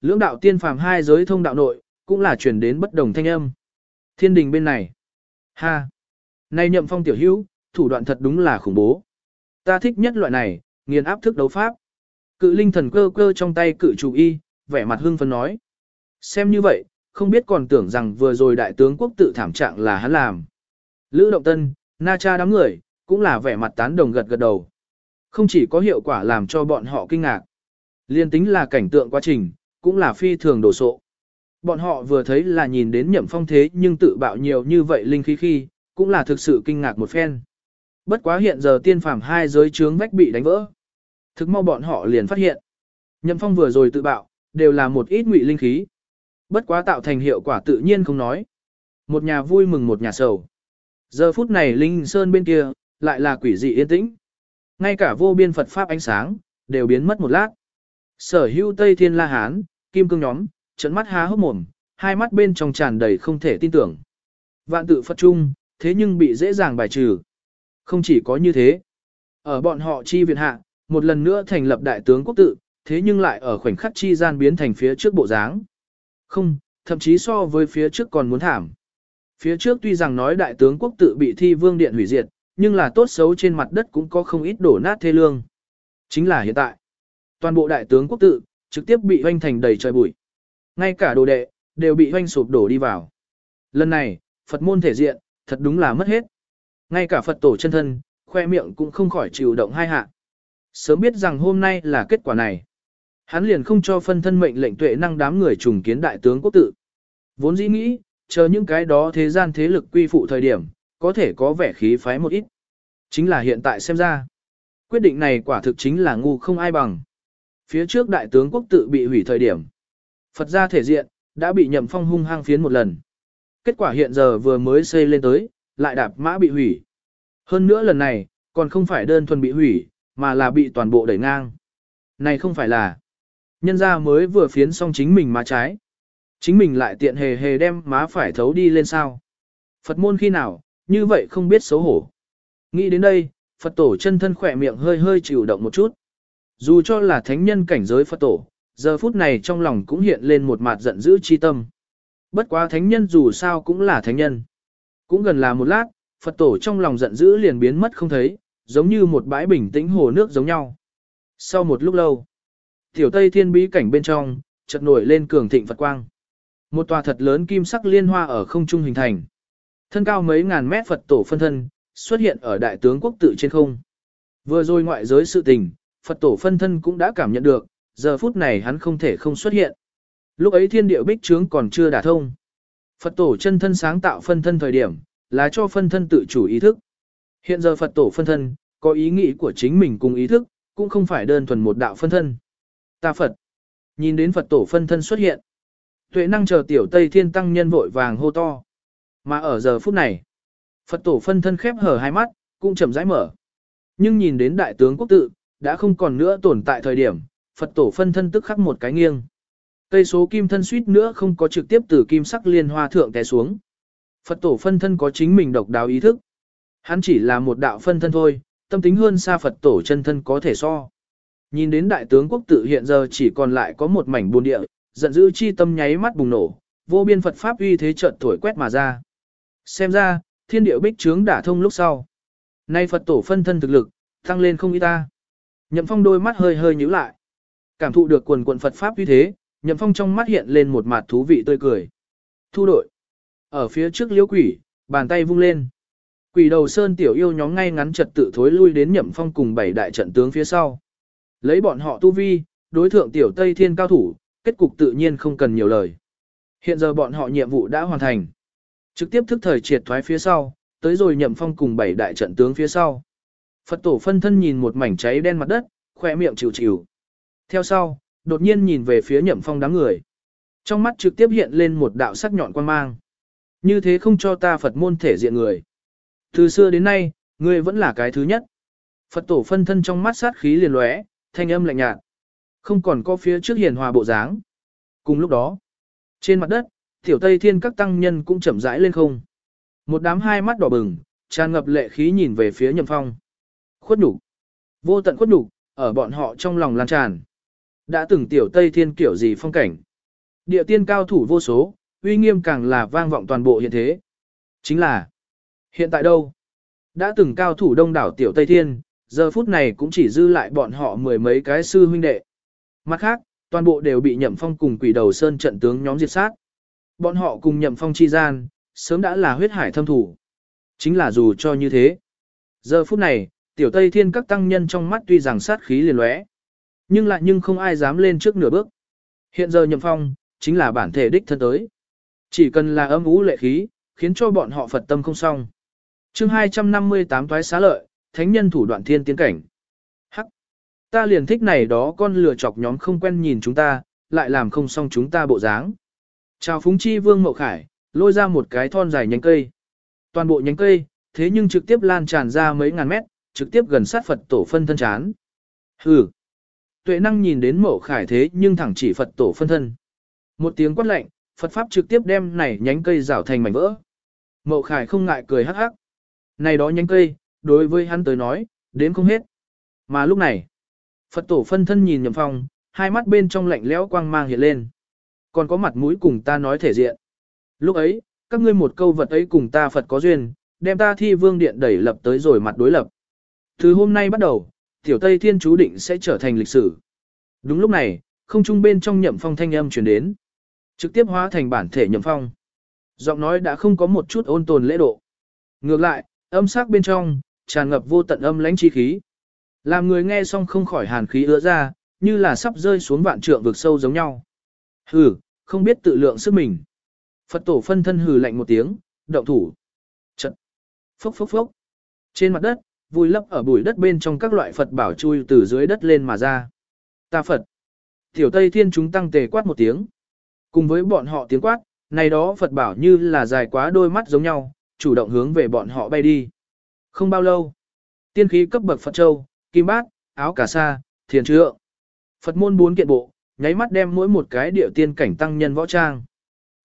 lưỡng đạo tiên phàm hai giới thông đạo nội, cũng là chuyển đến bất đồng thanh âm. Thiên đình bên này. Ha! Này nhậm phong tiểu hữu, thủ đoạn thật đúng là khủng bố. Ta thích nhất loại này, nghiền áp thức đấu pháp. Cự linh thần cơ cơ trong tay cự chủ y, vẻ mặt hưng phấn nói. Xem như vậy, không biết còn tưởng rằng vừa rồi đại tướng quốc tự thảm trạng là hắn làm. Lữ Động Tân, Na Cha đám người, cũng là vẻ mặt tán đồng gật gật đầu. Không chỉ có hiệu quả làm cho bọn họ kinh ngạc. Liên tính là cảnh tượng quá trình, cũng là phi thường đổ sộ. Bọn họ vừa thấy là nhìn đến nhậm phong thế nhưng tự bạo nhiều như vậy linh khí khi, cũng là thực sự kinh ngạc một phen. Bất quá hiện giờ tiên phàm hai giới trướng vách bị đánh vỡ. Thực mau bọn họ liền phát hiện. Nhậm phong vừa rồi tự bạo, đều là một ít ngụy linh khí. Bất quá tạo thành hiệu quả tự nhiên không nói. Một nhà vui mừng một nhà sầu. Giờ phút này Linh Sơn bên kia, lại là quỷ dị yên tĩnh. Ngay cả vô biên Phật Pháp ánh sáng, đều biến mất một lát. Sở hữu Tây Thiên La Hán, Kim Cương nhóm, trận mắt há hốc mồm, hai mắt bên trong tràn đầy không thể tin tưởng. Vạn tự Phật chung, thế nhưng bị dễ dàng bài trừ. Không chỉ có như thế. Ở bọn họ chi viện hạ, một lần nữa thành lập đại tướng quốc tự, thế nhưng lại ở khoảnh khắc chi gian biến thành phía trước bộ dáng. Không, thậm chí so với phía trước còn muốn thảm. Phía trước tuy rằng nói đại tướng quốc tự bị thi vương điện hủy diệt, nhưng là tốt xấu trên mặt đất cũng có không ít đổ nát thê lương. Chính là hiện tại. Toàn bộ đại tướng quốc tự, trực tiếp bị hoanh thành đầy trời bụi. Ngay cả đồ đệ, đều bị hoanh sụp đổ đi vào. Lần này, Phật môn thể diện, thật đúng là mất hết. Ngay cả Phật tổ chân thân, khoe miệng cũng không khỏi chịu động hai hạ. Sớm biết rằng hôm nay là kết quả này. Hắn liền không cho phân thân mệnh lệnh tuệ năng đám người trùng kiến đại tướng quốc tự. Vốn dĩ nghĩ, chờ những cái đó thế gian thế lực quy phụ thời điểm, có thể có vẻ khí phái một ít. Chính là hiện tại xem ra. Quyết định này quả thực chính là ngu không ai bằng. Phía trước đại tướng quốc tự bị hủy thời điểm. Phật gia thể diện, đã bị nhậm phong hung hăng phiến một lần. Kết quả hiện giờ vừa mới xây lên tới, lại đạp mã bị hủy. Hơn nữa lần này, còn không phải đơn thuần bị hủy, mà là bị toàn bộ đẩy ngang. Này không phải là nhân gia mới vừa phiến xong chính mình má trái. Chính mình lại tiện hề hề đem má phải thấu đi lên sao. Phật môn khi nào, như vậy không biết xấu hổ. Nghĩ đến đây, Phật tổ chân thân khỏe miệng hơi hơi chịu động một chút. Dù cho là thánh nhân cảnh giới Phật tổ, giờ phút này trong lòng cũng hiện lên một mặt giận dữ chi tâm. Bất quá thánh nhân dù sao cũng là thánh nhân. Cũng gần là một lát, Phật tổ trong lòng giận dữ liền biến mất không thấy, giống như một bãi bình tĩnh hồ nước giống nhau. Sau một lúc lâu, tiểu tây thiên bí cảnh bên trong, chợt nổi lên cường thịnh Phật quang. Một tòa thật lớn kim sắc liên hoa ở không trung hình thành. Thân cao mấy ngàn mét Phật tổ phân thân, xuất hiện ở đại tướng quốc tự trên không. Vừa rồi ngoại giới sự tình, Phật tổ phân thân cũng đã cảm nhận được, giờ phút này hắn không thể không xuất hiện. Lúc ấy thiên địa bích trướng còn chưa đả thông. Phật tổ chân thân sáng tạo phân thân thời điểm, là cho phân thân tự chủ ý thức. Hiện giờ Phật tổ phân thân, có ý nghĩ của chính mình cùng ý thức, cũng không phải đơn thuần một đạo phân thân. Ta Phật. Nhìn đến Phật tổ phân thân xuất hiện. Tuệ năng chờ tiểu Tây Thiên Tăng nhân vội vàng hô to. Mà ở giờ phút này, Phật tổ phân thân khép hở hai mắt, cũng chậm rãi mở. Nhưng nhìn đến đại tướng quốc tự, đã không còn nữa tồn tại thời điểm, Phật tổ phân thân tức khắc một cái nghiêng. Cây số kim thân suýt nữa không có trực tiếp từ kim sắc liên hoa thượng té xuống. Phật tổ phân thân có chính mình độc đáo ý thức. Hắn chỉ là một đạo phân thân thôi, tâm tính hơn xa Phật tổ chân thân có thể so. Nhìn đến đại tướng quốc tự hiện giờ chỉ còn lại có một mảnh buồn địa, giận dữ chi tâm nháy mắt bùng nổ, vô biên Phật pháp uy thế chợt thổi quét mà ra. Xem ra, thiên địa bích trướng đả thông lúc sau. Nay Phật tổ phân thân thực lực, tăng lên không ít ta. Nhậm phong đôi mắt hơi hơi nhíu lại. Cảm thụ được quần quần Phật pháp uy thế, nhậm phong trong mắt hiện lên một mặt thú vị tươi cười. Thu đội. Ở phía trước liễu quỷ, bàn tay vung lên. Quỷ đầu sơn tiểu yêu nhóm ngay ngắn trật tự thối lui đến nhậm phong cùng bảy đại trận tướng phía sau. Lấy bọn họ tu vi, đối thượng tiểu Tây Thiên cao thủ, kết cục tự nhiên không cần nhiều lời. Hiện giờ bọn họ nhiệm vụ đã hoàn thành. Trực tiếp thức thời triệt thoái phía sau, tới rồi nhậm phong cùng bảy đại trận tướng phía sau. Phật tổ phân thân nhìn một mảnh cháy đen mặt đất, khỏe miệng chịu chịu. Theo sau, đột nhiên nhìn về phía nhậm phong đám người. Trong mắt trực tiếp hiện lên một đạo sắc nhọn quan mang. Như thế không cho ta Phật môn thể diện người. Từ xưa đến nay, ngươi vẫn là cái thứ nhất. Phật tổ phân thân trong mắt sát khí liền lóe, thanh âm lạnh nhạt. Không còn có phía trước hiền hòa bộ dáng. Cùng lúc đó, trên mặt đất, tiểu Tây Thiên các tăng nhân cũng chậm rãi lên không. Một đám hai mắt đỏ bừng, tràn ngập lệ khí nhìn về phía Nhậm Phong. Khuất nhục, vô tận khuất nhục, ở bọn họ trong lòng lan tràn. Đã từng tiểu Tây Thiên kiểu gì phong cảnh. Địa tiên cao thủ vô số, uy nghiêm càng là vang vọng toàn bộ hiện thế. Chính là, hiện tại đâu? Đã từng cao thủ đông đảo tiểu Tây Thiên, giờ phút này cũng chỉ dư lại bọn họ mười mấy cái sư huynh đệ. Mặt khác, toàn bộ đều bị nhậm phong cùng quỷ đầu sơn trận tướng nhóm diệt sát. Bọn họ cùng nhậm phong chi gian, sớm đã là huyết hải thâm thủ. Chính là dù cho như thế. Giờ phút này, tiểu Tây Thiên các tăng nhân trong mắt tuy rằng sát khí liền lóe, nhưng lại nhưng không ai dám lên trước nửa bước. Hiện giờ nhậm phong, chính là bản thể đích thân tới. Chỉ cần là âm ú lệ khí, khiến cho bọn họ Phật tâm không xong. chương 258 toái xá lợi, thánh nhân thủ đoạn thiên tiến cảnh. Hắc! Ta liền thích này đó con lừa chọc nhóm không quen nhìn chúng ta, lại làm không xong chúng ta bộ dáng. Chào phúng chi vương mậu khải, lôi ra một cái thon dài nhánh cây. Toàn bộ nhánh cây, thế nhưng trực tiếp lan tràn ra mấy ngàn mét, trực tiếp gần sát Phật tổ phân thân chán. Hừ! Tuệ năng nhìn đến Mộ khải thế nhưng thẳng chỉ Phật tổ phân thân. Một tiếng quát lạnh, Phật Pháp trực tiếp đem này nhánh cây rảo thành mảnh vỡ. Mộ khải không ngại cười hắc hắc. Này đó nhánh cây, đối với hắn tới nói, đến không hết. Mà lúc này, Phật tổ phân thân nhìn nhầm phong, hai mắt bên trong lạnh lẽo quang mang hiện lên. Còn có mặt mũi cùng ta nói thể diện. Lúc ấy, các ngươi một câu vật ấy cùng ta Phật có duyên, đem ta thi vương điện đẩy lập tới rồi mặt đối lập. Từ hôm nay bắt đầu, tiểu Tây Thiên chú định sẽ trở thành lịch sử. Đúng lúc này, không trung bên trong nhậm phong thanh âm truyền đến. Trực tiếp hóa thành bản thể nhậm phong. Giọng nói đã không có một chút ôn tồn lễ độ. Ngược lại, âm sắc bên trong, tràn ngập vô tận âm lãnh chi khí. Làm người nghe xong không khỏi hàn khí ứa ra, như là sắp rơi xuống vạn trượng vực sâu giống nhau. Hừ, không biết tự lượng sức mình. Phật tổ phân thân hừ lạnh một tiếng, động thủ. Trận. Phốc phốc phốc. Trên mặt đất, vùi lấp ở bụi đất bên trong các loại Phật bảo chui từ dưới đất lên mà ra. Ta Phật. Tiểu Tây Thiên chúng tăng tề quát một tiếng. Cùng với bọn họ tiếng quát, này đó Phật bảo như là dài quá đôi mắt giống nhau, chủ động hướng về bọn họ bay đi. Không bao lâu, tiên khí cấp bậc Phật Châu, Kim Bát, Áo Cà Sa, Thiền Trượng. Phật môn bốn kiện bộ, nháy mắt đem mỗi một cái điệu tiên cảnh tăng nhân võ trang.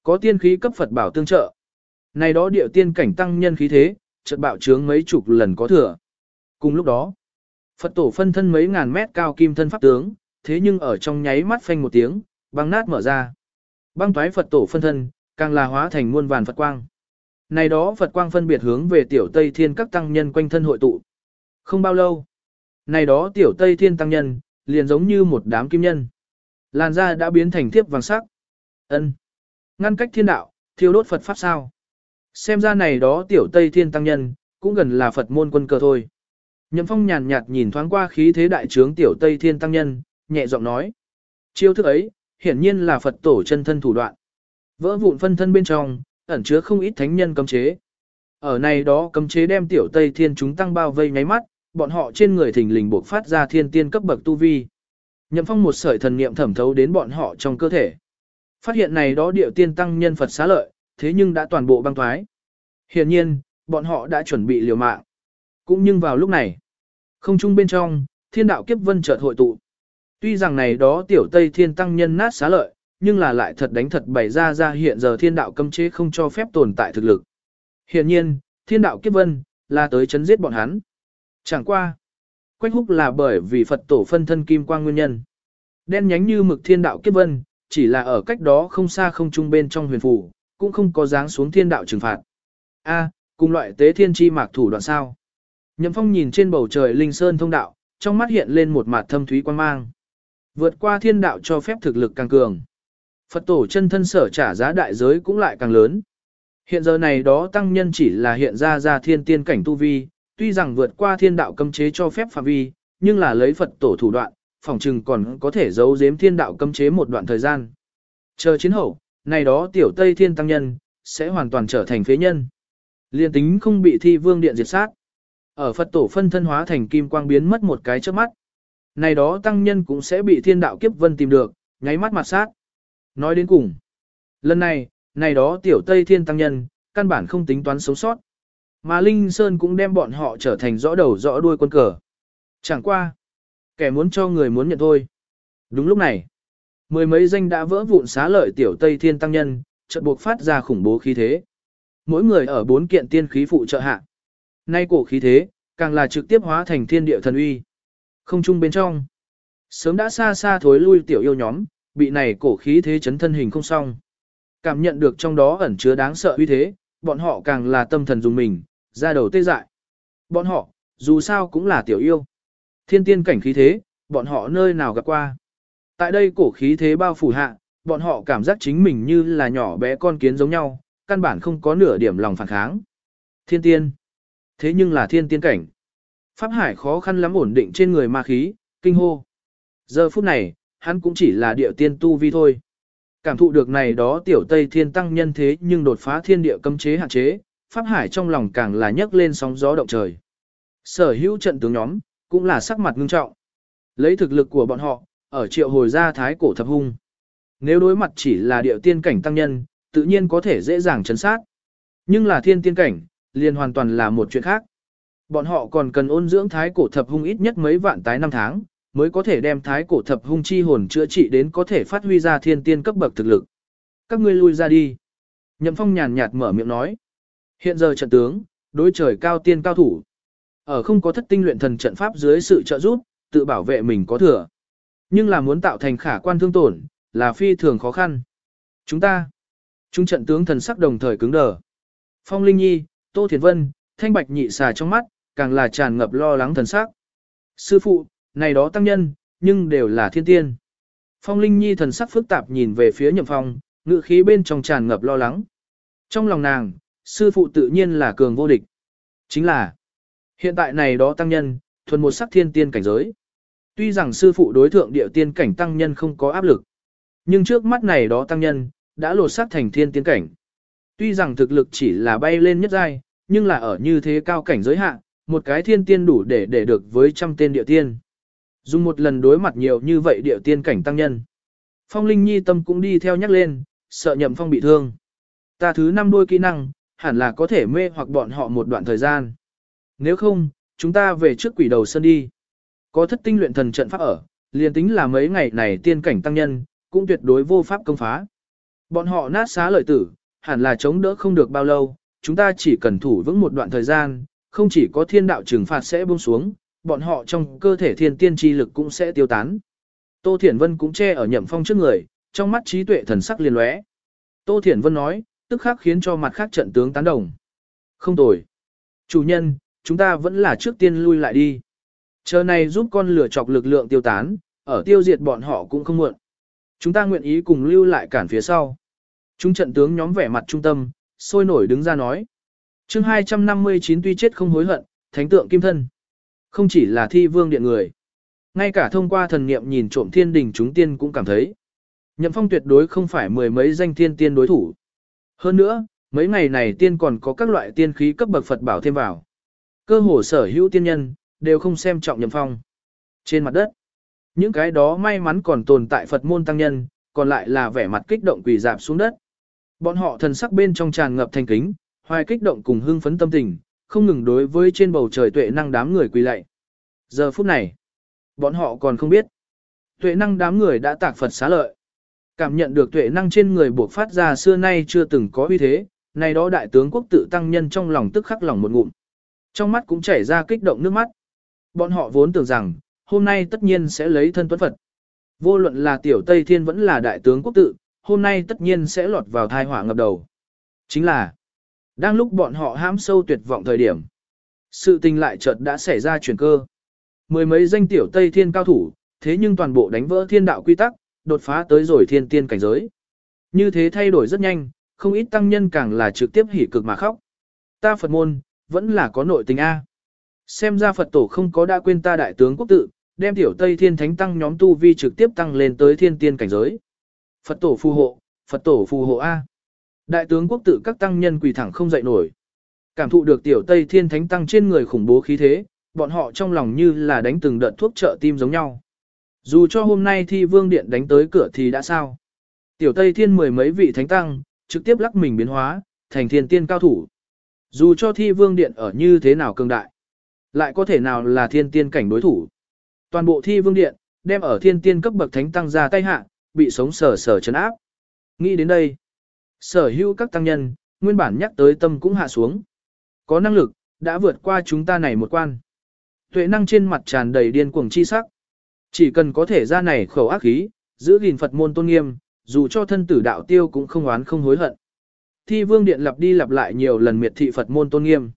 Có tiên khí cấp Phật bảo tương trợ. Này đó điệu tiên cảnh tăng nhân khí thế, chợt bạo trướng mấy chục lần có thừa. Cùng lúc đó, Phật tổ phân thân mấy ngàn mét cao kim thân pháp tướng, thế nhưng ở trong nháy mắt phanh một tiếng, băng nát mở ra. Băng toái Phật tổ phân thân, càng là hóa thành muôn vàn Phật quang. Này đó Phật quang phân biệt hướng về tiểu Tây Thiên các tăng nhân quanh thân hội tụ. Không bao lâu, này đó tiểu Tây Thiên tăng nhân, liền giống như một đám kim nhân. Làn da đã biến thành thiếp vàng sắc. ân Ngăn cách thiên đạo, thiêu đốt Phật Pháp sao. Xem ra này đó tiểu Tây Thiên tăng nhân, cũng gần là Phật môn quân cờ thôi. Nhậm phong nhàn nhạt nhìn thoáng qua khí thế đại trướng tiểu Tây Thiên tăng nhân, nhẹ giọng nói. Chiêu thức ấy, hiển nhiên là Phật tổ chân thân thủ đoạn. Vỡ vụn phân thân bên trong, ẩn chứa không ít thánh nhân cấm chế. Ở này đó cấm chế đem tiểu Tây Thiên chúng tăng bao vây nháy mắt, bọn họ trên người thình lình buộc phát ra thiên tiên cấp bậc tu vi. Nhậm phong một sợi thần niệm thẩm thấu đến bọn họ trong cơ thể. Phát hiện này đó điệu tiên tăng nhân Phật xá lợi, thế nhưng đã toàn bộ băng thoái. Hiển nhiên, bọn họ đã chuẩn bị liều mạng. Cũng nhưng vào lúc này, không trung bên trong, thiên đạo kiếp vân chợt hội tụ. Tuy rằng này đó tiểu Tây Thiên tăng nhân nát xá lợi, nhưng là lại thật đánh thật bày ra ra hiện giờ thiên đạo cấm chế không cho phép tồn tại thực lực. Hiện nhiên, thiên đạo kiếp vân, là tới chấn giết bọn hắn. Chẳng qua. Quách húc là bởi vì Phật tổ phân thân kim quang nguyên nhân. Đen nhánh như mực thiên đạo kiếp vân, chỉ là ở cách đó không xa không trung bên trong huyền phủ, cũng không có dáng xuống thiên đạo trừng phạt. A, cùng loại tế thiên chi mạc thủ đoạn sao. Nhậm phong nhìn trên bầu trời linh sơn thông đạo, trong mắt hiện lên một mặt thâm thúy quan mang. Vượt qua thiên đạo cho phép thực lực càng cường. Phật tổ chân thân sở trả giá đại giới cũng lại càng lớn. Hiện giờ này đó tăng nhân chỉ là hiện ra ra thiên tiên cảnh tu vi, tuy rằng vượt qua thiên đạo cấm chế cho phép phạm vi, nhưng là lấy Phật tổ thủ đoạn, phòng trừng còn có thể giấu giếm thiên đạo cấm chế một đoạn thời gian. Chờ chiến hậu, này đó tiểu Tây thiên tăng nhân, sẽ hoàn toàn trở thành phế nhân. Liên tính không bị thi vương điện diệt sát. Ở Phật tổ phân thân hóa thành kim quang biến mất một cái trước mắt. Này đó tăng nhân cũng sẽ bị thiên đạo kiếp vân tìm được, nháy mắt mặt sát. Nói đến cùng, lần này, này đó tiểu Tây Thiên Tăng Nhân, căn bản không tính toán sống sót. Mà Linh Sơn cũng đem bọn họ trở thành rõ đầu rõ đuôi quân cờ. Chẳng qua, kẻ muốn cho người muốn nhận thôi. Đúng lúc này, mười mấy danh đã vỡ vụn xá lợi tiểu Tây Thiên Tăng Nhân, chợt buộc phát ra khủng bố khí thế. Mỗi người ở bốn kiện tiên khí phụ trợ hạ. Nay cổ khí thế, càng là trực tiếp hóa thành thiên địa thần uy. Không chung bên trong. Sớm đã xa xa thối lui tiểu yêu nhóm, bị này cổ khí thế chấn thân hình không xong. Cảm nhận được trong đó ẩn chứa đáng sợ uy thế, bọn họ càng là tâm thần dùng mình, ra đầu tê dại. Bọn họ, dù sao cũng là tiểu yêu. Thiên tiên cảnh khí thế, bọn họ nơi nào gặp qua. Tại đây cổ khí thế bao phủ hạ, bọn họ cảm giác chính mình như là nhỏ bé con kiến giống nhau, căn bản không có nửa điểm lòng phản kháng. Thiên tiên. Thế nhưng là thiên tiên cảnh. Pháp Hải khó khăn lắm ổn định trên người ma khí, kinh hô. Giờ phút này, hắn cũng chỉ là địa tiên tu vi thôi. Cảm thụ được này đó tiểu Tây Thiên tăng nhân thế nhưng đột phá thiên địa cấm chế hạn chế, Pháp Hải trong lòng càng là nhấc lên sóng gió động trời. Sở hữu trận tướng nhóm, cũng là sắc mặt ngưng trọng. Lấy thực lực của bọn họ, ở triệu hồi ra thái cổ thập hung. Nếu đối mặt chỉ là địa tiên cảnh tăng nhân, tự nhiên có thể dễ dàng chấn sát. Nhưng là thiên tiên cảnh, liền hoàn toàn là một chuyện khác. Bọn họ còn cần ôn dưỡng thái cổ thập hung ít nhất mấy vạn tái năm tháng, mới có thể đem thái cổ thập hung chi hồn chữa trị đến có thể phát huy ra thiên tiên cấp bậc thực lực. Các ngươi lui ra đi. Nhậm phong nhàn nhạt mở miệng nói. Hiện giờ trận tướng, đối trời cao tiên cao thủ. Ở không có thất tinh luyện thần trận pháp dưới sự trợ giúp, tự bảo vệ mình có thừa. Nhưng là muốn tạo thành khả quan thương tổn, là phi thường khó khăn. Chúng ta, chúng trận tướng thần sắc đồng thời cứng đờ. Phong Linh Nhi, Tô Thiền Vân, Thanh Bạch nhị xà trong mắt, càng là tràn ngập lo lắng thần sắc. Sư phụ, này đó tăng nhân, nhưng đều là thiên tiên. Phong Linh Nhi thần sắc phức tạp nhìn về phía Nhậm Phong, ngự khí bên trong tràn ngập lo lắng. Trong lòng nàng, sư phụ tự nhiên là cường vô địch. Chính là, hiện tại này đó tăng nhân, thuần một sắc thiên tiên cảnh giới. Tuy rằng sư phụ đối thượng địa tiên cảnh tăng nhân không có áp lực, nhưng trước mắt này đó tăng nhân, đã lột sắc thành thiên tiên cảnh. Tuy rằng thực lực chỉ là bay lên nhất giai, nhưng là ở như thế cao cảnh giới hạn, một cái thiên tiên đủ để để được với trăm tên địa tiên. Dùng một lần đối mặt nhiều như vậy địa tiên cảnh tăng nhân. Phong Linh Nhi tâm cũng đi theo nhắc lên, sợ nhậm phong bị thương. Ta thứ năm đôi kỹ năng, hẳn là có thể mê hoặc bọn họ một đoạn thời gian. Nếu không, chúng ta về trước quỷ đầu sân đi. Có thất tinh luyện thần trận pháp ở, liền tính là mấy ngày này tiên cảnh tăng nhân, cũng tuyệt đối vô pháp công phá. Bọn họ nát xá lợi tử, hẳn là chống đỡ không được bao lâu, chúng ta chỉ cần thủ vững một đoạn thời gian, không chỉ có thiên đạo trừng phạt sẽ buông xuống, bọn họ trong cơ thể thiên tiên chi lực cũng sẽ tiêu tán. Tô Thiển Vân cũng che ở nhậm phong trước người, trong mắt trí tuệ thần sắc liền lóe. Tô Thiển Vân nói, tức khắc khiến cho mặt khác trận tướng tán đồng. Không tồi. Chủ nhân, chúng ta vẫn là trước tiên lui lại đi. Chờ này giúp con lửa chọc lực lượng tiêu tán, ở tiêu diệt bọn họ cũng không muộn. Chúng ta nguyện ý cùng lưu lại cản phía sau. Chúng trận tướng nhóm vẻ mặt trung tâm, sôi nổi đứng ra nói. chương 259 tuy chết không hối hận, thánh tượng kim thân. Không chỉ là thi vương điện người. Ngay cả thông qua thần niệm nhìn trộm thiên đình chúng tiên cũng cảm thấy. Nhậm phong tuyệt đối không phải mười mấy danh thiên tiên đối thủ. Hơn nữa, mấy ngày này tiên còn có các loại tiên khí cấp bậc Phật bảo thêm vào. Cơ hồ sở hữu tiên nhân, đều không xem trọng nhậm phong. Trên mặt đất, những cái đó may mắn còn tồn tại Phật môn tăng nhân, còn lại là vẻ mặt kích động quỳ dạp xuống đất. Bọn họ thần sắc bên trong tràn ngập thanh kính, hoài kích động cùng hưng phấn tâm tình, không ngừng đối với trên bầu trời tuệ năng đám người quỳ lạy. Giờ phút này, bọn họ còn không biết. Tuệ năng đám người đã tạc Phật xá lợi. Cảm nhận được tuệ năng trên người buộc phát ra xưa nay chưa từng có uy thế, này đó đại tướng quốc tự tăng nhân trong lòng tức khắc lòng một ngụm. Trong mắt cũng chảy ra kích động nước mắt. Bọn họ vốn tưởng rằng, hôm nay tất nhiên sẽ lấy thân tuấn Phật. Vô luận là tiểu Tây Thiên vẫn là đại tướng quốc tự, hôm nay tất nhiên sẽ lọt vào thai họa ngập đầu. Chính là, đang lúc bọn họ hãm sâu tuyệt vọng thời điểm, sự tình lại chợt đã xảy ra chuyển cơ. Mười mấy danh tiểu Tây Thiên cao thủ, thế nhưng toàn bộ đánh vỡ thiên đạo quy tắc, đột phá tới rồi thiên tiên cảnh giới. Như thế thay đổi rất nhanh, không ít tăng nhân càng là trực tiếp hỉ cực mà khóc. Ta Phật môn, vẫn là có nội tình A. Xem ra Phật tổ không có đã quên ta đại tướng quốc tự, đem tiểu Tây Thiên Thánh tăng nhóm tu vi trực tiếp tăng lên tới thiên tiên cảnh giới. Phật tổ phù hộ, Phật tổ phù hộ A. Đại tướng quốc tự các tăng nhân quỳ thẳng không dậy nổi. Cảm thụ được tiểu Tây Thiên Thánh tăng trên người khủng bố khí thế, bọn họ trong lòng như là đánh từng đợt thuốc trợ tim giống nhau. Dù cho hôm nay thi vương điện đánh tới cửa thì đã sao. Tiểu Tây Thiên mười mấy vị thánh tăng, trực tiếp lắc mình biến hóa, thành thiên tiên cao thủ. Dù cho thi vương điện ở như thế nào cường đại, lại có thể nào là thiên tiên cảnh đối thủ. Toàn bộ thi vương điện, đem ở thiên tiên cấp bậc thánh tăng ra tay hạ, bị sống sờ sờ chấn áp. Nghĩ đến đây, sở hữu các tăng nhân, nguyên bản nhắc tới tâm cũng hạ xuống. Có năng lực, đã vượt qua chúng ta này một quan. Tuệ năng trên mặt tràn đầy điên cuồng chi sắc. Chỉ cần có thể ra này khẩu ác khí, giữ gìn Phật môn tôn nghiêm, dù cho thân tử đạo tiêu cũng không oán không hối hận. Thi vương điện lặp đi lặp lại nhiều lần miệt thị Phật môn tôn nghiêm.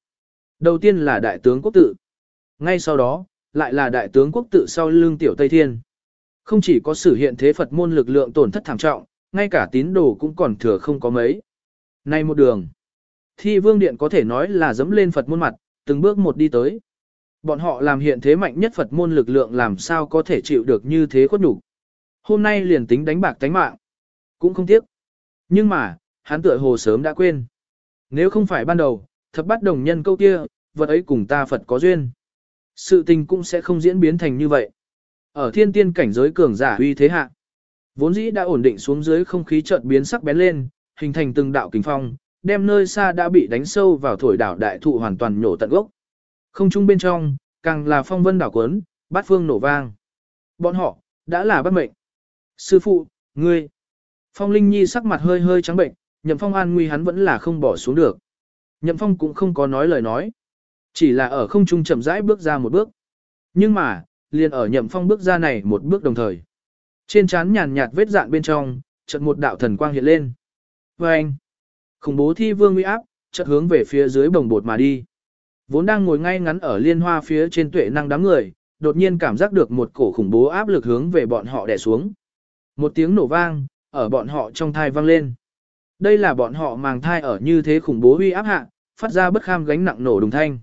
Đầu tiên là đại tướng quốc tự. Ngay sau đó, lại là đại tướng quốc tự sau lưng tiểu Tây Thiên. Không chỉ có sử hiện thế Phật môn lực lượng tổn thất thảm trọng, ngay cả tín đồ cũng còn thừa không có mấy. Nay một đường, thi vương điện có thể nói là dẫm lên Phật môn mặt, từng bước một đi tới. Bọn họ làm hiện thế mạnh nhất Phật môn lực lượng làm sao có thể chịu được như thế khuất nhục. Hôm nay liền tính đánh bạc tánh mạng, cũng không tiếc. Nhưng mà, hắn tựa hồ sớm đã quên. Nếu không phải ban đầu, thập bắt đồng nhân câu kia, vật ấy cùng ta Phật có duyên. Sự tình cũng sẽ không diễn biến thành như vậy. Ở thiên tiên cảnh giới cường giả uy thế hạ, vốn dĩ đã ổn định xuống dưới không khí chợt biến sắc bén lên, hình thành từng đạo kình phong, đem nơi xa đã bị đánh sâu vào thổi đảo đại thụ hoàn toàn nhổ tận gốc. Không trung bên trong, càng là phong vân đảo cuốn, bát phương nổ vang. Bọn họ, đã là bất mệnh. Sư phụ, ngươi. Phong Linh Nhi sắc mặt hơi hơi trắng bệnh, Nhậm Phong an nguy hắn vẫn là không bỏ xuống được. Nhậm Phong cũng không có nói lời nói. Chỉ là ở không trung chậm rãi bước ra một bước. Nhưng mà, liền ở Nhậm Phong bước ra này một bước đồng thời. Trên trán nhàn nhạt vết dạn bên trong, chợt một đạo thần quang hiện lên. Và anh, khủng bố thi vương uy áp, chợt hướng về phía dưới bồng bột mà đi. Vốn đang ngồi ngay ngắn ở liên hoa phía trên tuệ năng đám người, đột nhiên cảm giác được một cổ khủng bố áp lực hướng về bọn họ đè xuống. Một tiếng nổ vang, ở bọn họ trong thai vang lên. Đây là bọn họ màng thai ở như thế khủng bố uy áp hạ, phát ra bất kham gánh nặng nổ đùng thanh.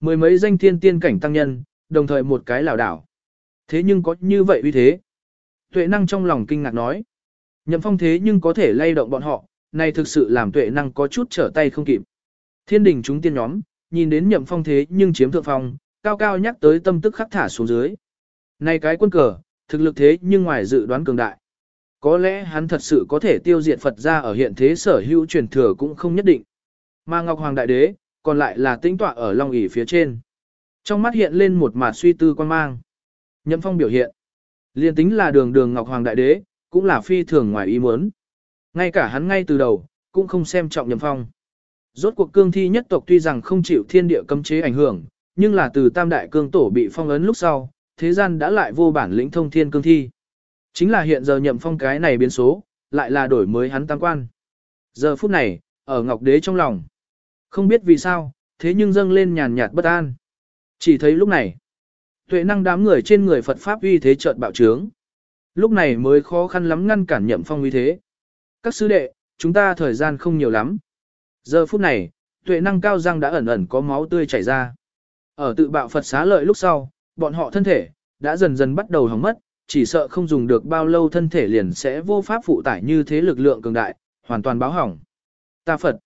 Mười mấy danh thiên tiên cảnh tăng nhân, đồng thời một cái lảo đảo. Thế nhưng có như vậy uy thế. Tuệ năng trong lòng kinh ngạc nói. Nhậm phong thế nhưng có thể lay động bọn họ, này thực sự làm tuệ năng có chút trở tay không kịp. Thiên đình chúng tiên nhóm, nhìn đến nhậm phong thế nhưng chiếm thượng phong, cao cao nhắc tới tâm tức khắc thả xuống dưới. Này cái quân cờ, thực lực thế nhưng ngoài dự đoán cường đại. Có lẽ hắn thật sự có thể tiêu diệt Phật ra ở hiện thế sở hữu truyền thừa cũng không nhất định. Mà Ngọc Hoàng Đại Đế, còn lại là tĩnh tọa ở Long ỷ phía trên. Trong mắt hiện lên một mạt suy tư quan mang. Nhậm phong biểu hiện. Liên tính là đường đường Ngọc Hoàng Đại Đế, cũng là phi thường ngoài ý muốn. Ngay cả hắn ngay từ đầu, cũng không xem trọng nhậm phong. Rốt cuộc cương thi nhất tộc tuy rằng không chịu thiên địa cấm chế ảnh hưởng, nhưng là từ tam đại cương tổ bị phong ấn lúc sau, thế gian đã lại vô bản lĩnh thông thiên cương thi. Chính là hiện giờ nhậm phong cái này biến số, lại là đổi mới hắn tam quan. Giờ phút này, ở Ngọc Đế trong lòng. Không biết vì sao, thế nhưng dâng lên nhàn nhạt bất an. Chỉ thấy lúc này, tuệ năng đám người trên người Phật Pháp uy thế chợt bạo trướng. Lúc này mới khó khăn lắm ngăn cản nhậm phong uy thế. Các sư đệ, chúng ta thời gian không nhiều lắm. Giờ phút này, tuệ năng cao răng đã ẩn ẩn có máu tươi chảy ra. Ở tự bạo Phật xá lợi lúc sau, bọn họ thân thể, đã dần dần bắt đầu hỏng mất, chỉ sợ không dùng được bao lâu thân thể liền sẽ vô pháp phụ tải như thế lực lượng cường đại, hoàn toàn báo hỏng. Ta Phật,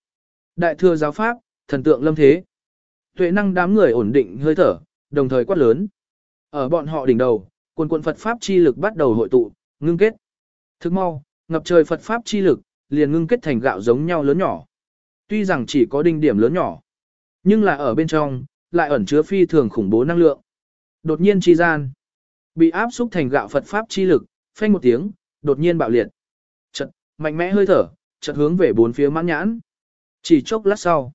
Đại thừa giáo Pháp, thần tượng lâm thế. Tuệ năng đám người ổn định hơi thở, đồng thời quát lớn. Ở bọn họ đỉnh đầu, quần quần Phật Pháp chi lực bắt đầu hội tụ, ngưng kết. Thức mau, ngập trời Phật Pháp chi lực, liền ngưng kết thành gạo giống nhau lớn nhỏ. Tuy rằng chỉ có đinh điểm lớn nhỏ, nhưng là ở bên trong, lại ẩn chứa phi thường khủng bố năng lượng. Đột nhiên chi gian, bị áp xúc thành gạo Phật Pháp chi lực, phanh một tiếng, đột nhiên bạo liệt. Chật, mạnh mẽ hơi thở, chật hướng về bốn phía mãn nhãn. Chỉ chốc lát sau,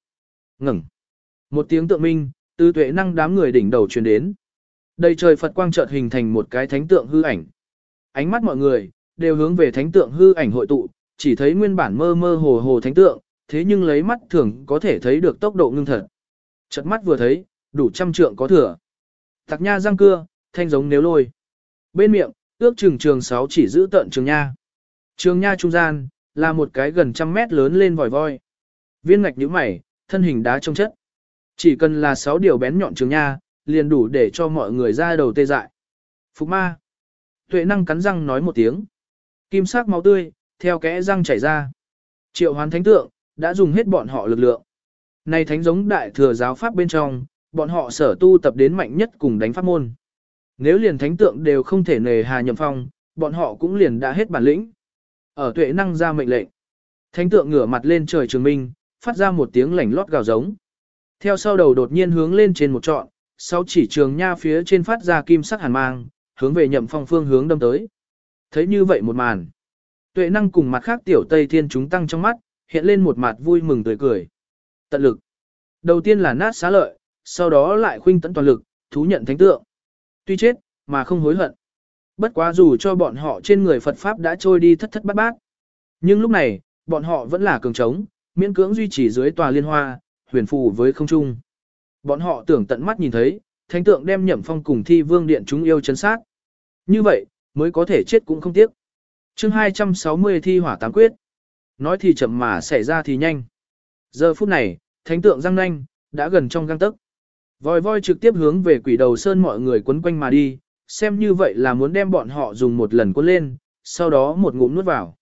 ngừng. Một tiếng tượng minh, tư tuệ năng đám người đỉnh đầu truyền đến. Đầy trời Phật quang chợt hình thành một cái thánh tượng hư ảnh. Ánh mắt mọi người, đều hướng về thánh tượng hư ảnh hội tụ, chỉ thấy nguyên bản mơ mơ hồ hồ thánh tượng, thế nhưng lấy mắt thường có thể thấy được tốc độ ngưng thật. Chợt mắt vừa thấy, đủ trăm trượng có thừa. Tạc nha răng cưa, thanh giống nếu lôi. Bên miệng, ước chừng trường sáu chỉ giữ tận trường nha. Trường nha trung gian, là một cái gần trăm mét lớn lên vòi voi. Viên ngạch nhíu mày, thân hình đá trong chất. Chỉ cần là sáu điều bén nhọn trường nha, liền đủ để cho mọi người ra đầu tê dại. Phục ma. Tuệ năng cắn răng nói một tiếng. Kim sắc máu tươi, theo kẽ răng chảy ra. Triệu hoán thánh tượng, đã dùng hết bọn họ lực lượng. Này thánh giống đại thừa giáo pháp bên trong, bọn họ sở tu tập đến mạnh nhất cùng đánh pháp môn. Nếu liền thánh tượng đều không thể nề hà nhậm phong, bọn họ cũng liền đã hết bản lĩnh. Ở tuệ năng ra mệnh lệnh. Thánh tượng ngửa mặt lên trời trường minh, phát ra một tiếng lảnh lót gào giống. Theo sau đầu đột nhiên hướng lên trên một trọn, sau chỉ trường nha phía trên phát ra kim sắc hàn mang, hướng về nhậm phong phương hướng đâm tới. Thấy như vậy một màn. Tuệ năng cùng mặt khác tiểu Tây Thiên chúng tăng trong mắt, hiện lên một mặt vui mừng tươi cười. Tận lực. Đầu tiên là nát xá lợi, sau đó lại khuynh tận toàn lực, thú nhận thánh tượng. Tuy chết, mà không hối hận. Bất quá dù cho bọn họ trên người Phật Pháp đã trôi đi thất thất bát bát. Nhưng lúc này, bọn họ vẫn là cường trống, miễn cưỡng duy trì dưới tòa liên hoa, huyền phù với không trung. Bọn họ tưởng tận mắt nhìn thấy, thánh tượng đem nhậm phong cùng thi vương điện chúng yêu chấn sát. Như vậy, mới có thể chết cũng không tiếc. chương 260 thi hỏa tám quyết. Nói thì chậm mà xảy ra thì nhanh. Giờ phút này, thánh tượng răng nanh, đã gần trong găng tấc. Vòi voi trực tiếp hướng về quỷ đầu sơn mọi người quấn quanh mà đi, xem như vậy là muốn đem bọn họ dùng một lần cuốn lên, sau đó một ngụm nuốt vào.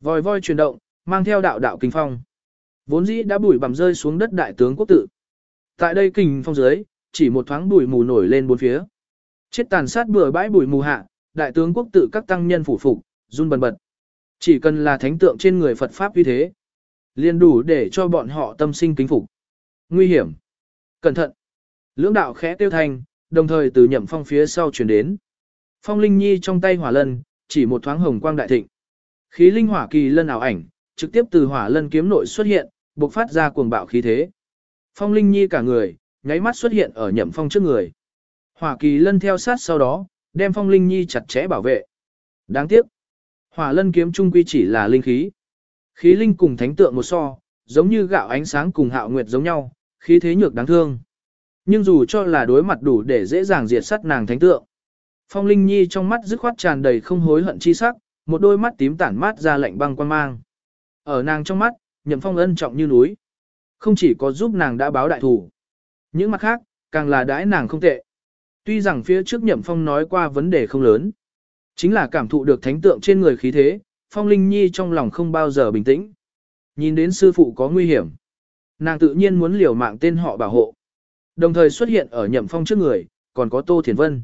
Vòi voi chuyển động, mang theo đạo đạo kinh phong. Vốn dĩ đã bụi bằm rơi xuống đất đại tướng quốc tự. Tại đây kình phong dưới, chỉ một thoáng bụi mù nổi lên bốn phía. Chết tàn sát bừa bãi bụi mù hạ, đại tướng quốc tự các tăng nhân phủ phục, run bần bật. Chỉ cần là thánh tượng trên người Phật Pháp như thế, liền đủ để cho bọn họ tâm sinh kính phục. Nguy hiểm. Cẩn thận. Lưỡng đạo khẽ tiêu thành, đồng thời từ nhậm phong phía sau chuyển đến. Phong Linh Nhi trong tay hỏa lân, chỉ một thoáng hồng quang đại thịnh. Khí linh hỏa kỳ lân ảo ảnh, trực tiếp từ hỏa lân kiếm nội xuất hiện, bộc phát ra cuồng bạo khí thế. Phong Linh Nhi cả người, nháy mắt xuất hiện ở nhậm phong trước người. Hỏa kỳ lân theo sát sau đó, đem Phong Linh Nhi chặt chẽ bảo vệ. Đáng tiếc, hỏa lân kiếm trung quy chỉ là linh khí. Khí linh cùng thánh tượng một so, giống như gạo ánh sáng cùng hạo nguyệt giống nhau, khí thế nhược đáng thương. Nhưng dù cho là đối mặt đủ để dễ dàng diệt sát nàng thánh tượng. Phong Linh Nhi trong mắt dứt khoát tràn đầy không hối hận chi sắc, một đôi mắt tím tản mát ra lạnh băng quan mang. Ở nàng trong mắt, Nhậm Phong ân trọng như núi. Không chỉ có giúp nàng đã báo đại thủ. Những mặt khác, càng là đãi nàng không tệ. Tuy rằng phía trước Nhậm Phong nói qua vấn đề không lớn. Chính là cảm thụ được thánh tượng trên người khí thế, Phong Linh Nhi trong lòng không bao giờ bình tĩnh. Nhìn đến sư phụ có nguy hiểm. Nàng tự nhiên muốn liều mạng tên họ bảo hộ. Đồng thời xuất hiện ở Nhậm Phong trước người, còn có Tô Thiển Vân.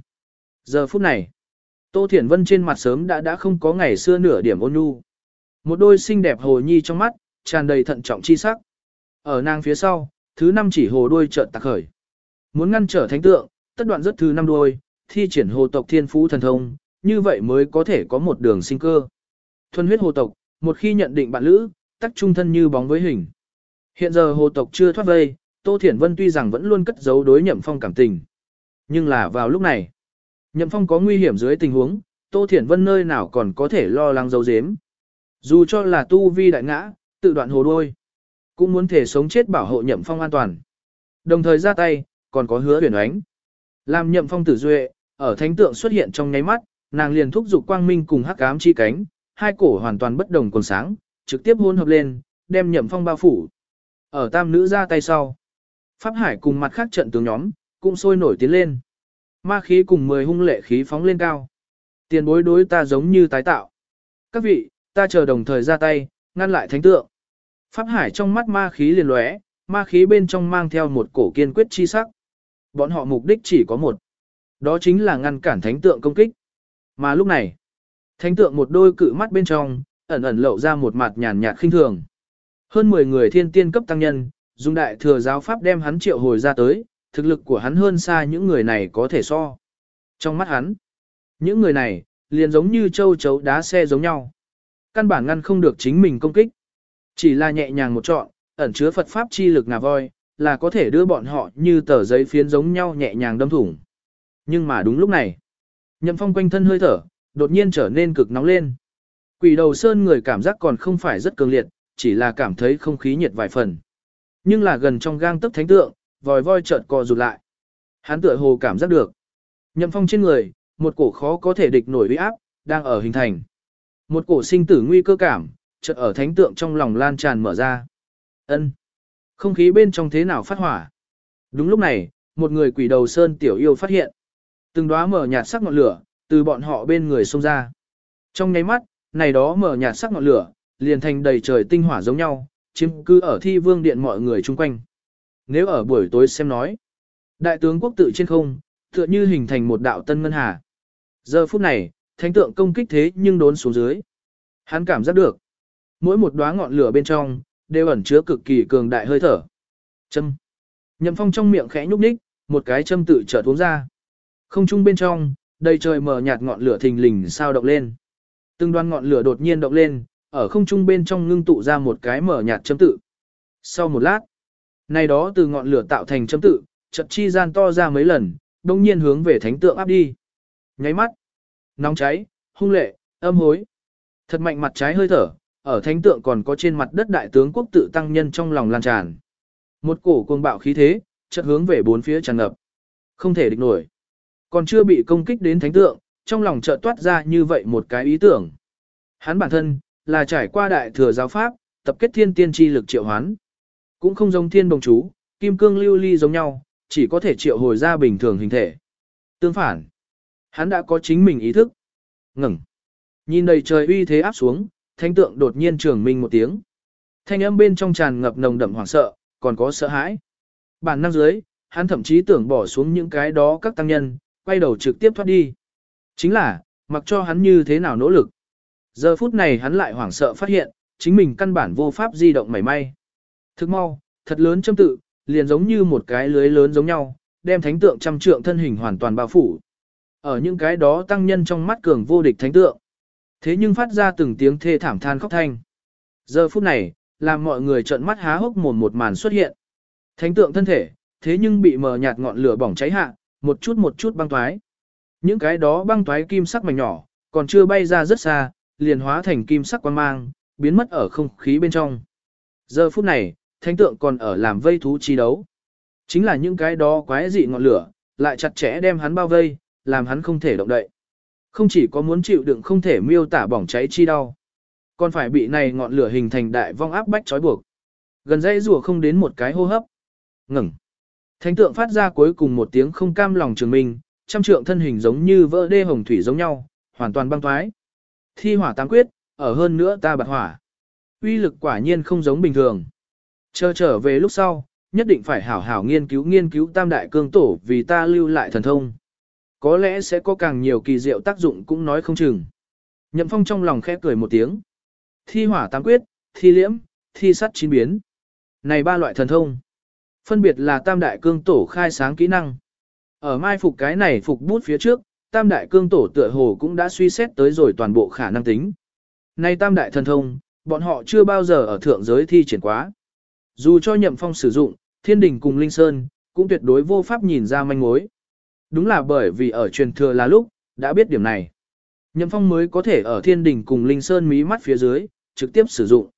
Giờ phút này, Tô Thiển Vân trên mặt sớm đã đã không có ngày xưa nửa điểm ôn nhu. Một đôi xinh đẹp hồ nhi trong mắt, tràn đầy thận trọng chi sắc. Ở nàng phía sau, thứ năm chỉ hồ đuôi chợt tạc khởi. Muốn ngăn trở thánh tượng, tất đoạn rất thứ năm đuôi, thi triển hồ tộc thiên phú thần thông, như vậy mới có thể có một đường sinh cơ. Thuần huyết hồ tộc, một khi nhận định bạn lữ, tắc trung thân như bóng với hình. Hiện giờ hồ tộc chưa thoát vây, Tô Thiển Vân tuy rằng vẫn luôn cất giấu đối nhậm phong cảm tình. Nhưng là vào lúc này, nhậm phong có nguy hiểm dưới tình huống, Tô Thiển Vân nơi nào còn có thể lo lắng giấu giếm. Dù cho là tu vi đại ngã, tự đoạn hồ đôi, cũng muốn thể sống chết bảo hộ nhậm phong an toàn. Đồng thời ra tay, còn có hứa huyền ánh. Làm nhậm phong tử duệ, ở thánh tượng xuất hiện trong nháy mắt, nàng liền thúc giục quang minh cùng hắc ám chi cánh, hai cổ hoàn toàn bất đồng còn sáng, trực tiếp hôn hợp lên, đem nhậm phong bao phủ. Ở tam nữ ra tay sau. Pháp Hải cùng mặt khác trận tướng nhóm, cũng sôi nổi tiến lên. Ma khí cùng mười hung lệ khí phóng lên cao. Tiền bối đối ta giống như tái tạo. Các vị, ta chờ đồng thời ra tay, ngăn lại thánh tượng. Pháp Hải trong mắt ma khí liền lóe, ma khí bên trong mang theo một cổ kiên quyết chi sắc. Bọn họ mục đích chỉ có một. Đó chính là ngăn cản thánh tượng công kích. Mà lúc này, thánh tượng một đôi cự mắt bên trong, ẩn ẩn lộ ra một mặt nhàn nhạt khinh thường. Hơn 10 người thiên tiên cấp tăng nhân, dùng đại thừa giáo pháp đem hắn triệu hồi ra tới, thực lực của hắn hơn xa những người này có thể so. Trong mắt hắn, những người này, liền giống như châu chấu đá xe giống nhau. Căn bản ngăn không được chính mình công kích. Chỉ là nhẹ nhàng một trọn, ẩn chứa Phật Pháp chi lực ngà voi, là có thể đưa bọn họ như tờ giấy phiến giống nhau nhẹ nhàng đâm thủng. Nhưng mà đúng lúc này, nhậm phong quanh thân hơi thở, đột nhiên trở nên cực nóng lên. Quỷ đầu sơn người cảm giác còn không phải rất cường liệt, chỉ là cảm thấy không khí nhiệt vài phần. Nhưng là gần trong gang tấc thánh tượng, vòi voi chợt co rụt lại. Hắn tựa hồ cảm giác được. Nhậm phong trên người, một cổ khó có thể địch nổi uy áp, đang ở hình thành. Một cổ sinh tử nguy cơ cảm, chợt ở thánh tượng trong lòng lan tràn mở ra. Ân, Không khí bên trong thế nào phát hỏa? Đúng lúc này, một người quỷ đầu sơn tiểu yêu phát hiện. Từng đóa mở nhạt sắc ngọn lửa, từ bọn họ bên người xông ra. Trong nháy mắt, này đó mở nhạt sắc ngọn lửa, liền thành đầy trời tinh hỏa giống nhau, chiếm cứ ở thi vương điện mọi người chung quanh. Nếu ở buổi tối xem nói, đại tướng quốc tự trên không, tựa như hình thành một đạo tân ngân hà. Giờ phút này, thánh tượng công kích thế nhưng đốn xuống dưới. Hắn cảm giác được, mỗi một đóa ngọn lửa bên trong, đều ẩn chứa cực kỳ cường đại hơi thở. Châm. Nhậm phong trong miệng khẽ nhúc nhích, một cái châm tự chợt uống ra. Không trung bên trong, đầy trời mờ nhạt ngọn lửa thình lình sao động lên. Từng đoan ngọn lửa đột nhiên động lên, ở không trung bên trong ngưng tụ ra một cái mở nhạt châm tự. Sau một lát, này đó từ ngọn lửa tạo thành châm tự, chật chi gian to ra mấy lần, đông nhiên hướng về thánh tượng áp đi. Nháy mắt, nóng cháy, hung lệ, âm hối. Thật mạnh mặt trái hơi thở, ở thánh tượng còn có trên mặt đất đại tướng quốc tự tăng nhân trong lòng lan tràn. Một cổ cuồng bạo khí thế, chợt hướng về bốn phía tràn ngập. Không thể địch nổi. Còn chưa bị công kích đến thánh tượng, trong lòng chợt toát ra như vậy một cái ý tưởng. Hắn bản thân, là trải qua đại thừa giáo pháp, tập kết thiên tiên chi lực triệu hoán. Cũng không giống thiên đồng chú, kim cương lưu ly giống nhau, chỉ có thể triệu hồi ra bình thường hình thể. Tương phản, hắn đã có chính mình ý thức. Ngừng. Nhìn đầy trời uy thế áp xuống, thánh tượng đột nhiên trường minh một tiếng. Thanh âm bên trong tràn ngập nồng đậm hoảng sợ, còn có sợ hãi. Bản năng dưới, hắn thậm chí tưởng bỏ xuống những cái đó các tăng nhân, quay đầu trực tiếp thoát đi. Chính là, mặc cho hắn như thế nào nỗ lực. Giờ phút này hắn lại hoảng sợ phát hiện, chính mình căn bản vô pháp di động mảy may. Thức mau, thật lớn châm tự, liền giống như một cái lưới lớn giống nhau, đem thánh tượng trăm trượng thân hình hoàn toàn bao phủ. Ở những cái đó tăng nhân trong mắt cường vô địch thánh tượng. Thế nhưng phát ra từng tiếng thê thảm than khóc thanh. Giờ phút này, làm mọi người trợn mắt há hốc mồm một màn xuất hiện. Thánh tượng thân thể, thế nhưng bị mờ nhạt ngọn lửa bỏng cháy hạ, một chút một chút băng toái. Những cái đó băng toái kim sắc mảnh nhỏ, còn chưa bay ra rất xa, liền hóa thành kim sắc quang mang, biến mất ở không khí bên trong. Giờ phút này, thánh tượng còn ở làm vây thú chi đấu. Chính là những cái đó quái dị ngọn lửa, lại chặt chẽ đem hắn bao vây, làm hắn không thể động đậy. Không chỉ có muốn chịu đựng không thể miêu tả bỏng cháy chi đau, còn phải bị này ngọn lửa hình thành đại vong áp bách trói buộc. Gần dây rùa không đến một cái hô hấp. Ngừng. Thánh tượng phát ra cuối cùng một tiếng không cam lòng trường minh, trăm trượng thân hình giống như vỡ đê hồng thủy giống nhau, hoàn toàn băng thoái. Thi hỏa tám quyết, ở hơn nữa ta bật hỏa. Uy lực quả nhiên không giống bình thường. Chờ trở về lúc sau, nhất định phải hảo hảo nghiên cứu nghiên cứu tam đại cương tổ vì ta lưu lại thần thông. Có lẽ sẽ có càng nhiều kỳ diệu tác dụng cũng nói không chừng. Nhậm phong trong lòng khẽ cười một tiếng. Thi hỏa tám quyết, thi liễm, thi sắt chín biến. Này ba loại thần thông. Phân biệt là tam đại cương tổ khai sáng kỹ năng. Ở mai phục cái này phục bút phía trước, tam đại cương tổ tựa hồ cũng đã suy xét tới rồi toàn bộ khả năng tính. Nay tam đại thần thông, bọn họ chưa bao giờ ở thượng giới thi triển quá. Dù cho nhậm phong sử dụng, thiên đình cùng linh sơn, cũng tuyệt đối vô pháp nhìn ra manh mối. Đúng là bởi vì ở truyền thừa là lúc, đã biết điểm này. Nhậm phong mới có thể ở thiên đình cùng linh sơn mí mắt phía dưới, trực tiếp sử dụng.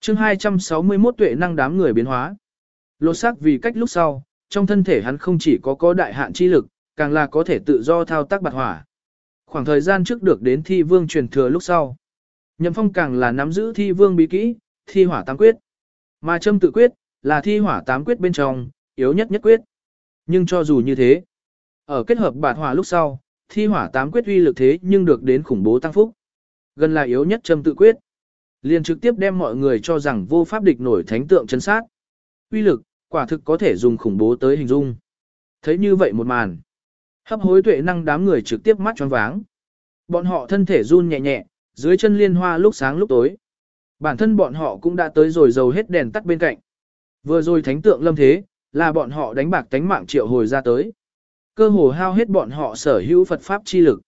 chương 261 tuệ năng đám người biến hóa. Lột xác vì cách lúc sau, trong thân thể hắn không chỉ có có đại hạn chi lực, càng là có thể tự do thao tác bạt hỏa. Khoảng thời gian trước được đến thi vương truyền thừa lúc sau. Nhậm phong càng là nắm giữ thi vương bí kỹ, thi hỏa tám quyết. Mà châm tự quyết, là thi hỏa tám quyết bên trong, yếu nhất nhất quyết. Nhưng cho dù như thế, ở kết hợp bạt hỏa lúc sau, thi hỏa tám quyết uy lực thế nhưng được đến khủng bố tăng phúc. Gần là yếu nhất châm tự quyết. Liền trực tiếp đem mọi người cho rằng vô pháp địch nổi thánh tượng chân sát. Uy lực, quả thực có thể dùng khủng bố tới hình dung. Thấy như vậy một màn. Hấp hối tuệ năng đám người trực tiếp mắt choáng váng. Bọn họ thân thể run nhẹ nhẹ, dưới chân liên hoa lúc sáng lúc tối. Bản thân bọn họ cũng đã tới rồi dầu hết đèn tắt bên cạnh. Vừa rồi thánh tượng lâm thế, là bọn họ đánh bạc tánh mạng triệu hồi ra tới. Cơ hồ hao hết bọn họ sở hữu Phật Pháp chi lực.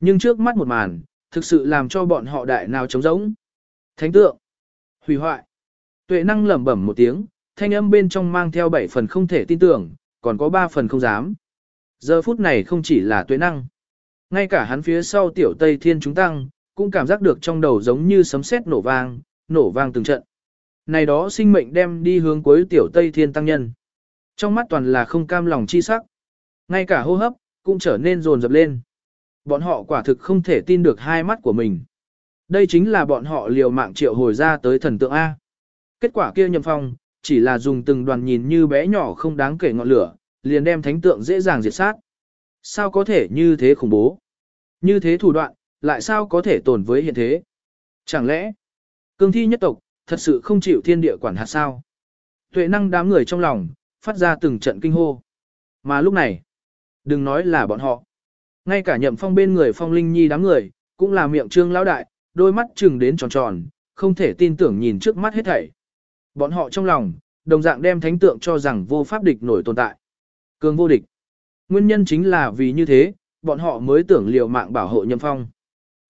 Nhưng trước mắt một màn, thực sự làm cho bọn họ đại nào trống rỗng. Thánh tượng, hủy hoại, tuệ năng lẩm bẩm một tiếng, thanh âm bên trong mang theo bảy phần không thể tin tưởng, còn có ba phần không dám. Giờ phút này không chỉ là tuệ năng. Ngay cả hắn phía sau tiểu Tây Thiên chúng tăng, cũng cảm giác được trong đầu giống như sấm sét nổ vang, nổ vang từng trận. Này đó sinh mệnh đem đi hướng cuối tiểu Tây Thiên tăng nhân. Trong mắt toàn là không cam lòng chi sắc. Ngay cả hô hấp, cũng trở nên rồn rập lên. Bọn họ quả thực không thể tin được hai mắt của mình. Đây chính là bọn họ liều mạng triệu hồi ra tới thần tượng A. Kết quả kia nhầm phong, chỉ là dùng từng đoàn nhìn như bé nhỏ không đáng kể ngọn lửa, liền đem thánh tượng dễ dàng diệt sát. Sao có thể như thế khủng bố? Như thế thủ đoạn, lại sao có thể tồn với hiện thế? Chẳng lẽ, cương thi nhất tộc, thật sự không chịu thiên địa quản hạt sao? Tuệ năng đám người trong lòng, phát ra từng trận kinh hô. Mà lúc này, đừng nói là bọn họ. Ngay cả nhậm phong bên người phong linh nhi đám người, cũng là miệng trương lão đại, đôi mắt trừng đến tròn tròn, không thể tin tưởng nhìn trước mắt hết thảy. Bọn họ trong lòng, đồng dạng đem thánh tượng cho rằng vô pháp địch nổi tồn tại. Cường vô địch. Nguyên nhân chính là vì như thế, bọn họ mới tưởng liều mạng bảo hộ nhậm phong.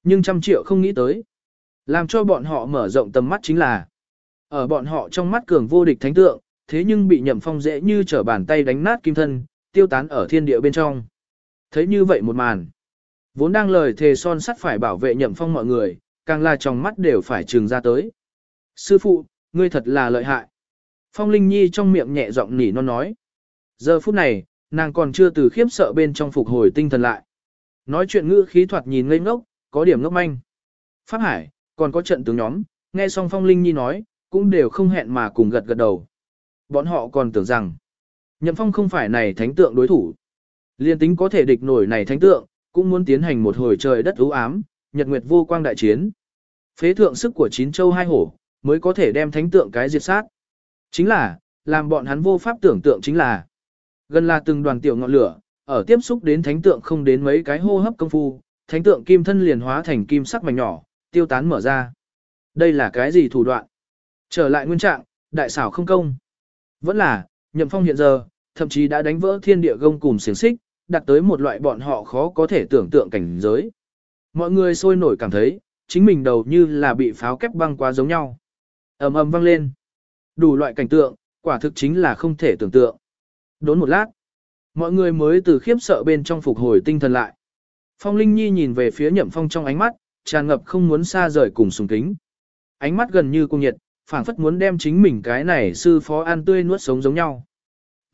Nhưng trăm triệu không nghĩ tới. Làm cho bọn họ mở rộng tầm mắt chính là, ở bọn họ trong mắt cường vô địch thánh tượng, thế nhưng bị nhậm phong dễ như trở bàn tay đánh nát kim thân, tiêu tán ở thiên địa bên trong. Thấy như vậy một màn. Vốn đang lời thề son sắt phải bảo vệ nhậm phong mọi người, càng là trong mắt đều phải trừng ra tới. Sư phụ, ngươi thật là lợi hại. Phong Linh Nhi trong miệng nhẹ giọng nỉ non nói. Giờ phút này, nàng còn chưa từ khiếp sợ bên trong phục hồi tinh thần lại. Nói chuyện ngữ khí thoạt nhìn ngây ngốc, có điểm ngốc manh. Pháp Hải, còn có trận tướng nhóm, nghe xong Phong Linh Nhi nói, cũng đều không hẹn mà cùng gật gật đầu. Bọn họ còn tưởng rằng, Nhậm Phong không phải này thánh tượng đối thủ. Liên tính có thể địch nổi này thánh tượng, cũng muốn tiến hành một hồi trời đất ưu ám, nhật nguyệt vô quang đại chiến. Phế thượng sức của chín châu hai hổ, mới có thể đem thánh tượng cái diệt sát. Chính là, làm bọn hắn vô pháp tưởng tượng chính là, gần là từng đoàn tiểu ngọn lửa, ở tiếp xúc đến thánh tượng không đến mấy cái hô hấp công phu, thánh tượng kim thân liền hóa thành kim sắc mảnh nhỏ, tiêu tán mở ra. Đây là cái gì thủ đoạn? Trở lại nguyên trạng, đại xảo không công. Vẫn là, nhậm phong hiện giờ, thậm chí đã đánh vỡ thiên địa gông cùng xiềng xích, đạt tới một loại bọn họ khó có thể tưởng tượng cảnh giới. Mọi người sôi nổi cảm thấy, chính mình đầu như là bị pháo kép băng quá giống nhau. ầm ầm vang lên. Đủ loại cảnh tượng, quả thực chính là không thể tưởng tượng. Đốn một lát, mọi người mới từ khiếp sợ bên trong phục hồi tinh thần lại. Phong Linh Nhi nhìn về phía Nhậm Phong trong ánh mắt, tràn ngập không muốn xa rời cùng sùng kính. Ánh mắt gần như cung nhiệt, phảng phất muốn đem chính mình cái này sư phó ăn tươi nuốt sống giống nhau.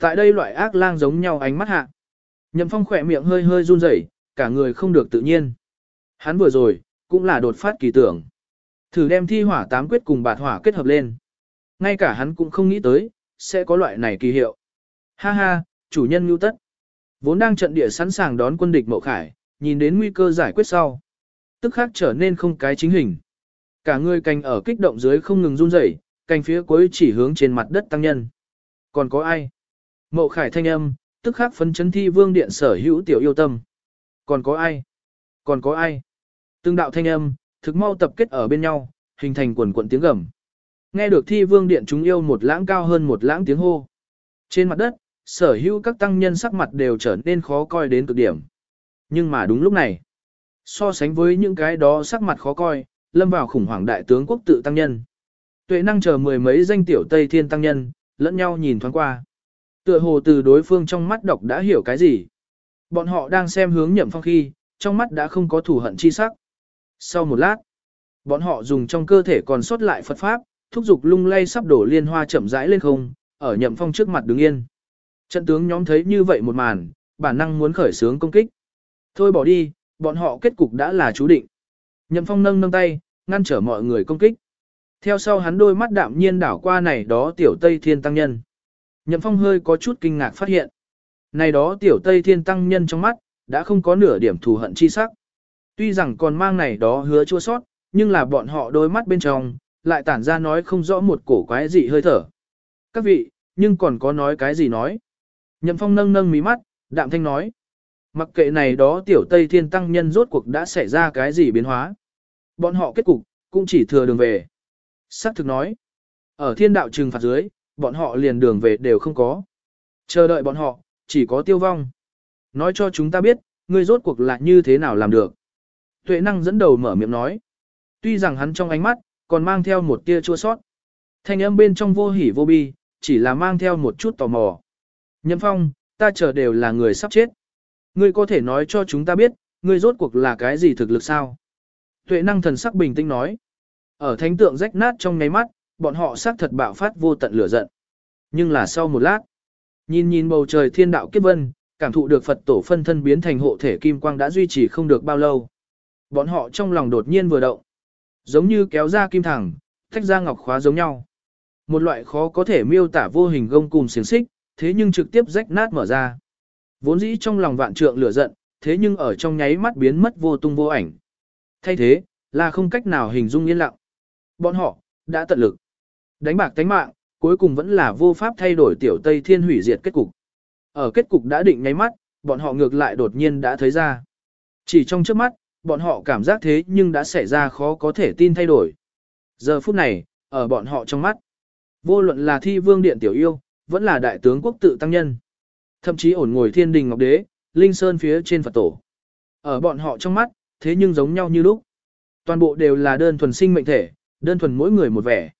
Tại đây loại ác lang giống nhau ánh mắt hạ. Nhậm Phong khỏe miệng hơi hơi run rẩy, cả người không được tự nhiên. Hắn vừa rồi, cũng là đột phát kỳ tưởng. Thử đem thi hỏa tám quyết cùng bạt hỏa kết hợp lên. Ngay cả hắn cũng không nghĩ tới, sẽ có loại này kỳ hiệu. Ha ha, chủ nhân lưu tất. Vốn đang trận địa sẵn sàng đón quân địch mậu khải, nhìn đến nguy cơ giải quyết sau. Tức khác trở nên không cái chính hình. Cả người cành ở kích động dưới không ngừng run rẩy, cành phía cuối chỉ hướng trên mặt đất tăng nhân. Còn có ai? Mậu khải thanh âm, tức khắc phấn chấn thi vương điện sở hữu tiểu yêu tâm. Còn có ai? Còn có ai? Từng đạo thanh âm, thực mau tập kết ở bên nhau, hình thành quần quần tiếng gầm. Nghe được thi vương điện chúng yêu một lãng cao hơn một lãng tiếng hô. Trên mặt đất, sở hữu các tăng nhân sắc mặt đều trở nên khó coi đến cực điểm. Nhưng mà đúng lúc này, so sánh với những cái đó sắc mặt khó coi, lâm vào khủng hoảng đại tướng quốc tự tăng nhân. Tuệ năng chờ mười mấy danh tiểu Tây Thiên tăng nhân, lẫn nhau nhìn thoáng qua. Tựa hồ từ đối phương trong mắt độc đã hiểu cái gì. Bọn họ đang xem hướng nhậm phong khi, trong mắt đã không có thù hận chi sắc. Sau một lát, bọn họ dùng trong cơ thể còn sót lại Phật Pháp, thúc giục lung lay sắp đổ liên hoa chậm rãi lên không, ở nhậm phong trước mặt đứng yên. Trận tướng nhóm thấy như vậy một màn, bản năng muốn khởi sướng công kích. Thôi bỏ đi, bọn họ kết cục đã là chú định. Nhậm phong nâng nâng tay, ngăn trở mọi người công kích. Theo sau hắn đôi mắt đạm nhiên đảo qua này đó tiểu Tây Thiên Tăng Nhân. Nhậm phong hơi có chút kinh ngạc phát hiện. Này đó tiểu Tây Thiên Tăng Nhân trong mắt, đã không có nửa điểm thù hận chi sắc. Tuy rằng còn mang này đó hứa chua sót, nhưng là bọn họ đôi mắt bên trong, lại tản ra nói không rõ một cổ quái gì hơi thở. Các vị, nhưng còn có nói cái gì nói. Nhậm phong nâng nâng mí mắt, đạm thanh nói. Mặc kệ này đó tiểu Tây Thiên Tăng nhân rốt cuộc đã xảy ra cái gì biến hóa. Bọn họ kết cục, cũng chỉ thừa đường về. Sắc thực nói. Ở thiên đạo trừng phạt dưới, bọn họ liền đường về đều không có. Chờ đợi bọn họ, chỉ có tiêu vong. Nói cho chúng ta biết, ngươi rốt cuộc là như thế nào làm được. Tuệ năng dẫn đầu mở miệng nói. Tuy rằng hắn trong ánh mắt, còn mang theo một tia chua sót. Thanh âm bên trong vô hỉ vô bi, chỉ là mang theo một chút tò mò. Nhậm phong, ta chờ đều là người sắp chết. Ngươi có thể nói cho chúng ta biết, ngươi rốt cuộc là cái gì thực lực sao? Tuệ năng thần sắc bình tĩnh nói. Ở thánh tượng rách nát trong ngáy mắt, bọn họ xác thật bạo phát vô tận lửa giận. Nhưng là sau một lát, nhìn nhìn bầu trời thiên đạo kiếp vân, cảm thụ được Phật tổ phân thân biến thành hộ thể kim quang đã duy trì không được bao lâu. Bọn họ trong lòng đột nhiên vừa động. Giống như kéo ra kim thẳng, tách ra ngọc khóa giống nhau. Một loại khó có thể miêu tả vô hình gông cùng xiềng xích, thế nhưng trực tiếp rách nát mở ra. Vốn dĩ trong lòng vạn trượng lửa giận, thế nhưng ở trong nháy mắt biến mất vô tung vô ảnh. Thay thế, là không cách nào hình dung yên lặng. Bọn họ, đã tận lực. Đánh bạc tánh mạng, cuối cùng vẫn là vô pháp thay đổi tiểu Tây Thiên hủy diệt kết cục. Ở kết cục đã định nháy mắt, bọn họ ngược lại đột nhiên đã thấy ra. Chỉ trong trước mắt, bọn họ cảm giác thế nhưng đã xảy ra khó có thể tin thay đổi. Giờ phút này, ở bọn họ trong mắt, vô luận là thi vương điện tiểu yêu, vẫn là đại tướng quốc tự tăng nhân. Thậm chí ổn ngồi thiên đình ngọc đế, linh sơn phía trên Phật tổ. Ở bọn họ trong mắt, thế nhưng giống nhau như lúc. Toàn bộ đều là đơn thuần sinh mệnh thể, đơn thuần mỗi người một vẻ.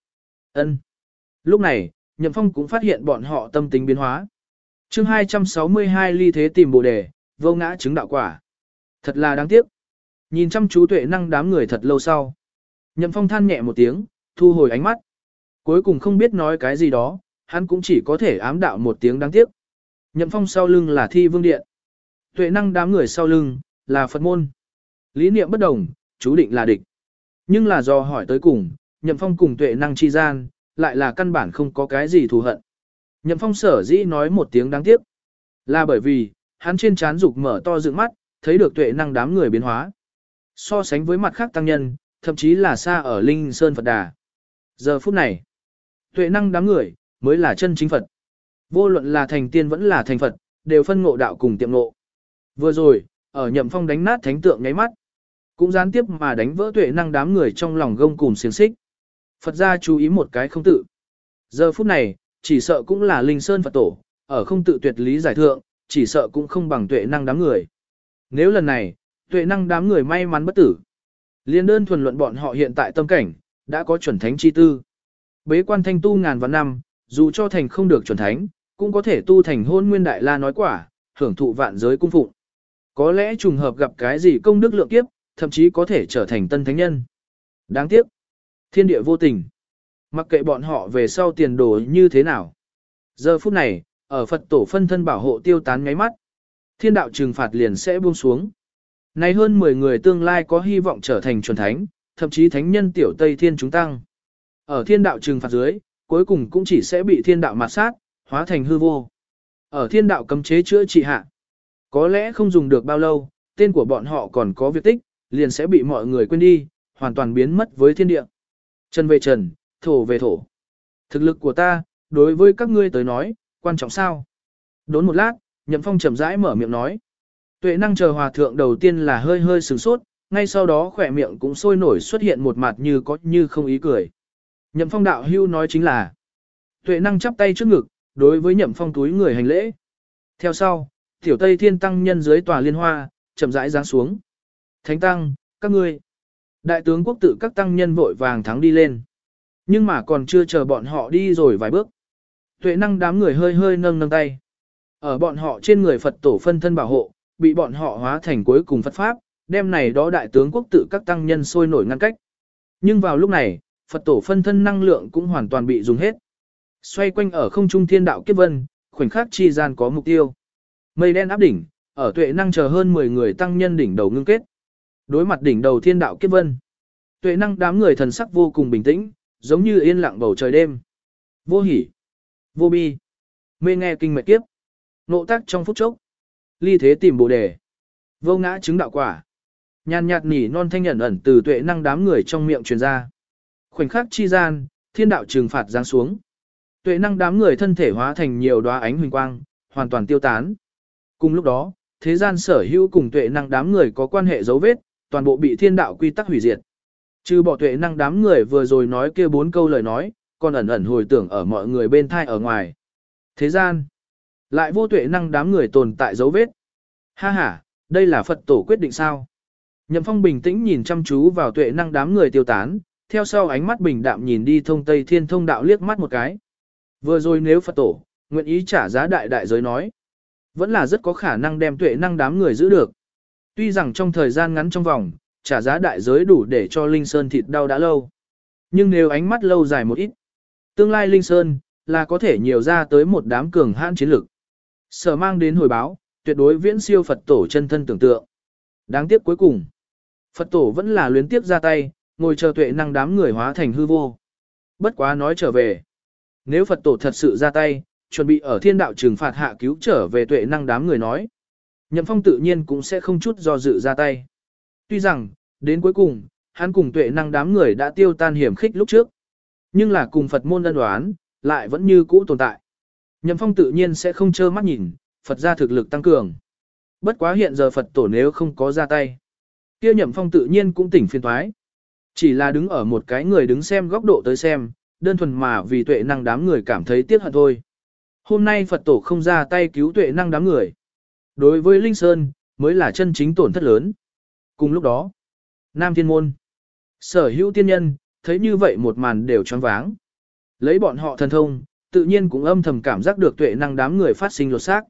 Ân. Lúc này, Nhậm Phong cũng phát hiện bọn họ tâm tính biến hóa. Chương 262 ly thế tìm bồ đề, vô ngã chứng đạo quả. Thật là đáng tiếc. Nhìn chăm chú tuệ năng đám người thật lâu sau. Nhậm phong than nhẹ một tiếng, thu hồi ánh mắt. Cuối cùng không biết nói cái gì đó, hắn cũng chỉ có thể ám đạo một tiếng đáng tiếc. Nhậm phong sau lưng là thi vương điện. Tuệ năng đám người sau lưng, là Phật môn. Lý niệm bất đồng, chú định là địch. Nhưng là do hỏi tới cùng, nhậm phong cùng tuệ năng chi gian, lại là căn bản không có cái gì thù hận. Nhậm phong sở dĩ nói một tiếng đáng tiếc. Là bởi vì, hắn trên chán dục mở to dựng mắt, thấy được tuệ năng đám người biến hóa. So sánh với mặt khác tăng nhân, thậm chí là xa ở Linh Sơn Phật Đà. Giờ phút này, tuệ năng đám người, mới là chân chính Phật. Vô luận là thành tiên vẫn là thành Phật, đều phân ngộ đạo cùng tiệm ngộ. Vừa rồi, ở nhậm phong đánh nát thánh tượng nháy mắt, cũng gián tiếp mà đánh vỡ tuệ năng đám người trong lòng gông cùng xiềng xích. Phật gia chú ý một cái không tự. Giờ phút này, chỉ sợ cũng là Linh Sơn Phật Tổ, ở không tự tuyệt lý giải thượng, chỉ sợ cũng không bằng tuệ năng đám người. Nếu lần này, tuệ năng đám người may mắn bất tử. Liên đơn thuần luận bọn họ hiện tại tâm cảnh, đã có chuẩn thánh chi tư. Bế quan thanh tu ngàn vạn năm, dù cho thành không được chuẩn thánh, cũng có thể tu thành hôn nguyên đại la nói quả, hưởng thụ vạn giới cung phụng. Có lẽ trùng hợp gặp cái gì công đức lượng kiếp, thậm chí có thể trở thành tân thánh nhân. Đáng tiếc, thiên địa vô tình. Mặc kệ bọn họ về sau tiền đồ như thế nào. Giờ phút này, ở Phật tổ phân thân bảo hộ tiêu tán ngáy mắt, thiên đạo trừng phạt liền sẽ buông xuống. Nay hơn 10 người tương lai có hy vọng trở thành chuẩn thánh, thậm chí thánh nhân tiểu Tây Thiên chúng tăng. Ở thiên đạo trừng phạt dưới, cuối cùng cũng chỉ sẽ bị thiên đạo mạt sát, hóa thành hư vô. Ở thiên đạo cấm chế chữa trị hạ. Có lẽ không dùng được bao lâu, tên của bọn họ còn có việc tích, liền sẽ bị mọi người quên đi, hoàn toàn biến mất với thiên địa. Trần về trần, thổ về thổ. Thực lực của ta, đối với các ngươi tới nói, quan trọng sao? Đốn một lát, Nhậm Phong chậm rãi mở miệng nói. Tuệ năng chờ hòa thượng đầu tiên là hơi hơi sửng sốt, ngay sau đó khỏe miệng cũng sôi nổi xuất hiện một mặt như có như không ý cười. Nhậm Phong đạo hưu nói chính là. Tuệ năng chắp tay trước ngực, đối với Nhậm Phong túi người hành lễ. Theo sau, tiểu Tây Thiên Tăng nhân dưới tòa liên hoa, chậm rãi giáng xuống. Thánh Tăng, các ngươi. Đại tướng quốc tự các tăng nhân vội vàng thắng đi lên. Nhưng mà còn chưa chờ bọn họ đi rồi vài bước. Tuệ năng đám người hơi hơi nâng nâng tay. Ở bọn họ trên người Phật tổ phân thân bảo hộ, bị bọn họ hóa thành cuối cùng Phật Pháp, đem này đó đại tướng quốc tự các tăng nhân sôi nổi ngăn cách. Nhưng vào lúc này, Phật tổ phân thân năng lượng cũng hoàn toàn bị dùng hết. Xoay quanh ở không trung thiên đạo kiếp vân, khoảnh khắc chi gian có mục tiêu. Mây đen áp đỉnh, ở tuệ năng chờ hơn 10 người tăng nhân đỉnh đầu ngưng kết. Đối mặt đỉnh đầu thiên đạo kiếp vân. Tuệ năng đám người thần sắc vô cùng bình tĩnh, giống như yên lặng bầu trời đêm. Vô hỉ, vô bi, mê nghe kinh mạch kiếp. Nộ tác trong phút chốc. Ly thế tìm bồ đề. Vô ngã chứng đạo quả. Nhàn nhạt nỉ non thanh nhận ẩn từ tuệ năng đám người trong miệng truyền ra. Khoảnh khắc chi gian, thiên đạo trừng phạt giáng xuống. Tuệ năng đám người thân thể hóa thành nhiều đóa ánh huỳnh quang, hoàn toàn tiêu tán. Cùng lúc đó, thế gian sở hữu cùng tuệ năng đám người có quan hệ dấu vết, toàn bộ bị thiên đạo quy tắc hủy diệt. Trừ bỏ tuệ năng đám người vừa rồi nói kia bốn câu lời nói, còn ẩn ẩn hồi tưởng ở mọi người bên thai ở ngoài. Thế gian, lại vô tuệ năng đám người tồn tại dấu vết. Ha ha, đây là Phật tổ quyết định sao? Nhậm Phong bình tĩnh nhìn chăm chú vào tuệ năng đám người tiêu tán, theo sau ánh mắt bình đạm nhìn đi thông Tây Thiên thông đạo liếc mắt một cái. Vừa rồi nếu Phật tổ, nguyện ý trả giá đại đại giới nói, vẫn là rất có khả năng đem tuệ năng đám người giữ được. Tuy rằng trong thời gian ngắn trong vòng, trả giá đại giới đủ để cho Linh Sơn thịt đau đã lâu. Nhưng nếu ánh mắt lâu dài một ít, tương lai Linh Sơn, là có thể nhiều ra tới một đám cường hãn chiến lực. Sở mang đến hồi báo, tuyệt đối viễn siêu Phật tổ chân thân tưởng tượng. Đáng tiếc cuối cùng, Phật tổ vẫn là luyến tiếp ra tay, ngồi chờ tuệ năng đám người hóa thành hư vô. Bất quá nói trở về. Nếu Phật tổ thật sự ra tay, chuẩn bị ở thiên đạo trừng phạt hạ cứu trở về tuệ năng đám người nói. Nhậm phong tự nhiên cũng sẽ không chút do dự ra tay. Tuy rằng, đến cuối cùng, hắn cùng tuệ năng đám người đã tiêu tan hiểm khích lúc trước. Nhưng là cùng Phật môn đơn đoán, lại vẫn như cũ tồn tại. Nhậm phong tự nhiên sẽ không trơ mắt nhìn, Phật ra thực lực tăng cường. Bất quá hiện giờ Phật tổ nếu không có ra tay. kia nhậm phong tự nhiên cũng tỉnh phiên thoái. Chỉ là đứng ở một cái người đứng xem góc độ tới xem, đơn thuần mà vì tuệ năng đám người cảm thấy tiếc hận thôi. Hôm nay Phật tổ không ra tay cứu tuệ năng đám người. Đối với Linh Sơn, mới là chân chính tổn thất lớn. Cùng lúc đó, Nam Thiên Môn, sở hữu tiên nhân, thấy như vậy một màn đều choáng váng. Lấy bọn họ thần thông, tự nhiên cũng âm thầm cảm giác được tuệ năng đám người phát sinh lột xác.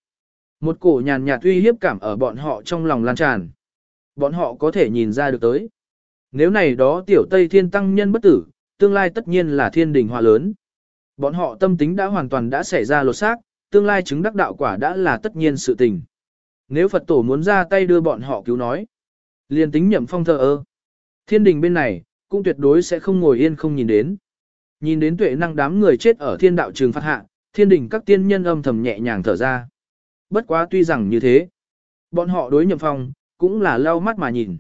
Một cổ nhàn nhạt uy hiếp cảm ở bọn họ trong lòng lan tràn. bọn họ có thể nhìn ra được tới. Nếu này đó tiểu Tây Thiên Tăng nhân bất tử, tương lai tất nhiên là thiên đình hòa lớn. Bọn họ tâm tính đã hoàn toàn đã xảy ra lột xác, tương lai chứng đắc đạo quả đã là tất nhiên sự tình. Nếu Phật tổ muốn ra tay đưa bọn họ cứu nói, liền tính nhậm phong thờ ơ. Thiên đình bên này, cũng tuyệt đối sẽ không ngồi yên không nhìn đến. Nhìn đến tuệ năng đám người chết ở thiên đạo trường phát hạ, thiên đình các tiên nhân âm thầm nhẹ nhàng thở ra. Bất quá tuy rằng như thế, bọn họ đối nhậm phong, cũng là lau mắt mà nhìn.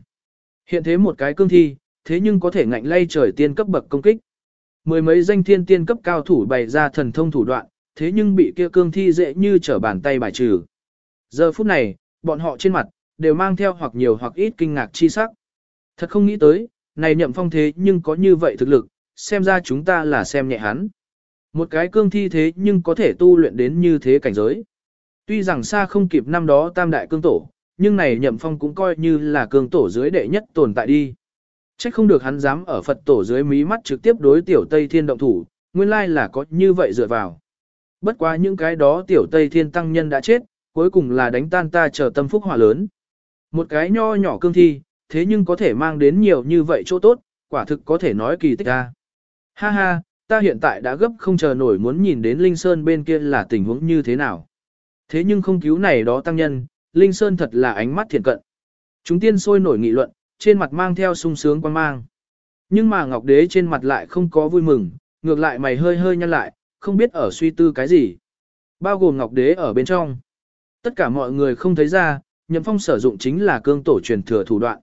Hiện thế một cái cương thi, thế nhưng có thể ngạnh lay trời tiên cấp bậc công kích. Mười mấy danh thiên tiên cấp cao thủ bày ra thần thông thủ đoạn, thế nhưng bị kia cương thi dễ như trở bàn tay bài trừ. Giờ phút này, bọn họ trên mặt, đều mang theo hoặc nhiều hoặc ít kinh ngạc chi sắc. Thật không nghĩ tới, này nhậm phong thế nhưng có như vậy thực lực, xem ra chúng ta là xem nhẹ hắn. Một cái cương thi thế nhưng có thể tu luyện đến như thế cảnh giới. Tuy rằng xa không kịp năm đó tam đại cương tổ, nhưng này nhậm phong cũng coi như là cương tổ dưới đệ nhất tồn tại đi. Chắc không được hắn dám ở Phật tổ dưới mí mắt trực tiếp đối tiểu Tây Thiên động thủ, nguyên lai là có như vậy dựa vào. Bất quá những cái đó tiểu Tây Thiên tăng nhân đã chết, cuối cùng là đánh tan ta chờ tâm phúc hỏa lớn. Một cái nho nhỏ cương thi, thế nhưng có thể mang đến nhiều như vậy chỗ tốt, quả thực có thể nói kỳ tích a. Ha ha, ta hiện tại đã gấp không chờ nổi muốn nhìn đến Linh Sơn bên kia là tình huống như thế nào. Thế nhưng không cứu này đó tăng nhân, Linh Sơn thật là ánh mắt thiện cận. Chúng tiên sôi nổi nghị luận, trên mặt mang theo sung sướng quan mang. Nhưng mà Ngọc Đế trên mặt lại không có vui mừng, ngược lại mày hơi hơi nhăn lại, không biết ở suy tư cái gì. Bao gồm Ngọc Đế ở bên trong. Tất cả mọi người không thấy ra, Nhậm Phong sử dụng chính là cương tổ truyền thừa thủ đoạn.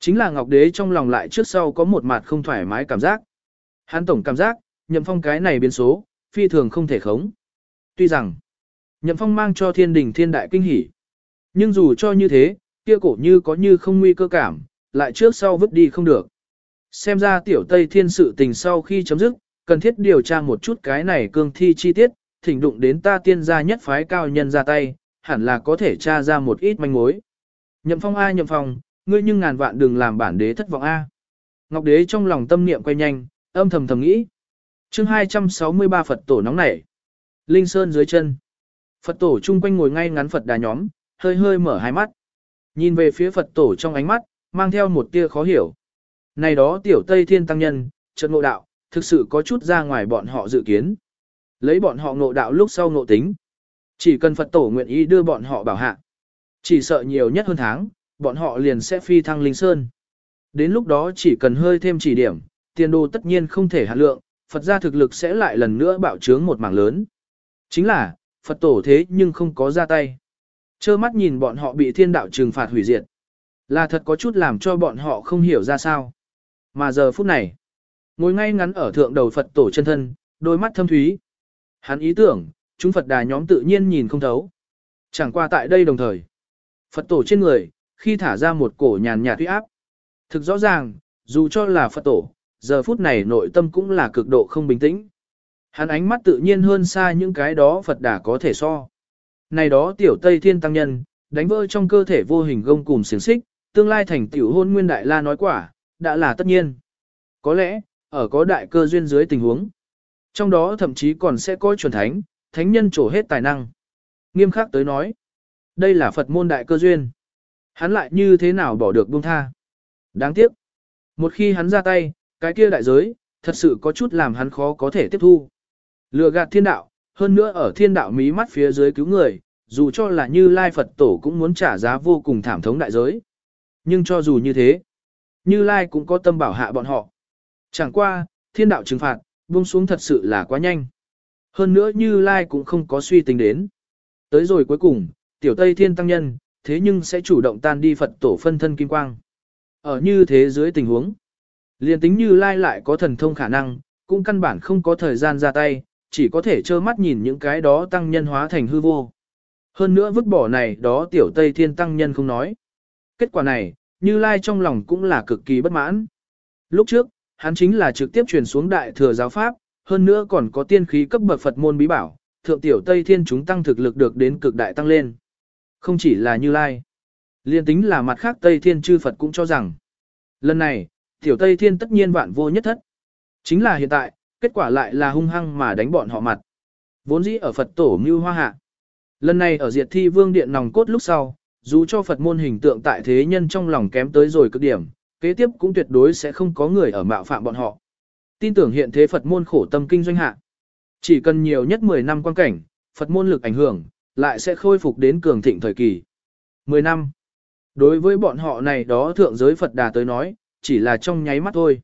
Chính là Ngọc Đế trong lòng lại trước sau có một mặt không thoải mái cảm giác. Hắn tổng cảm giác, Nhậm Phong cái này biến số, phi thường không thể khống. Tuy rằng, Nhậm Phong mang cho thiên đình thiên đại kinh hỉ. Nhưng dù cho như thế, kia cổ như có như không nguy cơ cảm, lại trước sau vứt đi không được. Xem ra tiểu Tây Thiên sự tình sau khi chấm dứt, cần thiết điều tra một chút cái này cương thi chi tiết, thỉnh đụng đến ta tiên gia nhất phái cao nhân ra tay, hẳn là có thể tra ra một ít manh mối. Nhậm phong A nhậm phong, ngươi nhưng ngàn vạn đừng làm bản đế thất vọng A. Ngọc đế trong lòng tâm niệm quay nhanh, âm thầm thầm nghĩ. chương 263 Phật tổ nóng nảy. Linh Sơn dưới chân. Phật tổ chung quanh ngồi ngay ngắn Phật đà nhóm, hơi hơi mở hai mắt. Nhìn về phía Phật tổ trong ánh mắt, mang theo một tia khó hiểu. Này đó tiểu Tây Thiên Tăng Nhân, trận ngộ đạo, thực sự có chút ra ngoài bọn họ dự kiến. Lấy bọn họ ngộ đạo lúc sau ngộ tính. Chỉ cần Phật tổ nguyện ý đưa bọn họ bảo hạ. Chỉ sợ nhiều nhất hơn tháng, bọn họ liền sẽ phi thăng linh sơn. Đến lúc đó chỉ cần hơi thêm chỉ điểm, tiền đồ tất nhiên không thể hạ lượng, Phật gia thực lực sẽ lại lần nữa bạo trướng một mảng lớn. Chính là, Phật tổ thế nhưng không có ra tay. Chơ mắt nhìn bọn họ bị thiên đạo trừng phạt hủy diệt. Là thật có chút làm cho bọn họ không hiểu ra sao. Mà giờ phút này, ngồi ngay ngắn ở thượng đầu Phật tổ chân thân, đôi mắt thâm thúy. Hắn ý tưởng, chúng Phật đà nhóm tự nhiên nhìn không thấu. Chẳng qua tại đây đồng thời. Phật tổ trên người, khi thả ra một cổ nhàn nhạt uy áp. Thực rõ ràng, dù cho là Phật tổ, giờ phút này nội tâm cũng là cực độ không bình tĩnh. Hắn ánh mắt tự nhiên hơn xa những cái đó Phật đà có thể so. Này đó tiểu Tây Thiên Tăng Nhân, đánh vỡ trong cơ thể vô hình gông cùng xiềng xích, tương lai thành tiểu hôn nguyên đại la nói quả, đã là tất nhiên. Có lẽ, ở có đại cơ duyên dưới tình huống, trong đó thậm chí còn sẽ có chuẩn thánh, thánh nhân trổ hết tài năng. Nghiêm khắc tới nói, đây là Phật môn đại cơ duyên. Hắn lại như thế nào bỏ được buông tha. Đáng tiếc, một khi hắn ra tay, cái kia đại giới, thật sự có chút làm hắn khó có thể tiếp thu. Lừa gạt thiên đạo, hơn nữa ở thiên đạo mí mắt phía dưới cứu người, dù cho là như Lai Phật Tổ cũng muốn trả giá vô cùng thảm thống đại giới. Nhưng cho dù như thế, Như Lai cũng có tâm bảo hạ bọn họ. Chẳng qua, thiên đạo trừng phạt, buông xuống thật sự là quá nhanh. Hơn nữa Như Lai cũng không có suy tính đến. Tới rồi cuối cùng, tiểu Tây Thiên Tăng Nhân, thế nhưng sẽ chủ động tan đi Phật Tổ phân thân kim quang. Ở như thế dưới tình huống, liền tính Như Lai lại có thần thông khả năng, cũng căn bản không có thời gian ra tay, chỉ có thể trơ mắt nhìn những cái đó tăng nhân hóa thành hư vô. Hơn nữa vứt bỏ này đó tiểu Tây Thiên tăng nhân không nói. Kết quả này, Như Lai trong lòng cũng là cực kỳ bất mãn. Lúc trước, hắn chính là trực tiếp truyền xuống đại thừa giáo pháp, hơn nữa còn có tiên khí cấp bậc Phật môn bí bảo, thượng tiểu Tây Thiên chúng tăng thực lực được đến cực đại tăng lên. Không chỉ là Như Lai. Liên tính là mặt khác Tây Thiên chư Phật cũng cho rằng. Lần này, tiểu Tây Thiên tất nhiên vạn vô nhất thất. Chính là hiện tại, kết quả lại là hung hăng mà đánh bọn họ mặt. Vốn dĩ ở Phật tổ mưu hoa hạ. Lần này ở diệt thi vương điện nòng cốt lúc sau, Dù cho Phật môn hình tượng tại thế nhân trong lòng kém tới rồi cực điểm, kế tiếp cũng tuyệt đối sẽ không có người ở mạo phạm bọn họ. Tin tưởng hiện thế Phật môn khổ tâm kinh doanh hạ. Chỉ cần nhiều nhất 10 năm quan cảnh, Phật môn lực ảnh hưởng, lại sẽ khôi phục đến cường thịnh thời kỳ. 10 năm. Đối với bọn họ này đó thượng giới Phật đà tới nói, chỉ là trong nháy mắt thôi.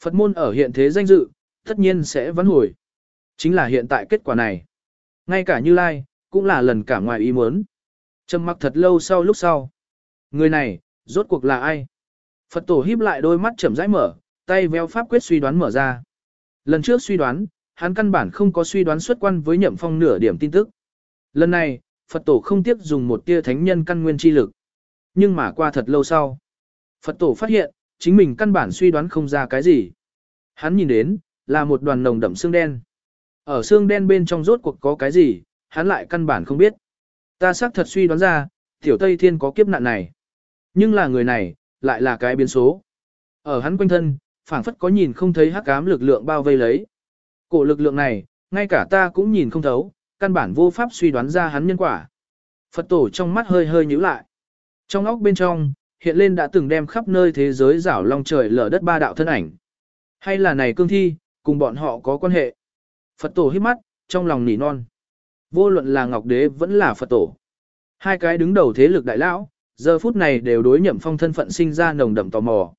Phật môn ở hiện thế danh dự, tất nhiên sẽ vẫn hồi. Chính là hiện tại kết quả này. Ngay cả Như Lai, cũng là lần cả ngoài ý muốn. Trầm mặc thật lâu sau lúc sau. Người này, rốt cuộc là ai? Phật tổ híp lại đôi mắt chậm rãi mở, tay véo pháp quyết suy đoán mở ra. Lần trước suy đoán, hắn căn bản không có suy đoán xuất quan với nhậm phong nửa điểm tin tức. Lần này, Phật tổ không tiếc dùng một tia thánh nhân căn nguyên chi lực. Nhưng mà qua thật lâu sau, Phật tổ phát hiện, chính mình căn bản suy đoán không ra cái gì. Hắn nhìn đến, là một đoàn nồng đậm xương đen. Ở xương đen bên trong rốt cuộc có cái gì, hắn lại căn bản không biết. Ta xác thật suy đoán ra, tiểu Tây Thiên có kiếp nạn này. Nhưng là người này, lại là cái biến số. Ở hắn quanh thân, phảng phất có nhìn không thấy hắc ám lực lượng bao vây lấy. Cổ lực lượng này, ngay cả ta cũng nhìn không thấu, căn bản vô pháp suy đoán ra hắn nhân quả. Phật tổ trong mắt hơi hơi nhíu lại. Trong óc bên trong, hiện lên đã từng đem khắp nơi thế giới rảo long trời lở đất ba đạo thân ảnh. Hay là này cương thi, cùng bọn họ có quan hệ. Phật tổ hít mắt, trong lòng nỉ non. Vô luận là Ngọc Đế vẫn là Phật tổ. Hai cái đứng đầu thế lực đại lão, giờ phút này đều đối nhậm phong thân phận sinh ra nồng đậm tò mò.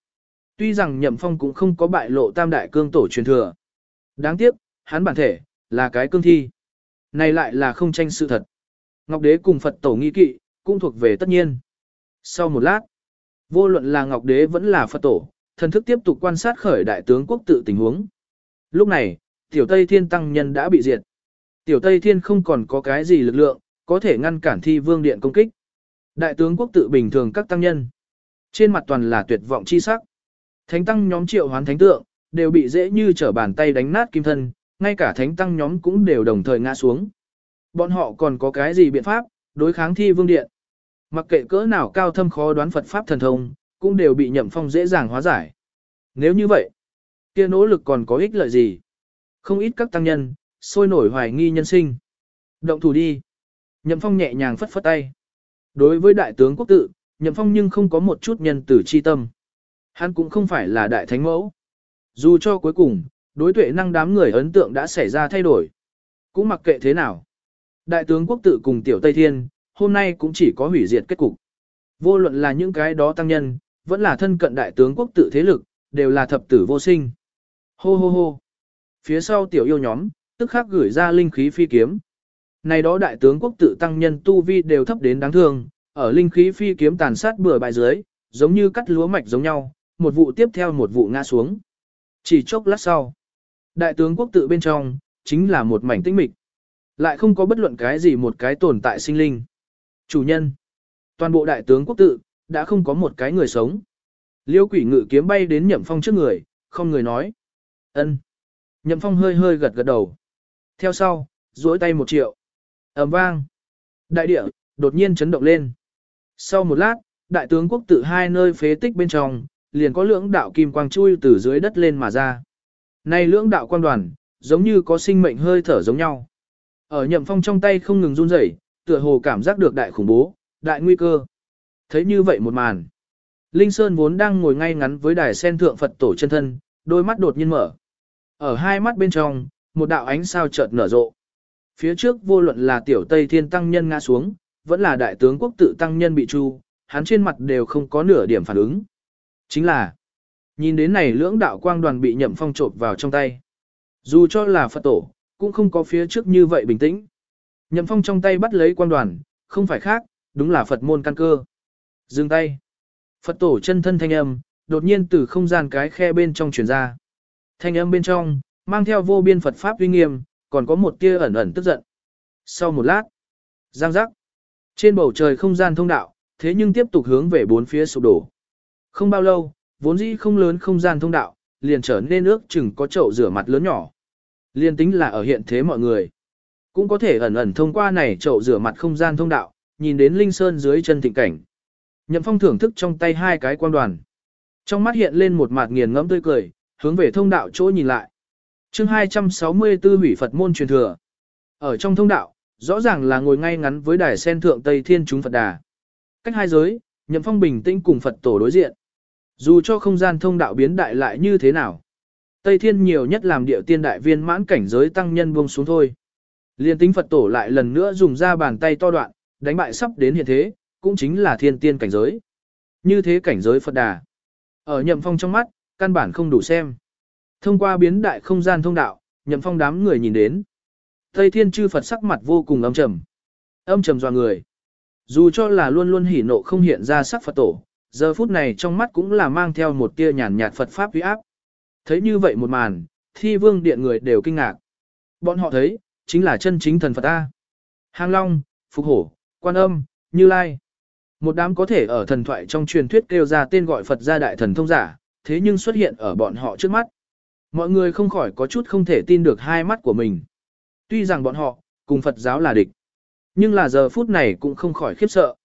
Tuy rằng nhậm phong cũng không có bại lộ tam đại cương tổ truyền thừa. Đáng tiếc, hắn bản thể, là cái cương thi. Này lại là không tranh sự thật. Ngọc Đế cùng Phật tổ nghi kỵ, cũng thuộc về tất nhiên. Sau một lát, vô luận là Ngọc Đế vẫn là Phật tổ, thần thức tiếp tục quan sát khởi đại tướng quốc tự tình huống. Lúc này, Tiểu Tây Thiên Tăng Nhân đã bị diệt. Tiểu Tây Thiên không còn có cái gì lực lượng, có thể ngăn cản thi vương điện công kích. Đại tướng quốc tự bình thường các tăng nhân. Trên mặt toàn là tuyệt vọng chi sắc. Thánh tăng nhóm triệu hoán thánh tượng, đều bị dễ như trở bàn tay đánh nát kim thân, ngay cả thánh tăng nhóm cũng đều đồng thời ngã xuống. Bọn họ còn có cái gì biện pháp, đối kháng thi vương điện. Mặc kệ cỡ nào cao thâm khó đoán Phật Pháp thần thông, cũng đều bị nhậm phong dễ dàng hóa giải. Nếu như vậy, kia nỗ lực còn có ích lợi gì? Không ít các tăng nhân, sôi nổi hoài nghi nhân sinh. Động thủ đi. Nhậm phong nhẹ nhàng phất phất tay. Đối với đại tướng quốc tự, nhậm phong nhưng không có một chút nhân tử chi tâm. Hắn cũng không phải là đại thánh mẫu. Dù cho cuối cùng, đối tuệ năng đám người ấn tượng đã xảy ra thay đổi. Cũng mặc kệ thế nào. Đại tướng quốc tự cùng tiểu Tây Thiên, hôm nay cũng chỉ có hủy diệt kết cục. Vô luận là những cái đó tăng nhân, vẫn là thân cận đại tướng quốc tự thế lực, đều là thập tử vô sinh. Hô hô hô. Phía sau tiểu yêu nhóm, tức khắc gửi ra linh khí phi kiếm. Này đó đại tướng quốc tự tăng nhân tu vi đều thấp đến đáng thương, ở linh khí phi kiếm tàn sát bừa bãi dưới, giống như cắt lúa mạch giống nhau, một vụ tiếp theo một vụ ngã xuống. Chỉ chốc lát sau, đại tướng quốc tự bên trong, chính là một mảnh tĩnh mịch. Lại không có bất luận cái gì một cái tồn tại sinh linh. Chủ nhân, toàn bộ đại tướng quốc tự, đã không có một cái người sống. Liêu quỷ ngự kiếm bay đến nhậm phong trước người, không người nói. ân. Nhậm phong hơi hơi gật gật đầu. Theo sau, duỗi tay một triệu. ầm vang. Đại địa, đột nhiên chấn động lên. Sau một lát, đại tướng quốc tự hai nơi phế tích bên trong, liền có lưỡng đạo kim quang chui từ dưới đất lên mà ra. Này lưỡng đạo quang đoàn, giống như có sinh mệnh hơi thở giống nhau. Ở nhậm phong trong tay không ngừng run rẩy, tựa hồ cảm giác được đại khủng bố, đại nguy cơ. Thấy như vậy một màn. Linh Sơn vốn đang ngồi ngay ngắn với đài sen thượng Phật tổ chân thân, đôi mắt đột nhiên mở. Ở hai mắt bên trong, một đạo ánh sao chợt nở rộ. Phía trước vô luận là tiểu Tây Thiên Tăng Nhân ngã xuống, vẫn là đại tướng quốc tự Tăng Nhân bị tru, hắn trên mặt đều không có nửa điểm phản ứng. Chính là, nhìn đến này lưỡng đạo quang đoàn bị nhậm phong trộn vào trong tay. Dù cho là Phật tổ, cũng không có phía trước như vậy bình tĩnh. Nhậm phong trong tay bắt lấy quang đoàn, không phải khác, đúng là Phật môn căn cơ. Dừng tay. Phật tổ chân thân thanh âm, đột nhiên từ không gian cái khe bên trong truyền ra. Thanh âm bên trong, mang theo vô biên Phật Pháp uy nghiêm, còn có một tia ẩn ẩn tức giận. Sau một lát, giang giác. Trên bầu trời không gian thông đạo, thế nhưng tiếp tục hướng về bốn phía sụp đổ. Không bao lâu, vốn dĩ không lớn không gian thông đạo, liền trở nên ước chừng có chậu rửa mặt lớn nhỏ. Liên tính là ở hiện thế mọi người. Cũng có thể ẩn ẩn thông qua này chậu rửa mặt không gian thông đạo, nhìn đến Linh Sơn dưới chân thịnh cảnh. Nhậm Phong thưởng thức trong tay hai cái quan đoàn. Trong mắt hiện lên một mặt nghiền ngẫm tươi cười, hướng về thông đạo chỗ nhìn lại. Chương 264 hủy Phật môn truyền thừa. Ở trong thông đạo, rõ ràng là ngồi ngay ngắn với đài sen thượng Tây Thiên chúng Phật Đà. Cách hai giới, Nhậm Phong bình tĩnh cùng Phật tổ đối diện. Dù cho không gian thông đạo biến đại lại như thế nào, Tây Thiên nhiều nhất làm điệu tiên đại viên mãn cảnh giới tăng nhân buông xuống thôi. Liên tính Phật tổ lại lần nữa dùng ra bàn tay to đoạn, đánh bại sắp đến hiện thế, cũng chính là thiên tiên cảnh giới. Như thế cảnh giới Phật đà. Ở Nhậm Phong trong mắt, căn bản không đủ xem. Thông qua biến đại không gian thông đạo, Nhậm Phong đám người nhìn đến. Tây Thiên chư Phật sắc mặt vô cùng âm trầm. Âm trầm dò người. Dù cho là luôn luôn hỉ nộ không hiện ra sắc Phật tổ, giờ phút này trong mắt cũng là mang theo một tia nhàn nhạt Phật pháp uy áp. Thấy như vậy một màn, thi vương điện người đều kinh ngạc. Bọn họ thấy, chính là chân chính thần Phật A. Hàng Long, Phục Hổ, Quan Âm, Như Lai. Một đám có thể ở thần thoại trong truyền thuyết kêu ra tên gọi Phật gia đại thần thông giả, thế nhưng xuất hiện ở bọn họ trước mắt. Mọi người không khỏi có chút không thể tin được hai mắt của mình. Tuy rằng bọn họ, cùng Phật giáo là địch, nhưng là giờ phút này cũng không khỏi khiếp sợ.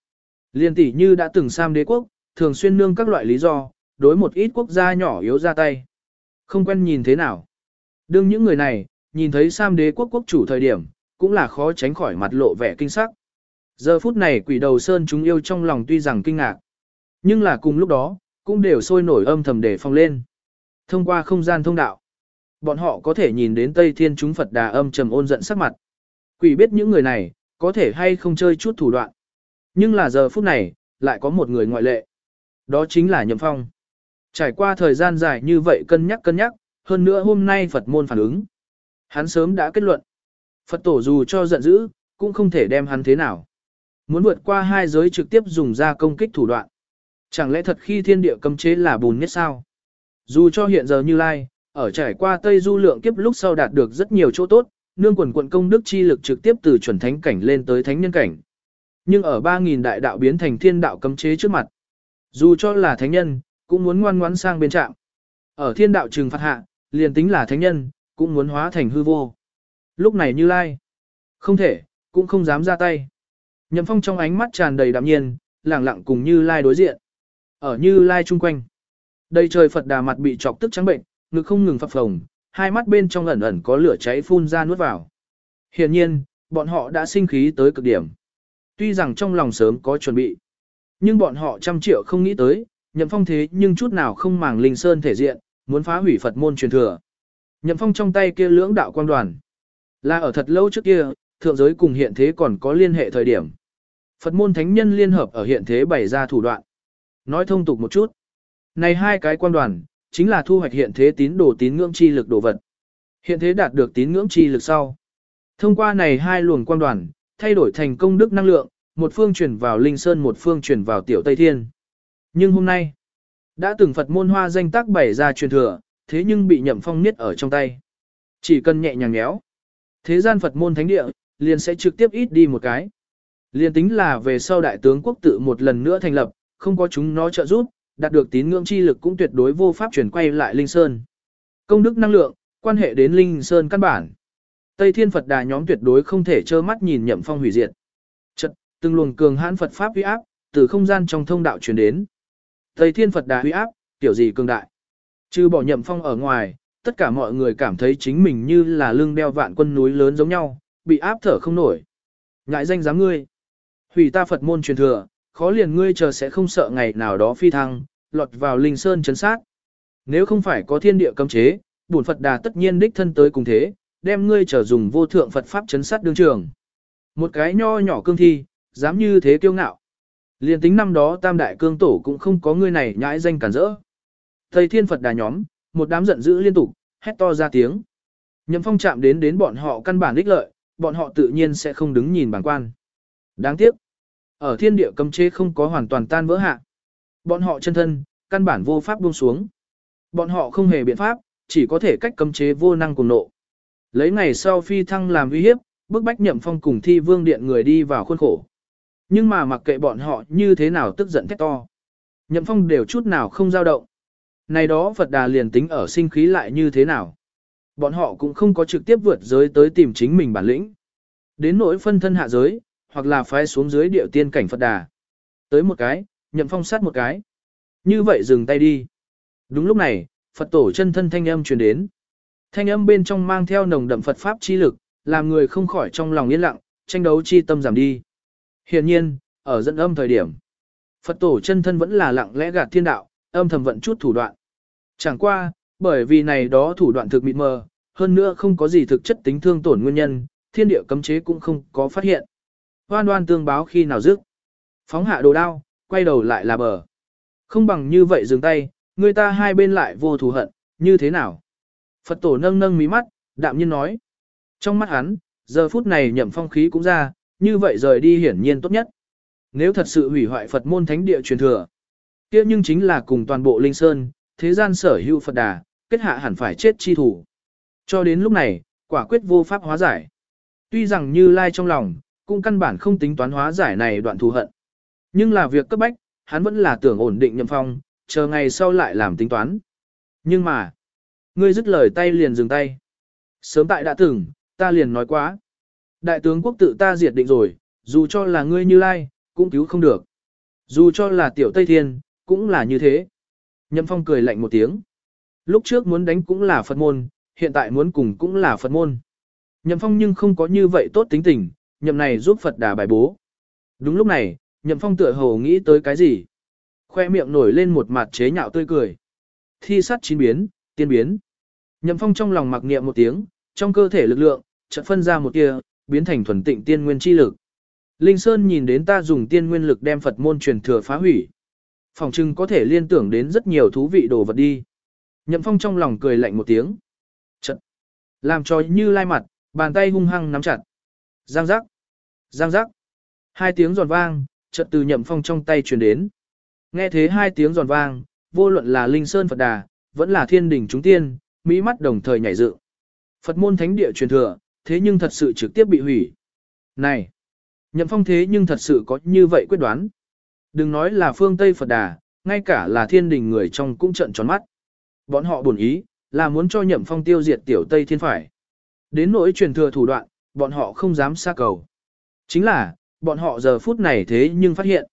Liên tỷ như đã từng sam đế quốc, thường xuyên nương các loại lý do, đối một ít quốc gia nhỏ yếu ra tay. Không quen nhìn thế nào. Đương những người này, nhìn thấy sam đế quốc quốc chủ thời điểm, cũng là khó tránh khỏi mặt lộ vẻ kinh sắc. Giờ phút này quỷ đầu sơn chúng yêu trong lòng tuy rằng kinh ngạc, nhưng là cùng lúc đó, cũng đều sôi nổi âm thầm để phong lên. Thông qua không gian thông đạo, bọn họ có thể nhìn đến Tây Thiên chúng Phật đà âm trầm ôn giận sắc mặt. Quỷ biết những người này, có thể hay không chơi chút thủ đoạn. Nhưng là giờ phút này, lại có một người ngoại lệ. Đó chính là Nhậm Phong. Trải qua thời gian dài như vậy cân nhắc cân nhắc, hơn nữa hôm nay Phật môn phản ứng. Hắn sớm đã kết luận. Phật tổ dù cho giận dữ, cũng không thể đem hắn thế nào. Muốn vượt qua hai giới trực tiếp dùng ra công kích thủ đoạn. Chẳng lẽ thật khi thiên địa cấm chế là bùn nhất sao? Dù cho hiện giờ như lai, ở trải qua Tây Du lượng kiếp lúc sau đạt được rất nhiều chỗ tốt, nương quần quận công đức chi lực trực tiếp từ chuẩn thánh cảnh lên tới thánh nhân cảnh. Nhưng ở 3.000 đại đạo biến thành thiên đạo cấm chế trước mặt. Dù cho là thánh nhân, cũng muốn ngoan ngoãn sang bên trạm. Ở thiên đạo trừng phạt hạ, liền tính là thánh nhân, cũng muốn hóa thành hư vô. Lúc này như lai, không thể, cũng không dám ra tay. Nhậm phong trong ánh mắt tràn đầy đạm nhiên, lẳng lặng cùng như lai đối diện. Ở như lai chung quanh. Đây trời Phật đà mặt bị chọc tức trắng bệnh, ngực không ngừng phập phồng, hai mắt bên trong ẩn ẩn có lửa cháy phun ra nuốt vào. Hiển nhiên, bọn họ đã sinh khí tới cực điểm. Tuy rằng trong lòng sớm có chuẩn bị, nhưng bọn họ trăm triệu không nghĩ tới, nhậm phong thế nhưng chút nào không màng linh sơn thể diện, muốn phá hủy Phật môn truyền thừa. Nhậm phong trong tay kia lưỡng đạo quang đoàn, là ở thật lâu trước kia, thượng giới cùng hiện thế còn có liên hệ thời điểm. Phật môn thánh nhân liên hợp ở hiện thế bày ra thủ đoạn. Nói thông tục một chút. Này hai cái quan đoàn, chính là thu hoạch hiện thế tín đồ tín ngưỡng chi lực đồ vật. Hiện thế đạt được tín ngưỡng chi lực sau. Thông qua này hai luồng quan đoàn, thay đổi thành công đức năng lượng, một phương chuyển vào Linh Sơn một phương chuyển vào Tiểu Tây Thiên. Nhưng hôm nay, đã từng Phật môn hoa danh tác bày ra truyền thừa, thế nhưng bị nhậm phong niết ở trong tay. Chỉ cần nhẹ nhàng nhéo. Thế gian Phật môn thánh địa, liền sẽ trực tiếp ít đi một cái. Liền tính là về sau đại tướng quốc tự một lần nữa thành lập, không có chúng nó trợ giúp, đạt được tín ngưỡng chi lực cũng tuyệt đối vô pháp chuyển quay lại Linh Sơn. Công đức năng lượng, quan hệ đến Linh Sơn căn bản. Tây Thiên Phật Đà nhóm tuyệt đối không thể trơ mắt nhìn Nhậm Phong hủy diệt. Từng luồng cường hãn Phật pháp uy áp từ không gian trong thông đạo truyền đến. Tây Thiên Phật Đà uy áp, tiểu gì cường đại. Trừ bỏ Nhậm Phong ở ngoài, tất cả mọi người cảm thấy chính mình như là lưng đeo vạn quân núi lớn giống nhau, bị áp thở không nổi. Ngại danh dám ngươi. Hủy ta Phật môn truyền thừa, khó liền ngươi chờ sẽ không sợ ngày nào đó phi thăng, lọt vào linh sơn chấn sát. Nếu không phải có thiên địa cấm chế, bổn Phật đà tất nhiên đích thân tới cùng thế, đem ngươi trở dùng vô thượng Phật pháp chấn sát đương trường. Một cái nho nhỏ cương thi, dám như thế kiêu ngạo. Liên tính năm đó tam đại cương tổ cũng không có người này nhãi danh cản rỡ. Thầy thiên Phật đà nhóm, một đám giận dữ liên tục, hét to ra tiếng. Nhậm phong chạm đến đến bọn họ căn bản ích lợi, bọn họ tự nhiên sẽ không đứng nhìn bản quan. Đáng tiếc. Ở thiên địa cấm chế không có hoàn toàn tan vỡ hạ. Bọn họ chân thân, căn bản vô pháp buông xuống. Bọn họ không hề biện pháp, chỉ có thể cách cấm chế vô năng cùng nộ. Lấy ngày sau phi thăng làm uy hiếp, bức bách nhậm phong cùng thi vương điện người đi vào khuôn khổ. Nhưng mà mặc kệ bọn họ như thế nào tức giận thét to. Nhậm phong đều chút nào không dao động. Này đó Phật đà liền tính ở sinh khí lại như thế nào. Bọn họ cũng không có trực tiếp vượt giới tới tìm chính mình bản lĩnh. Đến nỗi phân thân hạ giới, hoặc là phái xuống dưới điệu tiên cảnh Phật đà. Tới một cái, nhậm phong sát một cái. Như vậy dừng tay đi. Đúng lúc này, Phật tổ chân thân thanh âm truyền đến. Thanh âm bên trong mang theo nồng đậm Phật Pháp chi lực, làm người không khỏi trong lòng yên lặng, tranh đấu chi tâm giảm đi. Hiện nhiên, ở dẫn âm thời điểm, Phật tổ chân thân vẫn là lặng lẽ gạt thiên đạo, âm thầm vận chút thủ đoạn. Chẳng qua, bởi vì này đó thủ đoạn thực mịt mờ, hơn nữa không có gì thực chất tính thương tổn nguyên nhân, thiên địa cấm chế cũng không có phát hiện. Hoan đoan tương báo khi nào dứt. Phóng hạ đồ đao, quay đầu lại là bờ. Không bằng như vậy dừng tay, người ta hai bên lại vô thù hận, như thế nào? Phật tổ nâng nâng mí mắt, đạm nhiên nói. Trong mắt hắn, giờ phút này nhậm phong khí cũng ra, như vậy rời đi hiển nhiên tốt nhất. Nếu thật sự hủy hoại Phật môn thánh địa truyền thừa, kia nhưng chính là cùng toàn bộ linh sơn, thế gian sở hữu Phật đà, kết hạ hẳn phải chết chi thủ. Cho đến lúc này, quả quyết vô pháp hóa giải. Tuy rằng như lai trong lòng, cũng căn bản không tính toán hóa giải này đoạn thù hận. Nhưng là việc cấp bách, hắn vẫn là tưởng ổn định nhậm phong, chờ ngày sau lại làm tính toán. Nhưng mà, ngươi dứt lời tay liền dừng tay. Sớm tại đã từng, ta liền nói quá. Đại tướng quốc tự ta diệt định rồi, dù cho là ngươi như lai, cũng cứu không được. Dù cho là tiểu Tây Thiên, cũng là như thế. Nhậm phong cười lạnh một tiếng. Lúc trước muốn đánh cũng là Phật môn, hiện tại muốn cùng cũng là Phật môn. Nhậm phong nhưng không có như vậy tốt tính tình, nhậm này giúp Phật đà bài bố. Đúng lúc này, nhậm phong tựa hồ nghĩ tới cái gì. Khoe miệng nổi lên một mặt chế nhạo tươi cười. Thi sát chín biến, tiên biến. Nhậm phong trong lòng mặc niệm một tiếng, trong cơ thể lực lượng, chợt phân ra một tia, biến thành thuần tịnh tiên nguyên chi lực. Linh Sơn nhìn đến ta dùng tiên nguyên lực đem Phật môn truyền thừa phá hủy. Phòng trưng có thể liên tưởng đến rất nhiều thú vị đồ vật đi. Nhậm phong trong lòng cười lạnh một tiếng. trận Làm cho như lai mặt, bàn tay hung hăng nắm chặt. Giang giác. Giang giác. Hai tiếng giòn vang, trận từ nhậm phong trong tay truyền đến. Nghe thế hai tiếng giòn vang, vô luận là Linh Sơn Phật Đà, vẫn là thiên đỉnh chúng tiên, mỹ mắt đồng thời nhảy dựng. Phật môn thánh địa truyền thừa, thế nhưng thật sự trực tiếp bị hủy. Này, nhậm phong thế nhưng thật sự có như vậy quyết đoán. Đừng nói là phương Tây Phật Đà, ngay cả là thiên đình người trong cũng trận tròn mắt. Bọn họ buồn ý, là muốn cho nhậm phong tiêu diệt tiểu Tây thiên phải. Đến nỗi truyền thừa thủ đoạn, bọn họ không dám xa cầu. Chính là, bọn họ giờ phút này thế nhưng phát hiện.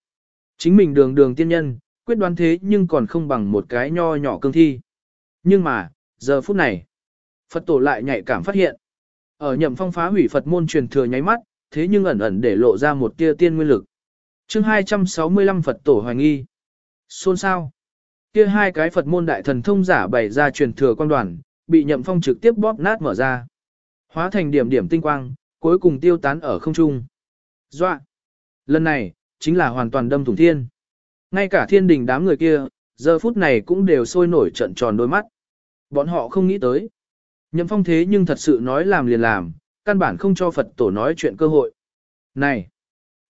Chính mình đường đường tiên nhân, quyết đoán thế nhưng còn không bằng một cái nho nhỏ cương thi. Nhưng mà, giờ phút này, Phật tổ lại nhạy cảm phát hiện. Ở nhậm phong phá hủy Phật môn truyền thừa nháy mắt, thế nhưng ẩn ẩn để lộ ra một tia tiên nguyên lực. chương 265 Phật tổ hoài nghi. Xôn sao? Kia hai cái Phật môn đại thần thông giả bày ra truyền thừa quan đoàn, bị nhậm phong trực tiếp bóp nát mở ra. Hóa thành điểm điểm tinh quang, cuối cùng tiêu tán ở không trung. Doa! Lần này, chính là hoàn toàn đâm thủng thiên. Ngay cả thiên đình đám người kia, giờ phút này cũng đều sôi nổi trận tròn đôi mắt. Bọn họ không nghĩ tới. Nhậm phong thế nhưng thật sự nói làm liền làm, căn bản không cho Phật tổ nói chuyện cơ hội. Này!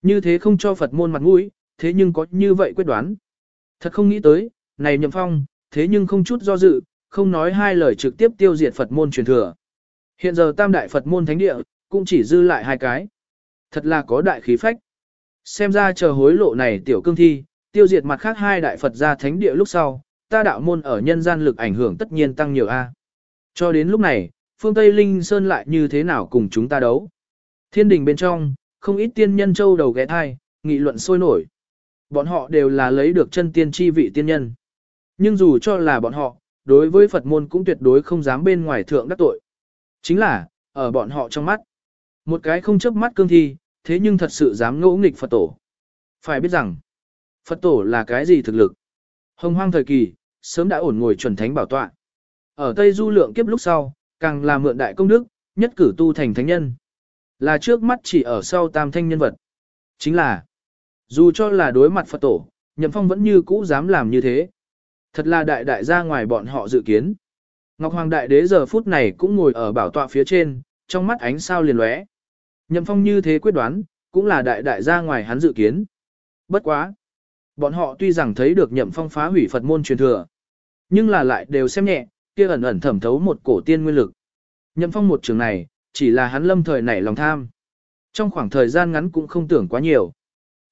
Như thế không cho Phật môn mặt mũi, thế nhưng có như vậy quyết đoán. Thật không nghĩ tới, này nhậm phong, thế nhưng không chút do dự, không nói hai lời trực tiếp tiêu diệt Phật môn truyền thừa. Hiện giờ tam đại Phật môn thánh địa, cũng chỉ dư lại hai cái. Thật là có đại khí phách. Xem ra chờ hối lộ này tiểu cương thi, tiêu diệt mặt khác hai đại Phật gia thánh địa lúc sau, ta đạo môn ở nhân gian lực ảnh hưởng tất nhiên tăng nhiều A. Cho đến lúc này, phương Tây Linh Sơn lại như thế nào cùng chúng ta đấu. Thiên đình bên trong, không ít tiên nhân châu đầu ghé thai, nghị luận sôi nổi. Bọn họ đều là lấy được chân tiên chi vị tiên nhân. Nhưng dù cho là bọn họ, đối với Phật môn cũng tuyệt đối không dám bên ngoài thượng đắc tội. Chính là, ở bọn họ trong mắt, một cái không chớp mắt cương thi, thế nhưng thật sự dám ngỗ nghịch Phật tổ. Phải biết rằng, Phật tổ là cái gì thực lực? Hồng hoang thời kỳ, sớm đã ổn ngồi chuẩn thánh bảo tọa. Ở Tây Du lượng kiếp lúc sau, càng là mượn đại công đức, nhất cử tu thành thánh nhân. Là trước mắt chỉ ở sau tam thanh nhân vật. Chính là, dù cho là đối mặt Phật tổ, Nhậm Phong vẫn như cũ dám làm như thế. Thật là đại đại ra ngoài bọn họ dự kiến. Ngọc Hoàng Đại Đế giờ phút này cũng ngồi ở bảo tọa phía trên, trong mắt ánh sao liền lóe. Nhậm Phong như thế quyết đoán, cũng là đại đại ra ngoài hắn dự kiến. Bất quá. Bọn họ tuy rằng thấy được Nhậm Phong phá hủy Phật môn truyền thừa, nhưng là lại đều xem nhẹ, kia ẩn ẩn thẩm thấu một cổ tiên nguyên lực. Nhậm Phong một trường này, chỉ là hắn lâm thời nảy lòng tham. Trong khoảng thời gian ngắn cũng không tưởng quá nhiều.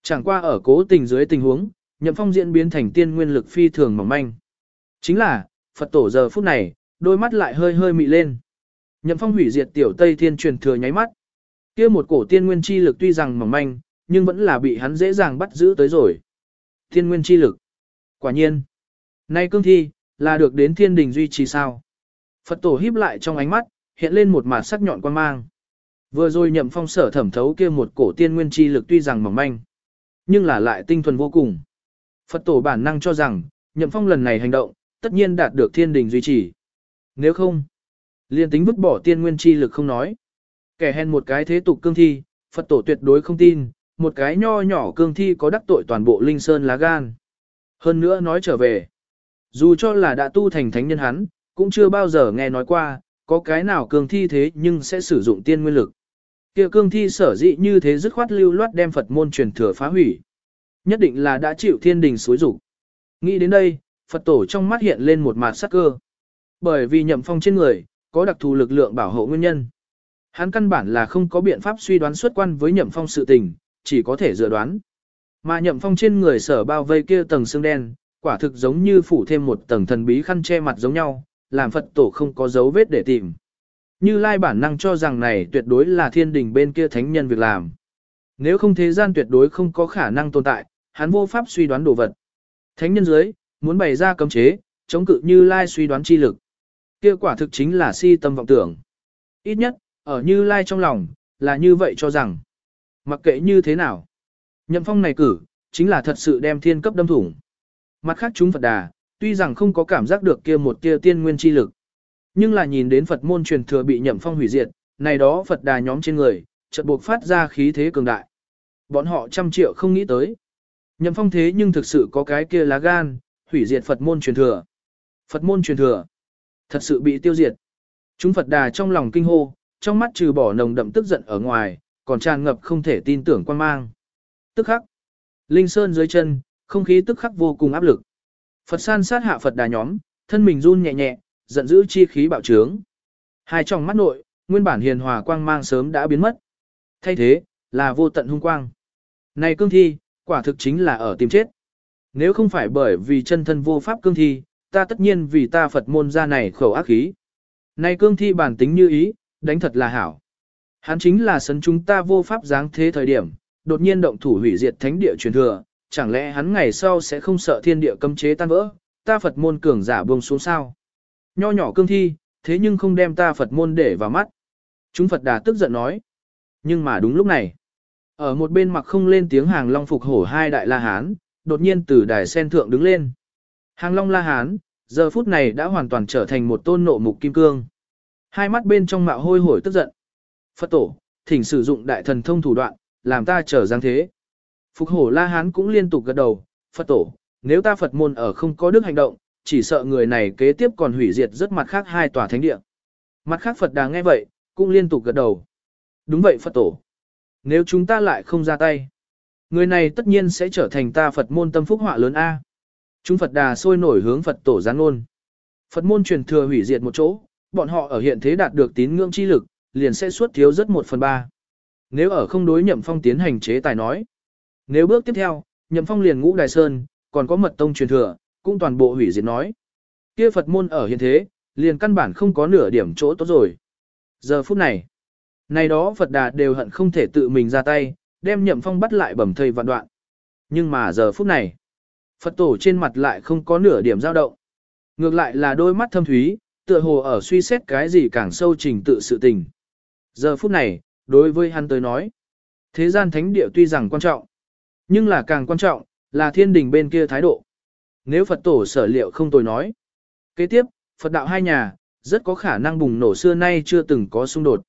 Chẳng qua ở cố tình dưới tình huống, Nhậm Phong diễn biến thành tiên nguyên lực phi thường mỏng manh. Chính là, Phật tổ giờ phút này, đôi mắt lại hơi hơi mị lên. Nhậm Phong hủy diệt tiểu Tây Thiên truyền thừa nháy mắt. Kia một cổ tiên nguyên chi lực tuy rằng mỏng manh, nhưng vẫn là bị hắn dễ dàng bắt giữ tới rồi. Tiên nguyên chi lực. Quả nhiên. Nay cương thi, là được đến thiên đình duy trì sao. Phật tổ híp lại trong ánh mắt, hiện lên một màn sắc nhọn quan mang. Vừa rồi nhậm phong sở thẩm thấu kia một cổ tiên nguyên chi lực tuy rằng mỏng manh, nhưng là lại tinh thuần vô cùng. Phật tổ bản năng cho rằng, nhậm phong lần này hành động, tất nhiên đạt được thiên đình duy trì. Nếu không, liên tính vứt bỏ tiên nguyên chi lực không nói. Kẻ hèn một cái thế tục cương thi, Phật tổ tuyệt đối không tin, một cái nho nhỏ cương thi có đắc tội toàn bộ linh sơn lá gan. Hơn nữa nói trở về, dù cho là đã tu thành thánh nhân hắn, cũng chưa bao giờ nghe nói qua, có cái nào cương thi thế nhưng sẽ sử dụng tiên nguyên lực. Kia cương thi sở dĩ như thế dứt khoát lưu loát đem Phật môn truyền thừa phá hủy. Nhất định là đã chịu thiên đình xối rủ. Nghĩ đến đây, Phật tổ trong mắt hiện lên một mặt sắc cơ. Bởi vì nhậm phong trên người, có đặc thù lực lượng bảo hộ nguyên nhân. Hắn căn bản là không có biện pháp suy đoán xuất quan với nhậm phong sự tình, chỉ có thể dự đoán. Mà nhậm phong trên người sở bao vây kia tầng xương đen, quả thực giống như phủ thêm một tầng thần bí khăn che mặt giống nhau, làm Phật tổ không có dấu vết để tìm. Như Lai bản năng cho rằng này tuyệt đối là thiên đình bên kia thánh nhân việc làm. Nếu không thế gian tuyệt đối không có khả năng tồn tại, hắn vô pháp suy đoán đồ vật. Thánh nhân dưới, muốn bày ra cấm chế, chống cự Như Lai suy đoán chi lực. Kia quả thực chính là si tâm vọng tưởng. Ít nhất, ở Như Lai trong lòng, là như vậy cho rằng. Mặc kệ như thế nào, nhậm phong này cử, chính là thật sự đem thiên cấp đâm thủng. Mặt khác chúng Phật đà, tuy rằng không có cảm giác được kia một kia tiên nguyên chi lực. Nhưng là nhìn đến Phật môn truyền thừa bị nhậm phong hủy diệt, này đó Phật đà nhóm trên người, chợt buộc phát ra khí thế cường đại. Bọn họ trăm triệu không nghĩ tới. Nhậm phong thế nhưng thực sự có cái kia lá gan, hủy diệt Phật môn truyền thừa. Phật môn truyền thừa, thật sự bị tiêu diệt. Chúng Phật đà trong lòng kinh hô, trong mắt trừ bỏ nồng đậm tức giận ở ngoài, còn tràn ngập không thể tin tưởng quan mang. Tức khắc, linh sơn dưới chân, không khí tức khắc vô cùng áp lực. Phật san sát hạ Phật đà nhóm, thân mình run nhẹ nhẹ, giận dữ chi khí bạo trướng. Hai trong mắt nội, nguyên bản hiền hòa quang mang sớm đã biến mất. Thay thế, là vô tận hung quang. Này cương thi, quả thực chính là ở tìm chết. Nếu không phải bởi vì chân thân vô pháp cương thi, ta tất nhiên vì ta Phật môn ra này khẩu ác khí. Này cương thi bản tính như ý, đánh thật là hảo. Hắn chính là sấn chúng ta vô pháp dáng thế thời điểm, đột nhiên động thủ hủy diệt thánh địa truyền thừa, chẳng lẽ hắn ngày sau sẽ không sợ thiên địa cấm chế tan vỡ, ta Phật môn cường giả buông xuống sao? Nho nhỏ cương thi, thế nhưng không đem ta Phật môn để vào mắt. Chúng Phật đà tức giận nói. Nhưng mà đúng lúc này, ở một bên mặc không lên tiếng hàng long phục hổ hai đại la hán, đột nhiên từ đài sen thượng đứng lên. Hàng long la hán, giờ phút này đã hoàn toàn trở thành một tôn nộ mục kim cương. Hai mắt bên trong mạo hôi hổi tức giận. Phật tổ, thỉnh sử dụng đại thần thông thủ đoạn, làm ta trở giang thế. Phục hổ la hán cũng liên tục gật đầu, Phật tổ, nếu ta Phật môn ở không có đức hành động, chỉ sợ người này kế tiếp còn hủy diệt rất mặt khác hai tòa thánh địa. Mặt khác Phật đà nghe vậy, cũng liên tục gật đầu. Đúng vậy Phật tổ. Nếu chúng ta lại không ra tay, người này tất nhiên sẽ trở thành ta Phật môn tâm phúc họa lớn A. Chúng Phật đà sôi nổi hướng Phật tổ gián ngôn. Phật môn truyền thừa hủy diệt một chỗ, bọn họ ở hiện thế đạt được tín ngưỡng chi lực, liền sẽ suốt thiếu rất một phần ba. Nếu ở không đối nhậm phong tiến hành chế tài nói. Nếu bước tiếp theo, nhậm phong liền ngũ đài sơn, còn có mật tông truyền thừa, cũng toàn bộ hủy diệt nói. Kia Phật môn ở hiện thế, liền căn bản không có nửa điểm chỗ tốt rồi. Giờ phút này, này đó Phật đà đều hận không thể tự mình ra tay, đem nhậm phong bắt lại bẩm thầy vạn đoạn. Nhưng mà giờ phút này, Phật tổ trên mặt lại không có nửa điểm dao động. Ngược lại là đôi mắt thâm thúy, tựa hồ ở suy xét cái gì càng sâu trình tự sự tình. Giờ phút này, đối với hắn tới nói, thế gian thánh địa tuy rằng quan trọng, nhưng là càng quan trọng, là thiên đình bên kia thái độ. Nếu Phật tổ sở liệu không tồi nói. Kế tiếp, Phật đạo hai nhà, rất có khả năng bùng nổ xưa nay chưa từng có xung đột.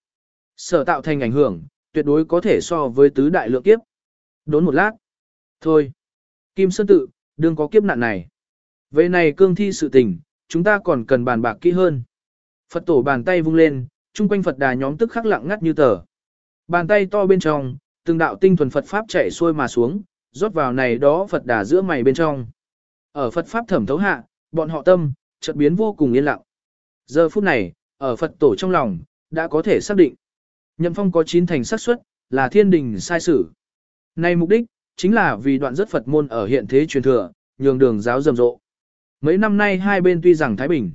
Sở tạo thành ảnh hưởng, tuyệt đối có thể so với tứ đại lượng kiếp. Đốn một lát. Thôi. Kim Sơn Tự, đừng có kiếp nạn này. Về này cương thi sự tình, chúng ta còn cần bàn bạc kỹ hơn. Phật tổ bàn tay vung lên, chung quanh Phật đà nhóm tức khắc lặng ngắt như tờ. Bàn tay to bên trong, từng đạo tinh thuần Phật Pháp chảy xuôi mà xuống, rót vào này đó Phật đà giữa mày bên trong. Ở Phật Pháp thẩm thấu hạ, bọn họ tâm, chợt biến vô cùng yên lặng. Giờ phút này, ở Phật tổ trong lòng, đã có thể xác định. Nhậm phong có chín thành xác suất là thiên đình sai sử. Này mục đích, chính là vì đoạn rất Phật môn ở hiện thế truyền thừa, nhường đường giáo rầm rộ. Mấy năm nay hai bên tuy rằng Thái Bình,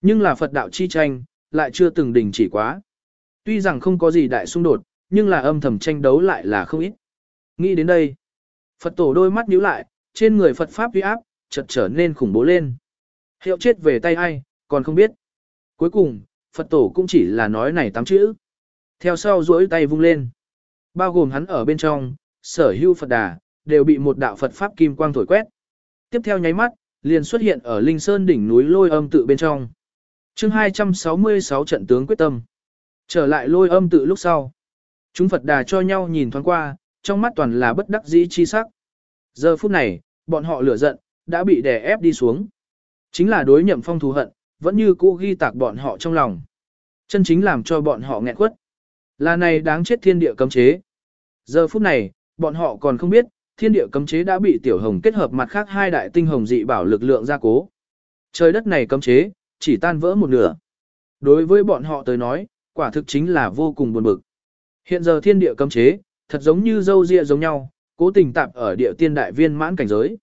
nhưng là Phật đạo chi tranh, lại chưa từng đình chỉ quá. Tuy rằng không có gì đại xung đột, nhưng là âm thầm tranh đấu lại là không ít. Nghĩ đến đây, Phật tổ đôi mắt nhíu lại, trên người Phật Pháp uy áp, chợt trở nên khủng bố lên. Hiệu chết về tay ai, còn không biết. Cuối cùng, Phật tổ cũng chỉ là nói này tám chữ. Theo sau duỗi tay vung lên. Bao gồm hắn ở bên trong, sở hữu Phật đà, đều bị một đạo Phật Pháp kim quang thổi quét. tiếp theo nháy mắt, liền xuất hiện ở Linh Sơn đỉnh núi lôi âm tự bên trong. chương 266 trận tướng quyết tâm. Trở lại lôi âm tự lúc sau. Chúng Phật đà cho nhau nhìn thoáng qua, trong mắt toàn là bất đắc dĩ chi sắc. Giờ phút này, bọn họ lửa giận, đã bị đè ép đi xuống. Chính là đối nhậm phong thù hận, vẫn như cũ ghi tạc bọn họ trong lòng. Chân chính làm cho bọn họ nghẹn quất. Là này đáng chết thiên địa cấm chế. Giờ phút này, bọn họ còn không biết, thiên địa cấm chế đã bị tiểu hồng kết hợp mặt khác hai đại tinh hồng dị bảo lực lượng gia cố. Trời đất này cấm chế, chỉ tan vỡ một nửa. Đối với bọn họ tới nói, quả thực chính là vô cùng buồn bực. Hiện giờ thiên địa cấm chế, thật giống như dâu ria giống nhau, cố tình tạp ở địa tiên đại viên mãn cảnh giới.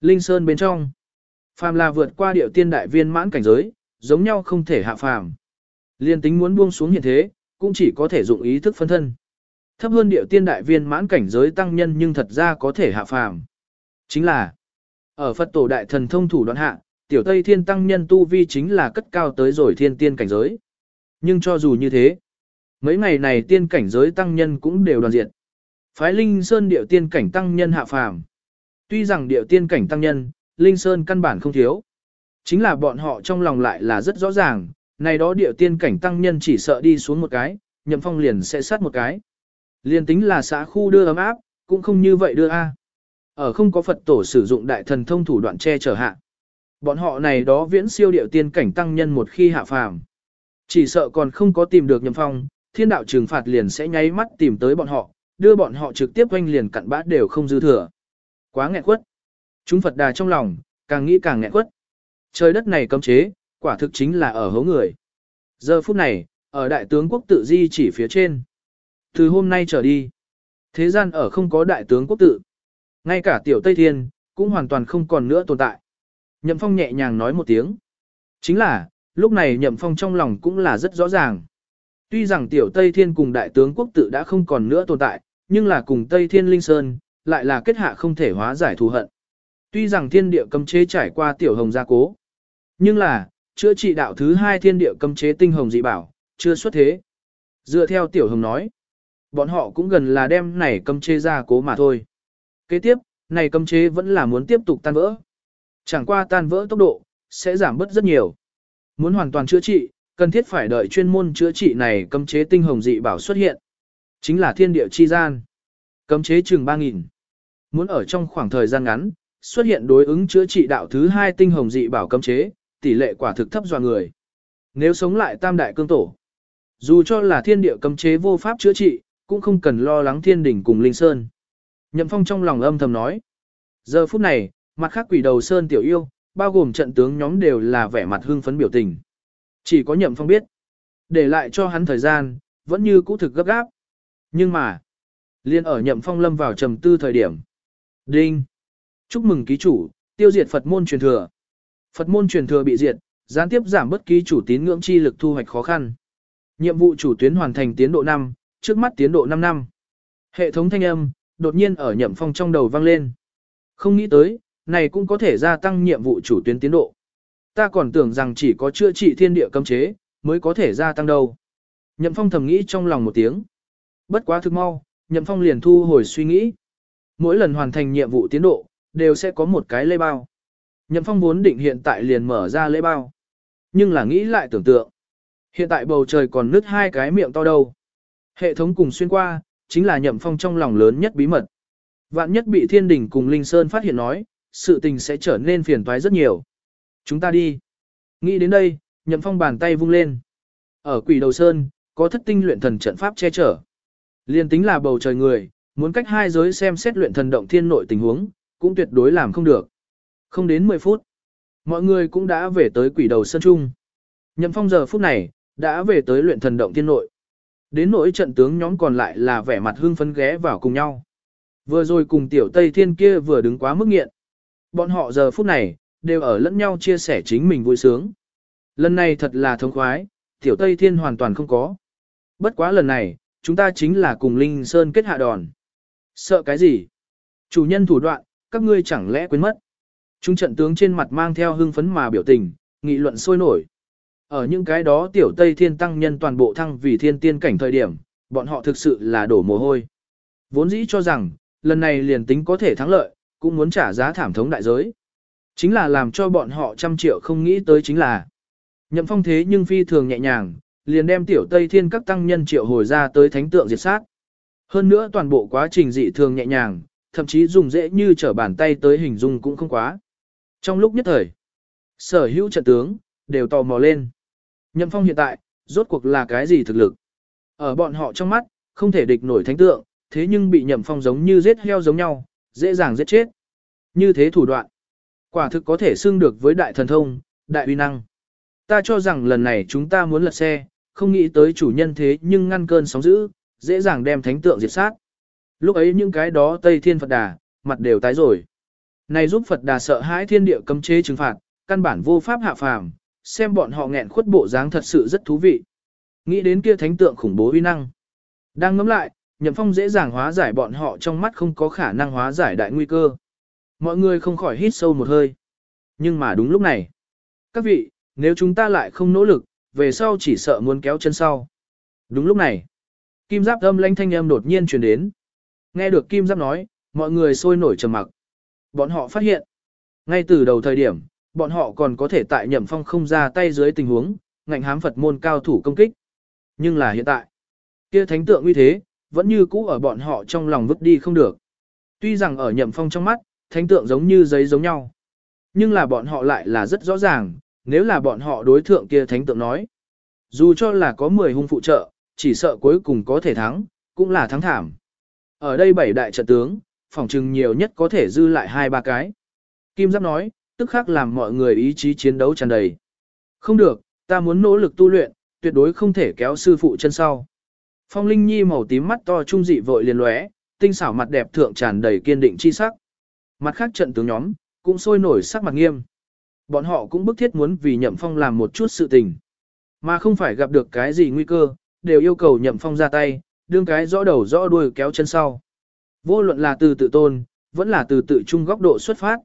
Linh Sơn bên trong, phàm là vượt qua địa tiên đại viên mãn cảnh giới, giống nhau không thể hạ phàm. Liên tính muốn buông xuống hiện thế, cũng chỉ có thể dụng ý thức phân thân. Thấp hơn địa tiên đại viên mãn cảnh giới tăng nhân nhưng thật ra có thể hạ phàm. Chính là, ở Phật tổ đại thần thông thủ đoạn hạ, tiểu Tây Thiên tăng nhân tu vi chính là cất cao tới rồi thiên tiên cảnh giới. Nhưng cho dù như thế, mấy ngày này tiên cảnh giới tăng nhân cũng đều đoàn diện. Phái Linh Sơn điệu tiên cảnh tăng nhân hạ phàm. Tuy rằng điệu tiên cảnh tăng nhân, Linh Sơn căn bản không thiếu. Chính là bọn họ trong lòng lại là rất rõ ràng, này đó điệu tiên cảnh tăng nhân chỉ sợ đi xuống một cái, nhậm phong liền sẽ sát một cái. Liền tính là xã khu đưa ấm áp, cũng không như vậy đưa A. Ở không có Phật tổ sử dụng đại thần thông thủ đoạn che chở hạ. Bọn họ này đó viễn siêu điệu tiên cảnh tăng nhân một khi hạ phàm. Chỉ sợ còn không có tìm được nhậm phong, thiên đạo trừng phạt liền sẽ nháy mắt tìm tới bọn họ, đưa bọn họ trực tiếp quanh liền cặn bã đều không dư thừa. Quá nghẹn quất. Chúng Phật đà trong lòng, càng nghĩ càng nghẹn quất. Trời đất này cấm chế, quả thực chính là ở hố người. Giờ phút này, ở đại tướng quốc tự di chỉ phía trên. Từ hôm nay trở đi, thế gian ở không có đại tướng quốc tự. Ngay cả tiểu Tây Thiên, cũng hoàn toàn không còn nữa tồn tại. Nhậm Phong nhẹ nhàng nói một tiếng. Chính là, lúc này Nhậm Phong trong lòng cũng là rất rõ ràng. Tuy rằng tiểu Tây Thiên cùng đại tướng quốc tự đã không còn nữa tồn tại, nhưng là cùng Tây Thiên Linh Sơn, lại là kết hạ không thể hóa giải thù hận. Tuy rằng thiên địa cấm chế trải qua tiểu hồng gia cố, nhưng là, chữa trị đạo thứ hai thiên địa cấm chế tinh hồng dị bảo, chưa xuất thế. Dựa theo tiểu hồng nói, bọn họ cũng gần là đem này cấm chế ra cố mà thôi. Kế tiếp, này cấm chế vẫn là muốn tiếp tục tan vỡ. Chẳng qua tan vỡ tốc độ, sẽ giảm bớt rất nhiều. Muốn hoàn toàn chữa trị, cần thiết phải đợi chuyên môn chữa trị này cấm chế tinh hồng dị bảo xuất hiện. Chính là thiên địa chi gian. Cấm chế chừng 3.000. Muốn ở trong khoảng thời gian ngắn, xuất hiện đối ứng chữa trị đạo thứ hai tinh hồng dị bảo cấm chế, tỷ lệ quả thực thấp dọa người. Nếu sống lại tam đại cương tổ, dù cho là thiên địa cấm chế vô pháp chữa trị, cũng không cần lo lắng thiên đỉnh cùng linh sơn. Nhậm phong trong lòng âm thầm nói. Giờ phút này, mặt khác quỷ đầu sơn tiểu yêu, bao gồm trận tướng nhóm đều là vẻ mặt hưng phấn biểu tình. Chỉ có nhậm phong biết. Để lại cho hắn thời gian, vẫn như cũ thực gấp gáp. Nhưng mà, liên ở nhậm phong lâm vào trầm tư thời điểm. Đinh! Chúc mừng ký chủ, tiêu diệt Phật môn truyền thừa. Phật môn truyền thừa bị diệt, gián tiếp giảm bất ký chủ tín ngưỡng chi lực thu hoạch khó khăn. Nhiệm vụ chủ tuyến hoàn thành tiến độ 5, trước mắt tiến độ 5 năm. Hệ thống thanh âm, đột nhiên ở nhậm phong trong đầu vang lên. Không nghĩ tới, này cũng có thể gia tăng nhiệm vụ chủ tuyến tiến độ. Ta còn tưởng rằng chỉ có chữa trị thiên địa cấm chế, mới có thể gia tăng đâu. Nhậm phong thầm nghĩ trong lòng một tiếng. Bất quá thực mau, nhậm phong liền thu hồi suy nghĩ. Mỗi lần hoàn thành nhiệm vụ tiến độ, đều sẽ có một cái lê bao. Nhậm phong vốn định hiện tại liền mở ra lễ bao. Nhưng là nghĩ lại tưởng tượng. Hiện tại bầu trời còn nứt hai cái miệng to đâu. Hệ thống cùng xuyên qua, chính là nhậm phong trong lòng lớn nhất bí mật. Vạn nhất bị thiên đình cùng Linh Sơn phát hiện nói, sự tình sẽ trở nên phiền toái rất nhiều. Chúng ta đi. Nghĩ đến đây, nhậm phong bàn tay vung lên. Ở quỷ đầu sơn, có thất tinh luyện thần trận pháp che chở. Liên tính là bầu trời người, muốn cách hai giới xem xét luyện thần động thiên nội tình huống, cũng tuyệt đối làm không được. Không đến 10 phút, mọi người cũng đã về tới quỷ đầu sân trung. Nhậm phong giờ phút này, đã về tới luyện thần động thiên nội. Đến nỗi trận tướng nhóm còn lại là vẻ mặt hưng phấn ghé vào cùng nhau. Vừa rồi cùng tiểu Tây Thiên kia vừa đứng quá mức nghiện. Bọn họ giờ phút này, đều ở lẫn nhau chia sẻ chính mình vui sướng. Lần này thật là thống khoái, tiểu Tây Thiên hoàn toàn không có. Bất quá lần này, chúng ta chính là cùng Linh Sơn kết hạ đòn. Sợ cái gì? Chủ nhân thủ đoạn, các ngươi chẳng lẽ quên mất? Chúng trận tướng trên mặt mang theo hưng phấn mà biểu tình, nghị luận sôi nổi. Ở những cái đó tiểu Tây Thiên tăng nhân toàn bộ thăng vì thiên tiên cảnh thời điểm, bọn họ thực sự là đổ mồ hôi. Vốn dĩ cho rằng, lần này liền tính có thể thắng lợi, cũng muốn trả giá thảm thống đại giới. Chính là làm cho bọn họ trăm triệu không nghĩ tới chính là. Nhậm phong thế nhưng phi thường nhẹ nhàng, liền đem tiểu Tây Thiên các tăng nhân triệu hồi ra tới thánh tượng diệt sát. Hơn nữa toàn bộ quá trình dị thường nhẹ nhàng, thậm chí dùng dễ như trở bàn tay tới hình dung cũng không quá. Trong lúc nhất thời, sở hữu trận tướng, đều tò mò lên. Nhậm phong hiện tại, rốt cuộc là cái gì thực lực? Ở bọn họ trong mắt, không thể địch nổi thánh tượng, thế nhưng bị nhậm phong giống như giết heo giống nhau, dễ dàng giết chết. Như thế thủ đoạn, quả thực có thể xưng được với đại thần thông, đại uy năng. Ta cho rằng lần này chúng ta muốn lật xe, không nghĩ tới chủ nhân thế nhưng ngăn cơn sóng dữ, dễ dàng đem thánh tượng diệt sát. Lúc ấy những cái đó Tây Thiên Phật Đà, mặt đều tái rồi. Này giúp Phật Đà sợ hãi thiên địa cấm chế trừng phạt, căn bản vô pháp hạ phàm, xem bọn họ nghẹn khuất bộ dáng thật sự rất thú vị. Nghĩ đến kia thánh tượng khủng bố uy năng. Đang ngẫm lại, Nhậm Phong dễ dàng hóa giải bọn họ trong mắt không có khả năng hóa giải đại nguy cơ. Mọi người không khỏi hít sâu một hơi. Nhưng mà đúng lúc này. Các vị, nếu chúng ta lại không nỗ lực, về sau chỉ sợ muốn kéo chân sau. Đúng lúc này. Kim giáp âm lãnh thanh âm đột nhiên truyền đến. Nghe được Kim giáp nói, mọi người sôi nổi trầm mặc. Bọn họ phát hiện. Ngay từ đầu thời điểm, bọn họ còn có thể tại nhậm phong không ra tay dưới tình huống, ngạnh hám Phật môn cao thủ công kích. Nhưng là hiện tại, kia thánh tượng uy thế, vẫn như cũ ở bọn họ trong lòng vứt đi không được. Tuy rằng ở nhậm phong trong mắt, thánh tượng giống như giấy giống nhau. Nhưng là bọn họ lại là rất rõ ràng, nếu là bọn họ đối thượng kia thánh tượng nói. Dù cho là có 10 hung phụ trợ, chỉ sợ cuối cùng có thể thắng, cũng là thắng thảm. Ở đây bảy đại trận tướng, phòng trừng nhiều nhất có thể dư lại hai ba cái. Kim Giáp nói, tức khắc làm mọi người ý chí chiến đấu tràn đầy. Không được, ta muốn nỗ lực tu luyện, tuyệt đối không thể kéo sư phụ chân sau. Phong Linh Nhi màu tím mắt to trung dị vội liền lóe, tinh xảo mặt đẹp thượng tràn đầy kiên định chi sắc. Mặt khác trận tướng nhóm, cũng sôi nổi sắc mặt nghiêm. Bọn họ cũng bức thiết muốn vì Nhậm Phong làm một chút sự tình. Mà không phải gặp được cái gì nguy cơ, đều yêu cầu Nhậm Phong ra tay, đương cái rõ đầu rõ đuôi kéo chân sau. Vô luận là từ tự tôn, vẫn là từ tự trung góc độ xuất phát.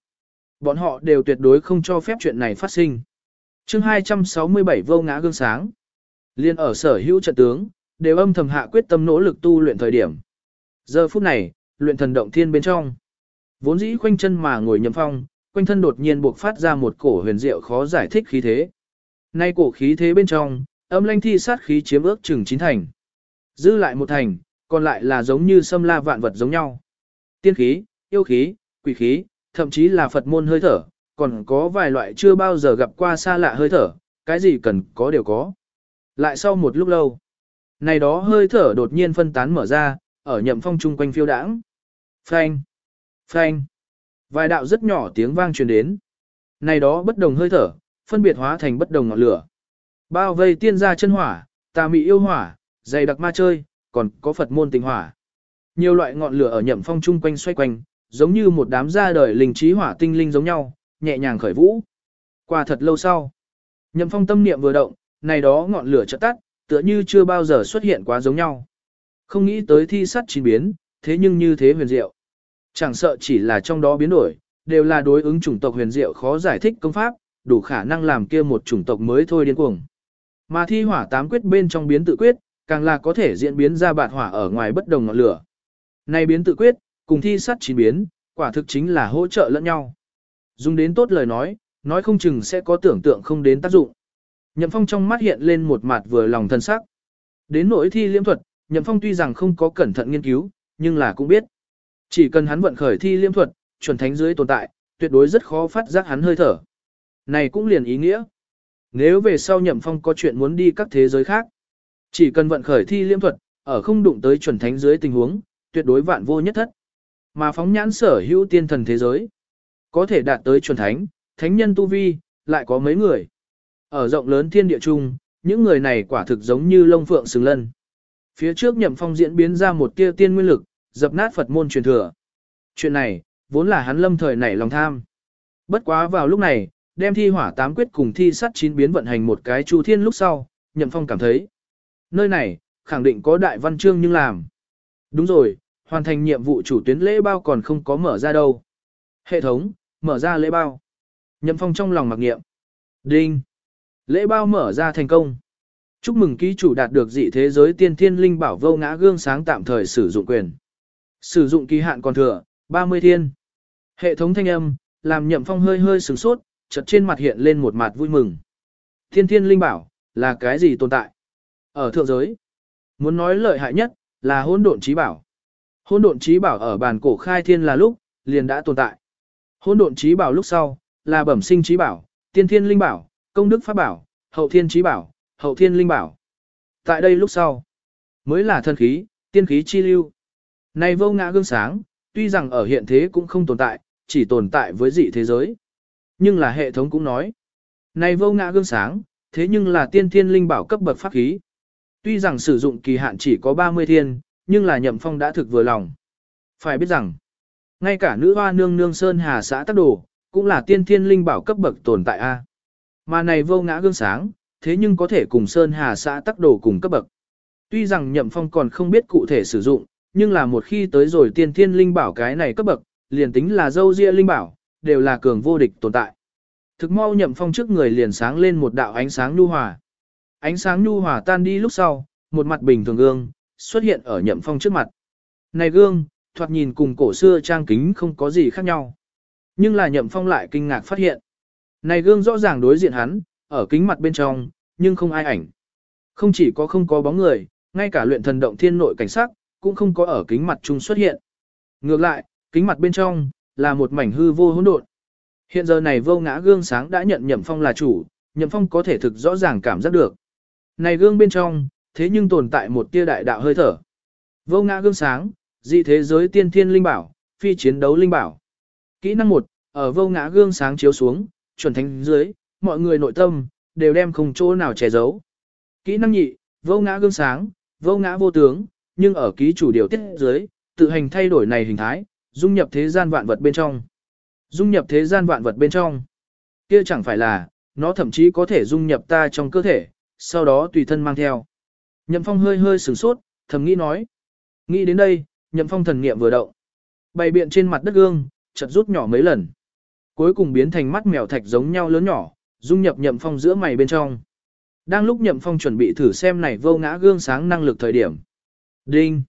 Bọn họ đều tuyệt đối không cho phép chuyện này phát sinh. chương 267 vô ngã gương sáng. Liên ở sở hữu trận tướng, đều âm thầm hạ quyết tâm nỗ lực tu luyện thời điểm. Giờ phút này, luyện thần động thiên bên trong. Vốn dĩ quanh chân mà ngồi nhậm phong, quanh thân đột nhiên buộc phát ra một cổ huyền diệu khó giải thích khí thế. Nay cổ khí thế bên trong, âm lanh thi sát khí chiếm ước chừng chín thành. Dư lại một thành, còn lại là giống như xâm la vạn vật giống nhau. Tiên khí, yêu khí, quỷ khí, thậm chí là Phật môn hơi thở, còn có vài loại chưa bao giờ gặp qua xa lạ hơi thở, cái gì cần có đều có. Lại sau một lúc lâu, này đó hơi thở đột nhiên phân tán mở ra, ở nhậm phong chung quanh phiêu đãng. Phanh, phanh, vài đạo rất nhỏ tiếng vang truyền đến. Này đó bất đồng hơi thở, phân biệt hóa thành bất đồng ngọn lửa. Bao vây tiên gia chân hỏa, tà mị yêu hỏa, dày đặc ma chơi, còn có Phật môn tình hỏa. Nhiều loại ngọn lửa ở nhậm phong chung quanh xoay quanh, giống như một đám ra đời linh trí hỏa tinh linh giống nhau, nhẹ nhàng khởi vũ. Qua thật lâu sau, nhậm phong tâm niệm vừa động, này đó ngọn lửa chợt tắt, tựa như chưa bao giờ xuất hiện quá giống nhau. Không nghĩ tới thi sắt chín biến, thế nhưng như thế huyền diệu. Chẳng sợ chỉ là trong đó biến đổi, đều là đối ứng chủng tộc huyền diệu khó giải thích công pháp, đủ khả năng làm kia một chủng tộc mới thôi điên cuồng. Mà thi hỏa tám quyết bên trong biến tự quyết, càng là có thể diễn biến ra bạt hỏa ở ngoài bất đồng ngọn lửa. Này biến tự quyết, cùng thi sắt chín biến, quả thực chính là hỗ trợ lẫn nhau. Dùng đến tốt lời nói, nói không chừng sẽ có tưởng tượng không đến tác dụng. Nhậm Phong trong mắt hiện lên một mặt vừa lòng thân sắc. Đến nỗi thi liễm thuật, Nhậm Phong tuy rằng không có cẩn thận nghiên cứu, nhưng là cũng biết. Chỉ cần hắn vận khởi thi liêm thuật, chuẩn thánh dưới tồn tại, tuyệt đối rất khó phát giác hắn hơi thở. Này cũng liền ý nghĩa. Nếu về sau Nhậm Phong có chuyện muốn đi các thế giới khác, chỉ cần vận khởi thi liêm thuật, ở không đụng tới chuẩn thánh dưới tình huống, tuyệt đối vạn vô nhất thất. Mà phóng nhãn sở hữu tiên thần thế giới, có thể đạt tới chuẩn thánh, thánh nhân tu vi, lại có mấy người. Ở rộng lớn thiên địa chung, những người này quả thực giống như lông phượng xứng lân. Phía trước nhậm phong diễn biến ra một tia tiên nguyên lực, dập nát Phật môn truyền thừa. Chuyện này, vốn là hắn lâm thời nảy lòng tham. Bất quá vào lúc này, đem thi hỏa tám quyết cùng thi sắt chín biến vận hành một cái chu thiên lúc sau, nhậm phong cảm thấy. Nơi này, khẳng định có đại văn chương nhưng làm. Đúng rồi, hoàn thành nhiệm vụ chủ tuyến lễ bao còn không có mở ra đâu. Hệ thống, mở ra lễ bao. Nhậm phong trong lòng mặc nghiệm. Đinh. Lễ bao mở ra thành công. Chúc mừng ký chủ đạt được dị thế giới tiên thiên linh bảo vô ngã gương sáng tạm thời sử dụng quyền. Sử dụng kỳ hạn còn thừa, 30 thiên. Hệ thống thanh âm, làm nhậm phong hơi hơi sửng sốt, chợt trên mặt hiện lên một mặt vui mừng. Thiên thiên linh bảo, là cái gì tồn tại? Ở thượng giới, muốn nói lợi hại nhất, là hỗn độn trí bảo. Hỗn độn trí bảo ở bàn cổ khai thiên là lúc, liền đã tồn tại. Hỗn độn trí bảo lúc sau, là bẩm sinh trí bảo, tiên thiên linh bảo, công đức pháp bảo, hậu thiên trí bảo, hậu thiên linh bảo. Tại đây lúc sau, mới là thân khí, tiên khí chi lưu. Này vô ngã gương sáng, tuy rằng ở hiện thế cũng không tồn tại, chỉ tồn tại với dị thế giới. Nhưng là hệ thống cũng nói, này vô ngã gương sáng, thế nhưng là tiên thiên linh bảo cấp bậc pháp khí. Tuy rằng sử dụng kỳ hạn chỉ có 30 thiên, nhưng là nhậm phong đã thực vừa lòng. Phải biết rằng, ngay cả nữ hoa nương nương sơn hà xã tắc đồ, cũng là tiên thiên linh bảo cấp bậc tồn tại A. Mà này vô ngã gương sáng, thế nhưng có thể cùng sơn hà xã tắc đồ cùng cấp bậc. Tuy rằng nhậm phong còn không biết cụ thể sử dụng, nhưng là một khi tới rồi tiên thiên linh bảo cái này cấp bậc, liền tính là dâu ria linh bảo, đều là cường vô địch tồn tại. Thực mau nhậm phong trước người liền sáng lên một đạo ánh sáng nhu hòa. Ánh sáng nhu hòa tan đi lúc sau, một mặt bình thường gương, xuất hiện ở nhậm phong trước mặt. Này gương, thoạt nhìn cùng cổ xưa trang kính không có gì khác nhau. Nhưng là nhậm phong lại kinh ngạc phát hiện. Này gương rõ ràng đối diện hắn, ở kính mặt bên trong, nhưng không ai ảnh. Không chỉ có không có bóng người, ngay cả luyện thần động thiên nội cảnh sắc, cũng không có ở kính mặt chung xuất hiện. Ngược lại, kính mặt bên trong, là một mảnh hư vô hỗn độn. Hiện giờ này vô ngã gương sáng đã nhận nhậm phong là chủ, nhậm phong có thể thực rõ ràng cảm giác được. Này gương bên trong, thế nhưng tồn tại một tia đại đạo hơi thở. Vô ngã gương sáng, dị thế giới tiên thiên linh bảo, phi chiến đấu linh bảo. Kỹ năng 1, ở vô ngã gương sáng chiếu xuống, chuẩn thánh dưới, mọi người nội tâm, đều đem không chỗ nào che giấu. Kỹ năng nhị, vô ngã gương sáng, vô ngã vô tướng, nhưng ở ký chủ điều tiết dưới, tự hành thay đổi này hình thái, dung nhập thế gian vạn vật bên trong. Dung nhập thế gian vạn vật bên trong. Kia chẳng phải là, nó thậm chí có thể dung nhập ta trong cơ thể, sau đó tùy thân mang theo. Nhậm Phong hơi hơi sửng sốt, thầm nghĩ nói. Nghĩ đến đây, Nhậm Phong thần niệm vừa động. Bày biện trên mặt đất gương, chợt rút nhỏ mấy lần. Cuối cùng biến thành mắt mèo thạch giống nhau lớn nhỏ, dung nhập Nhậm Phong giữa mày bên trong. Đang lúc Nhậm Phong chuẩn bị thử xem này vô ngã gương sáng năng lực thời điểm. Đinh.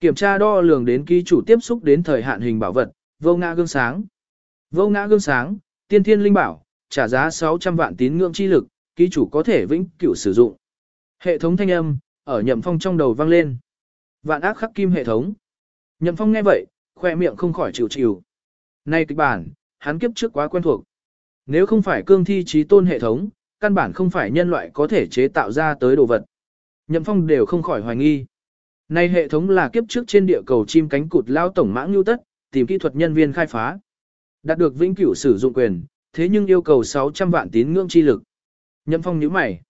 Kiểm tra đo lường đến ký chủ tiếp xúc đến thời hạn hình bảo vật, vô ngã gương sáng. Vô ngã gương sáng, tiên thiên linh bảo, trả giá 600 vạn tín ngưỡng chi lực, ký chủ có thể vĩnh cửu sử dụng. Hệ thống thanh âm, ở nhậm phong trong đầu vang lên. Vạn ác khắc kim hệ thống. Nhậm phong nghe vậy, khoe miệng không khỏi chịu chịu. Này kịch bản, hắn kiếp trước quá quen thuộc. Nếu không phải cương thi trí tôn hệ thống, căn bản không phải nhân loại có thể chế tạo ra tới đồ vật. Nhậm phong đều không khỏi hoài nghi. Này hệ thống là kiếp trước trên địa cầu chim cánh cụt lao tổng mãng lưu tất, tìm kỹ thuật nhân viên khai phá. Đạt được vĩnh cửu sử dụng quyền, thế nhưng yêu cầu 600 vạn tín ngưỡng chi lực. Nhậm phong nhíu mày.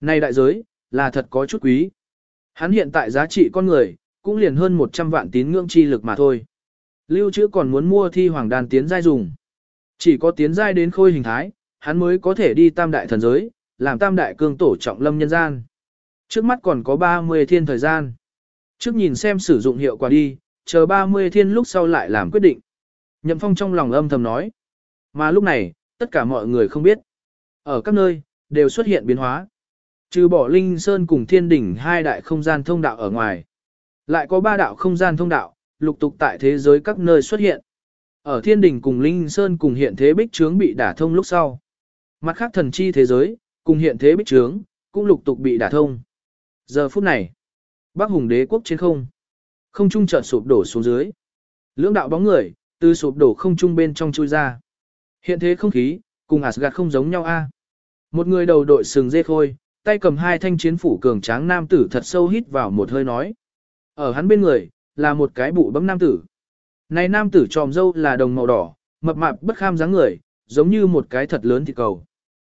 Này đại giới, là thật có chút quý. Hắn hiện tại giá trị con người, cũng liền hơn 100 vạn tín ngưỡng chi lực mà thôi. Lưu trữ còn muốn mua thi hoàng đàn tiến giai dùng. Chỉ có tiến giai đến khôi hình thái, hắn mới có thể đi tam đại thần giới, làm tam đại cương tổ trọng lâm nhân gian. Trước mắt còn có 30 thiên thời gian. Trước nhìn xem sử dụng hiệu quả đi, chờ 30 thiên lúc sau lại làm quyết định. Nhậm Phong trong lòng âm thầm nói. Mà lúc này, tất cả mọi người không biết. Ở các nơi, đều xuất hiện biến hóa. Trừ bỏ Linh Sơn cùng Thiên Đỉnh hai đại không gian thông đạo ở ngoài. Lại có ba đạo không gian thông đạo, lục tục tại thế giới các nơi xuất hiện. Ở Thiên Đỉnh cùng Linh Sơn cùng hiện thế bích trướng bị đả thông lúc sau. Mặt khác thần chi thế giới, cùng hiện thế bích trướng, cũng lục tục bị đả thông. Giờ phút này, Bắc Hùng đế quốc trên không. Không trung chợt sụp đổ xuống dưới. Lưỡng đạo bóng người, từ sụp đổ không trung bên trong chui ra. Hiện thế không khí, cùng Asgard không giống nhau a. Một người đầu đội sừng dê khôi, tay cầm hai thanh chiến phủ cường tráng nam tử thật sâu hít vào một hơi nói. Ở hắn bên người, là một cái bụ bấm nam tử. Này nam tử tròm dâu là đồng màu đỏ, mập mạp bất kham dáng người, giống như một cái thật lớn thịt cầu.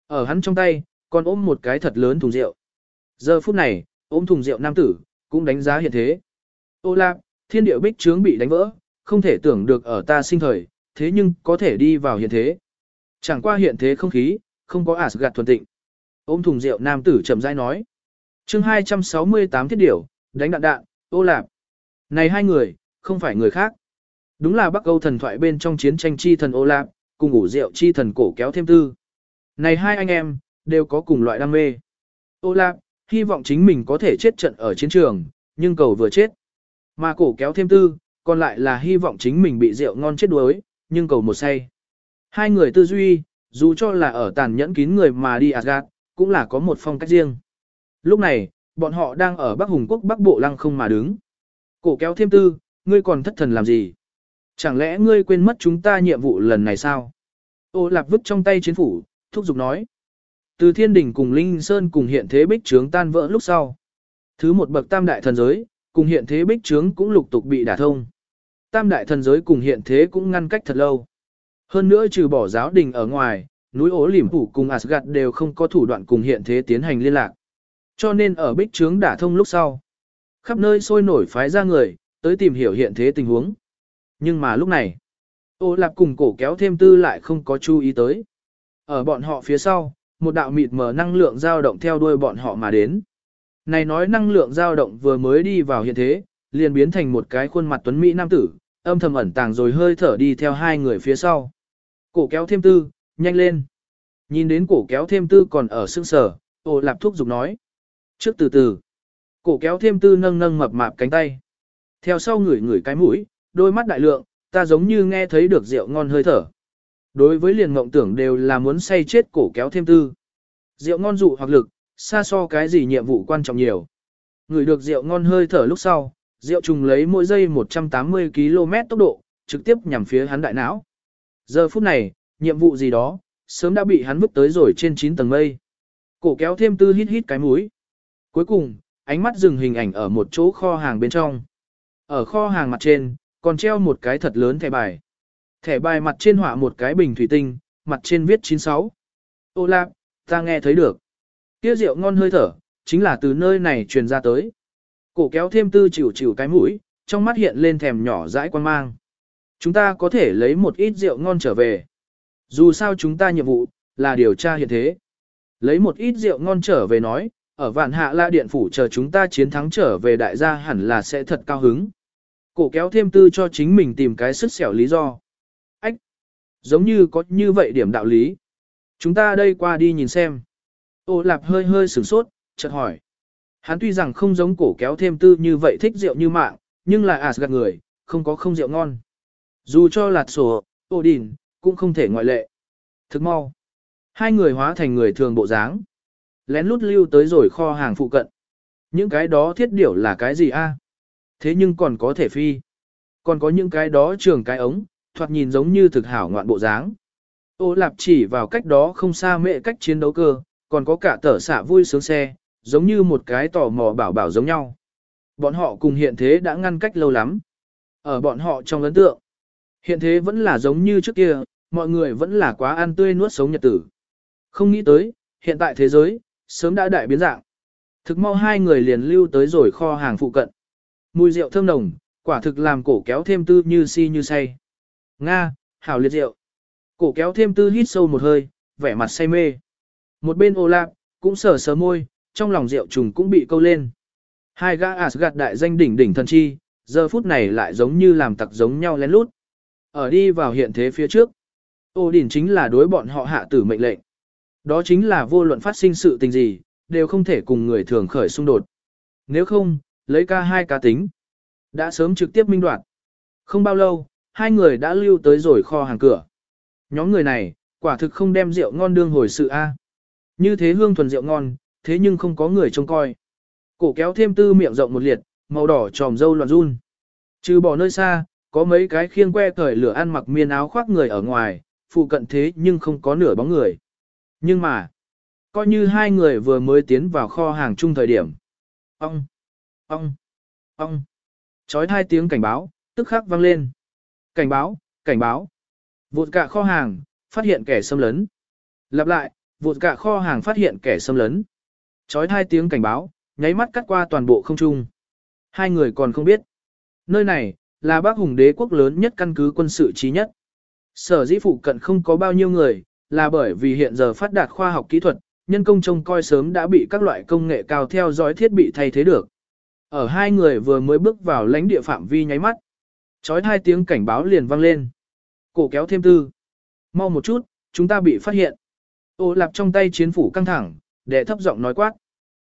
Ở hắn trong tay, còn ôm một cái thật lớn thùng rượu. Giờ phút này, ôm thùng rượu nam tử, cũng đánh giá hiện thế. Ô lạc, thiên địa bích trướng bị đánh vỡ, không thể tưởng được ở ta sinh thời, thế nhưng có thể đi vào hiện thế. Chẳng qua hiện thế không khí, không có gạt thuần tịnh. Ôm thùng rượu nam tử chậm rãi nói. chương 268 thiết điểu, đánh đạn đạn, ô lạp. Này hai người, không phải người khác. Đúng là Bắc Âu thần thoại bên trong chiến tranh chi thần ô lạp, cùng ngủ rượu chi thần cổ kéo thêm tư. Này hai anh em, đều có cùng loại đam mê. Ô lạp, hy vọng chính mình có thể chết trận ở chiến trường, nhưng cầu vừa chết. Mà cổ kéo thêm tư, còn lại là hy vọng chính mình bị rượu ngon chết đuối, nhưng cầu một say. Hai người tư duy, dù cho là ở tàn nhẫn kín người mà đi Asgard, cũng là có một phong cách riêng. Lúc này, bọn họ đang ở Bắc Hùng Quốc Bắc Bộ lăng không mà đứng. Cổ kéo thêm tư, ngươi còn thất thần làm gì? Chẳng lẽ ngươi quên mất chúng ta nhiệm vụ lần này sao? Ô Lạp vứt trong tay chiến phủ, thúc giục nói. Từ thiên đỉnh cùng Linh Sơn cùng hiện thế bích trướng tan vỡ lúc sau. Thứ một bậc tam đại thần giới, cùng hiện thế bích trướng cũng lục tục bị đả thông. Tam đại thần giới cùng hiện thế cũng ngăn cách thật lâu. Hơn nữa trừ bỏ giáo đình ở ngoài, núi ố liềm phủ cùng Asgard đều không có thủ đoạn cùng hiện thế tiến hành liên lạc. Cho nên ở bích trướng đả thông lúc sau. Khắp nơi sôi nổi phái ra người, tới tìm hiểu hiện thế tình huống. Nhưng mà lúc này, ô lạp cùng cổ kéo thêm tư lại không có chú ý tới. Ở bọn họ phía sau, một đạo mịt mờ năng lượng dao động theo đuôi bọn họ mà đến. Này nói năng lượng dao động vừa mới đi vào hiện thế, liền biến thành một cái khuôn mặt tuấn mỹ nam tử, âm thầm ẩn tàng rồi hơi thở đi theo hai người phía sau. Cổ kéo thêm tư, nhanh lên. Nhìn đến cổ kéo thêm tư còn ở sương sở, ô lạp thuốc dục nói. Trước từ từ, cổ kéo thêm tư nâng nâng mập mạp cánh tay. Theo sau người người cái mũi, đôi mắt đại lượng, ta giống như nghe thấy được rượu ngon hơi thở. Đối với liền mộng tưởng đều là muốn say chết cổ kéo thêm tư. Rượu ngon dụ hoặc lực, xa so cái gì nhiệm vụ quan trọng nhiều. Người được rượu ngon hơi thở lúc sau, rượu trùng lấy mỗi giây 180 km tốc độ, trực tiếp nhằm phía hắn đại não. Giờ phút này, nhiệm vụ gì đó, sớm đã bị hắn vứt tới rồi trên 9 tầng mây. Cổ kéo thêm tư hít hít cái mũi. Cuối cùng, ánh mắt dừng hình ảnh ở một chỗ kho hàng bên trong. Ở kho hàng mặt trên, còn treo một cái thật lớn thẻ bài. Thẻ bài mặt trên họa một cái bình thủy tinh, mặt trên viết 96. Ô lạc, ta nghe thấy được. Kia rượu ngon hơi thở, chính là từ nơi này truyền ra tới. Cổ kéo thêm tư chịu chịu cái mũi, trong mắt hiện lên thèm nhỏ dãi quan mang. Chúng ta có thể lấy một ít rượu ngon trở về. Dù sao chúng ta nhiệm vụ, là điều tra hiện thế. Lấy một ít rượu ngon trở về nói, ở vạn hạ la điện phủ chờ chúng ta chiến thắng trở về đại gia hẳn là sẽ thật cao hứng. Cổ kéo thêm tư cho chính mình tìm cái sức xẻo lý do. Giống như có như vậy điểm đạo lý. Chúng ta đây qua đi nhìn xem. Ô lạp hơi hơi sửng sốt, chợt hỏi. Hắn tuy rằng không giống cổ kéo thêm tư như vậy thích rượu như mạng, nhưng là Asgard người, không có không rượu ngon. Dù cho lạt sổ, ô đình cũng không thể ngoại lệ. Thức mau. Hai người hóa thành người thường bộ dáng. Lén lút lưu tới rồi kho hàng phụ cận. Những cái đó thiết điểu là cái gì a? Thế nhưng còn có thể phi. Còn có những cái đó trường cái ống, thoạt nhìn giống như thực hảo ngoạn bộ dáng. Ô lạp chỉ vào cách đó không xa mẹ cách chiến đấu cơ, còn có cả tở xạ vui sướng xe, giống như một cái tò mò bảo bảo giống nhau. Bọn họ cùng hiện thế đã ngăn cách lâu lắm. Ở bọn họ trong ấn tượng, hiện thế vẫn là giống như trước kia, mọi người vẫn là quá ăn tươi nuốt sống nhật tử. Không nghĩ tới, hiện tại thế giới, sớm đã đại biến dạng. Thực mau hai người liền lưu tới rồi kho hàng phụ cận. Mùi rượu thơm nồng, quả thực làm cổ kéo thêm tư như si như say. Nga, hảo liệt rượu. Cổ kéo thêm tư hít sâu một hơi, vẻ mặt say mê. Một bên ô lạp, cũng sờ sờ môi, trong lòng rượu trùng cũng bị câu lên. Hai gã Asgard đại danh đỉnh đỉnh thần chi, giờ phút này lại giống như làm tặc giống nhau lén lút. Ở đi vào hiện thế phía trước. Ô đỉnh chính là đối bọn họ hạ tử mệnh lệnh. Đó chính là vô luận phát sinh sự tình gì, đều không thể cùng người thường khởi xung đột. Nếu không, lấy ca hai cá tính. Đã sớm trực tiếp minh đoạt. Không bao lâu, hai người đã lưu tới rồi kho hàng cửa. Nhóm người này, quả thực không đem rượu ngon đương hồi sự A. À. Như thế hương thuần rượu ngon, thế nhưng không có người trông coi. Cổ kéo thêm tư miệng rộng một liệt, màu đỏ tròm dâu loạn run. Trừ bỏ nơi xa, có mấy cái khiêng que cởi lửa ăn mặc miên áo khoác người ở ngoài, phụ cận thế nhưng không có nửa bóng người. Nhưng mà, coi như hai người vừa mới tiến vào kho hàng chung thời điểm. Ông, ông, ông, chói hai tiếng cảnh báo, tức khắc vang lên. Cảnh báo, cảnh báo. Vụt cả kho hàng, phát hiện kẻ xâm lấn. Lặp lại, vụt cả kho hàng phát hiện kẻ xâm lấn. Chói hai tiếng cảnh báo, nháy mắt cắt qua toàn bộ không trung. Hai người còn không biết. Nơi này, là bác hùng đế quốc lớn nhất căn cứ quân sự trí nhất. Sở dĩ phụ cận không có bao nhiêu người, là bởi vì hiện giờ phát đạt khoa học kỹ thuật, nhân công trông coi sớm đã bị các loại công nghệ cao theo dõi thiết bị thay thế được. Ở hai người vừa mới bước vào lãnh địa phạm vi nháy mắt. Chói hai tiếng cảnh báo liền vang lên. Cổ kéo thêm tư. Mau một chút, chúng ta bị phát hiện. Ô lạp trong tay chiến phủ căng thẳng, đệ thấp giọng nói quát.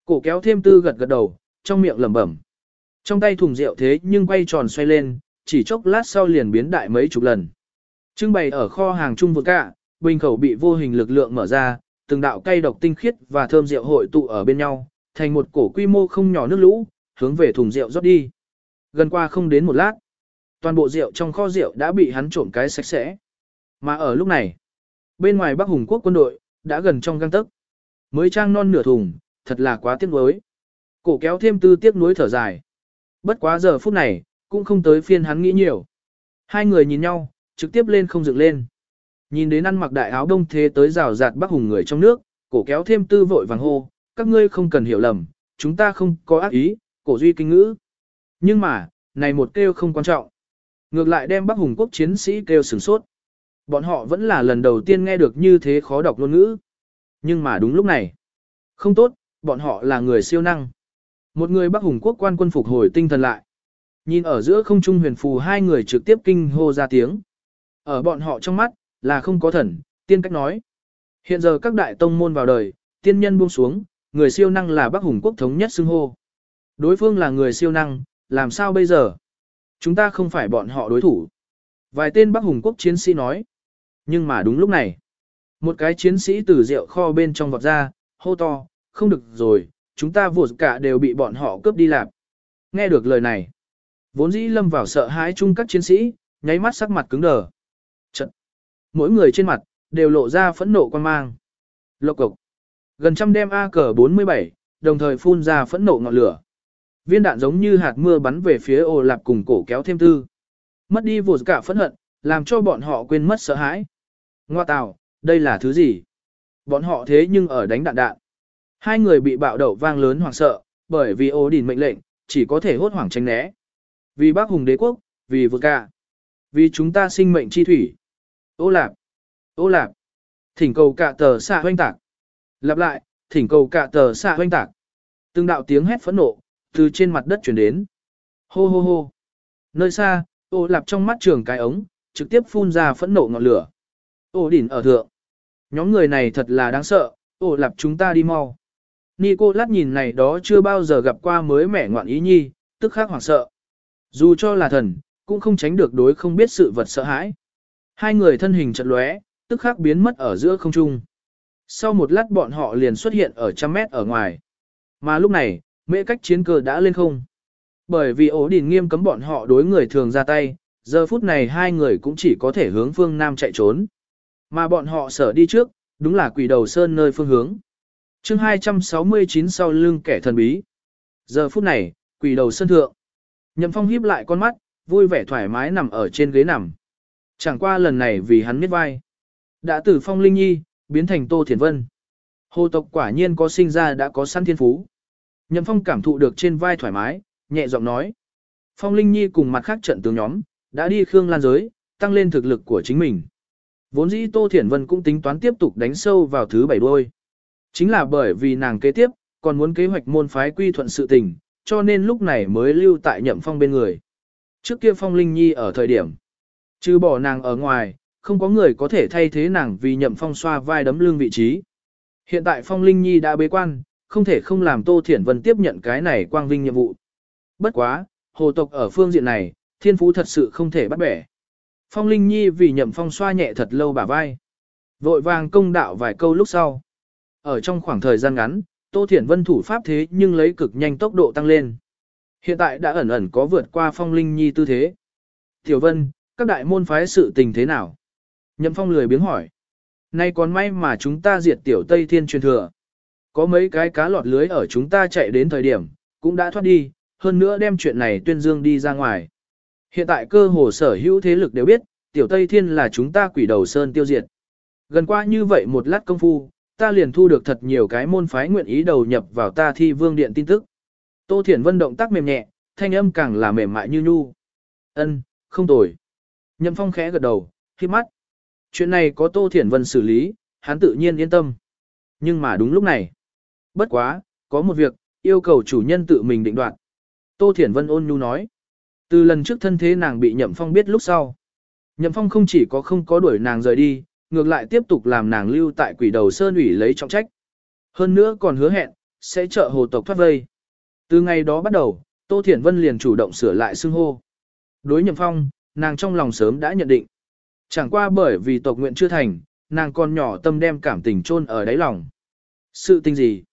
Cổ kéo thêm tư gật gật đầu, trong miệng lẩm bẩm. Trong tay thùng rượu thế nhưng quay tròn xoay lên, chỉ chốc lát sau liền biến đại mấy chục lần. Trưng bày ở kho hàng trung vực cả, bình khẩu bị vô hình lực lượng mở ra, từng đạo cây độc tinh khiết và thơm rượu hội tụ ở bên nhau, thành một cổ quy mô không nhỏ nước lũ, hướng về thùng rượu rót đi. Gần qua không đến một lát, toàn bộ rượu trong kho rượu đã bị hắn trộm cái sạch sẽ. Mà ở lúc này, bên ngoài Bắc Hùng quốc quân đội đã gần trong găng tấc, mới trang non nửa thùng, thật là quá tiếc nuối. Cổ kéo thêm tư tiếc nuối thở dài. Bất quá giờ phút này, cũng không tới phiên hắn nghĩ nhiều. Hai người nhìn nhau, trực tiếp lên không dựng lên. Nhìn đến ăn mặc đại áo đông thế tới rào rạt Bắc Hùng người trong nước, cổ kéo thêm tư vội vàng hô, các ngươi không cần hiểu lầm, chúng ta không có ác ý, cổ duy kinh ngữ. Nhưng mà, này một kêu không quan trọng. Ngược lại đem Bắc Hùng quốc chiến sĩ kêu sửng sốt. Bọn họ vẫn là lần đầu tiên nghe được như thế khó đọc ngôn ngữ. Nhưng mà đúng lúc này. Không tốt, bọn họ là người siêu năng. Một người Bắc Hùng quốc quan quân phục hồi tinh thần lại. Nhìn ở giữa không trung huyền phù hai người trực tiếp kinh hô ra tiếng. Ở bọn họ trong mắt, là không có thần, tiên cách nói. Hiện giờ các đại tông môn vào đời, tiên nhân buông xuống, người siêu năng là Bắc Hùng quốc thống nhất xưng hô. Đối phương là người siêu năng, làm sao bây giờ? Chúng ta không phải bọn họ đối thủ. Vài tên Bắc Hùng quốc chiến sĩ nói. Nhưng mà đúng lúc này, một cái chiến sĩ từ rượu kho bên trong vọt ra, hô to, không được rồi, chúng ta vụt cả đều bị bọn họ cướp đi làm. Nghe được lời này, vốn dĩ lâm vào sợ hãi chung các chiến sĩ, nháy mắt sắc mặt cứng đờ. Trận. Mỗi người trên mặt, đều lộ ra phẫn nộ quan mang. Lộc cục. Gần trăm đem AK-47, đồng thời phun ra phẫn nộ ngọn lửa. Viên đạn giống như hạt mưa bắn về phía ồ lạp cùng cổ kéo thêm tư. Mất đi vụt cả phẫn hận, làm cho bọn họ quên mất sợ hãi. Ngoa tào, đây là thứ gì? Bọn họ thế nhưng ở đánh đạn đạn. Hai người bị bạo đậu vang lớn hoảng sợ, bởi vì ố đỉnh mệnh lệnh, chỉ có thể hốt hoảng tránh né. Vì bác hùng đế quốc, vì vượt cả. Vì chúng ta sinh mệnh chi thủy. Ô lạp, ô lạp. Thỉnh cầu cả tờ xạ hoanh tạc. Lặp lại, thỉnh cầu cả tờ xạ hoanh tạc. Từng đạo tiếng hét phẫn nộ, từ trên mặt đất chuyển đến. Hô hô hô. Nơi xa, ô lạp trong mắt trường cái ống, trực tiếp phun ra phẫn nộ ngọn lửa. Ô đỉnh ở thượng. Nhóm người này thật là đáng sợ, ô lạp chúng ta đi mau. Nico lát nhìn này đó chưa bao giờ gặp qua mới mẻ ngoạn ý nhi, tức khắc hoảng sợ. Dù cho là thần, cũng không tránh được đối không biết sự vật sợ hãi. Hai người thân hình chật lóe, tức khắc biến mất ở giữa không trung. Sau một lát bọn họ liền xuất hiện ở trăm mét ở ngoài. Mà lúc này, mễ cách chiến cơ đã lên không. Bởi vì ổ đình nghiêm cấm bọn họ đối người thường ra tay, giờ phút này hai người cũng chỉ có thể hướng phương Nam chạy trốn. Mà bọn họ sở đi trước, đúng là quỷ đầu sơn nơi phương hướng. chương 269 sau lưng kẻ thần bí. Giờ phút này, quỷ đầu sơn thượng. Nhậm phong híp lại con mắt, vui vẻ thoải mái nằm ở trên ghế nằm. Chẳng qua lần này vì hắn miết vai. Đã từ phong linh nhi, biến thành tô thiền vân. Hồ tộc quả nhiên có sinh ra đã có săn thiên phú. Nhậm phong cảm thụ được trên vai thoải mái, nhẹ giọng nói. Phong linh nhi cùng mặt khác trận tướng nhóm, đã đi khương lan giới, tăng lên thực lực của chính mình. Vốn dĩ Tô Thiển Vân cũng tính toán tiếp tục đánh sâu vào thứ bảy đôi. Chính là bởi vì nàng kế tiếp, còn muốn kế hoạch môn phái quy thuận sự tình, cho nên lúc này mới lưu tại nhậm phong bên người. Trước kia phong linh nhi ở thời điểm, trừ bỏ nàng ở ngoài, không có người có thể thay thế nàng vì nhậm phong xoa vai đấm lưng vị trí. Hiện tại phong linh nhi đã bế quan, không thể không làm Tô Thiển Vân tiếp nhận cái này quang vinh nhiệm vụ. Bất quá, hồ tộc ở phương diện này, thiên phú thật sự không thể bắt bẻ. Phong Linh Nhi vì nhậm phong xoa nhẹ thật lâu bả vai. Vội vàng công đạo vài câu lúc sau. Ở trong khoảng thời gian ngắn, Tô Thiển Vân thủ pháp thế nhưng lấy cực nhanh tốc độ tăng lên. Hiện tại đã ẩn ẩn có vượt qua Phong Linh Nhi tư thế. Tiểu Vân, các đại môn phái sự tình thế nào? Nhậm Phong lười biếng hỏi. Nay còn may mà chúng ta diệt tiểu Tây Thiên truyền thừa. Có mấy cái cá lọt lưới ở chúng ta chạy đến thời điểm, cũng đã thoát đi, hơn nữa đem chuyện này tuyên dương đi ra ngoài. Hiện tại cơ hồ sở hữu thế lực đều biết, tiểu Tây Thiên là chúng ta quỷ đầu sơn tiêu diệt. Gần qua như vậy một lát công phu, ta liền thu được thật nhiều cái môn phái nguyện ý đầu nhập vào ta thi vương điện tin tức. Tô Thiển Vân động tác mềm nhẹ, thanh âm càng là mềm mại như nhu. Ân, không tồi. Nhậm Phong khẽ gật đầu, khi mắt. Chuyện này có Tô Thiển Vân xử lý, hắn tự nhiên yên tâm. Nhưng mà đúng lúc này. Bất quá, có một việc, yêu cầu chủ nhân tự mình định đoạt. Tô Thiển Vân ôn nhu nói. Từ lần trước thân thế nàng bị Nhậm Phong biết lúc sau. Nhậm Phong không chỉ có không có đuổi nàng rời đi, ngược lại tiếp tục làm nàng lưu tại quỷ đầu sơn ủy lấy trọng trách. Hơn nữa còn hứa hẹn, sẽ trợ hồ tộc thoát vây. Từ ngày đó bắt đầu, Tô Thiển Vân liền chủ động sửa lại xưng hô. Đối Nhậm Phong, nàng trong lòng sớm đã nhận định. Chẳng qua bởi vì tộc nguyện chưa thành, nàng còn nhỏ tâm đem cảm tình chôn ở đáy lòng. Sự tình gì?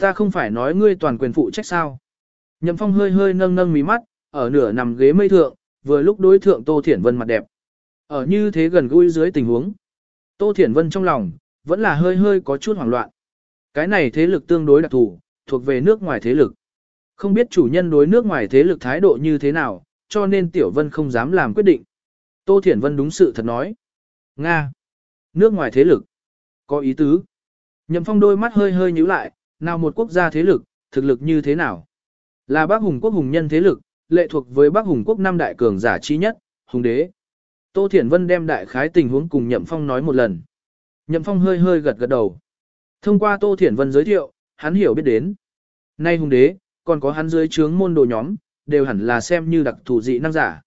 Ta không phải nói ngươi toàn quyền phụ trách sao? Nhậm Phong hơi hơi nâng nâng mí mắt, ở nửa nằm ghế mây thượng, vừa lúc đối thượng Tô Thiển Vân mặt đẹp. Ở như thế gần gũi dưới tình huống. Tô Thiển Vân trong lòng, vẫn là hơi hơi có chút hoảng loạn. Cái này thế lực tương đối đặc thù, thuộc về nước ngoài thế lực. Không biết chủ nhân đối nước ngoài thế lực thái độ như thế nào, cho nên Tiểu Vân không dám làm quyết định. Tô Thiển Vân đúng sự thật nói. Nga. Nước ngoài thế lực. Có ý tứ. Nhậm Phong đôi mắt hơi hơi nhíu lại, nào một quốc gia thế lực, thực lực như thế nào? Là bác hùng quốc hùng nhân thế lực, lệ thuộc với bác hùng quốc năm đại cường giả chi nhất, hùng đế. Tô Thiển Vân đem đại khái tình huống cùng Nhậm Phong nói một lần. Nhậm Phong hơi hơi gật gật đầu. Thông qua Tô Thiển Vân giới thiệu, hắn hiểu biết đến. Nay hùng đế, còn có hắn dưới trướng môn đồ nhóm, đều hẳn là xem như đặc thù dị năng giả.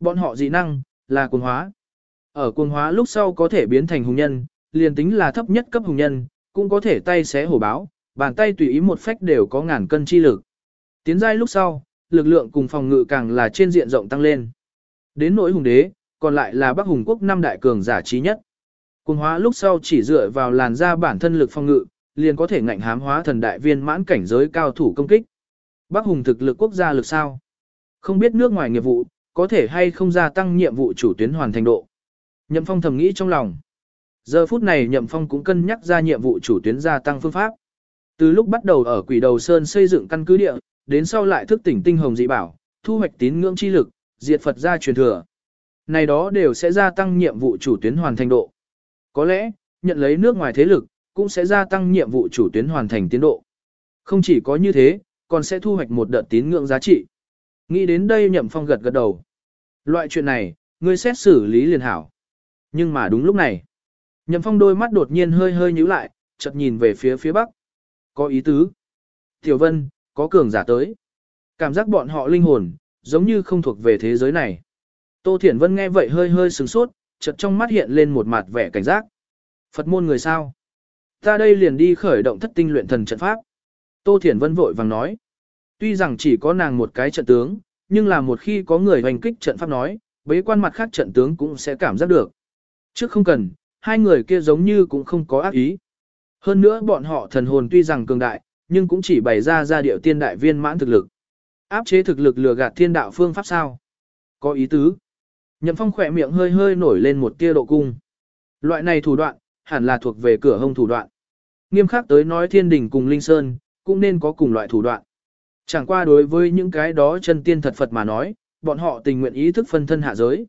Bọn họ dị năng, là cuồng hóa. Ở cuồng hóa lúc sau có thể biến thành hùng nhân, liền tính là thấp nhất cấp hùng nhân, cũng có thể tay xé hổ báo, bàn tay tùy ý một phách đều có ngàn cân chi lực. Tiến giai lúc sau, lực lượng cùng phòng ngự càng là trên diện rộng tăng lên. Đến nỗi hùng đế, còn lại là Bắc Hùng quốc năm đại cường giả trí nhất. Cùng hóa lúc sau chỉ dựa vào làn da bản thân lực phòng ngự, liền có thể ngạnh hám hóa thần đại viên mãn cảnh giới cao thủ công kích. Bắc Hùng thực lực quốc gia lực sao? Không biết nước ngoài nghiệp vụ, có thể hay không gia tăng nhiệm vụ chủ tuyến hoàn thành độ. Nhậm Phong thầm nghĩ trong lòng. Giờ phút này Nhậm Phong cũng cân nhắc ra nhiệm vụ chủ tuyến gia tăng phương pháp. Từ lúc bắt đầu ở Quỷ Đầu Sơn xây dựng căn cứ địa, đến sau lại thức tỉnh tinh hồng dị bảo, thu hoạch tín ngưỡng chi lực, diệt Phật gia truyền thừa. Này đó đều sẽ gia tăng nhiệm vụ chủ tuyến hoàn thành độ. Có lẽ, nhận lấy nước ngoài thế lực, cũng sẽ gia tăng nhiệm vụ chủ tuyến hoàn thành tiến độ. Không chỉ có như thế, còn sẽ thu hoạch một đợt tín ngưỡng giá trị. Nghĩ đến đây Nhậm Phong gật gật đầu. Loại chuyện này, ngươi xét xử lý liền hảo. Nhưng mà đúng lúc này, Nhậm Phong đôi mắt đột nhiên hơi hơi nhíu lại, chợt nhìn về phía phía bắc. Có ý tứ. Tiểu Vân, có cường giả tới. Cảm giác bọn họ linh hồn, giống như không thuộc về thế giới này. Tô Thiển Vân nghe vậy hơi hơi sừng sốt, chợt trong mắt hiện lên một mặt vẻ cảnh giác. Phật môn người sao? Ta đây liền đi khởi động thất tinh luyện thần trận pháp. Tô Thiển Vân vội vàng nói. Tuy rằng chỉ có nàng một cái trận tướng, nhưng là một khi có người hoành kích trận pháp nói, bế quan mặt khác trận tướng cũng sẽ cảm giác được. Trước không cần, hai người kia giống như cũng không có ác ý. Hơn nữa bọn họ thần hồn tuy rằng cường đại, nhưng cũng chỉ bày ra ra điệu tiên đại viên mãn thực lực. Áp chế thực lực lừa gạt thiên đạo phương pháp sao? Có ý tứ. Nhậm phong khỏe miệng hơi hơi nổi lên một tia độ cung. Loại này thủ đoạn, hẳn là thuộc về cửa hông thủ đoạn. Nghiêm khắc tới nói thiên đình cùng linh sơn, cũng nên có cùng loại thủ đoạn. Chẳng qua đối với những cái đó chân tiên thật Phật mà nói, bọn họ tình nguyện ý thức phân thân hạ giới.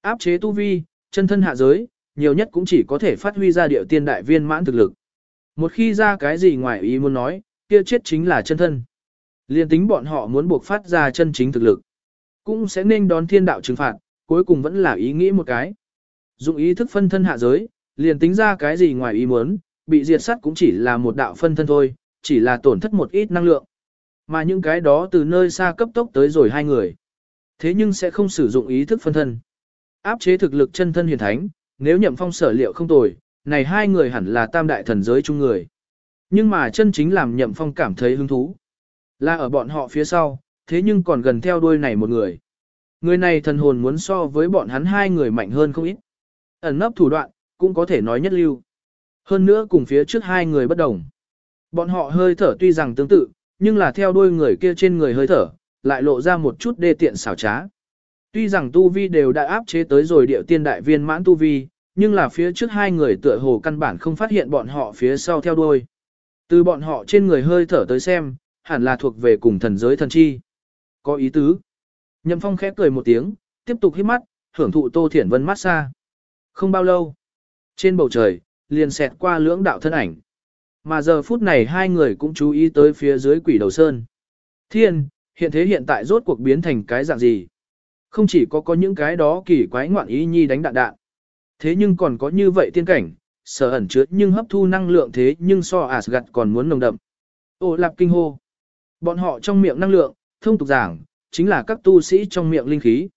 Áp chế tu vi, chân thân hạ giới, nhiều nhất cũng chỉ có thể phát huy ra điệu tiên đại viên mãn thực lực. Một khi ra cái gì ngoài ý muốn nói, kia chết chính là chân thân. Liên tính bọn họ muốn buộc phát ra chân chính thực lực, cũng sẽ nên đón thiên đạo trừng phạt, cuối cùng vẫn là ý nghĩ một cái. Dụng ý thức phân thân hạ giới, liền tính ra cái gì ngoài ý muốn, bị diệt sát cũng chỉ là một đạo phân thân thôi, chỉ là tổn thất một ít năng lượng. Mà những cái đó từ nơi xa cấp tốc tới rồi hai người. Thế nhưng sẽ không sử dụng ý thức phân thân. Áp chế thực lực chân thân huyền thánh, nếu nhậm phong sở liệu không tồi, này hai người hẳn là tam đại thần giới chung người. Nhưng mà chân chính làm nhậm phong cảm thấy hứng thú. Là ở bọn họ phía sau, thế nhưng còn gần theo đuôi này một người. Người này thần hồn muốn so với bọn hắn hai người mạnh hơn không ít. Ẩn nấp thủ đoạn, cũng có thể nói nhất lưu. Hơn nữa cùng phía trước hai người bất đồng. Bọn họ hơi thở tuy rằng tương tự, nhưng là theo đuôi người kia trên người hơi thở, lại lộ ra một chút đê tiện xảo trá. Tuy rằng tu vi đều đã áp chế tới rồi điệu tiên đại viên mãn tu vi, nhưng là phía trước hai người tựa hồ căn bản không phát hiện bọn họ phía sau theo đuôi. Từ bọn họ trên người hơi thở tới xem, hẳn là thuộc về cùng thần giới thần chi. Có ý tứ. Nhậm Phong khẽ cười một tiếng, tiếp tục hít mắt, hưởng thụ Tô Thiển Vân mát xa. Không bao lâu, trên bầu trời, liền xẹt qua lưỡng đạo thân ảnh. Mà giờ phút này hai người cũng chú ý tới phía dưới quỷ đầu sơn. Thiên, hiện thế hiện tại rốt cuộc biến thành cái dạng gì? Không chỉ có có những cái đó kỳ quái ngoạn ý nhi đánh đạn đạn. Thế nhưng còn có như vậy tiên cảnh, sở ẩn chứa nhưng hấp thu năng lượng thế nhưng so Asgard còn muốn nồng đậm. Ô lạp kinh hô. Bọn họ trong miệng năng lượng, thông tục giảng, chính là các tu sĩ trong miệng linh khí.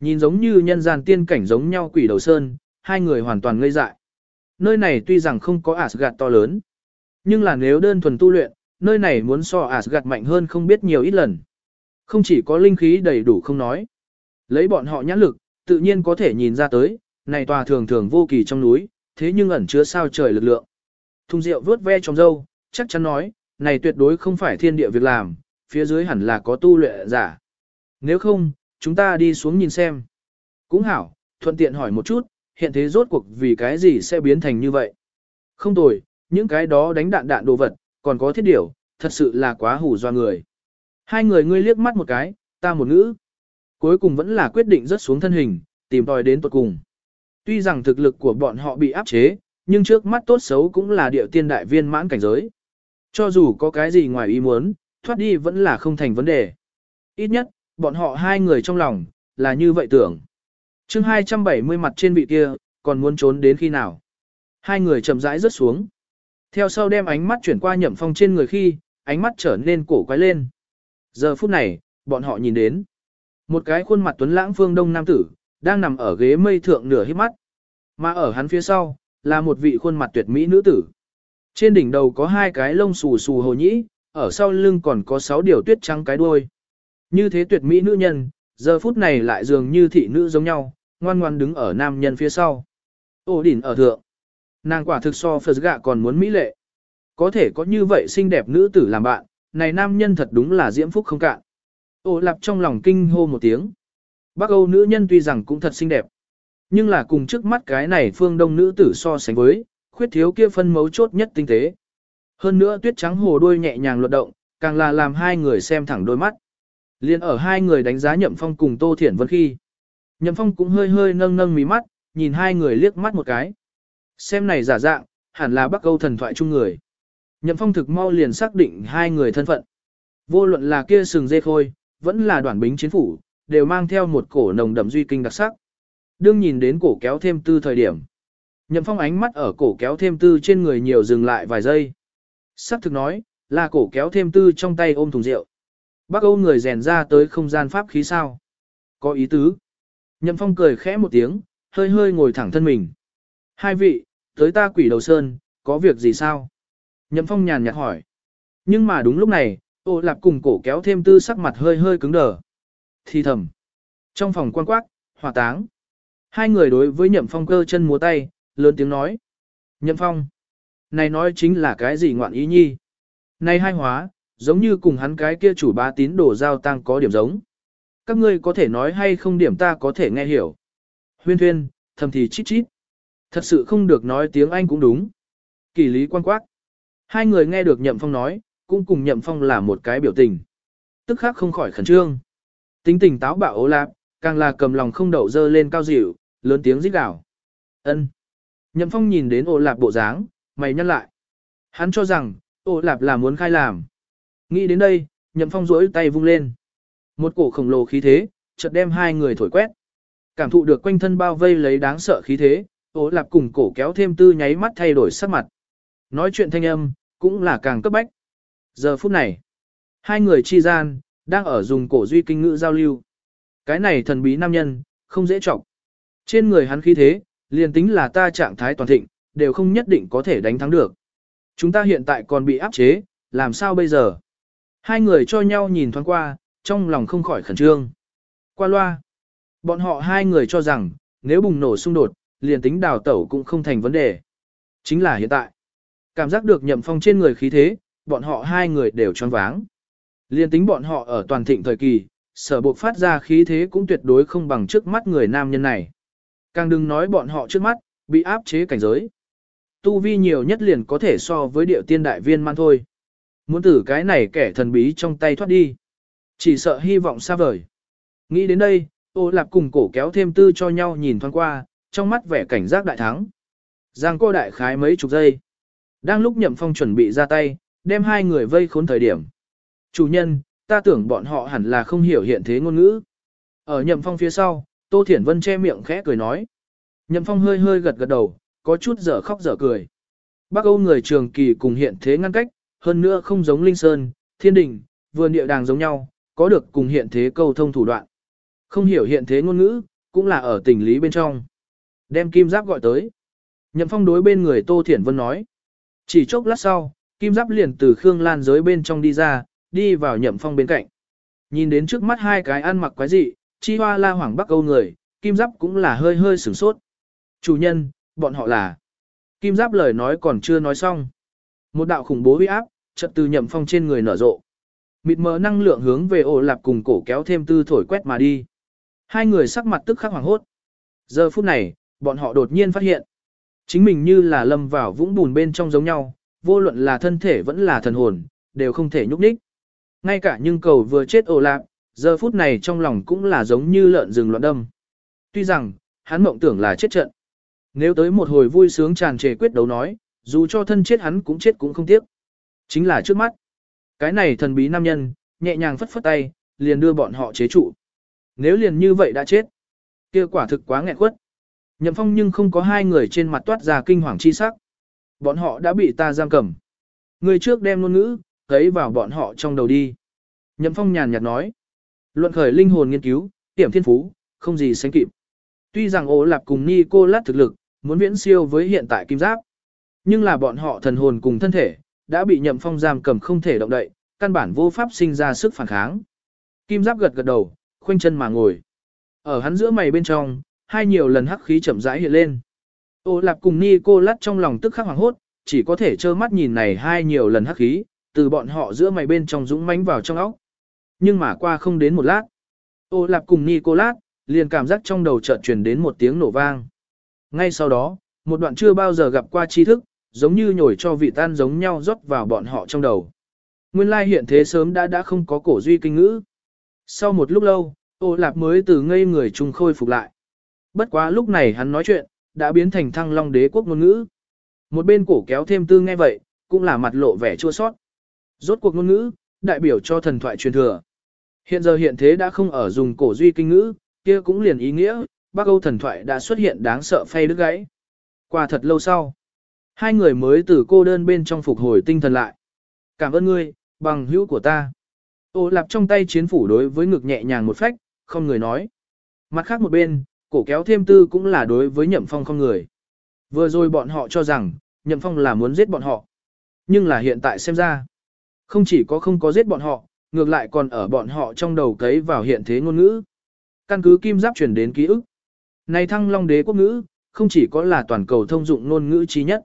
Nhìn giống như nhân gian tiên cảnh giống nhau quỷ đầu sơn, hai người hoàn toàn ngây dại. Nơi này tuy rằng không có Asgard to lớn, nhưng là nếu đơn thuần tu luyện, nơi này muốn so Asgard mạnh hơn không biết nhiều ít lần. Không chỉ có linh khí đầy đủ không nói. Lấy bọn họ nhãn lực, tự nhiên có thể nhìn ra tới, này tòa thường thường vô kỳ trong núi, thế nhưng ẩn chứa sao trời lực lượng. Thùng rượu vớt ve trong dâu, chắc chắn nói, này tuyệt đối không phải thiên địa việc làm, phía dưới hẳn là có tu luyện giả. Nếu không, chúng ta đi xuống nhìn xem. Cũng hảo, thuận tiện hỏi một chút, hiện thế rốt cuộc vì cái gì sẽ biến thành như vậy. Không tồi, những cái đó đánh đạn đạn đồ vật, còn có thiết điểu, thật sự là quá hủ do người. Hai người ngươi liếc mắt một cái, ta một ngữ. Cuối cùng vẫn là quyết định rất xuống thân hình, tìm tòi đến tuật cùng. Tuy rằng thực lực của bọn họ bị áp chế, nhưng trước mắt tốt xấu cũng là điệu tiên đại viên mãn cảnh giới. Cho dù có cái gì ngoài ý muốn, thoát đi vẫn là không thành vấn đề. Ít nhất, bọn họ hai người trong lòng, là như vậy tưởng. chương 270 mặt trên vị kia, còn muốn trốn đến khi nào. Hai người chậm rãi rớt xuống. Theo sau đem ánh mắt chuyển qua nhậm phong trên người khi, ánh mắt trở nên cổ quái lên. Giờ phút này, bọn họ nhìn đến. Một cái khuôn mặt tuấn lãng phương đông nam tử, đang nằm ở ghế mây thượng nửa hít mắt. Mà ở hắn phía sau, là một vị khuôn mặt tuyệt mỹ nữ tử. Trên đỉnh đầu có hai cái lông xù xù hồ nhĩ, ở sau lưng còn có sáu điều tuyết trắng cái đuôi. Như thế tuyệt mỹ nữ nhân, giờ phút này lại dường như thị nữ giống nhau, ngoan ngoan đứng ở nam nhân phía sau. Ô đỉnh ở thượng. Nàng quả thực so Phật gạ còn muốn mỹ lệ. Có thể có như vậy xinh đẹp nữ tử làm bạn, này nam nhân thật đúng là diễm phúc không cạn. Ô lạp trong lòng kinh hô một tiếng. Bắc Âu nữ nhân tuy rằng cũng thật xinh đẹp. Nhưng là cùng trước mắt cái này phương đông nữ tử so sánh với, khuyết thiếu kia phân mấu chốt nhất tinh tế. Hơn nữa tuyết trắng hồ đuôi nhẹ nhàng luật động, càng là làm hai người xem thẳng đôi mắt. Liên ở hai người đánh giá Nhậm Phong cùng Tô Thiển Vân khi. Nhậm Phong cũng hơi hơi nâng nâng mí mắt, nhìn hai người liếc mắt một cái. Xem này giả dạng, hẳn là Bắc Âu thần thoại chung người. Nhậm Phong thực mau liền xác định hai người thân phận. Vô luận là kia sừng dê khôi, vẫn là đoàn bính chiến phủ, đều mang theo một cổ nồng đậm duy kinh đặc sắc. Đương nhìn đến cổ kéo thêm tư thời điểm. Nhậm Phong ánh mắt ở cổ kéo thêm tư trên người nhiều dừng lại vài giây. Sắc thực nói, là cổ kéo thêm tư trong tay ôm thùng rượu. Bác Âu người rèn ra tới không gian pháp khí sao. Có ý tứ. Nhậm Phong cười khẽ một tiếng, hơi hơi ngồi thẳng thân mình. Hai vị, tới ta quỷ đầu sơn, có việc gì sao? Nhậm Phong nhàn nhạt hỏi. Nhưng mà đúng lúc này, ô lạp cùng cổ kéo thêm tư sắc mặt hơi hơi cứng đờ. Thì thầm. Trong phòng quan quát, hỏa táng. Hai người đối với Nhậm Phong cơ chân múa tay, lớn tiếng nói. Nhậm Phong. Này nói chính là cái gì ngoạn ý nhi? Này hai hóa, giống như cùng hắn cái kia chủ bá tín đổ giao tăng có điểm giống. Các ngươi có thể nói hay không điểm ta có thể nghe hiểu. Huyên thuyên, thầm thì chít chít. Thật sự không được nói tiếng Anh cũng đúng. Kỳ lý quan quát. Hai người nghe được Nhậm Phong nói, cũng cùng Nhậm Phong là một cái biểu tình. Tức khác không khỏi khẩn trương. Tính tình táo bạo ố lạp, càng là cầm lòng không đậu dơ lên cao dịu, lớn tiếng rít gào. Ân. Nhậm Phong nhìn đến ô lạp bộ dáng, mày nhăn lại. Hắn cho rằng, ô lạp là muốn khai làm. Nghĩ đến đây, Nhậm Phong duỗi tay vung lên. Một cổ khổng lồ khí thế, chợt đem hai người thổi quét. Cảm thụ được quanh thân bao vây lấy đáng sợ khí thế, ô lạp cùng cổ kéo thêm tư nháy mắt thay đổi sắc mặt. Nói chuyện thanh âm, cũng là càng cấp bách. Giờ phút này, hai người chi gian, đang ở dùng cổ duy kinh ngữ giao lưu. Cái này thần bí nam nhân, không dễ trọng. Trên người hắn khí thế, liền tính là ta trạng thái toàn thịnh, đều không nhất định có thể đánh thắng được. Chúng ta hiện tại còn bị áp chế, làm sao bây giờ? Hai người cho nhau nhìn thoáng qua, trong lòng không khỏi khẩn trương. Qua loa, bọn họ hai người cho rằng, nếu bùng nổ xung đột, liền tính đào tẩu cũng không thành vấn đề. Chính là hiện tại. Cảm giác được nhậm phong trên người khí thế, bọn họ hai người đều choáng váng. Liên tính bọn họ ở toàn thịnh thời kỳ, sở buộc phát ra khí thế cũng tuyệt đối không bằng trước mắt người nam nhân này. Càng đừng nói bọn họ trước mắt, bị áp chế cảnh giới. Tu vi nhiều nhất liền có thể so với điệu tiên đại viên man thôi. Muốn tử cái này kẻ thần bí trong tay thoát đi. Chỉ sợ hy vọng xa vời. Nghĩ đến đây, ô lạp cùng cổ kéo thêm tư cho nhau nhìn thoáng qua, trong mắt vẻ cảnh giác đại thắng. Giang cô đại khái mấy chục giây. Đang lúc nhậm phong chuẩn bị ra tay, đem hai người vây khốn thời điểm. Chủ nhân, ta tưởng bọn họ hẳn là không hiểu hiện thế ngôn ngữ. Ở nhậm phong phía sau, Tô Thiển Vân che miệng khẽ cười nói. Nhậm phong hơi hơi gật gật đầu, có chút dở khóc dở cười. Bắc Âu người trường kỳ cùng hiện thế ngăn cách, hơn nữa không giống Linh Sơn, Thiên Đình, vườn địa đàng giống nhau, có được cùng hiện thế câu thông thủ đoạn. Không hiểu hiện thế ngôn ngữ, cũng là ở tình lý bên trong. Đem kim giáp gọi tới. Nhậm phong đối bên người Tô Thiển Vân nói. Chỉ chốc lát sau, kim giáp liền từ Khương Lan giới bên trong đi ra, đi vào nhậm phong bên cạnh. Nhìn đến trước mắt hai cái ăn mặc quái dị, chi hoa la hoàng bắc âu người, kim giáp cũng là hơi hơi sửng sốt. Chủ nhân, bọn họ là. Kim giáp lời nói còn chưa nói xong. Một đạo khủng bố uy áp, chợt từ nhậm phong trên người nở rộ. Mịt mờ năng lượng hướng về ổ lạp cùng cổ kéo thêm tư thổi quét mà đi. Hai người sắc mặt tức khắc hoàng hốt. Giờ phút này, bọn họ đột nhiên phát hiện. Chính mình như là lâm vào vũng bùn bên trong giống nhau, vô luận là thân thể vẫn là thần hồn, đều không thể nhúc nhích. Ngay cả nhưng cầu vừa chết ồ lạc, giờ phút này trong lòng cũng là giống như lợn rừng loạn đâm. Tuy rằng, hắn mộng tưởng là chết trận. Nếu tới một hồi vui sướng tràn trề quyết đấu nói, dù cho thân chết hắn cũng chết cũng không tiếc. Chính là trước mắt. Cái này thần bí nam nhân, nhẹ nhàng phất phất tay, liền đưa bọn họ chế trụ. Nếu liền như vậy đã chết, kia quả thực quá nghẹn quất. Nhậm phong nhưng không có hai người trên mặt toát ra kinh hoàng chi sắc. Bọn họ đã bị ta giam cầm. Người trước đem ngôn ngữ, thấy vào bọn họ trong đầu đi. Nhậm phong nhàn nhạt nói. Luận khởi linh hồn nghiên cứu, tiểm thiên phú, không gì sánh kịp. Tuy rằng ố lạp cùng ni cô lát thực lực, muốn viễn siêu với hiện tại kim giáp. Nhưng là bọn họ thần hồn cùng thân thể, đã bị nhậm phong giam cầm không thể động đậy, căn bản vô pháp sinh ra sức phản kháng. Kim giáp gật gật đầu, khoanh chân mà ngồi. Ở hắn giữa mày bên trong, hai nhiều lần hắc khí chậm rãi hiện lên. Ô lạp cùng ni cô lát trong lòng tức khắc hoàng hốt, chỉ có thể trơ mắt nhìn này hai nhiều lần hắc khí, từ bọn họ giữa mày bên trong dũng mãnh vào trong óc. Nhưng mà qua không đến một lát, ô lạp cùng ni cô lát, liền cảm giác trong đầu chợt truyền đến một tiếng nổ vang. Ngay sau đó, một đoạn chưa bao giờ gặp qua tri thức, giống như nhồi cho vị tan giống nhau rót vào bọn họ trong đầu. Nguyên lai hiện thế sớm đã đã không có cổ duy kinh ngữ. Sau một lúc lâu, ô lạp mới từ ngây người trùng khôi phục lại. Bất quá lúc này hắn nói chuyện, đã biến thành thăng long đế quốc ngôn ngữ. Một bên cổ kéo thêm tư nghe vậy, cũng là mặt lộ vẻ chua sót. Rốt cuộc ngôn ngữ, đại biểu cho thần thoại truyền thừa. Hiện giờ hiện thế đã không ở dùng cổ duy kinh ngữ, kia cũng liền ý nghĩa, Bắc Âu thần thoại đã xuất hiện đáng sợ phay đứt gãy. Qua thật lâu sau, hai người mới từ cô đơn bên trong phục hồi tinh thần lại. Cảm ơn ngươi, bằng hữu của ta. Ô lạp trong tay chiến phủ đối với ngực nhẹ nhàng một phách, không người nói. Mặt khác một bên, cổ kéo thêm tư cũng là đối với nhậm phong không người. Vừa rồi bọn họ cho rằng, nhậm phong là muốn giết bọn họ. Nhưng là hiện tại xem ra, không chỉ có không có giết bọn họ, ngược lại còn ở bọn họ trong đầu cấy vào hiện thế ngôn ngữ. Căn cứ kim giáp chuyển đến ký ức. Này thăng long đế quốc ngữ, không chỉ có là toàn cầu thông dụng ngôn ngữ trí nhất.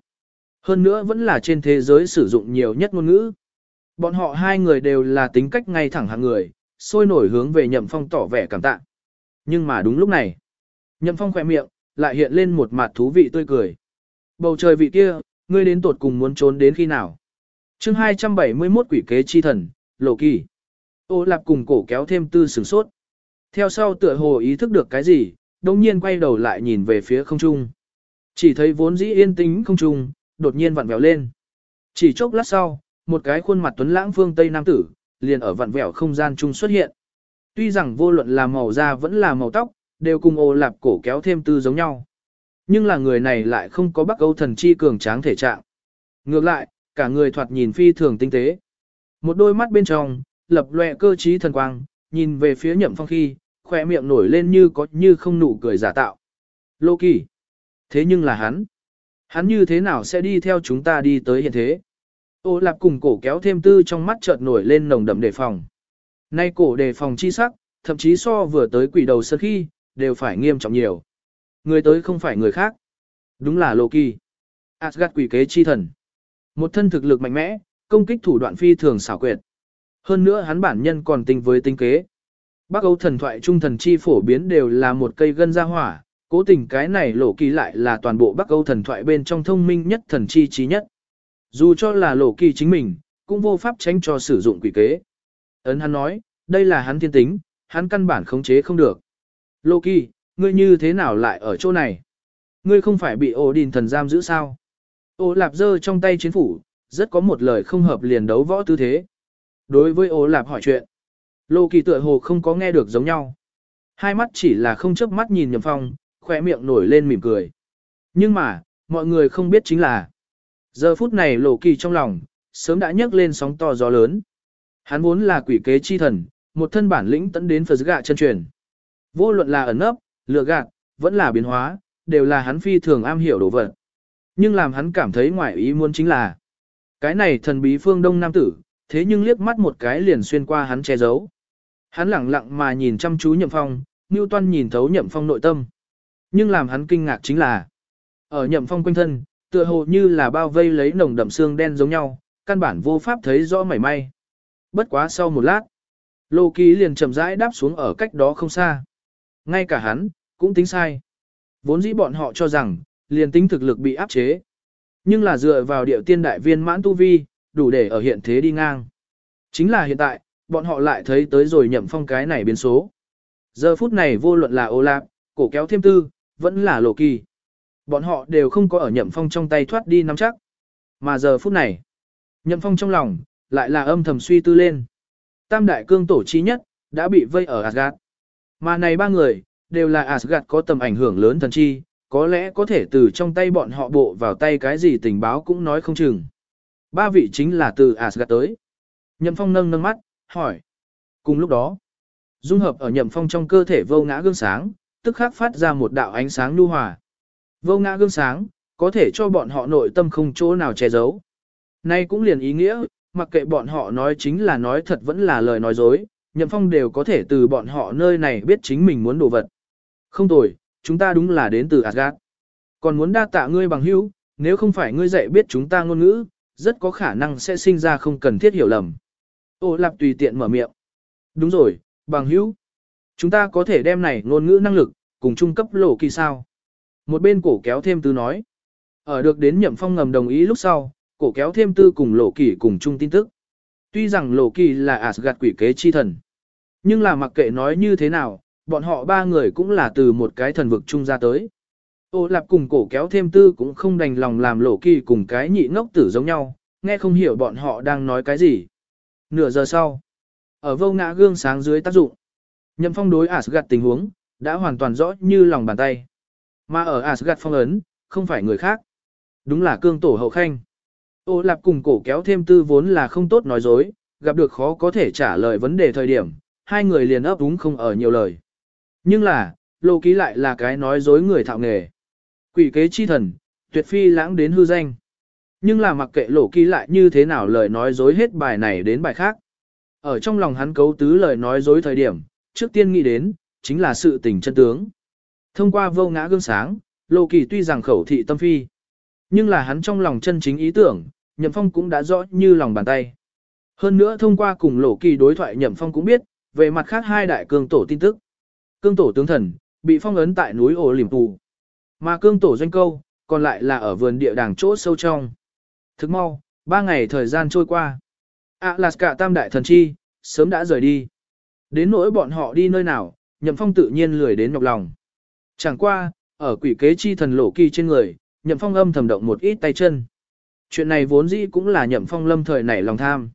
Hơn nữa vẫn là trên thế giới sử dụng nhiều nhất ngôn ngữ. Bọn họ hai người đều là tính cách ngay thẳng hàng người, sôi nổi hướng về nhậm phong tỏ vẻ cảm tạ. Nhưng mà đúng lúc này, nhậm phong khỏe miệng, lại hiện lên một mặt thú vị tươi cười. Bầu trời vị kia, ngươi đến tột cùng muốn trốn đến khi nào? Chương 271 quỷ kế chi thần, lộ kỳ. Ô lạp cùng cổ kéo thêm tư sửng sốt. Theo sau tựa hồ ý thức được cái gì, đồng nhiên quay đầu lại nhìn về phía không trung. Chỉ thấy vốn dĩ yên tĩnh không trung, đột nhiên vặn vẹo lên. Chỉ chốc lát sau, một cái khuôn mặt tuấn lãng phương Tây Nam tử, liền ở vặn vẹo không gian trung xuất hiện. Tuy rằng vô luận là màu da vẫn là màu tóc, đều cùng ô lạp cổ kéo thêm tư giống nhau. Nhưng là người này lại không có bắc âu thần chi cường tráng thể trạng. Ngược lại, cả người thoạt nhìn phi thường tinh tế. Một đôi mắt bên trong, lập lòe cơ trí thần quang, nhìn về phía nhậm phong khi, khỏe miệng nổi lên như có như không nụ cười giả tạo. Lô kỳ. Thế nhưng là hắn. Hắn như thế nào sẽ đi theo chúng ta đi tới hiện thế? Ô lạp cùng cổ kéo thêm tư trong mắt chợt nổi lên nồng đậm đề phòng. Nay cổ đề phòng chi sắc, thậm chí so vừa tới quỷ đầu sơ khi, đều phải nghiêm trọng nhiều. Người tới không phải người khác. Đúng là Loki. Asgard quỷ kế chi thần. Một thân thực lực mạnh mẽ, công kích thủ đoạn phi thường xảo quyệt. Hơn nữa hắn bản nhân còn tinh với tinh kế. Bắc Âu thần thoại trung thần chi phổ biến đều là một cây gân ra hỏa, cố tình cái này lộ kỳ lại là toàn bộ Bắc Âu thần thoại bên trong thông minh nhất thần chi trí nhất. Dù cho là lộ kỳ chính mình, cũng vô pháp tránh cho sử dụng quỷ kế. Ấn hắn nói, đây là hắn thiên tính, hắn căn bản khống chế không được. Lộ kỳ, ngươi như thế nào lại ở chỗ này? Ngươi không phải bị ổ đình thần giam giữ sao? Ô lạp giơ trong tay chiến phủ, rất có một lời không hợp liền đấu võ tư thế. Đối với ô lạp hỏi chuyện, Lô kỳ tựa hồ không có nghe được giống nhau. Hai mắt chỉ là không chớp mắt nhìn nhầm phong, khỏe miệng nổi lên mỉm cười. Nhưng mà, mọi người không biết chính là, giờ phút này Lô kỳ trong lòng, sớm đã nhấc lên sóng to gió lớn. Hắn vốn là quỷ kế chi thần, một thân bản lĩnh tấn đến Phật gạ chân truyền. Vô luận là ẩn nấp, lừa gạt, vẫn là biến hóa, đều là hắn phi thường am hiểu đồ vật. Nhưng làm hắn cảm thấy ngoại ý muốn chính là, cái này thần bí phương đông nam tử, thế nhưng liếc mắt một cái liền xuyên qua hắn che giấu. Hắn lặng lặng mà nhìn chăm chú nhậm phong, Ngưu Toan nhìn thấu nhậm phong nội tâm. Nhưng làm hắn kinh ngạc chính là, Ở nhậm phong quanh thân, tựa hồ như là bao vây lấy nồng đậm xương đen giống nhau, căn bản vô pháp thấy rõ mảy may. Bất quá sau một lát, Lô ký liền chậm rãi đáp xuống ở cách đó không xa. Ngay cả hắn, cũng tính sai. Vốn dĩ bọn họ cho rằng, liền tính thực lực bị áp chế. Nhưng là dựa vào điệu tiên đại viên mãn tu vi, đủ để ở hiện thế đi ngang. Chính là hiện tại, bọn họ lại thấy tới rồi nhậm phong cái này biến số. Giờ phút này vô luận là ô lạp, cổ kéo thêm tư, vẫn là lộ kỳ. Bọn họ đều không có ở nhậm phong trong tay thoát đi nắm chắc. Mà giờ phút này, nhậm phong trong lòng, lại là âm thầm suy tư lên. Tam đại cương tổ trí nhất, đã bị vây ở Asgard. Mà này ba người, đều là Asgard có tầm ảnh hưởng lớn thần chi, có lẽ có thể từ trong tay bọn họ bộ vào tay cái gì tình báo cũng nói không chừng. Ba vị chính là từ Asgard tới. Nhậm Phong nâng nâng mắt, hỏi. Cùng lúc đó, dung hợp ở Nhậm Phong trong cơ thể vô ngã gương sáng, tức khắc phát ra một đạo ánh sáng nhu hòa. Vô ngã gương sáng, có thể cho bọn họ nội tâm không chỗ nào che giấu. Nay cũng liền ý nghĩa, mặc kệ bọn họ nói chính là nói thật vẫn là lời nói dối, Nhậm Phong đều có thể từ bọn họ nơi này biết chính mình muốn đồ vật. Không tồi, chúng ta đúng là đến từ Asgard. Còn muốn đa tạ ngươi bằng hữu, nếu không phải ngươi dạy biết chúng ta ngôn ngữ, rất có khả năng sẽ sinh ra không cần thiết hiểu lầm. Ô Lạp tùy tiện mở miệng. Đúng rồi, bằng hữu. Chúng ta có thể đem này ngôn ngữ năng lực, cùng trung cấp lộ kỳ sao. Một bên cổ kéo thêm tư nói. Ở được đến nhậm phong ngầm đồng ý lúc sau, cổ kéo thêm tư cùng lộ kỳ cùng chung tin tức. Tuy rằng lộ kỳ là Asgard quỷ kế chi thần. Nhưng là mặc kệ nói như thế nào, bọn họ ba người cũng là từ một cái thần vực chung ra tới. Ô lạp cùng cổ kéo thêm tư cũng không đành lòng làm lộ kỳ cùng cái nhị ngốc tử giống nhau, nghe không hiểu bọn họ đang nói cái gì. Nửa giờ sau, ở vô ngã gương sáng dưới tác dụng, nhậm phong đối Asgard tình huống, đã hoàn toàn rõ như lòng bàn tay. Mà ở Asgard phong ấn, không phải người khác. Đúng là cương tổ hậu khanh. Ô lạp cùng cổ kéo thêm tư vốn là không tốt nói dối, gặp được khó có thể trả lời vấn đề thời điểm, hai người liền ấp úng không ở nhiều lời. Nhưng là, lô ký lại là cái nói dối người thạo nghề. Quỷ kế chi thần, tuyệt phi lãng đến hư danh. Nhưng là mặc kệ Lô ký lại như thế nào lời nói dối hết bài này đến bài khác. Ở trong lòng hắn cấu tứ lời nói dối thời điểm, trước tiên nghĩ đến, chính là sự tình chân tướng. Thông qua vô ngã gương sáng, Lô kỳ tuy rằng khẩu thị tâm phi. Nhưng là hắn trong lòng chân chính ý tưởng, Nhậm Phong cũng đã rõ như lòng bàn tay. Hơn nữa thông qua cùng Lô kỳ đối thoại Nhậm Phong cũng biết, về mặt khác hai đại cường tổ tin tức. Cương tổ tướng thần, bị phong ấn tại núi ổ liềm tù. Mà cương tổ doanh câu, còn lại là ở vườn địa đàng chỗ sâu trong. Thức mau, ba ngày thời gian trôi qua. Alaska tam đại thần chi, sớm đã rời đi. Đến nỗi bọn họ đi nơi nào, nhậm phong tự nhiên lười đến nhọc lòng. Chẳng qua, ở quỷ kế chi thần lộ kỳ trên người, nhậm phong âm thầm động một ít tay chân. Chuyện này vốn dĩ cũng là nhậm phong lâm thời nảy lòng tham.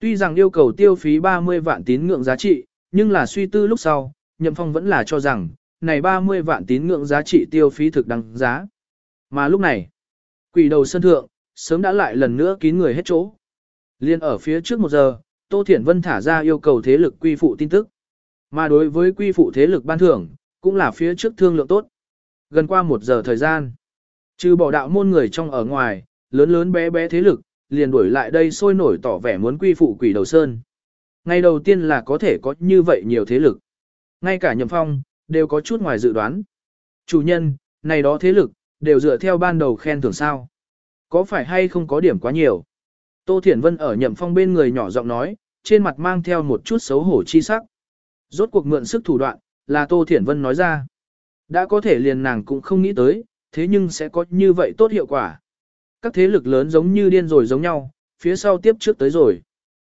Tuy rằng yêu cầu tiêu phí 30 vạn tín ngưỡng giá trị, nhưng là suy tư lúc sau, Nhậm Phong vẫn là cho rằng, này 30 vạn tín ngưỡng giá trị tiêu phí thực đăng giá. Mà lúc này, quỷ đầu sân thượng, sớm đã lại lần nữa kín người hết chỗ. Liên ở phía trước một giờ, Tô Thiển Vân thả ra yêu cầu thế lực quy phụ tin tức. Mà đối với quy phụ thế lực ban thưởng, cũng là phía trước thương lượng tốt. Gần qua một giờ thời gian, trừ bỏ đạo môn người trong ở ngoài, lớn lớn bé bé thế lực, liền đuổi lại đây sôi nổi tỏ vẻ muốn quy phụ quỷ đầu sơn. Ngày đầu tiên là có thể có như vậy nhiều thế lực. Ngay cả nhậm phong, đều có chút ngoài dự đoán. Chủ nhân, này đó thế lực, đều dựa theo ban đầu khen thưởng sao. Có phải hay không có điểm quá nhiều? Tô Thiển Vân ở nhậm phong bên người nhỏ giọng nói, trên mặt mang theo một chút xấu hổ chi sắc. Rốt cuộc mượn sức thủ đoạn, là Tô Thiển Vân nói ra. Đã có thể liền nàng cũng không nghĩ tới, thế nhưng sẽ có như vậy tốt hiệu quả. Các thế lực lớn giống như điên rồi giống nhau, phía sau tiếp trước tới rồi.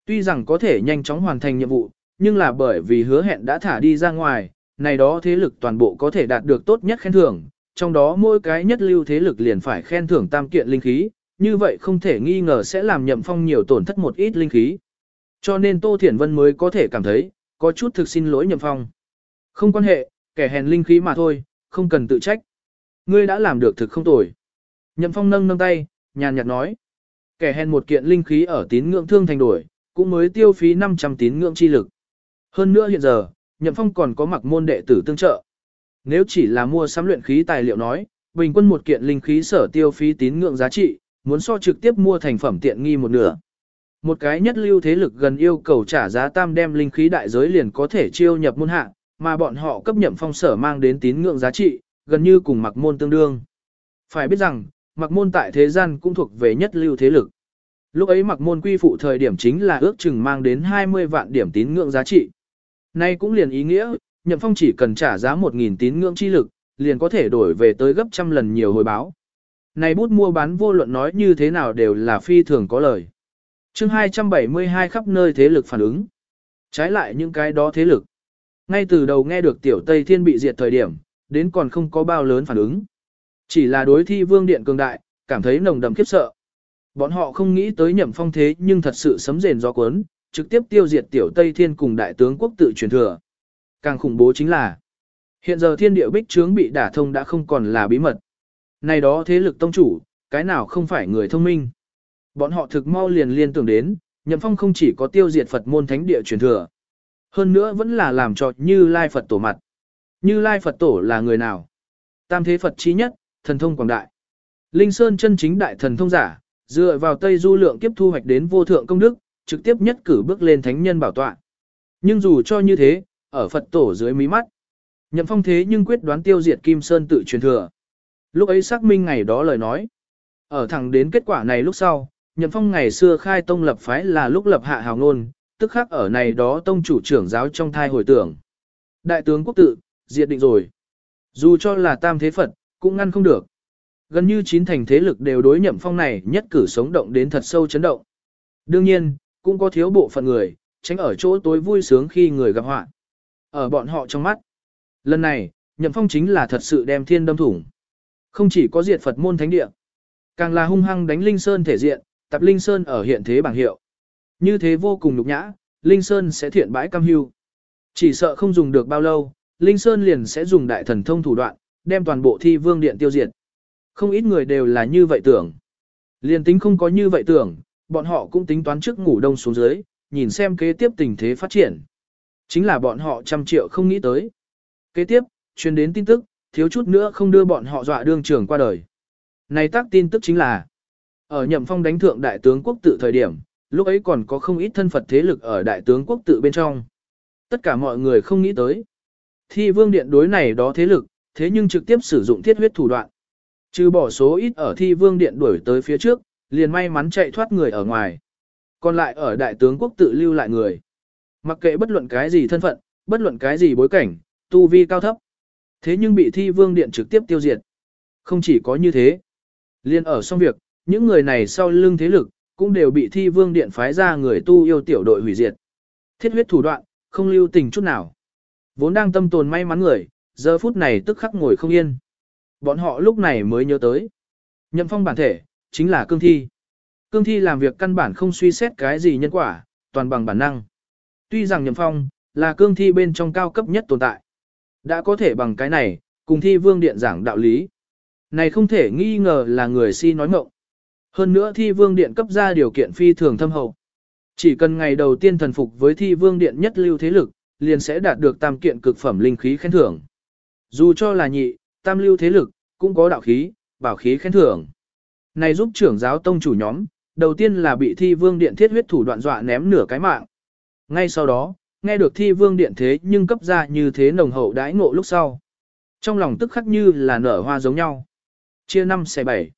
Tuy rằng có thể nhanh chóng hoàn thành nhiệm vụ, nhưng là bởi vì hứa hẹn đã thả đi ra ngoài, này đó thế lực toàn bộ có thể đạt được tốt nhất khen thưởng, trong đó mỗi cái nhất lưu thế lực liền phải khen thưởng tam kiện linh khí, như vậy không thể nghi ngờ sẽ làm nhậm phong nhiều tổn thất một ít linh khí. Cho nên Tô Thiển Vân mới có thể cảm thấy, có chút thực xin lỗi nhậm phong. Không quan hệ, kẻ hèn linh khí mà thôi, không cần tự trách. Ngươi đã làm được thực không tồi. Nhậm phong nâng nâng tay, nhàn nhạt nói. Kẻ hèn một kiện linh khí ở tín ngưỡng thương thành đổi, cũng mới tiêu phí 500 tín ngưỡng chi lực. Hơn nữa hiện giờ, Nhậm Phong còn có mặc môn đệ tử tương trợ. Nếu chỉ là mua sắm luyện khí tài liệu nói, bình quân một kiện linh khí sở tiêu phí tín ngưỡng giá trị, muốn so trực tiếp mua thành phẩm tiện nghi một nửa. Một cái nhất lưu thế lực gần yêu cầu trả giá tam đem linh khí đại giới liền có thể chiêu nhập môn hạ, mà bọn họ cấp nhậm phong sở mang đến tín ngưỡng giá trị, gần như cùng mặc môn tương đương. Phải biết rằng, mặc môn tại thế gian cũng thuộc về nhất lưu thế lực. Lúc ấy mặc môn quy phụ thời điểm chính là ước chừng mang đến 20 vạn điểm tín ngưỡng giá trị. Nay cũng liền ý nghĩa, nhậm phong chỉ cần trả giá 1.000 tín ngưỡng chi lực, liền có thể đổi về tới gấp trăm lần nhiều hồi báo. Này bút mua bán vô luận nói như thế nào đều là phi thường có lời. chương 272 khắp nơi thế lực phản ứng. Trái lại những cái đó thế lực. Ngay từ đầu nghe được tiểu Tây Thiên bị diệt thời điểm, đến còn không có bao lớn phản ứng. Chỉ là đối thi vương điện cường đại, cảm thấy nồng đậm khiếp sợ. Bọn họ không nghĩ tới nhậm phong thế nhưng thật sự sấm rền do cuốn, trực tiếp tiêu diệt tiểu Tây Thiên cùng đại tướng quốc tự truyền thừa. Càng khủng bố chính là, hiện giờ thiên địa bích trướng bị đả thông đã không còn là bí mật. Này đó thế lực tông chủ, cái nào không phải người thông minh. Bọn họ thực mau liền liên tưởng đến, nhậm phong không chỉ có tiêu diệt Phật môn thánh địa truyền thừa. Hơn nữa vẫn là làm cho như Lai Phật tổ mặt. Như Lai Phật tổ là người nào? Tam thế Phật trí nhất, thần thông quảng đại. Linh Sơn chân chính đại thần thông giả, dựa vào Tây Du lượng kiếp thu hoạch đến vô thượng công đức, trực tiếp nhất cử bước lên thánh nhân bảo tọa. Nhưng dù cho như thế, ở Phật tổ dưới mí mắt, Nhậm Phong thế nhưng quyết đoán tiêu diệt Kim Sơn tự truyền thừa. Lúc ấy xác minh ngày đó lời nói. Ở thẳng đến kết quả này lúc sau, Nhậm Phong ngày xưa khai tông lập phái là lúc lập hạ hào ngôn, tức khắc ở này đó tông chủ trưởng giáo trong thai hồi tưởng. Đại tướng quốc tự, diệt định rồi. Dù cho là tam thế Phật, cũng ngăn không được. Gần như chín thành thế lực đều đối nhậm phong này nhất cử sống động đến thật sâu chấn động. Đương nhiên, cũng có thiếu bộ phận người, tránh ở chỗ tối vui sướng khi người gặp họa. Ở bọn họ trong mắt. Lần này, nhậm phong chính là thật sự đem thiên đâm thủng. Không chỉ có diệt Phật môn thánh địa, càng là hung hăng đánh Linh Sơn thể diện, tập Linh Sơn ở hiện thế bảng hiệu. Như thế vô cùng nhục nhã, Linh Sơn sẽ thiện bãi cam hưu. Chỉ sợ không dùng được bao lâu, Linh Sơn liền sẽ dùng đại thần thông thủ đoạn, đem toàn bộ thi vương điện tiêu diệt. Không ít người đều là như vậy tưởng. Liền tính không có như vậy tưởng, bọn họ cũng tính toán trước ngủ đông xuống dưới, nhìn xem kế tiếp tình thế phát triển. Chính là bọn họ trăm triệu không nghĩ tới. Kế tiếp, truyền đến tin tức, thiếu chút nữa không đưa bọn họ dọa đương trưởng qua đời. Này tác tin tức chính là, ở nhậm phong đánh thượng đại tướng quốc tự thời điểm, lúc ấy còn có không ít thân Phật thế lực ở đại tướng quốc tự bên trong. Tất cả mọi người không nghĩ tới. Thi vương điện đối này đó thế lực, thế nhưng trực tiếp sử dụng thiết huyết thủ đoạn. Trừ bỏ số ít ở thi vương điện đuổi tới phía trước, liền may mắn chạy thoát người ở ngoài. Còn lại ở đại tướng quốc tự lưu lại người. Mặc kệ bất luận cái gì thân phận, bất luận cái gì bối cảnh, tu vi cao thấp. Thế nhưng bị thi vương điện trực tiếp tiêu diệt. Không chỉ có như thế. Liên ở xong việc, những người này sau lưng thế lực, cũng đều bị thi vương điện phái ra người tu yêu tiểu đội hủy diệt. Thiết huyết thủ đoạn, không lưu tình chút nào. Vốn đang tâm tồn may mắn người, giờ phút này tức khắc ngồi không yên. Bọn họ lúc này mới nhớ tới. Nhậm phong bản thể, chính là cương thi. Cương thi làm việc căn bản không suy xét cái gì nhân quả, toàn bằng bản năng. Tuy rằng nhậm phong, là cương thi bên trong cao cấp nhất tồn tại. Đã có thể bằng cái này, cùng thi vương điện giảng đạo lý. Này không thể nghi ngờ là người si nói mộng. Hơn nữa thi vương điện cấp ra điều kiện phi thường thâm hậu. Chỉ cần ngày đầu tiên thần phục với thi vương điện nhất lưu thế lực, liền sẽ đạt được tam kiện cực phẩm linh khí khen thưởng. Dù cho là nhị, tam lưu thế lực, cũng có đạo khí, bảo khí khen thưởng. Này giúp trưởng giáo tông chủ nhóm, đầu tiên là bị thi vương điện thiết huyết thủ đoạn dọa ném nửa cái mạng. Ngay sau đó, nghe được thi vương điện thế nhưng cấp ra như thế nồng hậu đãi ngộ lúc sau. Trong lòng tức khắc như là nở hoa giống nhau. Chia năm xe bảy.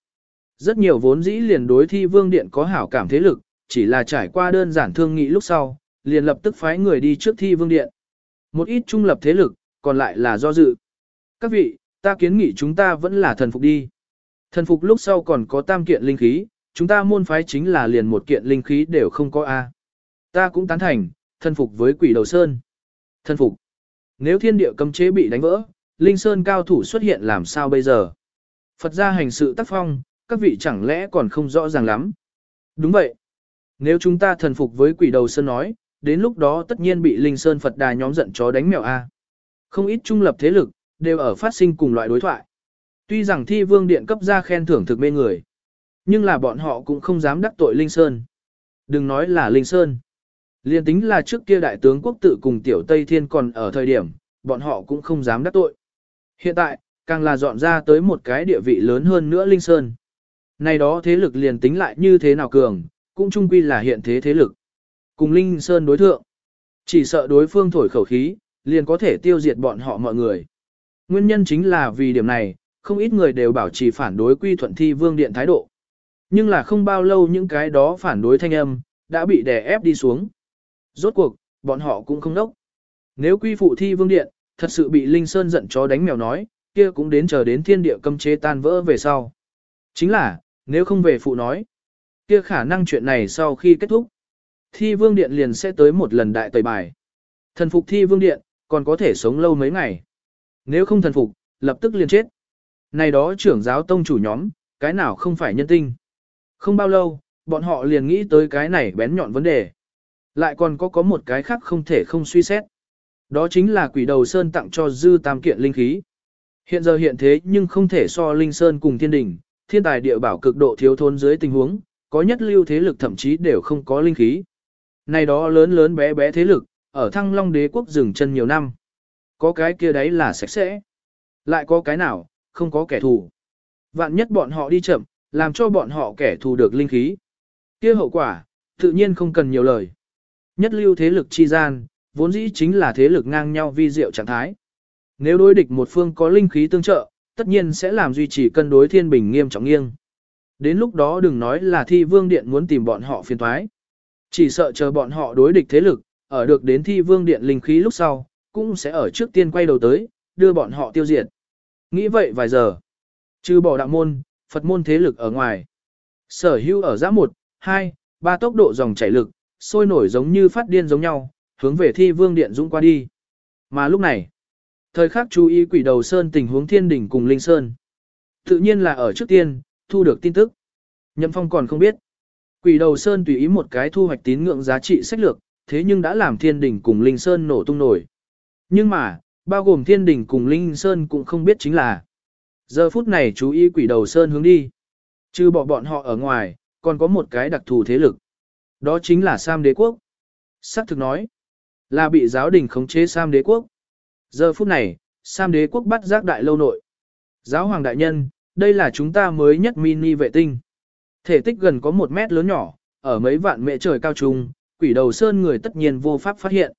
Rất nhiều vốn dĩ liền đối thi vương điện có hảo cảm thế lực, chỉ là trải qua đơn giản thương nghị lúc sau, liền lập tức phái người đi trước thi vương điện. Một ít trung lập thế lực, còn lại là do dự. Các vị, ta kiến nghị chúng ta vẫn là thần phục đi. Thần phục lúc sau còn có tam kiện linh khí, chúng ta môn phái chính là liền một kiện linh khí đều không có A. Ta cũng tán thành, thần phục với quỷ đầu sơn. Thần phục. Nếu thiên địa cấm chế bị đánh vỡ, linh sơn cao thủ xuất hiện làm sao bây giờ? Phật gia hành sự tác phong, các vị chẳng lẽ còn không rõ ràng lắm? Đúng vậy. Nếu chúng ta thần phục với quỷ đầu sơn nói, đến lúc đó tất nhiên bị linh sơn Phật đà nhóm giận chó đánh mèo A. Không ít trung lập thế lực, đều ở phát sinh cùng loại đối thoại. Tuy rằng thi vương điện cấp ra khen thưởng thực mê người, nhưng là bọn họ cũng không dám đắc tội Linh Sơn. Đừng nói là Linh Sơn. Liên tính là trước kia đại tướng quốc tự cùng tiểu Tây Thiên còn ở thời điểm, bọn họ cũng không dám đắc tội. Hiện tại, càng là dọn ra tới một cái địa vị lớn hơn nữa Linh Sơn. Này đó thế lực liền tính lại như thế nào cường, cũng chung quy là hiện thế thế lực. Cùng Linh Sơn đối thượng. Chỉ sợ đối phương thổi khẩu khí, liền có thể tiêu diệt bọn họ mọi người. Nguyên nhân chính là vì điểm này, không ít người đều bảo trì phản đối quy thuận thi vương điện thái độ. Nhưng là không bao lâu những cái đó phản đối thanh âm, đã bị đè ép đi xuống. Rốt cuộc, bọn họ cũng không đốc. Nếu quy phụ thi vương điện, thật sự bị Linh Sơn giận chó đánh mèo nói, kia cũng đến chờ đến thiên địa cấm chế tan vỡ về sau. Chính là, nếu không về phụ nói, kia khả năng chuyện này sau khi kết thúc, thi vương điện liền sẽ tới một lần đại tẩy bài. Thần phục thi vương điện, còn có thể sống lâu mấy ngày. Nếu không thần phục, lập tức liền chết. Này đó trưởng giáo tông chủ nhóm, cái nào không phải nhân tinh. Không bao lâu, bọn họ liền nghĩ tới cái này bén nhọn vấn đề. Lại còn có có một cái khác không thể không suy xét. Đó chính là quỷ đầu sơn tặng cho dư tam kiện linh khí. Hiện giờ hiện thế nhưng không thể so linh sơn cùng thiên đình, thiên tài địa bảo cực độ thiếu thốn dưới tình huống, có nhất lưu thế lực thậm chí đều không có linh khí. Này đó lớn lớn bé bé thế lực, ở thăng long đế quốc dừng chân nhiều năm. Có cái kia đấy là sạch sẽ. Lại có cái nào, không có kẻ thù. Vạn nhất bọn họ đi chậm, làm cho bọn họ kẻ thù được linh khí. kia hậu quả, tự nhiên không cần nhiều lời. Nhất lưu thế lực chi gian, vốn dĩ chính là thế lực ngang nhau vi diệu trạng thái. Nếu đối địch một phương có linh khí tương trợ, tất nhiên sẽ làm duy trì cân đối thiên bình nghiêm trọng nghiêng. Đến lúc đó đừng nói là thi vương điện muốn tìm bọn họ phiền thoái. Chỉ sợ chờ bọn họ đối địch thế lực, ở được đến thi vương điện linh khí lúc sau, cũng sẽ ở trước tiên quay đầu tới, đưa bọn họ tiêu diệt. Nghĩ vậy vài giờ, trừ bỏ đạo môn, Phật môn thế lực ở ngoài. Sở hữu ở giã 1, 2, 3 tốc độ dòng chảy lực, sôi nổi giống như phát điên giống nhau, hướng về thi vương điện dũng qua đi. Mà lúc này, thời khắc chú ý quỷ đầu sơn tình huống thiên đỉnh cùng linh sơn. Tự nhiên là ở trước tiên, thu được tin tức. Nhậm phong còn không biết. Quỷ đầu sơn tùy ý một cái thu hoạch tín ngưỡng giá trị sách lược, thế nhưng đã làm thiên đỉnh cùng linh sơn nổ tung nổi. Nhưng mà, bao gồm thiên đỉnh cùng linh sơn cũng không biết chính là. Giờ phút này chú ý quỷ đầu sơn hướng đi. Trừ bỏ bọn họ ở ngoài, còn có một cái đặc thù thế lực. Đó chính là Sam đế quốc. Sắc thực nói, là bị giáo đình khống chế Sam đế quốc. Giờ phút này, Sam đế quốc bắt giác đại lâu nội. Giáo hoàng đại nhân, đây là chúng ta mới nhất mini vệ tinh. Thể tích gần có một mét lớn nhỏ, ở mấy vạn mệ trời cao trung, quỷ đầu sơn người tất nhiên vô pháp phát hiện.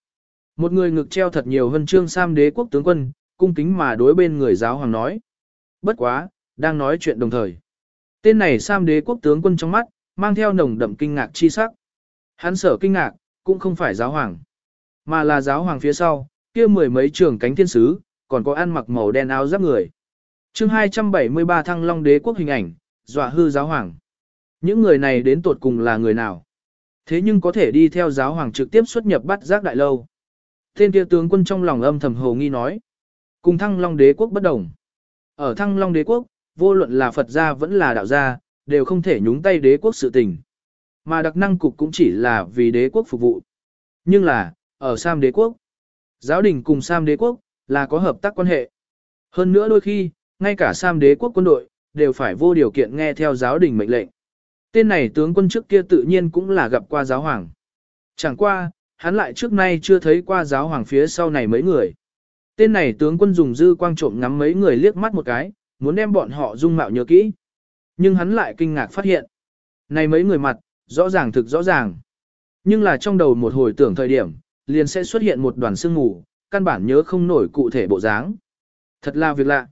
Một người ngực treo thật nhiều hơn chương Sam đế quốc tướng quân, cung kính mà đối bên người giáo hoàng nói. Bất quá, đang nói chuyện đồng thời. Tên này Sam đế quốc tướng quân trong mắt, mang theo nồng đậm kinh ngạc chi sắc. Hắn sở kinh ngạc, cũng không phải giáo hoàng, mà là giáo hoàng phía sau, kia mười mấy trường cánh thiên sứ, còn có ăn mặc màu đen áo giáp người. chương 273 thăng long đế quốc hình ảnh, dọa hư giáo hoàng. Những người này đến tột cùng là người nào? Thế nhưng có thể đi theo giáo hoàng trực tiếp xuất nhập bắt giác đại lâu. Tên kia tướng quân trong lòng âm thầm hồ nghi nói. Cùng thăng long đế quốc bất đồng. Ở thăng long đế quốc, vô luận là Phật gia vẫn là đạo gia, đều không thể nhúng tay đế quốc sự tình. Mà đặc năng cục cũng chỉ là vì đế quốc phục vụ. Nhưng là, ở Sam đế quốc, giáo đình cùng Sam đế quốc, là có hợp tác quan hệ. Hơn nữa đôi khi, ngay cả Sam đế quốc quân đội, đều phải vô điều kiện nghe theo giáo đình mệnh lệnh. Tên này tướng quân trước kia tự nhiên cũng là gặp qua giáo hoàng. Chẳng qua, hắn lại trước nay chưa thấy qua giáo hoàng phía sau này mấy người. Tên này tướng quân dùng dư quang trộm ngắm mấy người liếc mắt một cái, muốn đem bọn họ dung mạo nhớ kỹ. Nhưng hắn lại kinh ngạc phát hiện. Này mấy người mặt, rõ ràng thực rõ ràng. Nhưng là trong đầu một hồi tưởng thời điểm, liền sẽ xuất hiện một đoàn sương mù, căn bản nhớ không nổi cụ thể bộ dáng. Thật là việc lạ.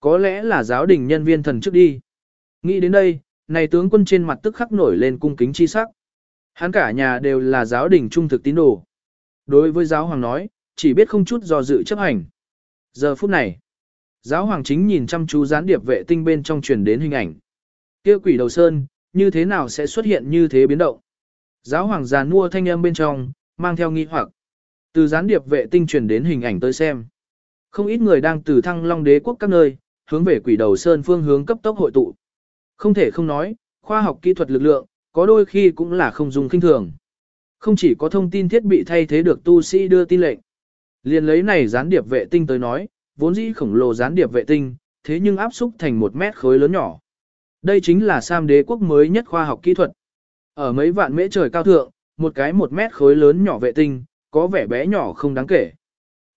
Có lẽ là giáo đình nhân viên thần trước đi. Nghĩ đến đây, này tướng quân trên mặt tức khắc nổi lên cung kính chi sắc. Hắn cả nhà đều là giáo đình trung thực tín đồ. Đối với giáo hoàng nói, chỉ biết không chút do dự chấp hành. Giờ phút này, giáo hoàng chính nhìn chăm chú gián điệp vệ tinh bên trong truyền đến hình ảnh. Kia quỷ đầu sơn, như thế nào sẽ xuất hiện như thế biến động? Giáo hoàng giàn mua thanh âm bên trong, mang theo nghi hoặc. Từ gián điệp vệ tinh truyền đến hình ảnh tới xem. Không ít người đang từ thăng long đế quốc các nơi, hướng về quỷ đầu sơn phương hướng cấp tốc hội tụ. Không thể không nói, khoa học kỹ thuật lực lượng, có đôi khi cũng là không dùng kinh thường. Không chỉ có thông tin thiết bị thay thế được tu sĩ đưa tin lệnh. Liền lấy này gián điệp vệ tinh tới nói, vốn dĩ khổng lồ gián điệp vệ tinh, thế nhưng áp xúc thành một mét khối lớn nhỏ. Đây chính là Sam đế quốc mới nhất khoa học kỹ thuật. Ở mấy vạn mễ trời cao thượng, một cái một mét khối lớn nhỏ vệ tinh, có vẻ bé nhỏ không đáng kể.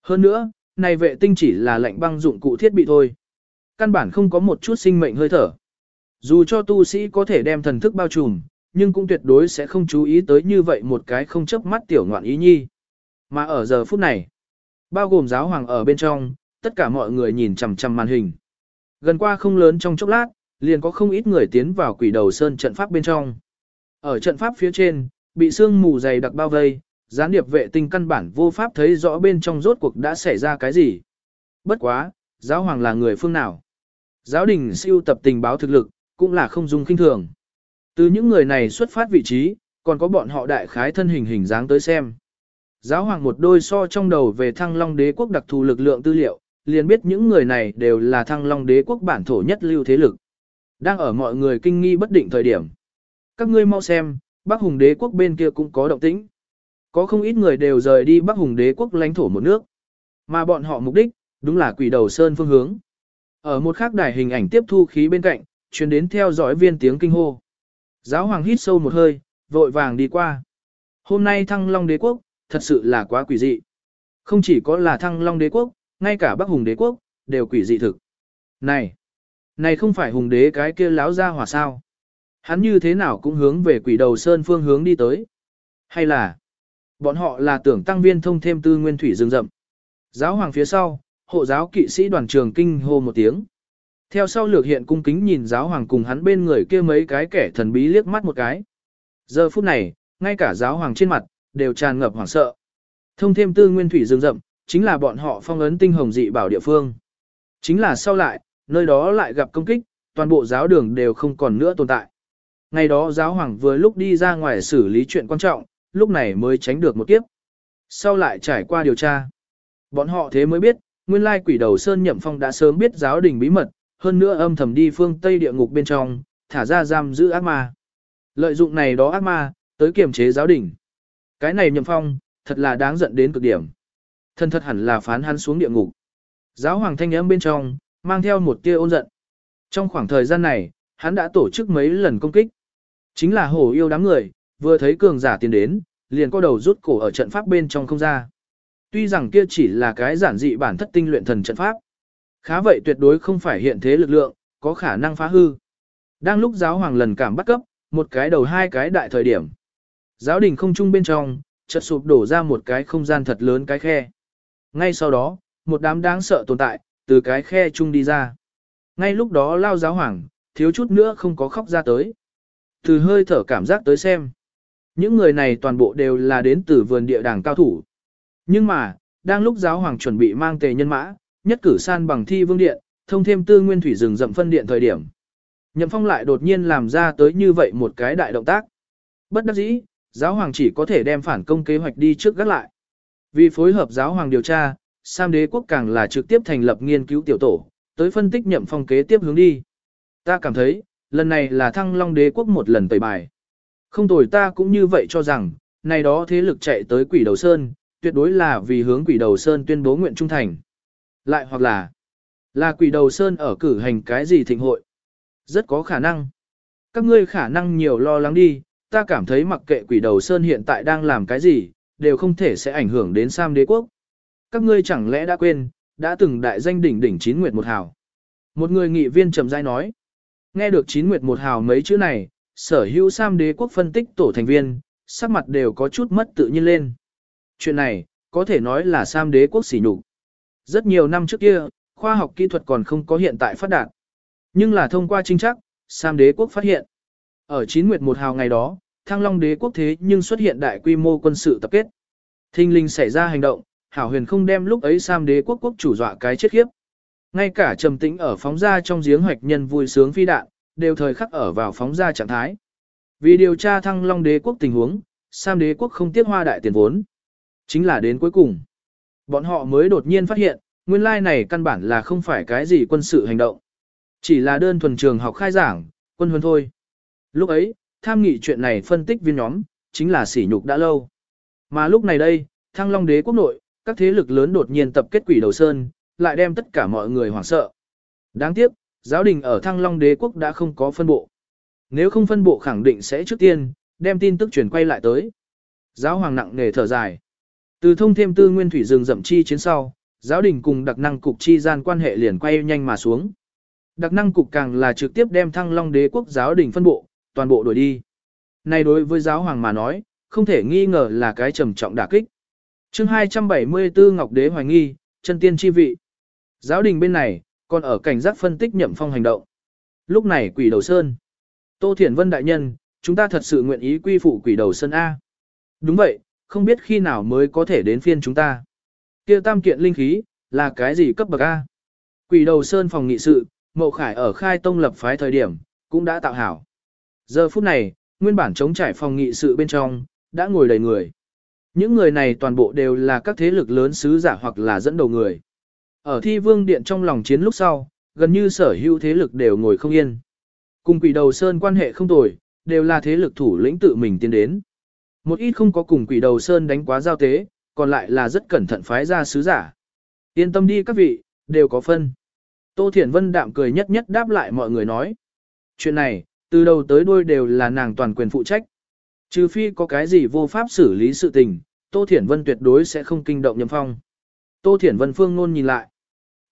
Hơn nữa, này vệ tinh chỉ là lạnh băng dụng cụ thiết bị thôi. Căn bản không có một chút sinh mệnh hơi thở. Dù cho tu sĩ có thể đem thần thức bao trùm, nhưng cũng tuyệt đối sẽ không chú ý tới như vậy một cái không chấp mắt tiểu ngoạn ý nhi. Mà ở giờ phút này, bao gồm giáo hoàng ở bên trong, tất cả mọi người nhìn chằm chằm màn hình. Gần qua không lớn trong chốc lát, liền có không ít người tiến vào quỷ đầu sơn trận pháp bên trong. Ở trận pháp phía trên, bị sương mù dày đặc bao vây, gián điệp vệ tinh căn bản vô pháp thấy rõ bên trong rốt cuộc đã xảy ra cái gì. Bất quá, giáo hoàng là người phương nào? Giáo đình siêu tập tình báo thực lực, cũng là không dung kinh thường. Từ những người này xuất phát vị trí, còn có bọn họ đại khái thân hình hình dáng tới xem. Giáo hoàng một đôi so trong đầu về thăng long đế quốc đặc thù lực lượng tư liệu, liền biết những người này đều là thăng long đế quốc bản thổ nhất lưu thế lực. Đang ở mọi người kinh nghi bất định thời điểm. Các ngươi mau xem, Bắc Hùng đế quốc bên kia cũng có động tĩnh. Có không ít người đều rời đi Bắc Hùng đế quốc lãnh thổ một nước. Mà bọn họ mục đích, đúng là quỷ đầu sơn phương hướng. Ở một khác đài hình ảnh tiếp thu khí bên cạnh, truyền đến theo dõi viên tiếng kinh hô. Giáo hoàng hít sâu một hơi, vội vàng đi qua. Hôm nay thăng long đế quốc, thật sự là quá quỷ dị. Không chỉ có là thăng long đế quốc, ngay cả bắc hùng đế quốc, đều quỷ dị thực. Này, này không phải hùng đế cái kia láo ra hỏa sao. Hắn như thế nào cũng hướng về quỷ đầu sơn phương hướng đi tới. Hay là, bọn họ là tưởng tăng viên thông thêm tư nguyên thủy rừng rậm. Giáo hoàng phía sau, hộ giáo kỵ sĩ đoàn trường kinh hô một tiếng. Theo sau lược hiện cung kính nhìn giáo hoàng cùng hắn bên người kia mấy cái kẻ thần bí liếc mắt một cái. Giờ phút này, ngay cả giáo hoàng trên mặt, đều tràn ngập hoảng sợ. Thông thêm tư nguyên thủy rừng rậm, chính là bọn họ phong ấn tinh hồng dị bảo địa phương. Chính là sau lại, nơi đó lại gặp công kích, toàn bộ giáo đường đều không còn nữa tồn tại. Ngày đó giáo hoàng vừa lúc đi ra ngoài xử lý chuyện quan trọng, lúc này mới tránh được một kiếp. Sau lại trải qua điều tra, bọn họ thế mới biết, nguyên lai quỷ đầu Sơn Nhậm Phong đã sớm biết giáo đình bí mật, hơn nữa âm thầm đi phương Tây địa ngục bên trong, thả ra giam giữ ác ma. Lợi dụng này đó ác ma, tới kiềm chế giáo đình. Cái này Nhậm Phong, thật là đáng giận đến cực điểm. Thân thật hẳn là phán hắn xuống địa ngục. Giáo hoàng thanh âm bên trong, mang theo một tia ôn giận. Trong khoảng thời gian này, hắn đã tổ chức mấy lần công kích. Chính là hổ yêu đám người, vừa thấy cường giả tiến đến, liền có đầu rút cổ ở trận pháp bên trong không ra. Tuy rằng kia chỉ là cái giản dị bản thất tinh luyện thần trận pháp. Khá vậy tuyệt đối không phải hiện thế lực lượng, có khả năng phá hư. Đang lúc giáo hoàng lần cảm bắt cấp, một cái đầu hai cái đại thời điểm. Giáo đình không trung bên trong, chợt sụp đổ ra một cái không gian thật lớn cái khe. Ngay sau đó, một đám đáng sợ tồn tại, từ cái khe chung đi ra. Ngay lúc đó lao giáo hoàng, thiếu chút nữa không có khóc ra tới. Từ hơi thở cảm giác tới xem. Những người này toàn bộ đều là đến từ vườn địa đàng cao thủ. Nhưng mà, đang lúc giáo hoàng chuẩn bị mang tề nhân mã, nhất cử san bằng thi vương điện, thông thêm tư nguyên thủy rừng rậm phân điện thời điểm. Nhậm phong lại đột nhiên làm ra tới như vậy một cái đại động tác. Bất đắc dĩ, giáo hoàng chỉ có thể đem phản công kế hoạch đi trước gác lại. Vì phối hợp giáo hoàng điều tra, Sam đế quốc càng là trực tiếp thành lập nghiên cứu tiểu tổ, tới phân tích nhậm phong kế tiếp hướng đi. Ta cảm thấy, lần này là thăng long đế quốc một lần tẩy bài. Không tồi ta cũng như vậy cho rằng, này đó thế lực chạy tới quỷ đầu sơn, tuyệt đối là vì hướng quỷ đầu sơn tuyên bố nguyện trung thành. Lại hoặc là, là quỷ đầu sơn ở cử hành cái gì thịnh hội. Rất có khả năng. Các ngươi khả năng nhiều lo lắng đi, ta cảm thấy mặc kệ quỷ đầu sơn hiện tại đang làm cái gì, đều không thể sẽ ảnh hưởng đến Sam đế quốc. Các ngươi chẳng lẽ đã quên, đã từng đại danh đỉnh đỉnh chín nguyệt một hào. Một người nghị viên trầm dai nói. Nghe được chín nguyệt một hào mấy chữ này, sở hữu Sam đế quốc phân tích tổ thành viên, sắc mặt đều có chút mất tự nhiên lên. Chuyện này, có thể nói là Sam đế quốc xỉ nhục. Rất nhiều năm trước kia, khoa học kỹ thuật còn không có hiện tại phát đạt. Nhưng là thông qua trinh chắc, Sam đế quốc phát hiện. Ở chín nguyệt một hào ngày đó, Thăng Long đế quốc thế nhưng xuất hiện đại quy mô quân sự tập kết. Thinh linh xảy ra hành động, Hảo Huyền không đem lúc ấy Sam đế quốc quốc chủ dọa cái chết khiếp. Ngay cả trầm tĩnh ở phóng ra trong giếng hoạch nhân vui sướng phi đạn, đều thời khắc ở vào phóng ra trạng thái. Vì điều tra Thăng Long đế quốc tình huống, Sam đế quốc không tiếc hoa đại tiền vốn. Chính là đến cuối cùng, bọn họ mới đột nhiên phát hiện, nguyên lai này căn bản là không phải cái gì quân sự hành động. Chỉ là đơn thuần trường học khai giảng, quân huấn thôi. Lúc ấy, tham nghị chuyện này phân tích viên nhóm, chính là sỉ nhục đã lâu. Mà lúc này đây, thăng long đế quốc nội, các thế lực lớn đột nhiên tập kết quỷ đầu sơn, lại đem tất cả mọi người hoảng sợ. Đáng tiếc, giáo đình ở thăng long đế quốc đã không có phân bộ. Nếu không phân bộ khẳng định sẽ trước tiên, đem tin tức truyền quay lại tới. Giáo hoàng nặng nề thở dài. Từ thông thêm tư nguyên thủy rừng rậm chi chiến sau, giáo đình cùng đặc năng cục chi gian quan hệ liền quay nhanh mà xuống. Đặc năng cục càng là trực tiếp đem thăng long đế quốc giáo đình phân bộ, toàn bộ đuổi đi. Này đối với giáo hoàng mà nói, không thể nghi ngờ là cái trầm trọng đả kích. chương 274 Ngọc Đế hoài nghi, chân tiên chi vị. Giáo đình bên này, còn ở cảnh giác phân tích nhậm phong hành động. Lúc này quỷ đầu sơn. Tô Thiển Vân đại nhân, chúng ta thật sự nguyện ý quy phụ quỷ đầu sơn A. Đúng vậy, không biết khi nào mới có thể đến phiên chúng ta. kia tam kiện linh khí, là cái gì cấp bậc A? Quỷ đầu sơn phòng nghị sự, Mậu Khải ở khai tông lập phái thời điểm, cũng đã tạo hảo. Giờ phút này, nguyên bản chống trải phòng nghị sự bên trong, đã ngồi đầy người. Những người này toàn bộ đều là các thế lực lớn sứ giả hoặc là dẫn đầu người. Ở thi vương điện trong lòng chiến lúc sau, gần như sở hữu thế lực đều ngồi không yên. Cùng quỷ đầu sơn quan hệ không tồi, đều là thế lực thủ lĩnh tự mình tiến đến. Một ít không có cùng quỷ đầu sơn đánh quá giao tế, còn lại là rất cẩn thận phái ra sứ giả. Yên tâm đi các vị, đều có phân. Tô Thiển Vân đạm cười nhất nhất đáp lại mọi người nói. Chuyện này, từ đầu tới đuôi đều là nàng toàn quyền phụ trách. Trừ phi có cái gì vô pháp xử lý sự tình, Tô Thiển Vân tuyệt đối sẽ không kinh động nhầm phong. Tô Thiển Vân phương ngôn nhìn lại.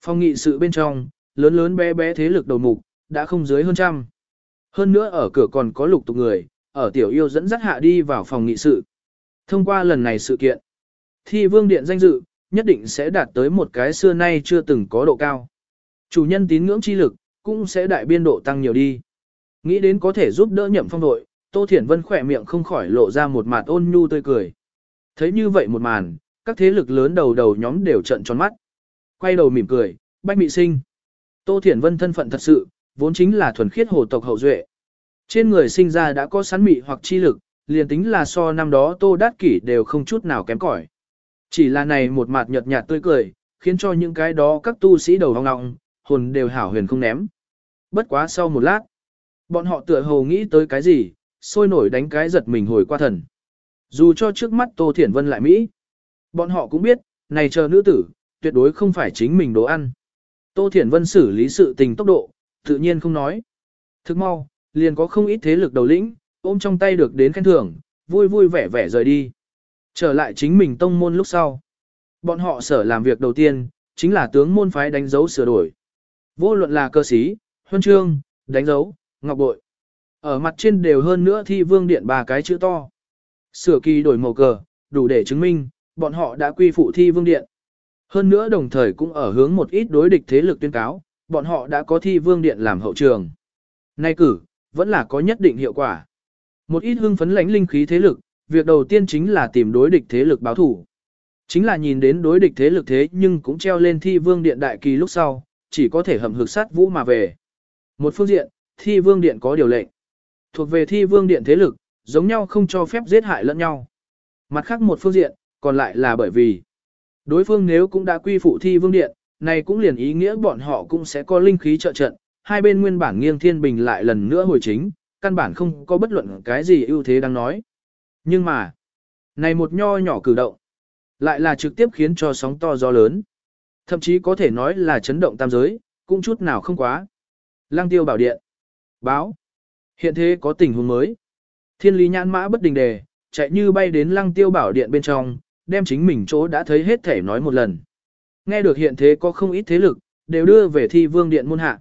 Phong nghị sự bên trong, lớn lớn bé bé thế lực đầu mục, đã không dưới hơn trăm. Hơn nữa ở cửa còn có lục tục người, ở tiểu yêu dẫn dắt hạ đi vào phòng nghị sự. Thông qua lần này sự kiện, thi vương điện danh dự, nhất định sẽ đạt tới một cái xưa nay chưa từng có độ cao. Chủ nhân tín ngưỡng chi lực, cũng sẽ đại biên độ tăng nhiều đi. Nghĩ đến có thể giúp đỡ nhậm phong đội, Tô Thiển Vân khỏe miệng không khỏi lộ ra một mặt ôn nhu tươi cười. Thấy như vậy một màn, các thế lực lớn đầu đầu nhóm đều trận tròn mắt. Quay đầu mỉm cười, bách mị sinh. Tô Thiển Vân thân phận thật sự, vốn chính là thuần khiết hồ tộc hậu duệ. Trên người sinh ra đã có sán mị hoặc chi lực, liền tính là so năm đó Tô Đát Kỷ đều không chút nào kém cỏi. Chỉ là này một mặt nhợt nhạt tươi cười, khiến cho những cái đó các tu sĩ đầu hoang ngọng, hồn đều hảo huyền không ném. Bất quá sau một lát, bọn họ tựa hồ nghĩ tới cái gì, sôi nổi đánh cái giật mình hồi qua thần. Dù cho trước mắt Tô Thiển Vân lại Mỹ, bọn họ cũng biết, này chờ nữ tử, tuyệt đối không phải chính mình đồ ăn. Tô Thiển Vân xử lý sự tình tốc độ, tự nhiên không nói. Thức mau, liền có không ít thế lực đầu lĩnh, ôm trong tay được đến khen thưởng, vui vui vẻ vẻ rời đi. Trở lại chính mình tông môn lúc sau. Bọn họ sở làm việc đầu tiên, chính là tướng môn phái đánh dấu sửa đổi. Vô luận là cơ sĩ, huân chương, đánh dấu, ngọc bội. Ở mặt trên đều hơn nữa thi vương điện ba cái chữ to. Sửa kỳ đổi màu cờ, đủ để chứng minh, bọn họ đã quy phụ thi vương điện. Hơn nữa đồng thời cũng ở hướng một ít đối địch thế lực tuyên cáo, bọn họ đã có thi vương điện làm hậu trường. Nay cử, vẫn là có nhất định hiệu quả. Một ít hưng phấn lãnh linh khí thế lực, việc đầu tiên chính là tìm đối địch thế lực báo thủ. Chính là nhìn đến đối địch thế lực thế nhưng cũng treo lên thi vương điện đại kỳ lúc sau, chỉ có thể hầm hực sát vũ mà về. Một phương diện, thi vương điện có điều lệnh. Thuộc về thi vương điện thế lực, giống nhau không cho phép giết hại lẫn nhau. Mặt khác một phương diện, còn lại là bởi vì đối phương nếu cũng đã quy phụ thi vương điện, này cũng liền ý nghĩa bọn họ cũng sẽ có linh khí trợ trận, hai bên nguyên bản nghiêng thiên bình lại lần nữa hồi chính, căn bản không có bất luận cái gì ưu thế đang nói. Nhưng mà, này một nho nhỏ cử động, lại là trực tiếp khiến cho sóng to gió lớn. Thậm chí có thể nói là chấn động tam giới, cũng chút nào không quá. Lăng tiêu bảo điện. Báo. Hiện thế có tình huống mới. Thiên lý nhãn mã bất đình đề, chạy như bay đến lăng tiêu bảo điện bên trong, đem chính mình chỗ đã thấy hết thể nói một lần. Nghe được hiện thế có không ít thế lực, đều đưa về thi vương điện môn hạ.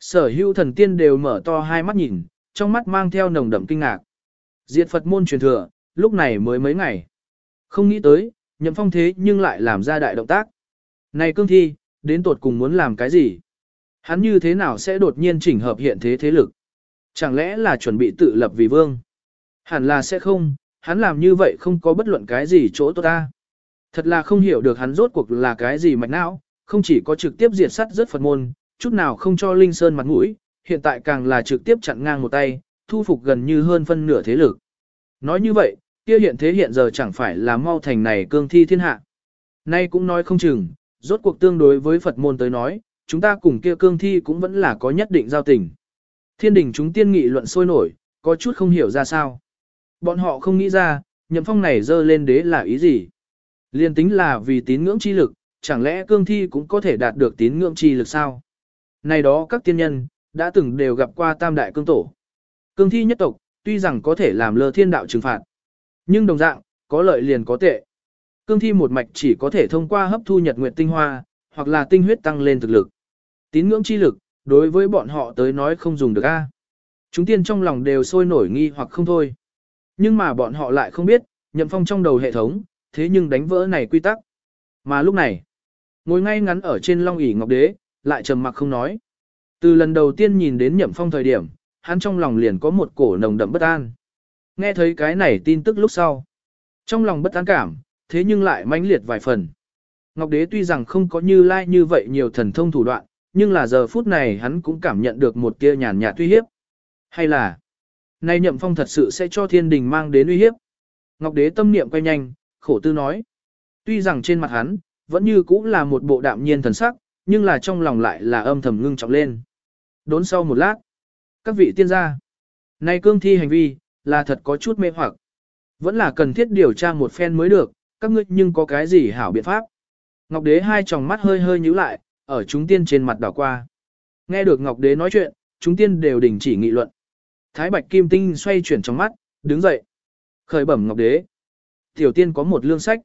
Sở hữu thần tiên đều mở to hai mắt nhìn, trong mắt mang theo nồng đậm kinh ngạc. Diệt Phật môn truyền thừa, lúc này mới mấy ngày. Không nghĩ tới, nhậm phong thế nhưng lại làm ra đại động tác. Này cương thi, đến tột cùng muốn làm cái gì? Hắn như thế nào sẽ đột nhiên chỉnh hợp hiện thế thế lực? Chẳng lẽ là chuẩn bị tự lập vì vương? Hẳn là sẽ không, hắn làm như vậy không có bất luận cái gì chỗ tốt ta. Thật là không hiểu được hắn rốt cuộc là cái gì mạch não, không chỉ có trực tiếp diệt sát rất Phật môn, chút nào không cho Linh Sơn mặt mũi, hiện tại càng là trực tiếp chặn ngang một tay, thu phục gần như hơn phân nửa thế lực. Nói như vậy, kia hiện thế hiện giờ chẳng phải là mau thành này cương thi thiên hạ. Nay cũng nói không chừng, rốt cuộc tương đối với Phật môn tới nói, chúng ta cùng kia cương thi cũng vẫn là có nhất định giao tình. Thiên đình chúng tiên nghị luận sôi nổi, có chút không hiểu ra sao. Bọn họ không nghĩ ra, nhậm phong này dơ lên đế là ý gì. Liên tính là vì tín ngưỡng chi lực, chẳng lẽ cương thi cũng có thể đạt được tín ngưỡng chi lực sao? Này đó các tiên nhân, đã từng đều gặp qua tam đại cương tổ. Cương thi nhất tộc, tuy rằng có thể làm lơ thiên đạo trừng phạt, nhưng đồng dạng, có lợi liền có tệ. Cương thi một mạch chỉ có thể thông qua hấp thu nhật nguyệt tinh hoa, hoặc là tinh huyết tăng lên thực lực. Tín ngưỡng chi lực, đối với bọn họ tới nói không dùng được a. Chúng tiên trong lòng đều sôi nổi nghi hoặc không thôi. Nhưng mà bọn họ lại không biết, nhậm phong trong đầu hệ thống, thế nhưng đánh vỡ này quy tắc. Mà lúc này, ngồi ngay ngắn ở trên long ỷ ngọc đế, lại trầm mặc không nói. Từ lần đầu tiên nhìn đến nhậm phong thời điểm, hắn trong lòng liền có một cổ nồng đậm bất an. Nghe thấy cái này tin tức lúc sau. Trong lòng bất an cảm, thế nhưng lại mãnh liệt vài phần. Ngọc Đế tuy rằng không có như lai như vậy nhiều thần thông thủ đoạn, nhưng là giờ phút này hắn cũng cảm nhận được một tia nhàn nhạt uy hiếp. Hay là, nay nhậm phong thật sự sẽ cho thiên đình mang đến uy hiếp. Ngọc Đế tâm niệm quay nhanh, khổ tư nói. Tuy rằng trên mặt hắn, vẫn như cũng là một bộ đạm nhiên thần sắc, nhưng là trong lòng lại là âm thầm ngưng trọng lên. Đốn sau một lát, các vị tiên gia, nay cương thi hành vi, là thật có chút mê hoặc. Vẫn là cần thiết điều tra một phen mới được, các ngươi nhưng có cái gì hảo biện pháp. Ngọc Đế hai tròng mắt hơi hơi nhíu lại, ở chúng tiên trên mặt đảo qua. Nghe được Ngọc Đế nói chuyện, chúng tiên đều đình chỉ nghị luận. Thái Bạch Kim Tinh xoay chuyển trong mắt, đứng dậy. Khởi bẩm Ngọc Đế. Tiểu tiên có một lương sách.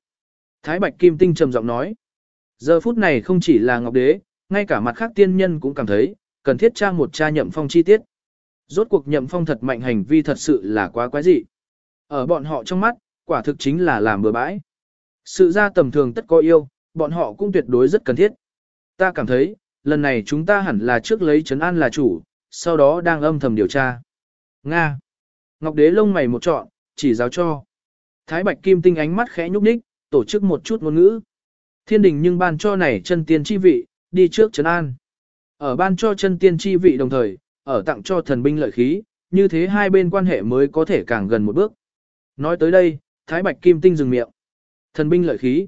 Thái Bạch Kim Tinh trầm giọng nói. Giờ phút này không chỉ là Ngọc Đế, ngay cả mặt khác tiên nhân cũng cảm thấy, cần thiết tra một tra nhậm phong chi tiết. Rốt cuộc nhậm phong thật mạnh hành vi thật sự là quá quái dị. Ở bọn họ trong mắt, quả thực chính là làm bừa bãi. Sự ra tầm thường tất có yêu, bọn họ cũng tuyệt đối rất cần thiết. Ta cảm thấy, lần này chúng ta hẳn là trước lấy Trấn An là chủ, sau đó đang âm thầm điều tra. Nga. Ngọc Đế lông mày một trọn, chỉ giáo cho. Thái Bạch Kim Tinh ánh mắt khẽ nhúc nhích, tổ chức một chút ngôn ngữ. Thiên đình nhưng ban cho này chân tiên chi vị, đi trước Trấn An. Ở ban cho chân tiên chi vị đồng thời, ở tặng cho thần binh lợi khí, như thế hai bên quan hệ mới có thể càng gần một bước. Nói tới đây, Thái Bạch Kim Tinh dừng miệng. Thần binh lợi khí.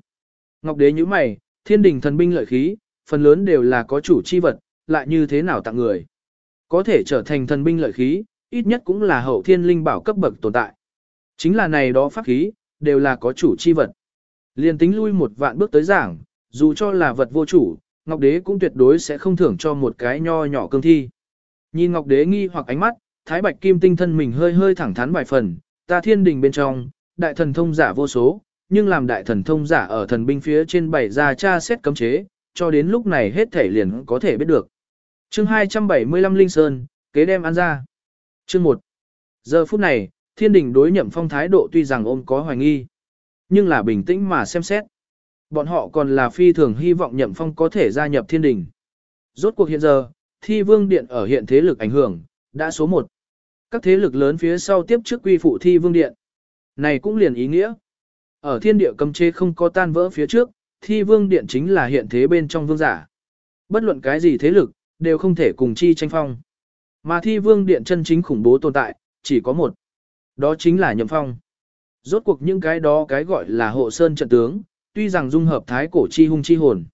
Ngọc Đế như mày, thiên đình thần binh lợi khí, phần lớn đều là có chủ chi vật, lại như thế nào tặng người. Có thể trở thành thần binh lợi khí, ít nhất cũng là hậu thiên linh bảo cấp bậc tồn tại. Chính là này đó pháp khí, đều là có chủ chi vật liền tính lui một vạn bước tới giảng, dù cho là vật vô chủ, Ngọc Đế cũng tuyệt đối sẽ không thưởng cho một cái nho nhỏ cương thi. Nhìn Ngọc Đế nghi hoặc ánh mắt, Thái Bạch Kim tinh thân mình hơi hơi thẳng thắn vài phần, ta thiên đình bên trong, đại thần thông giả vô số, nhưng làm đại thần thông giả ở thần binh phía trên bảy ra tra xét cấm chế, cho đến lúc này hết thể liền có thể biết được. chương 275 Linh Sơn, kế đem ăn ra. Chương 1. Giờ phút này, thiên đình đối nhậm phong thái độ tuy rằng ôm có hoài nghi, nhưng là bình tĩnh mà xem xét. Bọn họ còn là phi thường hy vọng nhậm phong có thể gia nhập thiên đình. Rốt cuộc hiện giờ, thi vương điện ở hiện thế lực ảnh hưởng, đã số 1. Các thế lực lớn phía sau tiếp trước quy phụ thi vương điện. Này cũng liền ý nghĩa. Ở thiên địa cấm chế không có tan vỡ phía trước, thi vương điện chính là hiện thế bên trong vương giả. Bất luận cái gì thế lực, đều không thể cùng chi tranh phong. Mà thi vương điện chân chính khủng bố tồn tại, chỉ có một. Đó chính là nhậm phong. Rốt cuộc những cái đó cái gọi là hộ sơn trận tướng, tuy rằng dung hợp thái cổ chi hung chi hồn.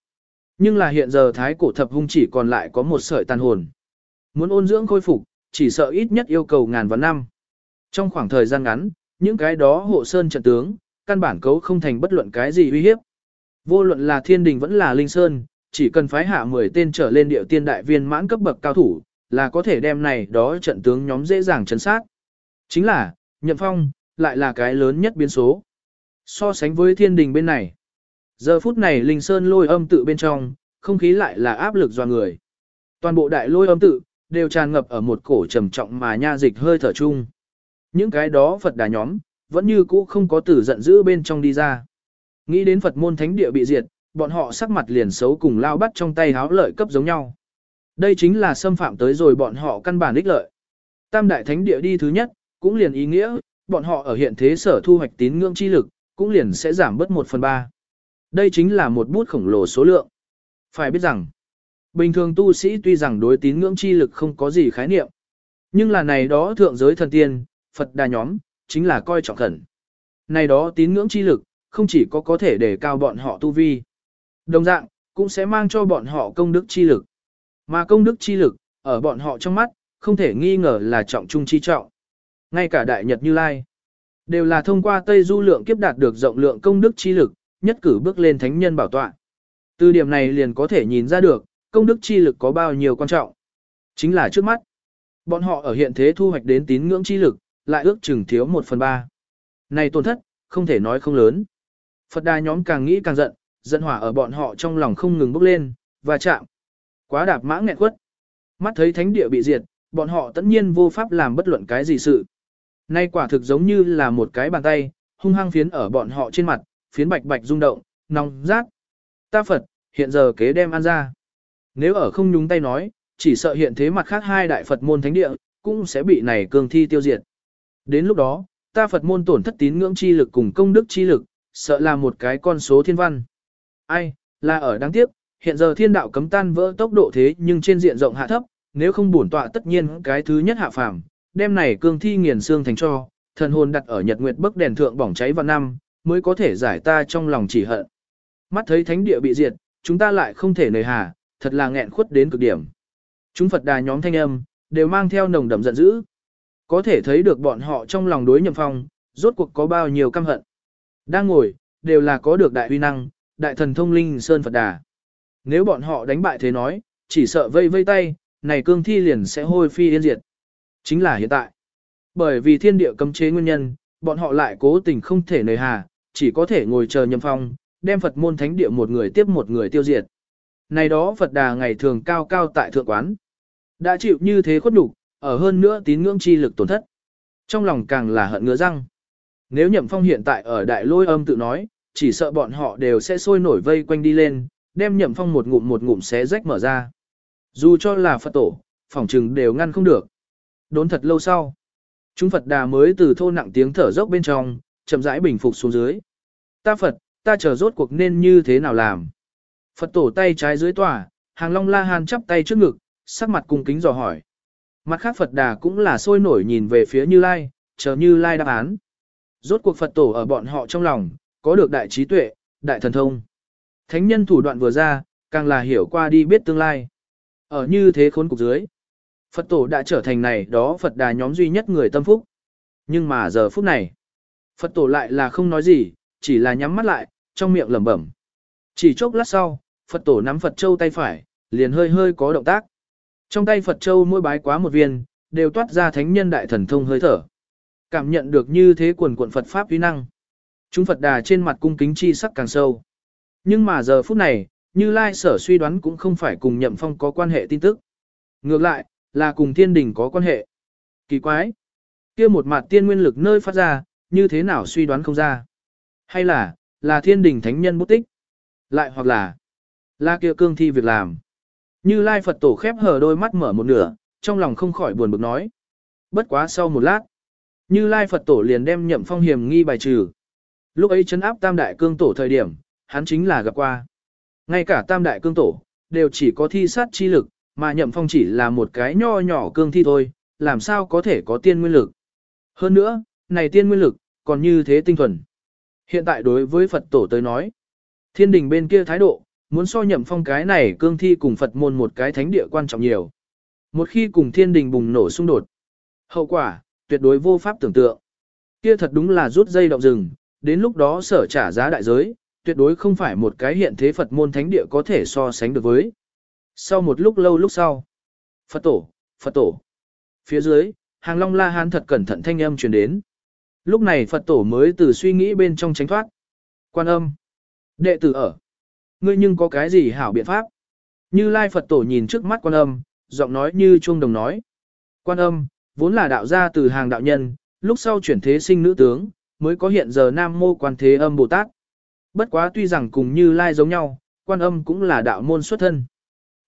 Nhưng là hiện giờ thái cổ thập hung chỉ còn lại có một sợi tàn hồn. Muốn ôn dưỡng khôi phục, chỉ sợ ít nhất yêu cầu ngàn vạn năm. Trong khoảng thời gian ngắn, những cái đó hộ sơn trận tướng, căn bản cấu không thành bất luận cái gì uy hiếp. Vô luận là thiên đình vẫn là linh sơn, chỉ cần phái hạ 10 tên trở lên điệu tiên đại viên mãn cấp bậc cao thủ, là có thể đem này đó trận tướng nhóm dễ dàng chấn sát. Chính là, nhậm phong, lại là cái lớn nhất biến số. So sánh với thiên đình bên này, giờ phút này linh sơn lôi âm tự bên trong, không khí lại là áp lực do người. Toàn bộ đại lôi âm tự, đều tràn ngập ở một cổ trầm trọng mà nha dịch hơi thở chung. Những cái đó Phật đà nhóm, vẫn như cũ không có tử giận dữ bên trong đi ra. Nghĩ đến Phật môn thánh địa bị diệt, bọn họ sắc mặt liền xấu cùng lao bắt trong tay háo lợi cấp giống nhau. Đây chính là xâm phạm tới rồi bọn họ căn bản ích lợi. Tam đại thánh địa đi thứ nhất, cũng liền ý nghĩa, bọn họ ở hiện thế sở thu hoạch tín ngưỡng chi lực, cũng liền sẽ giảm bớt 1 phần 3. Đây chính là một bút khổng lồ số lượng. Phải biết rằng, bình thường tu sĩ tuy rằng đối tín ngưỡng chi lực không có gì khái niệm, nhưng là này đó thượng giới thần tiên, Phật đà nhóm, chính là coi trọng khẩn. Này đó tín ngưỡng chi lực, không chỉ có có thể để cao bọn họ tu vi. Đồng dạng, cũng sẽ mang cho bọn họ công đức chi lực. Mà công đức chi lực, ở bọn họ trong mắt, không thể nghi ngờ là trọng trung chi trọng. Ngay cả Đại Nhật Như Lai, đều là thông qua Tây Du lượng kiếp đạt được rộng lượng công đức chi lực, nhất cử bước lên thánh nhân bảo tọa. Từ điểm này liền có thể nhìn ra được, công đức chi lực có bao nhiêu quan trọng. Chính là trước mắt. Bọn họ ở hiện thế thu hoạch đến tín ngưỡng chi lực, lại ước chừng thiếu một phần ba. Này tổn thất, không thể nói không lớn. Phật đà nhóm càng nghĩ càng giận, giận hỏa ở bọn họ trong lòng không ngừng bốc lên, và chạm. Quá đạp mã nghẹn quất. Mắt thấy thánh địa bị diệt, bọn họ tất nhiên vô pháp làm bất luận cái gì sự. Nay quả thực giống như là một cái bàn tay, hung hăng phiến ở bọn họ trên mặt, phiến bạch bạch rung động, nóng rát. Ta Phật, hiện giờ kế đem ăn ra. Nếu ở không nhúng tay nói, chỉ sợ hiện thế mặt khác hai đại Phật môn thánh địa, cũng sẽ bị này cường thi tiêu diệt. Đến lúc đó, ta Phật môn tổn thất tín ngưỡng chi lực cùng công đức chi lực, sợ là một cái con số thiên văn. Ai, là ở đáng tiếc, hiện giờ thiên đạo cấm tan vỡ tốc độ thế nhưng trên diện rộng hạ thấp, nếu không bổn tọa tất nhiên cái thứ nhất hạ phàm, đem này cương thi nghiền xương thành cho, thần hồn đặt ở nhật nguyệt bức đèn thượng bỏng cháy vào năm, mới có thể giải ta trong lòng chỉ hận. Mắt thấy thánh địa bị diệt, chúng ta lại không thể nề hà, thật là nghẹn khuất đến cực điểm. Chúng Phật đà nhóm thanh âm, đều mang theo nồng đậm giận dữ. Có thể thấy được bọn họ trong lòng đối nhậm phong, rốt cuộc có bao nhiêu căm hận. Đang ngồi, đều là có được đại huy năng, đại thần thông linh Sơn Phật Đà. Nếu bọn họ đánh bại thế nói, chỉ sợ vây vây tay, này cương thi liền sẽ hôi phi yên diệt. Chính là hiện tại. Bởi vì thiên địa cấm chế nguyên nhân, bọn họ lại cố tình không thể nời hà, chỉ có thể ngồi chờ nhậm phong, đem Phật môn thánh địa một người tiếp một người tiêu diệt. Này đó Phật đà ngày thường cao cao tại thượng quán. Đã chịu như thế khuất đủ, ở hơn nữa tín ngưỡng chi lực tổn thất. Trong lòng càng là hận ngứa răng. Nếu nhậm phong hiện tại ở đại lôi âm tự nói, chỉ sợ bọn họ đều sẽ sôi nổi vây quanh đi lên, đem nhậm phong một ngụm một ngụm xé rách mở ra. Dù cho là Phật tổ, phỏng trừng đều ngăn không được. Đốn thật lâu sau, chúng Phật đà mới từ thô nặng tiếng thở dốc bên trong, chậm rãi bình phục xuống dưới. Ta Phật, ta chờ rốt cuộc nên như thế nào làm? Phật tổ tay trái dưới tòa, hàng long la hàn chắp tay trước ngực, sắc mặt cung kính dò hỏi. Mặt khác Phật đà cũng là sôi nổi nhìn về phía Như Lai, chờ Như Lai đáp án. Rốt cuộc Phật tổ ở bọn họ trong lòng, có được đại trí tuệ, đại thần thông. Thánh nhân thủ đoạn vừa ra, càng là hiểu qua đi biết tương lai. Ở như thế khốn cục dưới, Phật tổ đã trở thành này đó Phật đà nhóm duy nhất người tâm phúc. Nhưng mà giờ phút này, Phật tổ lại là không nói gì, chỉ là nhắm mắt lại, trong miệng lẩm bẩm. Chỉ chốc lát sau, Phật tổ nắm Phật châu tay phải, liền hơi hơi có động tác. Trong tay Phật châu mỗi bái quá một viên, đều toát ra thánh nhân đại thần thông hơi thở. Cảm nhận được như thế quần quận Phật Pháp uy năng. Chúng Phật đà trên mặt cung kính chi sắc càng sâu. Nhưng mà giờ phút này, Như Lai sở suy đoán cũng không phải cùng Nhậm Phong có quan hệ tin tức. Ngược lại, là cùng thiên đình có quan hệ. Kỳ quái! kia một mặt tiên nguyên lực nơi phát ra, như thế nào suy đoán không ra? Hay là, là thiên đình thánh nhân bút tích? Lại hoặc là, là kia cương thi việc làm. Như Lai Phật tổ khép hờ đôi mắt mở một nửa, trong lòng không khỏi buồn bực nói. Bất quá sau một lát, Như Lai Phật tổ liền đem nhậm phong hiểm nghi bài trừ. Lúc ấy chấn áp tam đại cương tổ thời điểm, hắn chính là gặp qua. Ngay cả tam đại cương tổ, đều chỉ có thi sát chi lực, mà nhậm phong chỉ là một cái nho nhỏ cương thi thôi, làm sao có thể có tiên nguyên lực. Hơn nữa, này tiên nguyên lực, còn như thế tinh thuần. Hiện tại đối với Phật tổ tới nói, thiên đình bên kia thái độ, muốn so nhậm phong cái này cương thi cùng Phật môn một cái thánh địa quan trọng nhiều. Một khi cùng thiên đình bùng nổ xung đột, hậu quả, tuyệt đối vô pháp tưởng tượng. Kia thật đúng là rút dây động rừng, đến lúc đó sở trả giá đại giới, tuyệt đối không phải một cái hiện thế Phật môn thánh địa có thể so sánh được với. Sau một lúc lâu lúc sau, Phật tổ, Phật tổ. Phía dưới, hàng long la hán thật cẩn thận thanh âm truyền đến. Lúc này Phật tổ mới từ suy nghĩ bên trong tránh thoát. Quan âm. Đệ tử ở. Ngươi nhưng có cái gì hảo biện pháp? Như Lai Phật tổ nhìn trước mắt quan âm, giọng nói như chuông đồng nói. Quan âm, vốn là đạo gia từ hàng đạo nhân, lúc sau chuyển thế sinh nữ tướng, mới có hiện giờ Nam Mô Quan Thế Âm Bồ Tát. Bất quá tuy rằng cùng Như Lai giống nhau, quan âm cũng là đạo môn xuất thân.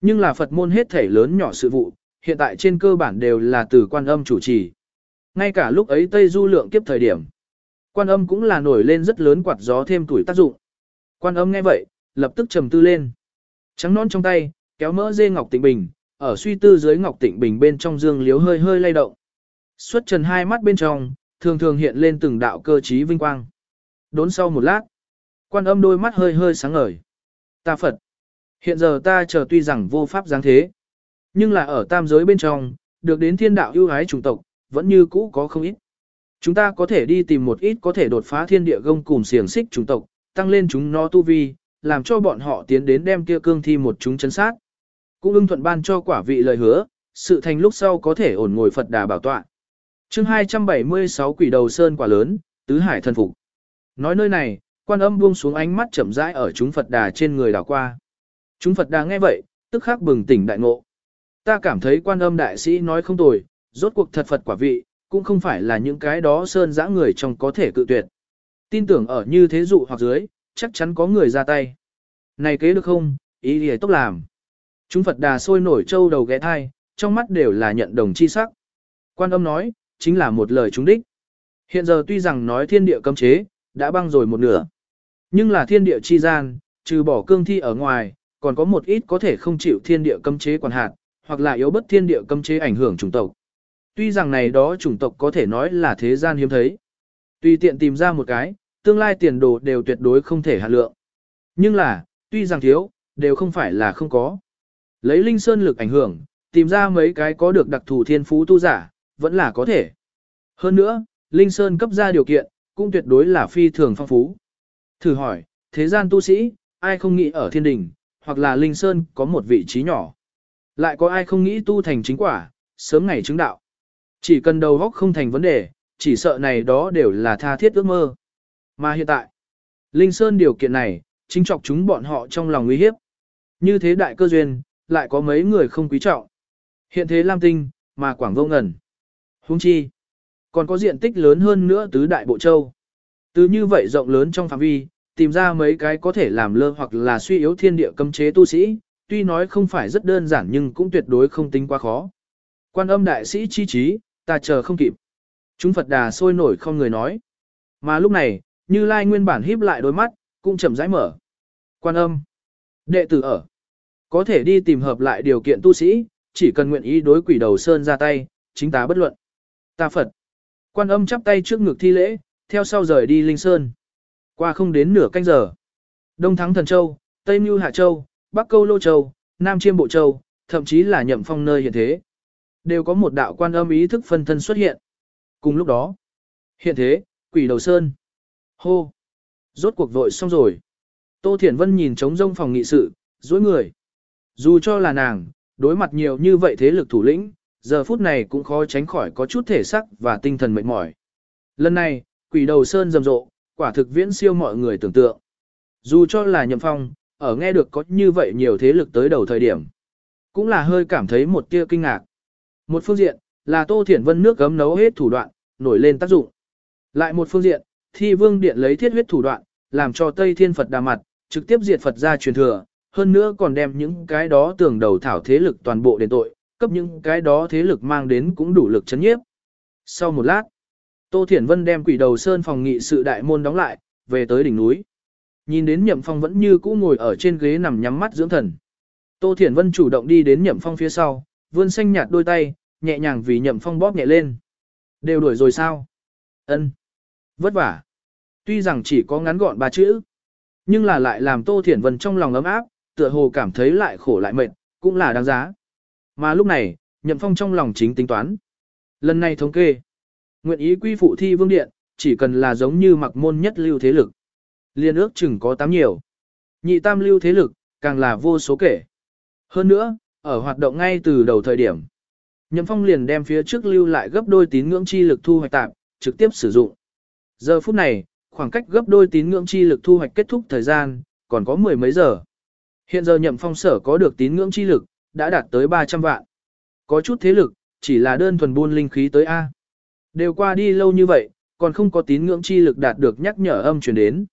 Nhưng là Phật môn hết thể lớn nhỏ sự vụ, hiện tại trên cơ bản đều là từ quan âm chủ trì. Ngay cả lúc ấy Tây Du lượng kiếp thời điểm, quan âm cũng là nổi lên rất lớn quạt gió thêm tuổi tác dụng. Quan âm nghe vậy, lập tức trầm tư lên. Trắng non trong tay, kéo mỡ dê ngọc tịnh bình, ở suy tư dưới ngọc tịnh bình bên trong dương liếu hơi hơi lay động. Xuất trần hai mắt bên trong, thường thường hiện lên từng đạo cơ trí vinh quang. Đốn sau một lát, quan âm đôi mắt hơi hơi sáng ngời. Ta Phật, hiện giờ ta chờ tuy rằng vô pháp giáng thế, nhưng là ở tam giới bên trong, được đến thiên đạo ưu ái chủng tộc, vẫn như cũ có không ít. Chúng ta có thể đi tìm một ít có thể đột phá thiên địa gông cùng xiềng xích chủng tộc, tăng lên chúng nó tu vi, làm cho bọn họ tiến đến đem kia cương thi một chúng chấn sát. Cũng ưng thuận ban cho quả vị lời hứa, sự thành lúc sau có thể ổn ngồi Phật đà bảo tọa chương 276 quỷ đầu sơn quả lớn, tứ hải thần phục. Nói nơi này, quan âm buông xuống ánh mắt chậm rãi ở chúng Phật đà trên người đảo qua. Chúng Phật đà nghe vậy, tức khắc bừng tỉnh đại ngộ. Ta cảm thấy quan âm đại sĩ nói không tồi, rốt cuộc thật Phật quả vị, cũng không phải là những cái đó sơn dã người trong có thể cự tuyệt. Tin tưởng ở như thế dụ hoặc dưới, chắc chắn có người ra tay. Này kế được không, ý gì tốc làm. Chúng Phật đà sôi nổi trâu đầu ghé thai, trong mắt đều là nhận đồng chi sắc. Quan âm nói, chính là một lời trúng đích. Hiện giờ tuy rằng nói thiên địa cấm chế, đã băng rồi một nửa. Nhưng là thiên địa chi gian, trừ bỏ cương thi ở ngoài, còn có một ít có thể không chịu thiên địa cấm chế quản hạt, hoặc là yếu bất thiên địa cấm chế ảnh hưởng chủng tộc. Tuy rằng này đó chủng tộc có thể nói là thế gian hiếm thấy. Tùy tiện tìm ra một cái, tương lai tiền đồ đều tuyệt đối không thể hạ lượng. Nhưng là, tuy rằng thiếu, đều không phải là không có. Lấy linh sơn lực ảnh hưởng, tìm ra mấy cái có được đặc thù thiên phú tu giả, vẫn là có thể. Hơn nữa, linh sơn cấp ra điều kiện, cũng tuyệt đối là phi thường phong phú. Thử hỏi, thế gian tu sĩ, ai không nghĩ ở thiên đình, hoặc là linh sơn có một vị trí nhỏ. Lại có ai không nghĩ tu thành chính quả, sớm ngày chứng đạo. Chỉ cần đầu góc không thành vấn đề, chỉ sợ này đó đều là tha thiết ước mơ. Mà hiện tại, Linh Sơn điều kiện này, chính chọc chúng bọn họ trong lòng nguy hiếp. Như thế đại cơ duyên, lại có mấy người không quý trọng. Hiện thế Lam Tinh, mà Quảng Vô Ngẩn. Hung chi, còn có diện tích lớn hơn nữa tứ đại bộ châu. Từ như vậy rộng lớn trong phạm vi, tìm ra mấy cái có thể làm lơ hoặc là suy yếu thiên địa cấm chế tu sĩ, tuy nói không phải rất đơn giản nhưng cũng tuyệt đối không tính quá khó. Quan âm đại sĩ chi trí, ta chờ không kịp. Chúng Phật đà sôi nổi không người nói. Mà lúc này, Như Lai nguyên bản híp lại đôi mắt, cũng chậm rãi mở. Quan âm. Đệ tử ở. Có thể đi tìm hợp lại điều kiện tu sĩ, chỉ cần nguyện ý đối quỷ đầu sơn ra tay, chính tá bất luận. Ta Phật. Quan âm chắp tay trước ngực thi lễ, theo sau rời đi Linh Sơn. Qua không đến nửa canh giờ. Đông Thắng Thần Châu, Tây Mưu Hạ Châu, Bắc Câu Lô Châu, Nam Chiêm Bộ Châu, thậm chí là nhậm phong nơi hiện thế. Đều có một đạo quan âm ý thức phân thân xuất hiện. Cùng lúc đó, hiện thế, quỷ đầu sơn. Hô! Rốt cuộc vội xong rồi. Tô Thiển Vân nhìn trống rông phòng nghị sự, dối người. Dù cho là nàng, đối mặt nhiều như vậy thế lực thủ lĩnh, giờ phút này cũng khó tránh khỏi có chút thể sắc và tinh thần mệt mỏi. Lần này, quỷ đầu sơn rầm rộ, quả thực viễn siêu mọi người tưởng tượng. Dù cho là nhậm phong, ở nghe được có như vậy nhiều thế lực tới đầu thời điểm, cũng là hơi cảm thấy một tia kinh ngạc. Một phương diện, là Tô Thiển Vân nước gấm nấu hết thủ đoạn, nổi lên tác dụng. Lại một phương diện, thi vương điện lấy thiết huyết thủ đoạn, làm cho Tây Thiên Phật đà mặt, trực tiếp diệt Phật ra truyền thừa, hơn nữa còn đem những cái đó tưởng đầu thảo thế lực toàn bộ đền tội, cấp những cái đó thế lực mang đến cũng đủ lực chấn nhiếp. Sau một lát, Tô Thiển Vân đem quỷ đầu sơn phòng nghị sự đại môn đóng lại, về tới đỉnh núi. Nhìn đến Nhậm Phong vẫn như cũ ngồi ở trên ghế nằm nhắm mắt dưỡng thần. Tô Thiển Vân chủ động đi đến Nhậm Phong phía sau, vươn xanh nhạt đôi tay, nhẹ nhàng vì Nhậm Phong bóp nhẹ lên. Đều đuổi rồi sao? Ân. Vất vả. Tuy rằng chỉ có ngắn gọn ba chữ, nhưng là lại làm Tô Thiển Vân trong lòng ấm áp, tựa hồ cảm thấy lại khổ lại mệt, cũng là đáng giá. Mà lúc này, Nhậm Phong trong lòng chính tính toán. Lần này thống kê, nguyện ý quy phụ thi vương điện, chỉ cần là giống như mặc môn nhất lưu thế lực. Liên ước chừng có tám nhiều. Nhị tam lưu thế lực, càng là vô số kể. Hơn nữa, ở hoạt động ngay từ đầu thời điểm, Nhậm Phong liền đem phía trước lưu lại gấp đôi tín ngưỡng chi lực thu hoạch tạm, trực tiếp sử dụng. Giờ phút này, khoảng cách gấp đôi tín ngưỡng chi lực thu hoạch kết thúc thời gian, còn có mười mấy giờ. Hiện giờ Nhậm Phong sở có được tín ngưỡng chi lực, đã đạt tới 300 vạn. Có chút thế lực, chỉ là đơn thuần buôn linh khí tới A. Đều qua đi lâu như vậy, còn không có tín ngưỡng chi lực đạt được nhắc nhở âm truyền đến.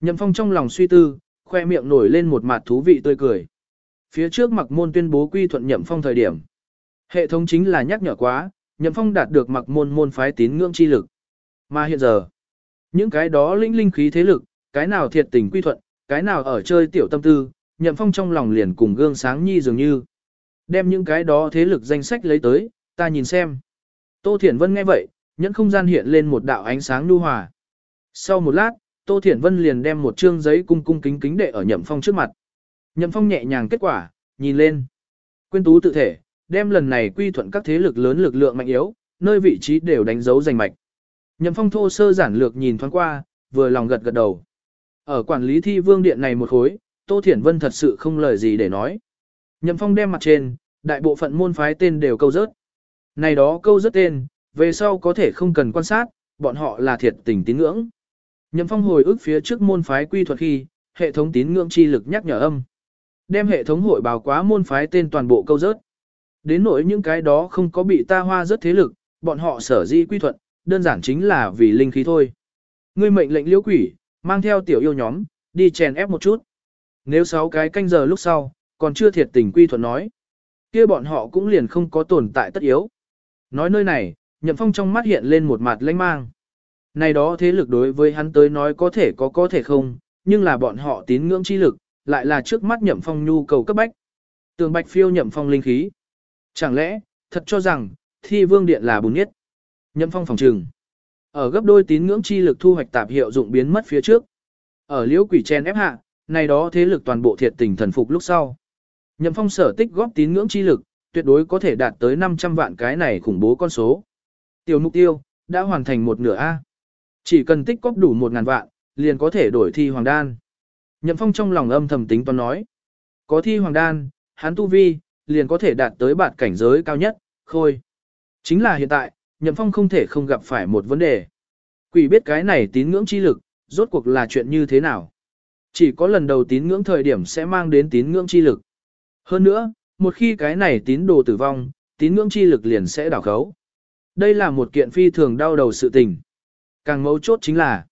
Nhậm Phong trong lòng suy tư, khoe miệng nổi lên một mặt thú vị tươi cười. Phía trước mặc môn tuyên bố quy thuận Nhậm Phong thời điểm. Hệ thống chính là nhắc nhở quá, Nhậm Phong đạt được mặc môn môn phái tín ngưỡng chi lực. Mà hiện giờ, những cái đó linh linh khí thế lực, cái nào thiệt tình quy thuận, cái nào ở chơi tiểu tâm tư, Nhậm Phong trong lòng liền cùng gương sáng nhi dường như. Đem những cái đó thế lực danh sách lấy tới, ta nhìn xem. Tô Thiển Vân nghe vậy, nhẫn không gian hiện lên một đạo ánh sáng nhu hòa. Sau một lát, Tô Thiển Vân liền đem một trương giấy cung cung kính kính đệ ở Nhậm Phong trước mặt. Nhậm Phong nhẹ nhàng kết quả, nhìn lên. Quyên tú tự thể, đem lần này quy thuận các thế lực lớn lực lượng mạnh yếu, nơi vị trí đều đánh dấu giành mạch. Nhậm Phong thô sơ giản lược nhìn thoáng qua, vừa lòng gật gật đầu. Ở quản lý thi vương điện này một khối, Tô Thiển Vân thật sự không lời gì để nói. Nhậm Phong đem mặt trên, đại bộ phận môn phái tên đều câu rớt. Này đó câu rớt tên, về sau có thể không cần quan sát, bọn họ là thiệt tình tín ngưỡng. Nhậm Phong hồi ức phía trước môn phái quy thuật khi, hệ thống tín ngưỡng chi lực nhắc nhở âm. Đem hệ thống hội báo quá môn phái tên toàn bộ câu rớt. Đến nỗi những cái đó không có bị ta hoa rất thế lực, bọn họ sở di quy thuận, đơn giản chính là vì linh khí thôi. Ngươi mệnh lệnh liễu quỷ, mang theo tiểu yêu nhóm, đi chèn ép một chút. Nếu sáu cái canh giờ lúc sau, còn chưa thiệt tình quy thuận nói. kia bọn họ cũng liền không có tồn tại tất yếu. Nói nơi này, Nhậm Phong trong mắt hiện lên một mặt lãnh mang. Này đó thế lực đối với hắn tới nói có thể có có thể không, nhưng là bọn họ tín ngưỡng chi lực, lại là trước mắt Nhậm Phong nhu cầu cấp bách. Tường Bạch phiêu Nhậm Phong linh khí. Chẳng lẽ, thật cho rằng, thi vương điện là bùn nhất. Nhậm Phong phòng trừng. Ở gấp đôi tín ngưỡng chi lực thu hoạch tạp hiệu dụng biến mất phía trước. Ở liễu quỷ chen ép hạ, này đó thế lực toàn bộ thiệt tình thần phục lúc sau. Nhậm Phong sở tích góp tín ngưỡng chi lực, tuyệt đối có thể đạt tới 500 vạn cái này khủng bố con số. Tiểu mục tiêu, đã hoàn thành một nửa A. Chỉ cần tích góp đủ 1.000 vạn, liền có thể đổi thi hoàng đan. Nhậm Phong trong lòng âm thầm tính toán nói. Có thi hoàng đan, hắn tu vi, liền có thể đạt tới bạt cảnh giới cao nhất, khôi. Chính là hiện tại, Nhậm Phong không thể không gặp phải một vấn đề. Quỷ biết cái này tín ngưỡng chi lực, rốt cuộc là chuyện như thế nào. Chỉ có lần đầu tín ngưỡng thời điểm sẽ mang đến tín ngưỡng chi lực. Hơn nữa, một khi cái này tín đồ tử vong, tín ngưỡng chi lực liền sẽ đảo khấu. Đây là một kiện phi thường đau đầu sự tình. Càng mấu chốt chính là,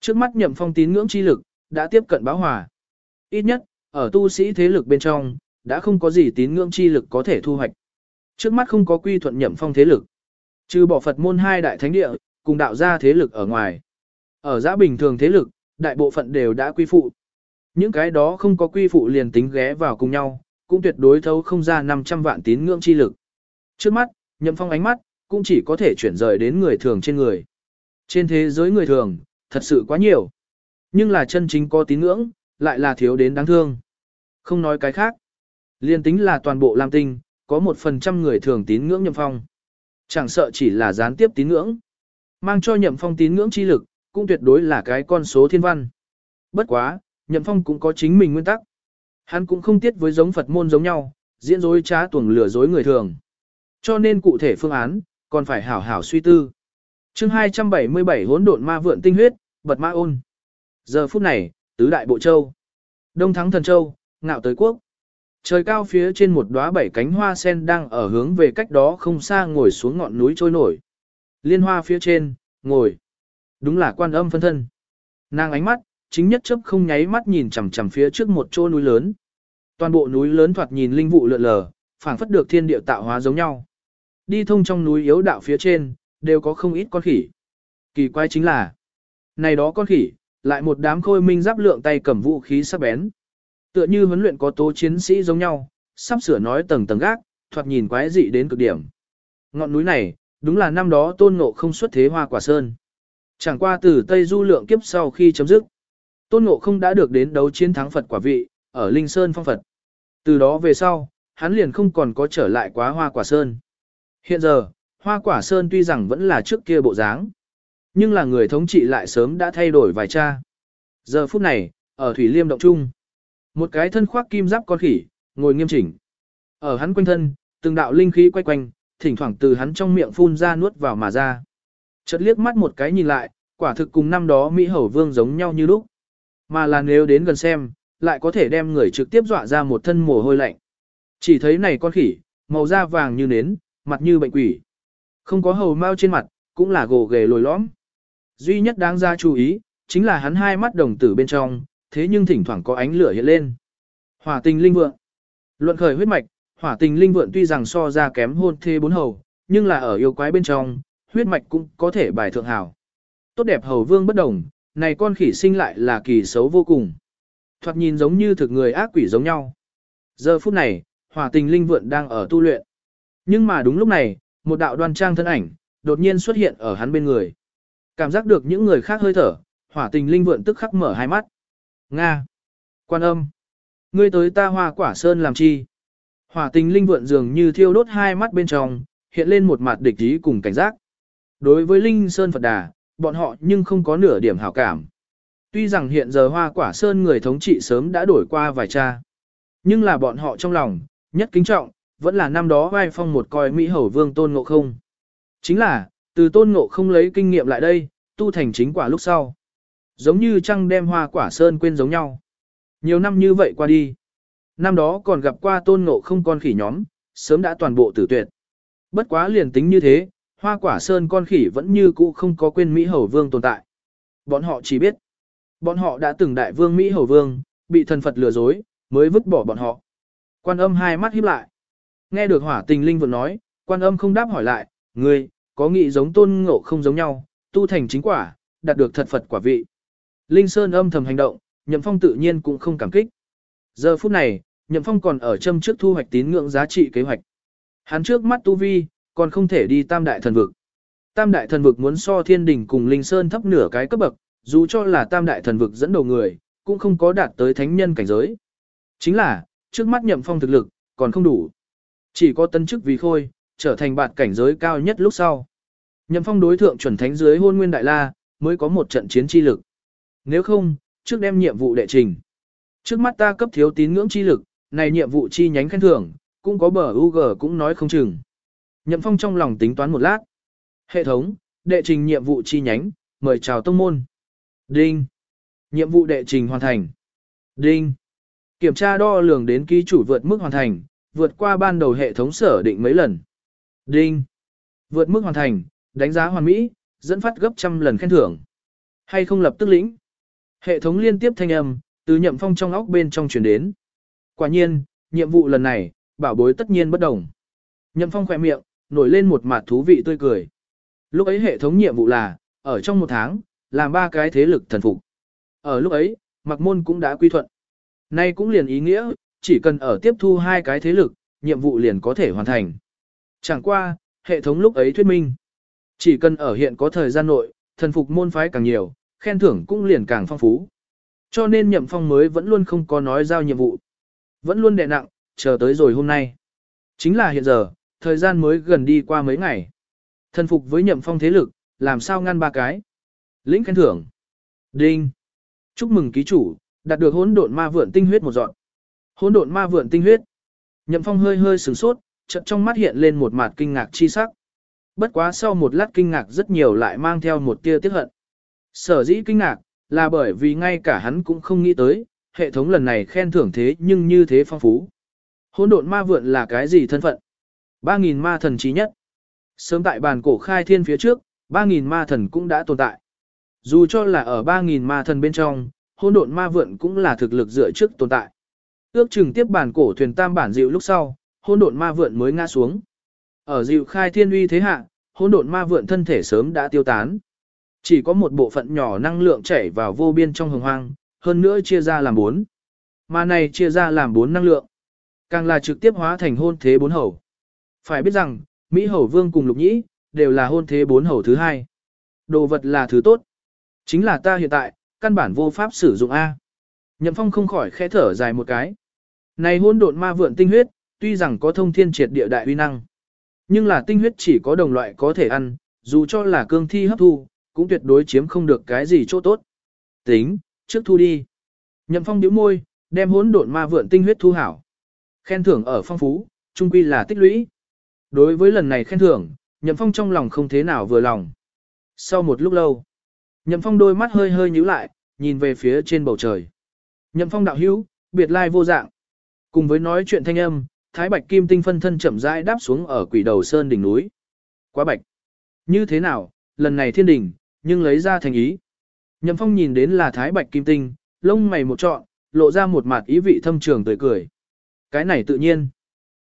trước mắt nhậm phong tín ngưỡng chi lực, đã tiếp cận báo hòa. Ít nhất, ở tu sĩ thế lực bên trong, đã không có gì tín ngưỡng chi lực có thể thu hoạch. Trước mắt không có quy thuận nhậm phong thế lực. Trừ bỏ Phật môn hai đại thánh địa, cùng đạo gia thế lực ở ngoài. Ở giã bình thường thế lực, đại bộ phận đều đã quy phụ. Những cái đó không có quy phụ liền tính ghé vào cùng nhau, cũng tuyệt đối thấu không ra 500 vạn tín ngưỡng chi lực. Trước mắt, nhậm phong ánh mắt, cũng chỉ có thể chuyển rời đến người thường trên người. Trên thế giới người thường, thật sự quá nhiều. Nhưng là chân chính có tín ngưỡng, lại là thiếu đến đáng thương. Không nói cái khác. Liên tính là toàn bộ Lam Tinh, có một phần trăm người thường tín ngưỡng nhậm phong. Chẳng sợ chỉ là gián tiếp tín ngưỡng. Mang cho nhậm phong tín ngưỡng chi lực, cũng tuyệt đối là cái con số thiên văn. Bất quá, nhậm phong cũng có chính mình nguyên tắc. Hắn cũng không tiết với giống Phật môn giống nhau, diễn dối trá tuồng lừa dối người thường. Cho nên cụ thể phương án, còn phải hảo hảo suy tư. chương 277 hỗn độn ma vượn tinh huyết, bật ma ôn. Giờ phút này, tứ đại bộ châu. Đông thắng thần châu, ngạo tới quốc. Trời cao phía trên một đóa bảy cánh hoa sen đang ở hướng về cách đó không xa ngồi xuống ngọn núi trôi nổi. Liên hoa phía trên, ngồi. Đúng là quan âm phân thân. Nàng ánh mắt, chính nhất chấp không nháy mắt nhìn chằm chằm phía trước một chỗ núi lớn. Toàn bộ núi lớn thoạt nhìn linh vụ lượn lờ, phảng phất được thiên địa tạo hóa giống nhau. Đi thông trong núi yếu đạo phía trên, đều có không ít con khỉ. Kỳ quái chính là, này đó con khỉ, lại một đám khôi minh giáp lượng tay cầm vũ khí sắc bén. Tựa như huấn luyện có tố chiến sĩ giống nhau, sắp sửa nói tầng tầng gác, thoạt nhìn quái dị đến cực điểm. Ngọn núi này, đúng là năm đó tôn ngộ không xuất thế hoa quả sơn. Chẳng qua từ Tây Du lượng kiếp sau khi chấm dứt. Tôn ngộ không đã được đến đấu chiến thắng Phật quả vị, ở Linh Sơn phong Phật. Từ đó về sau, hắn liền không còn có trở lại quá hoa quả sơn. Hiện giờ, hoa quả sơn tuy rằng vẫn là trước kia bộ dáng, nhưng là người thống trị lại sớm đã thay đổi vài cha. Giờ phút này, ở Thủy Liêm Động Trung, một cái thân khoác kim giáp con khỉ, ngồi nghiêm chỉnh. Ở hắn quanh thân, từng đạo linh khí quay quanh, thỉnh thoảng từ hắn trong miệng phun ra nuốt vào mà ra. Chợt liếc mắt một cái nhìn lại, quả thực cùng năm đó Mỹ Hầu Vương giống nhau như lúc. Mà là nếu đến gần xem, lại có thể đem người trực tiếp dọa ra một thân mồ hôi lạnh. Chỉ thấy này con khỉ, màu da vàng như nến, mặt như bệnh quỷ. Không có hầu mau trên mặt, cũng là gồ ghề lồi lõm. Duy nhất đáng ra chú ý, chính là hắn hai mắt đồng tử bên trong, thế nhưng thỉnh thoảng có ánh lửa hiện lên. Hỏa tình linh vượng. Luận khởi huyết mạch, hỏa tình linh vượng tuy rằng so ra kém hôn thê bốn hầu, nhưng là ở yêu quái bên trong, huyết mạch cũng có thể bài thượng hảo. Tốt đẹp hầu vương bất đồng, này con khỉ sinh lại là kỳ xấu vô cùng. Thoạt nhìn giống như thực người ác quỷ giống nhau. Giờ phút này, hỏa tình linh vượng đang ở tu luyện. Nhưng mà đúng lúc này, một đạo đoan trang thân ảnh, đột nhiên xuất hiện ở hắn bên người. Cảm giác được những người khác hơi thở, hỏa tình linh vượng tức khắc mở hai mắt. Nga! Quan âm! Ngươi tới ta hoa quả sơn làm chi? Hỏa tình linh vượng dường như thiêu đốt hai mắt bên trong, hiện lên một mặt địch ý cùng cảnh giác. Đối với Linh Sơn Phật Đà, bọn họ nhưng không có nửa điểm hảo cảm. Tuy rằng hiện giờ hoa quả sơn người thống trị sớm đã đổi qua vài cha. Nhưng là bọn họ trong lòng, nhất kính trọng, vẫn là năm đó vai phong một coi Mỹ hầu vương tôn ngộ không. Chính là, từ tôn ngộ không lấy kinh nghiệm lại đây, tu thành chính quả lúc sau. Giống như trăng đem hoa quả sơn quên giống nhau. Nhiều năm như vậy qua đi. Năm đó còn gặp qua tôn ngộ không con khỉ nhóm, sớm đã toàn bộ tử tuyệt. Bất quá liền tính như thế, hoa quả sơn con khỉ vẫn như cũ không có quên Mỹ hầu vương tồn tại. Bọn họ chỉ biết, bọn họ đã từng đại vương Mỹ hầu vương, bị thần Phật lừa dối, mới vứt bỏ bọn họ. Quan âm hai mắt híp lại. Nghe được hỏa tình linh vượng nói, quan âm không đáp hỏi lại, ngươi, có nghĩ giống tôn ngộ không giống nhau, tu thành chính quả, đạt được thật Phật quả vị. Linh Sơn âm thầm hành động, Nhậm Phong tự nhiên cũng không cảm kích. Giờ phút này, Nhậm Phong còn ở châm trước thu hoạch tín ngưỡng giá trị kế hoạch. Hắn trước mắt tu vi, còn không thể đi tam đại thần vực. Tam đại thần vực muốn so thiên đình cùng Linh Sơn thấp nửa cái cấp bậc, dù cho là tam đại thần vực dẫn đầu người, cũng không có đạt tới thánh nhân cảnh giới. Chính là, trước mắt Nhậm Phong thực lực, còn không đủ. Chỉ có tân chức vì khôi, trở thành bạt cảnh giới cao nhất lúc sau. Nhậm Phong đối thượng chuẩn thánh dưới hôn nguyên đại la, mới có một trận chiến chi lực. Nếu không, trước đem nhiệm vụ đệ trình. Trước mắt ta cấp thiếu tín ngưỡng chi lực, này nhiệm vụ chi nhánh khen thưởng, cũng có bờ UG cũng nói không chừng. Nhậm Phong trong lòng tính toán một lát. Hệ thống, đệ trình nhiệm vụ chi nhánh, mời chào tông môn. Đinh. Nhiệm vụ đệ trình hoàn thành. Đinh. Kiểm tra đo lường đến ký chủ vượt mức hoàn thành, vượt qua ban đầu hệ thống sở định mấy lần. Đinh. Vượt mức hoàn thành, đánh giá hoàn mỹ, dẫn phát gấp trăm lần khen thưởng. Hay không lập tức lĩnh. Hệ thống liên tiếp thanh âm, từ nhậm phong trong óc bên trong chuyển đến. Quả nhiên, nhiệm vụ lần này, bảo bối tất nhiên bất đồng. Nhậm phong khỏe miệng, nổi lên một mặt thú vị tươi cười. Lúc ấy hệ thống nhiệm vụ là, ở trong một tháng, làm ba cái thế lực thần phục. Ở lúc ấy, mặc môn cũng đã quy thuận. Nay cũng liền ý nghĩa, chỉ cần ở tiếp thu hai cái thế lực, nhiệm vụ liền có thể hoàn thành. Chẳng qua, hệ thống lúc ấy thuyết minh. Chỉ cần ở hiện có thời gian nội, thần phục môn phái càng nhiều, khen thưởng cũng liền càng phong phú. Cho nên nhậm phong mới vẫn luôn không có nói giao nhiệm vụ. Vẫn luôn đè nặng, chờ tới rồi hôm nay. Chính là hiện giờ, thời gian mới gần đi qua mấy ngày. Thần phục với nhậm phong thế lực, làm sao ngăn ba cái. Lĩnh khen thưởng. Đinh. Chúc mừng ký chủ, đạt được hỗn độn ma vượn tinh huyết một dọn. Hỗn độn ma vượn tinh huyết. Nhậm Phong hơi hơi sửng sốt, chợt trong mắt hiện lên một mặt kinh ngạc chi sắc. Bất quá sau một lát kinh ngạc rất nhiều lại mang theo một tia tiếc hận. Sở dĩ kinh ngạc, là bởi vì ngay cả hắn cũng không nghĩ tới, hệ thống lần này khen thưởng thế nhưng như thế phong phú. Hỗn độn ma vượn là cái gì thân phận? 3.000 ma thần trí nhất. Sớm tại bàn cổ khai thiên phía trước, 3.000 ma thần cũng đã tồn tại. Dù cho là ở 3.000 ma thần bên trong, hỗn độn ma vượn cũng là thực lực dựa trước tồn tại. Ước chừng tiếp bản cổ thuyền tam bản dịu lúc sau, hôn độn ma vượn mới ngã xuống. Ở dịu khai thiên uy thế hạ, hôn độn ma vượn thân thể sớm đã tiêu tán. Chỉ có một bộ phận nhỏ năng lượng chảy vào vô biên trong hồng hoang, hơn nữa chia ra làm bốn. Mà này chia ra làm bốn năng lượng. Càng là trực tiếp hóa thành hôn thế bốn hầu. Phải biết rằng, Mỹ hầu vương cùng lục nhĩ, đều là hôn thế bốn hầu thứ hai. Đồ vật là thứ tốt. Chính là ta hiện tại, căn bản vô pháp sử dụng A. Nhậm phong không khỏi khẽ thở dài một cái. Này hôn độn ma vượn tinh huyết, tuy rằng có thông thiên triệt địa đại uy năng. Nhưng là tinh huyết chỉ có đồng loại có thể ăn, dù cho là cương thi hấp thu, cũng tuyệt đối chiếm không được cái gì chỗ tốt. Tính, trước thu đi. Nhậm phong điếu môi, đem hỗn độn ma vượn tinh huyết thu hảo. Khen thưởng ở phong phú, trung quy là tích lũy. Đối với lần này khen thưởng, Nhậm phong trong lòng không thế nào vừa lòng. Sau một lúc lâu, Nhậm phong đôi mắt hơi hơi nhíu lại, nhìn về phía trên bầu trời. Nhậm phong đạo hữu, biệt lai vô dạng. Cùng với nói chuyện thanh âm, Thái Bạch Kim Tinh phân thân chậm rãi đáp xuống ở quỷ đầu sơn đỉnh núi. Quá bạch. Như thế nào, lần này thiên đỉnh, nhưng lấy ra thành ý. Nhậm Phong nhìn đến là Thái Bạch Kim Tinh, lông mày một trọn, lộ ra một mặt ý vị thâm trường tươi cười. Cái này tự nhiên.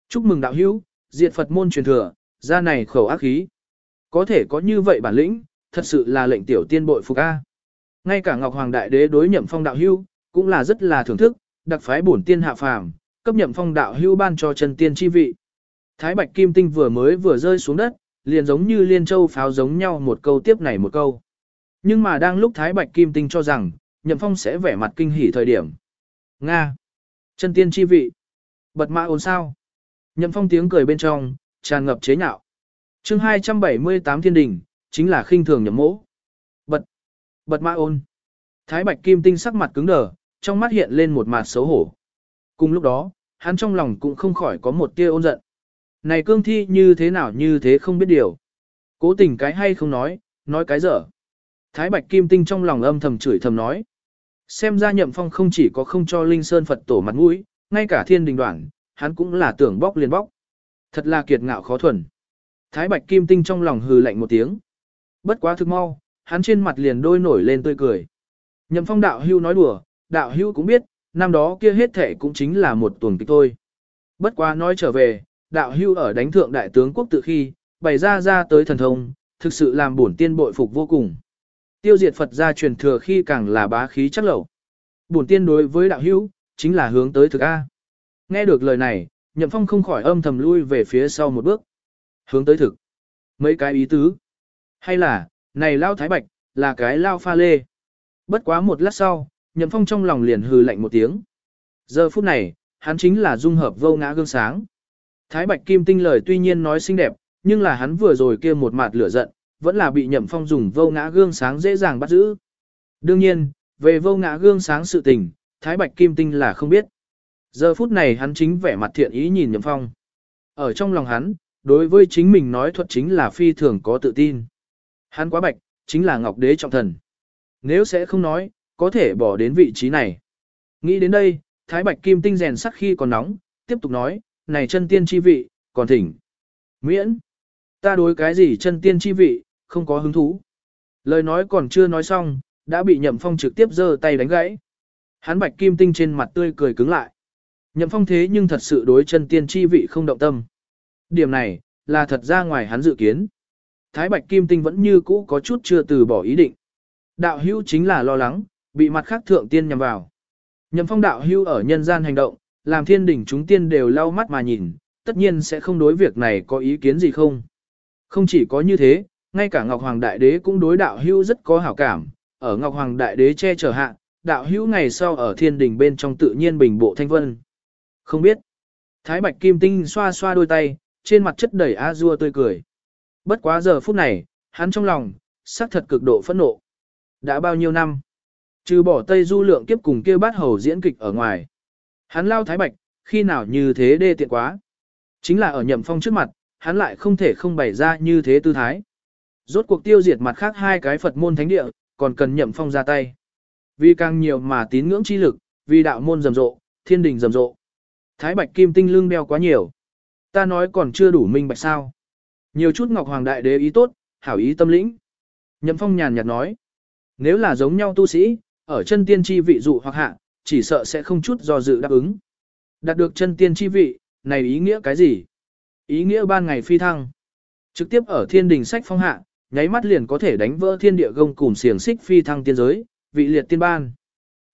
Chúc mừng đạo hữu, diệt Phật môn truyền thừa, ra này khẩu ác khí. Có thể có như vậy bản lĩnh, thật sự là lệnh tiểu tiên bội phục a. Ngay cả Ngọc Hoàng Đại Đế đối Nhậm Phong đạo hữu, cũng là rất là thưởng thức, đặc phái bổn tiên hạ phàm, cấp nhậm phong đạo hưu ban cho chân tiên chi vị. Thái Bạch Kim Tinh vừa mới vừa rơi xuống đất, liền giống như liên châu pháo giống nhau một câu tiếp này một câu. Nhưng mà đang lúc Thái Bạch Kim Tinh cho rằng, nhậm phong sẽ vẻ mặt kinh hỉ thời điểm. Nga! Chân tiên chi vị! Bật mã ồn sao! Nhậm phong tiếng cười bên trong, tràn ngập chế nhạo. chương 278 thiên đình, chính là khinh thường nhậm mỗ. Bật! Bật mã ôn! Thái Bạch Kim Tinh sắc mặt cứng đờ, trong mắt hiện lên một mặt xấu hổ. Cùng lúc đó, hắn trong lòng cũng không khỏi có một tia ôn giận. Này cương thi như thế nào như thế không biết điều. Cố tình cái hay không nói, nói cái dở. Thái Bạch Kim Tinh trong lòng âm thầm chửi thầm nói. Xem ra nhậm phong không chỉ có không cho Linh Sơn Phật tổ mặt mũi, ngay cả thiên đình đoạn, hắn cũng là tưởng bóc liền bóc. Thật là kiệt ngạo khó thuần. Thái Bạch Kim Tinh trong lòng hừ lạnh một tiếng. Bất quá thực mau, hắn trên mặt liền đôi nổi lên tươi cười. Nhậm phong đạo hưu nói đùa, đạo hưu cũng biết, năm đó kia hết thể cũng chính là một tuần kịch thôi. Bất quá nói trở về, đạo hưu ở đánh thượng đại tướng quốc tự khi, bày ra ra tới thần thông, thực sự làm bổn tiên bội phục vô cùng. Tiêu diệt Phật gia truyền thừa khi càng là bá khí chắc lẩu. Bổn tiên đối với đạo hưu, chính là hướng tới thực A. Nghe được lời này, Nhậm Phong không khỏi âm thầm lui về phía sau một bước. Hướng tới thực. Mấy cái ý tứ. Hay là, này lao thái bạch, là cái lao pha lê. Bất quá một lát sau, Nhậm Phong trong lòng liền hừ lạnh một tiếng. Giờ phút này, hắn chính là dung hợp vô ngã gương sáng. Thái Bạch Kim Tinh lời tuy nhiên nói xinh đẹp, nhưng là hắn vừa rồi kia một mặt lửa giận, vẫn là bị Nhậm Phong dùng vô ngã gương sáng dễ dàng bắt giữ. Đương nhiên, về vô ngã gương sáng sự tình, Thái Bạch Kim Tinh là không biết. Giờ phút này hắn chính vẻ mặt thiện ý nhìn Nhậm Phong. Ở trong lòng hắn, đối với chính mình nói thuật chính là phi thường có tự tin. Hắn quá bạch, chính là Ngọc Đế trọng thần. Nếu sẽ không nói, có thể bỏ đến vị trí này. Nghĩ đến đây, Thái Bạch Kim Tinh rèn sắc khi còn nóng, tiếp tục nói, này chân tiên chi vị, còn thỉnh. Miễn, ta đối cái gì chân tiên chi vị, không có hứng thú. Lời nói còn chưa nói xong, đã bị Nhậm Phong trực tiếp giơ tay đánh gãy. Hắn Bạch Kim Tinh trên mặt tươi cười cứng lại. Nhậm Phong thế nhưng thật sự đối chân tiên chi vị không động tâm. Điểm này, là thật ra ngoài hắn dự kiến. Thái Bạch Kim Tinh vẫn như cũ có chút chưa từ bỏ ý định. Đạo hữu chính là lo lắng, bị mặt khác thượng tiên nhằm vào. Nhậm phong đạo hưu ở nhân gian hành động, làm thiên đỉnh chúng tiên đều lau mắt mà nhìn, tất nhiên sẽ không đối việc này có ý kiến gì không. Không chỉ có như thế, ngay cả Ngọc Hoàng Đại Đế cũng đối đạo hưu rất có hảo cảm, ở Ngọc Hoàng Đại Đế che chở hạ, đạo hưu ngày sau ở thiên đỉnh bên trong tự nhiên bình bộ thanh vân. Không biết. Thái Bạch Kim Tinh xoa xoa đôi tay, trên mặt chất đầy a dua tươi cười. Bất quá giờ phút này, hắn trong lòng, xác thật cực độ phẫn nộ. Đã bao nhiêu năm? Trừ bỏ Tây Du lượng kiếp cùng kia bát hầu diễn kịch ở ngoài. Hắn lao thái bạch, khi nào như thế đê tiện quá. Chính là ở nhậm phong trước mặt, hắn lại không thể không bày ra như thế tư thái. Rốt cuộc tiêu diệt mặt khác hai cái Phật môn thánh địa, còn cần nhậm phong ra tay. Vì càng nhiều mà tín ngưỡng chi lực, vì đạo môn rầm rộ, thiên đình rầm rộ. Thái bạch kim tinh lương đeo quá nhiều. Ta nói còn chưa đủ minh bạch sao. Nhiều chút Ngọc Hoàng Đại Đế ý tốt, hảo ý tâm lĩnh. Nhậm phong nhàn nhạt nói. Nếu là giống nhau tu sĩ, ở chân tiên chi vị dụ hoặc hạ, chỉ sợ sẽ không chút do dự đáp ứng. Đạt được chân tiên chi vị, này ý nghĩa cái gì? Ý nghĩa ban ngày phi thăng. Trực tiếp ở thiên đình sách phong hạ, nháy mắt liền có thể đánh vỡ thiên địa gông cùng xiềng xích phi thăng tiên giới, vị liệt tiên ban.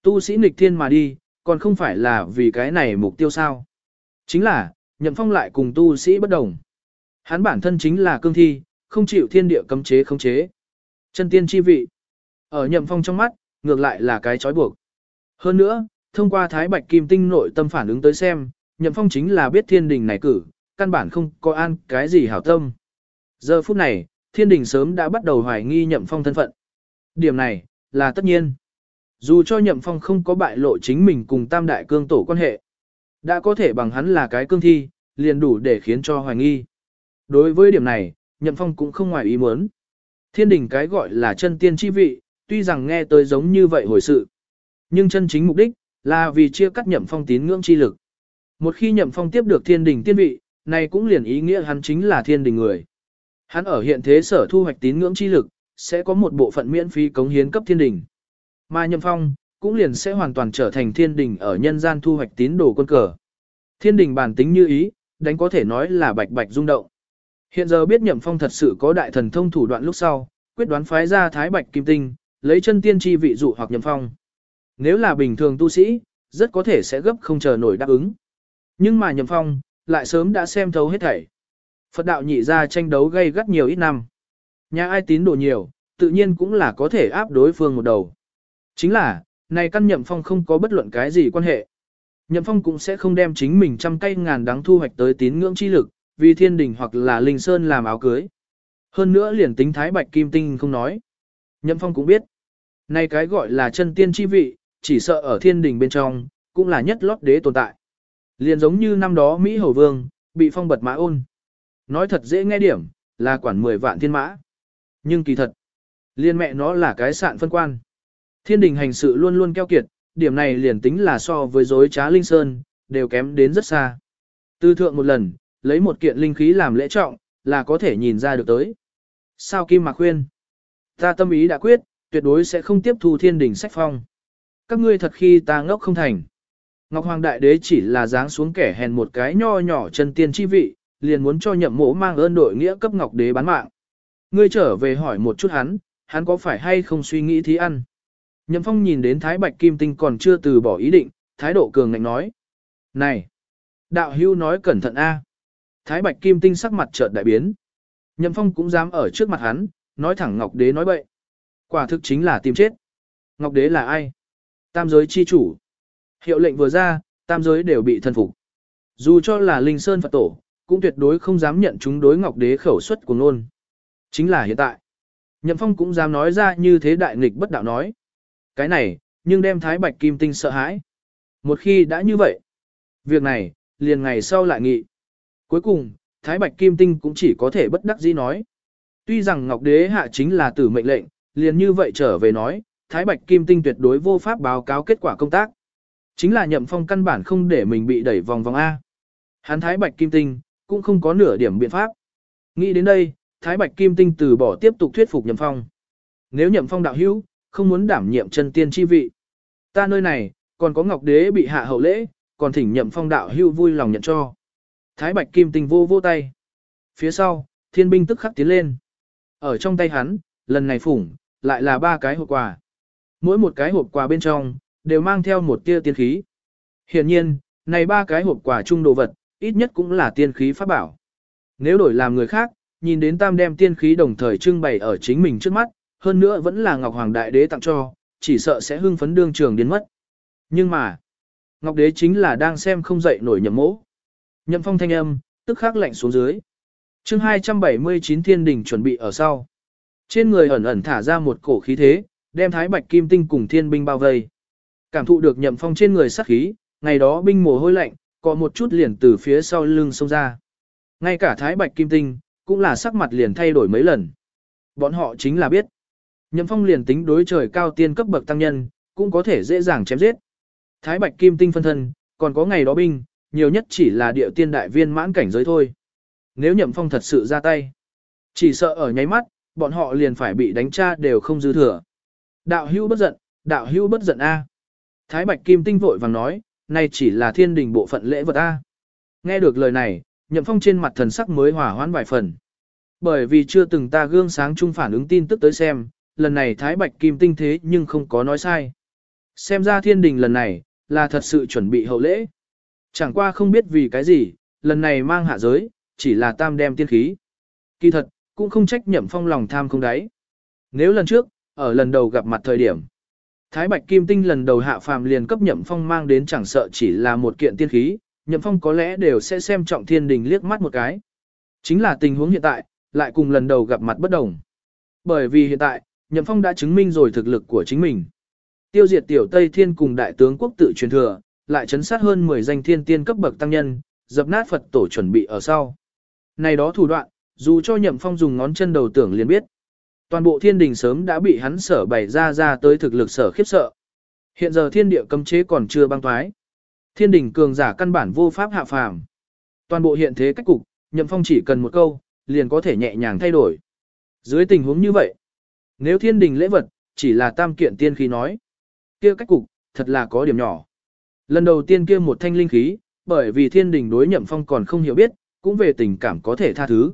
Tu sĩ nghịch thiên mà đi, còn không phải là vì cái này mục tiêu sao. Chính là, nhậm phong lại cùng tu sĩ bất đồng. Hắn bản thân chính là cương thi, không chịu thiên địa cấm chế khống chế. Chân tiên chi vị. Ở nhậm phong trong mắt, ngược lại là cái trói buộc. Hơn nữa, thông qua Thái Bạch Kim Tinh nội tâm phản ứng tới xem, Nhậm Phong chính là biết thiên đình này cử, căn bản không có an cái gì hảo tâm. Giờ phút này, thiên đình sớm đã bắt đầu hoài nghi Nhậm Phong thân phận. Điểm này, là tất nhiên. Dù cho Nhậm Phong không có bại lộ chính mình cùng tam đại cương tổ quan hệ, đã có thể bằng hắn là cái cương thi, liền đủ để khiến cho hoài nghi. Đối với điểm này, Nhậm Phong cũng không ngoài ý muốn. Thiên đình cái gọi là chân tiên chi vị, tuy rằng nghe tới giống như vậy hồi sự. Nhưng chân chính mục đích, là vì chia cắt nhậm phong tín ngưỡng chi lực. Một khi nhậm phong tiếp được thiên đình tiên vị, này cũng liền ý nghĩa hắn chính là thiên đình người. Hắn ở hiện thế sở thu hoạch tín ngưỡng chi lực, sẽ có một bộ phận miễn phí cống hiến cấp thiên đình. Mà nhậm phong, cũng liền sẽ hoàn toàn trở thành thiên đình ở nhân gian thu hoạch tín đồ quân cờ. Thiên đình bản tính như ý, đánh có thể nói là bạch bạch rung động. Hiện giờ biết nhậm phong thật sự có đại thần thông thủ đoạn lúc sau, quyết đoán phái ra thái bạch kim tinh, lấy chân tiên chi vị dụ hoặc nhậm phong. Nếu là bình thường tu sĩ, rất có thể sẽ gấp không chờ nổi đáp ứng. Nhưng mà nhậm phong, lại sớm đã xem thấu hết thảy. Phật đạo nhị ra tranh đấu gây gắt nhiều ít năm. Nhà ai tín đồ nhiều, tự nhiên cũng là có thể áp đối phương một đầu. Chính là, này căn nhậm phong không có bất luận cái gì quan hệ. Nhậm phong cũng sẽ không đem chính mình trăm cây ngàn đắng thu hoạch tới tín ngưỡng chi lực, vì thiên đình hoặc là linh sơn làm áo cưới. Hơn nữa liền tính thái bạch kim tinh không nói. Nhậm phong cũng biết. Này cái gọi là chân tiên chi vị, chỉ sợ ở thiên đình bên trong, cũng là nhất lót đế tồn tại. Liền giống như năm đó Mỹ Hầu Vương, bị phong bật mã ôn. Nói thật dễ nghe điểm, là quản 10 vạn thiên mã. Nhưng kỳ thật, liên mẹ nó là cái sạn phân quan. Thiên đình hành sự luôn luôn keo kiệt, điểm này liền tính là so với dối trá linh sơn, đều kém đến rất xa. Tư thượng một lần, lấy một kiện linh khí làm lễ trọng, là có thể nhìn ra được tới. Sao Kim Mạc khuyên? Ta tâm ý đã quyết, tuyệt đối sẽ không tiếp thu thiên đình sách phong. Các ngươi thật khi ta ngốc không thành. Ngọc Hoàng Đại Đế chỉ là dáng xuống kẻ hèn một cái nho nhỏ chân tiên chi vị, liền muốn cho nhậm mộ mang ơn đội nghĩa cấp Ngọc Đế bán mạng. Ngươi trở về hỏi một chút hắn, hắn có phải hay không suy nghĩ thí ăn. Nhậm Phong nhìn đến Thái Bạch Kim Tinh còn chưa từ bỏ ý định, thái độ cường ngạnh nói. Này! Đạo hưu nói cẩn thận a. Thái Bạch Kim Tinh sắc mặt chợt đại biến. Nhậm Phong cũng dám ở trước mặt hắn, nói thẳng Ngọc Đế nói bậy. Quả thực chính là tìm chết. Ngọc Đế là ai? Tam giới chi chủ. Hiệu lệnh vừa ra, tam giới đều bị thân phục. Dù cho là Linh Sơn Phật Tổ, cũng tuyệt đối không dám nhận chúng đối Ngọc Đế khẩu suất của ngôn. Chính là hiện tại. Nhậm Phong cũng dám nói ra như thế đại nghịch bất đạo nói. Cái này, nhưng đem Thái Bạch Kim Tinh sợ hãi. Một khi đã như vậy, việc này, liền ngày sau lại nghị. Cuối cùng, Thái Bạch Kim Tinh cũng chỉ có thể bất đắc dĩ nói. Tuy rằng Ngọc Đế hạ chính là tử mệnh lệnh, liền như vậy trở về nói, Thái Bạch Kim Tinh tuyệt đối vô pháp báo cáo kết quả công tác. Chính là nhậm phong căn bản không để mình bị đẩy vòng vòng A. Hắn Thái Bạch Kim Tinh, cũng không có nửa điểm biện pháp. Nghĩ đến đây, Thái Bạch Kim Tinh từ bỏ tiếp tục thuyết phục nhậm phong. Nếu nhậm phong đạo hữu, không muốn đảm nhiệm chân tiên chi vị. Ta nơi này, còn có Ngọc Đế bị hạ hậu lễ, còn thỉnh nhậm phong đạo hữu vui lòng nhận cho. Thái Bạch Kim Tinh vô vô tay. Phía sau, thiên binh tức khắc tiến lên. Ở trong tay hắn, lần này phủng, lại là ba cái hộp quà. Mỗi một cái hộp quà bên trong, đều mang theo một tia tiên khí. Hiện nhiên, này ba cái hộp quà chung đồ vật, ít nhất cũng là tiên khí pháp bảo. Nếu đổi làm người khác, nhìn đến tam đem tiên khí đồng thời trưng bày ở chính mình trước mắt, hơn nữa vẫn là Ngọc Hoàng Đại Đế tặng cho, chỉ sợ sẽ hưng phấn đương trường đến mất. Nhưng mà, Ngọc Đế chính là đang xem không dậy nổi nhậm mỗ. Nhậm phong thanh âm, tức khắc lạnh xuống dưới. chương 279 thiên đình chuẩn bị ở sau. Trên người ẩn ẩn thả ra một cổ khí thế, đem thái bạch kim tinh cùng thiên binh bao vây. Cảm thụ được nhậm phong trên người sát khí, ngày đó binh mồ hôi lạnh, có một chút liền từ phía sau lưng xông ra. Ngay cả thái bạch kim tinh, cũng là sắc mặt liền thay đổi mấy lần. Bọn họ chính là biết. Nhậm phong liền tính đối trời cao tiên cấp bậc tăng nhân, cũng có thể dễ dàng chém giết. Thái bạch kim tinh phân thân, còn có ngày đó binh, nhiều nhất chỉ là địa tiên đại viên mãn cảnh giới thôi. Nếu nhậm phong thật sự ra tay, chỉ sợ ở nháy mắt, bọn họ liền phải bị đánh cha đều không dư thừa. Đạo hưu bất giận, đạo hưu bất giận A. Thái bạch kim tinh vội vàng nói, này chỉ là thiên đình bộ phận lễ vật A. Nghe được lời này, nhậm phong trên mặt thần sắc mới hòa hoãn vài phần. Bởi vì chưa từng ta gương sáng chung phản ứng tin tức tới xem, lần này Thái Bạch Kim Tinh thế nhưng không có nói sai. Xem ra thiên đình lần này, là thật sự chuẩn bị hậu lễ. Chẳng qua không biết vì cái gì, lần này mang hạ giới, chỉ là tam đem tiên khí. Kỳ thật, cũng không trách nhậm phong lòng tham không đáy. Nếu lần trước, ở lần đầu gặp mặt thời điểm, Thái Bạch Kim Tinh lần đầu hạ phàm liền cấp nhậm phong mang đến chẳng sợ chỉ là một kiện tiên khí, nhậm phong có lẽ đều sẽ xem trọng thiên đình liếc mắt một cái. Chính là tình huống hiện tại, lại cùng lần đầu gặp mặt bất đồng. Bởi vì hiện tại, nhậm phong đã chứng minh rồi thực lực của chính mình. Tiêu diệt tiểu Tây Thiên cùng đại tướng quốc tự truyền thừa, lại chấn sát hơn 10 danh thiên tiên cấp bậc tăng nhân, dập nát Phật tổ chuẩn bị ở sau. Này đó thủ đoạn, dù cho nhậm phong dùng ngón chân đầu tưởng liền biết. Toàn bộ thiên đình sớm đã bị hắn sở bày ra ra tới thực lực sở khiếp sợ. Hiện giờ thiên địa cấm chế còn chưa băng thoái. Thiên đình cường giả căn bản vô pháp hạ phàm. Toàn bộ hiện thế cách cục, nhậm phong chỉ cần một câu, liền có thể nhẹ nhàng thay đổi. Dưới tình huống như vậy, nếu thiên đình lễ vật, chỉ là tam kiện tiên khí nói, kia cách cục, thật là có điểm nhỏ. Lần đầu tiên kia một thanh linh khí, bởi vì thiên đình đối nhậm phong còn không hiểu biết, cũng về tình cảm có thể tha thứ.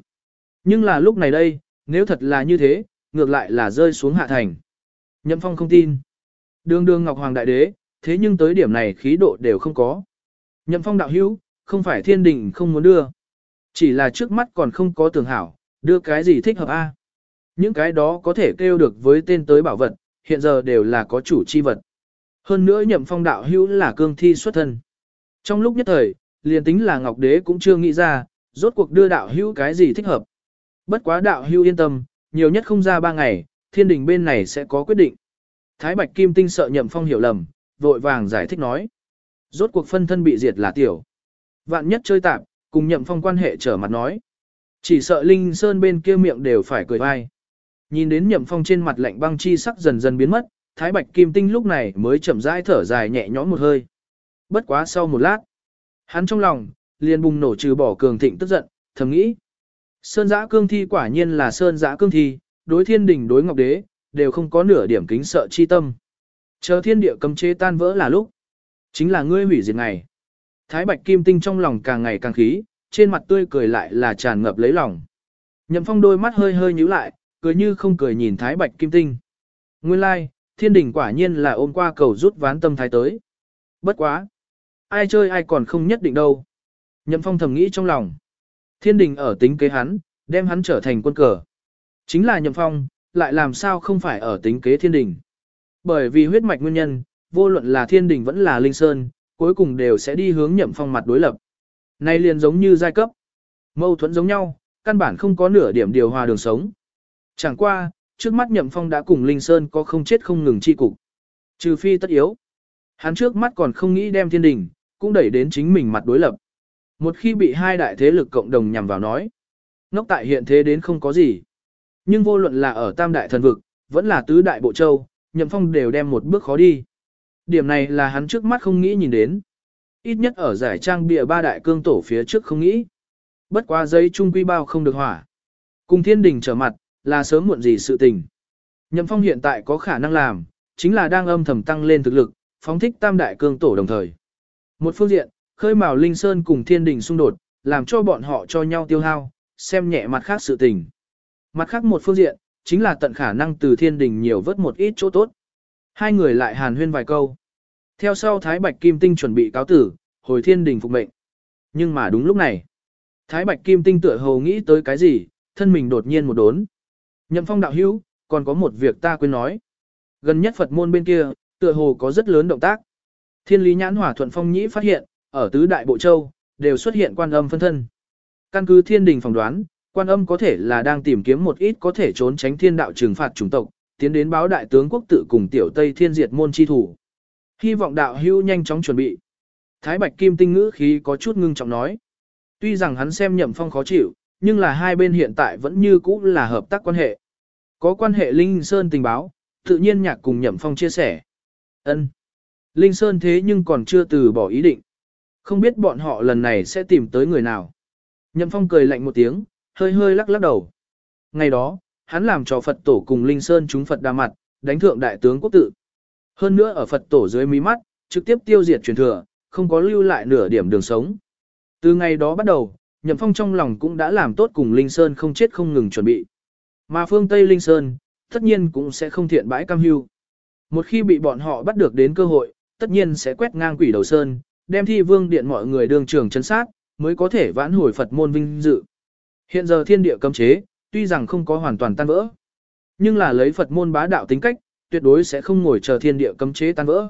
Nhưng là lúc này đây, nếu thật là như thế, ngược lại là rơi xuống hạ thành. Nhậm phong không tin. Đường đường Ngọc Hoàng Đại Đế, thế nhưng tới điểm này khí độ đều không có. Nhậm phong đạo hữu, không phải thiên đình không muốn đưa. Chỉ là trước mắt còn không có tưởng hảo, đưa cái gì thích hợp a? Những cái đó có thể kêu được với tên tới bảo vật, hiện giờ đều là có chủ chi vật. Hơn nữa nhậm phong đạo hữu là cương thi xuất thân. Trong lúc nhất thời, liền tính là Ngọc Đế cũng chưa nghĩ ra, rốt cuộc đưa đạo hữu cái gì thích hợp. Bất quá đạo hưu yên tâm, nhiều nhất không ra ba ngày, thiên đình bên này sẽ có quyết định. Thái Bạch Kim Tinh sợ nhậm phong hiểu lầm, vội vàng giải thích nói. Rốt cuộc phân thân bị diệt là tiểu. Vạn nhất chơi tạp, cùng nhậm phong quan hệ trở mặt nói. Chỉ sợ Linh Sơn bên kia miệng đều phải cười vai. Nhìn đến nhậm phong trên mặt lạnh băng chi sắc dần dần biến mất, Thái Bạch Kim Tinh lúc này mới chậm rãi thở dài nhẹ nhõm một hơi. Bất quá sau một lát, hắn trong lòng, liền bùng nổ trừ bỏ cường thịnh tức giận, thầm nghĩ. Sơn giã cương thi quả nhiên là sơn giã cương thi, đối thiên đình đối ngọc đế, đều không có nửa điểm kính sợ chi tâm. Chờ thiên địa cấm chế tan vỡ là lúc. Chính là ngươi hủy diệt ngày. Thái Bạch Kim Tinh trong lòng càng ngày càng khí, trên mặt tươi cười lại là tràn ngập lấy lòng. Nhậm Phong đôi mắt hơi hơi nhíu lại, cười như không cười nhìn Thái Bạch Kim Tinh. Nguyên lai, like, thiên đình quả nhiên là ôm qua cầu rút ván tâm thái tới. Bất quá. Ai chơi ai còn không nhất định đâu. Nhậm Phong thầm nghĩ trong lòng. Thiên đình ở tính kế hắn, đem hắn trở thành quân cờ. Chính là Nhậm Phong, lại làm sao không phải ở tính kế thiên đình. Bởi vì huyết mạch nguyên nhân, vô luận là thiên đình vẫn là linh sơn, cuối cùng đều sẽ đi hướng Nhậm Phong mặt đối lập. Này liền giống như giai cấp. Mâu thuẫn giống nhau, căn bản không có nửa điểm điều hòa đường sống. Chẳng qua, trước mắt Nhậm Phong đã cùng Linh Sơn có không chết không ngừng chi cục. Trừ phi tất yếu. Hắn trước mắt còn không nghĩ đem thiên đình, cũng đẩy đến chính mình mặt đối lập. Một khi bị hai đại thế lực cộng đồng nhằm vào nói, ngốc tại hiện thế đến không có gì. Nhưng vô luận là ở tam đại thần vực, vẫn là tứ đại bộ châu, Nhậm Phong đều đem một bước khó đi. Điểm này là hắn trước mắt không nghĩ nhìn đến. Ít nhất ở giải trang bịa ba đại cương tổ phía trước không nghĩ. Bất quá giấy trung quy bao không được hỏa. Cùng thiên đình trở mặt, là sớm muộn gì sự tình. Nhậm Phong hiện tại có khả năng làm, chính là đang âm thầm tăng lên thực lực, phóng thích tam đại cương tổ đồng thời. Một phương diện, khơi mào Linh Sơn cùng thiên đình xung đột, làm cho bọn họ cho nhau tiêu hao, xem nhẹ mặt khác sự tình. Mặt khác một phương diện, chính là tận khả năng từ thiên đình nhiều vớt một ít chỗ tốt. Hai người lại hàn huyên vài câu. Theo sau Thái Bạch Kim Tinh chuẩn bị cáo tử, hồi thiên đình phục mệnh. Nhưng mà đúng lúc này, Thái Bạch Kim Tinh tựa hồ nghĩ tới cái gì, thân mình đột nhiên một đốn. Nhậm phong đạo hữu, còn có một việc ta quên nói. Gần nhất Phật môn bên kia, tựa hồ có rất lớn động tác. Thiên lý nhãn hỏa thuận phong nhĩ phát hiện, ở tứ đại bộ châu, đều xuất hiện quan âm phân thân. Căn cứ thiên đình phỏng đoán, quan âm có thể là đang tìm kiếm một ít có thể trốn tránh thiên đạo trừng phạt chủng tộc, tiến đến báo đại tướng quốc tự cùng tiểu Tây thiên diệt môn chi thủ. Hy vọng đạo hưu nhanh chóng chuẩn bị. Thái Bạch Kim tinh ngữ khí có chút ngưng trọng nói. Tuy rằng hắn xem nhậm phong khó chịu, nhưng là hai bên hiện tại vẫn như cũ là hợp tác quan hệ. Có quan hệ Linh Sơn tình báo, tự nhiên nhạc cùng nhậm phong chia sẻ. ân Linh Sơn thế nhưng còn chưa từ bỏ ý định. Không biết bọn họ lần này sẽ tìm tới người nào. Nhậm phong cười lạnh một tiếng, hơi hơi lắc lắc đầu. Ngày đó, hắn làm cho Phật tổ cùng Linh Sơn chúng Phật đa mặt, đánh thượng đại tướng quốc tự. Hơn nữa ở Phật tổ dưới mí mắt, trực tiếp tiêu diệt truyền thừa, không có lưu lại nửa điểm đường sống. Từ ngày đó bắt đầu, Nhậm Phong trong lòng cũng đã làm tốt cùng Linh Sơn không chết không ngừng chuẩn bị. Mà phương Tây Linh Sơn, tất nhiên cũng sẽ không thiện bãi cam hưu. Một khi bị bọn họ bắt được đến cơ hội, tất nhiên sẽ quét ngang quỷ đầu Sơn, đem thi vương điện mọi người đường trường chấn sát, mới có thể vãn hồi Phật môn vinh dự. Hiện giờ thiên địa cấm chế, tuy rằng không có hoàn toàn tan vỡ, nhưng là lấy Phật môn bá đạo tính cách, tuyệt đối sẽ không ngồi chờ thiên địa cấm chế tan vỡ.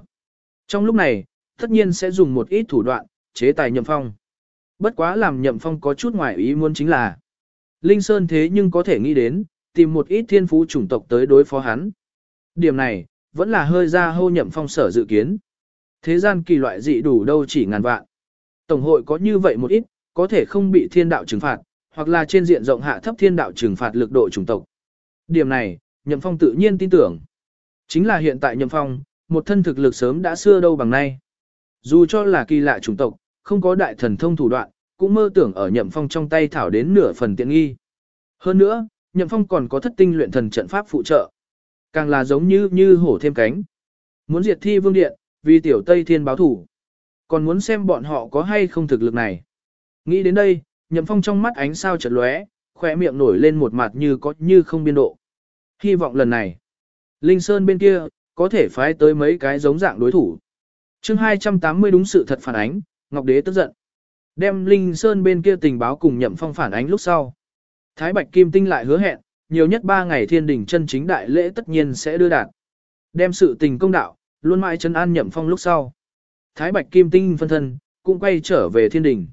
Trong lúc này, tất nhiên sẽ dùng một ít thủ đoạn, chế tài nhậm phong. Bất quá làm nhậm phong có chút ngoài ý muốn chính là, Linh Sơn thế nhưng có thể nghĩ đến, tìm một ít thiên phú chủng tộc tới đối phó hắn. Điểm này, vẫn là hơi ra hô nhậm phong sở dự kiến. Thế gian kỳ loại dị đủ đâu chỉ ngàn vạn. Tổng hội có như vậy một ít, có thể không bị thiên đạo trừng phạt, hoặc là trên diện rộng hạ thấp thiên đạo trừng phạt lực độ chủng tộc. Điểm này, nhậm phong tự nhiên tin tưởng. Chính là hiện tại nhậm phong, một thân thực lực sớm đã xưa đâu bằng nay. Dù cho là kỳ lạ chủng tộc, không có đại thần thông thủ đoạn, cũng mơ tưởng ở nhậm phong trong tay thảo đến nửa phần tiện nghi. Hơn nữa, nhậm phong còn có thất tinh luyện thần trận pháp phụ trợ. Càng là giống như như hổ thêm cánh. Muốn diệt thi vương điện, vì tiểu Tây Thiên báo thủ. Còn muốn xem bọn họ có hay không thực lực này. Nghĩ đến đây, nhậm phong trong mắt ánh sao chợt lóe, khỏe miệng nổi lên một mặt như có như không biên độ. Hy vọng lần này, Linh Sơn bên kia, có thể phái tới mấy cái giống dạng đối thủ. chương 280 đúng sự thật phản ánh, Ngọc Đế tức giận. Đem Linh Sơn bên kia tình báo cùng nhậm phong phản ánh lúc sau. Thái Bạch Kim Tinh lại hứa hẹn, nhiều nhất 3 ngày thiên đỉnh chân chính đại lễ tất nhiên sẽ đưa đạt. Đem sự tình công đạo, luôn mãi chân an nhậm phong lúc sau. Thái Bạch Kim Tinh phân thân, cũng quay trở về thiên đình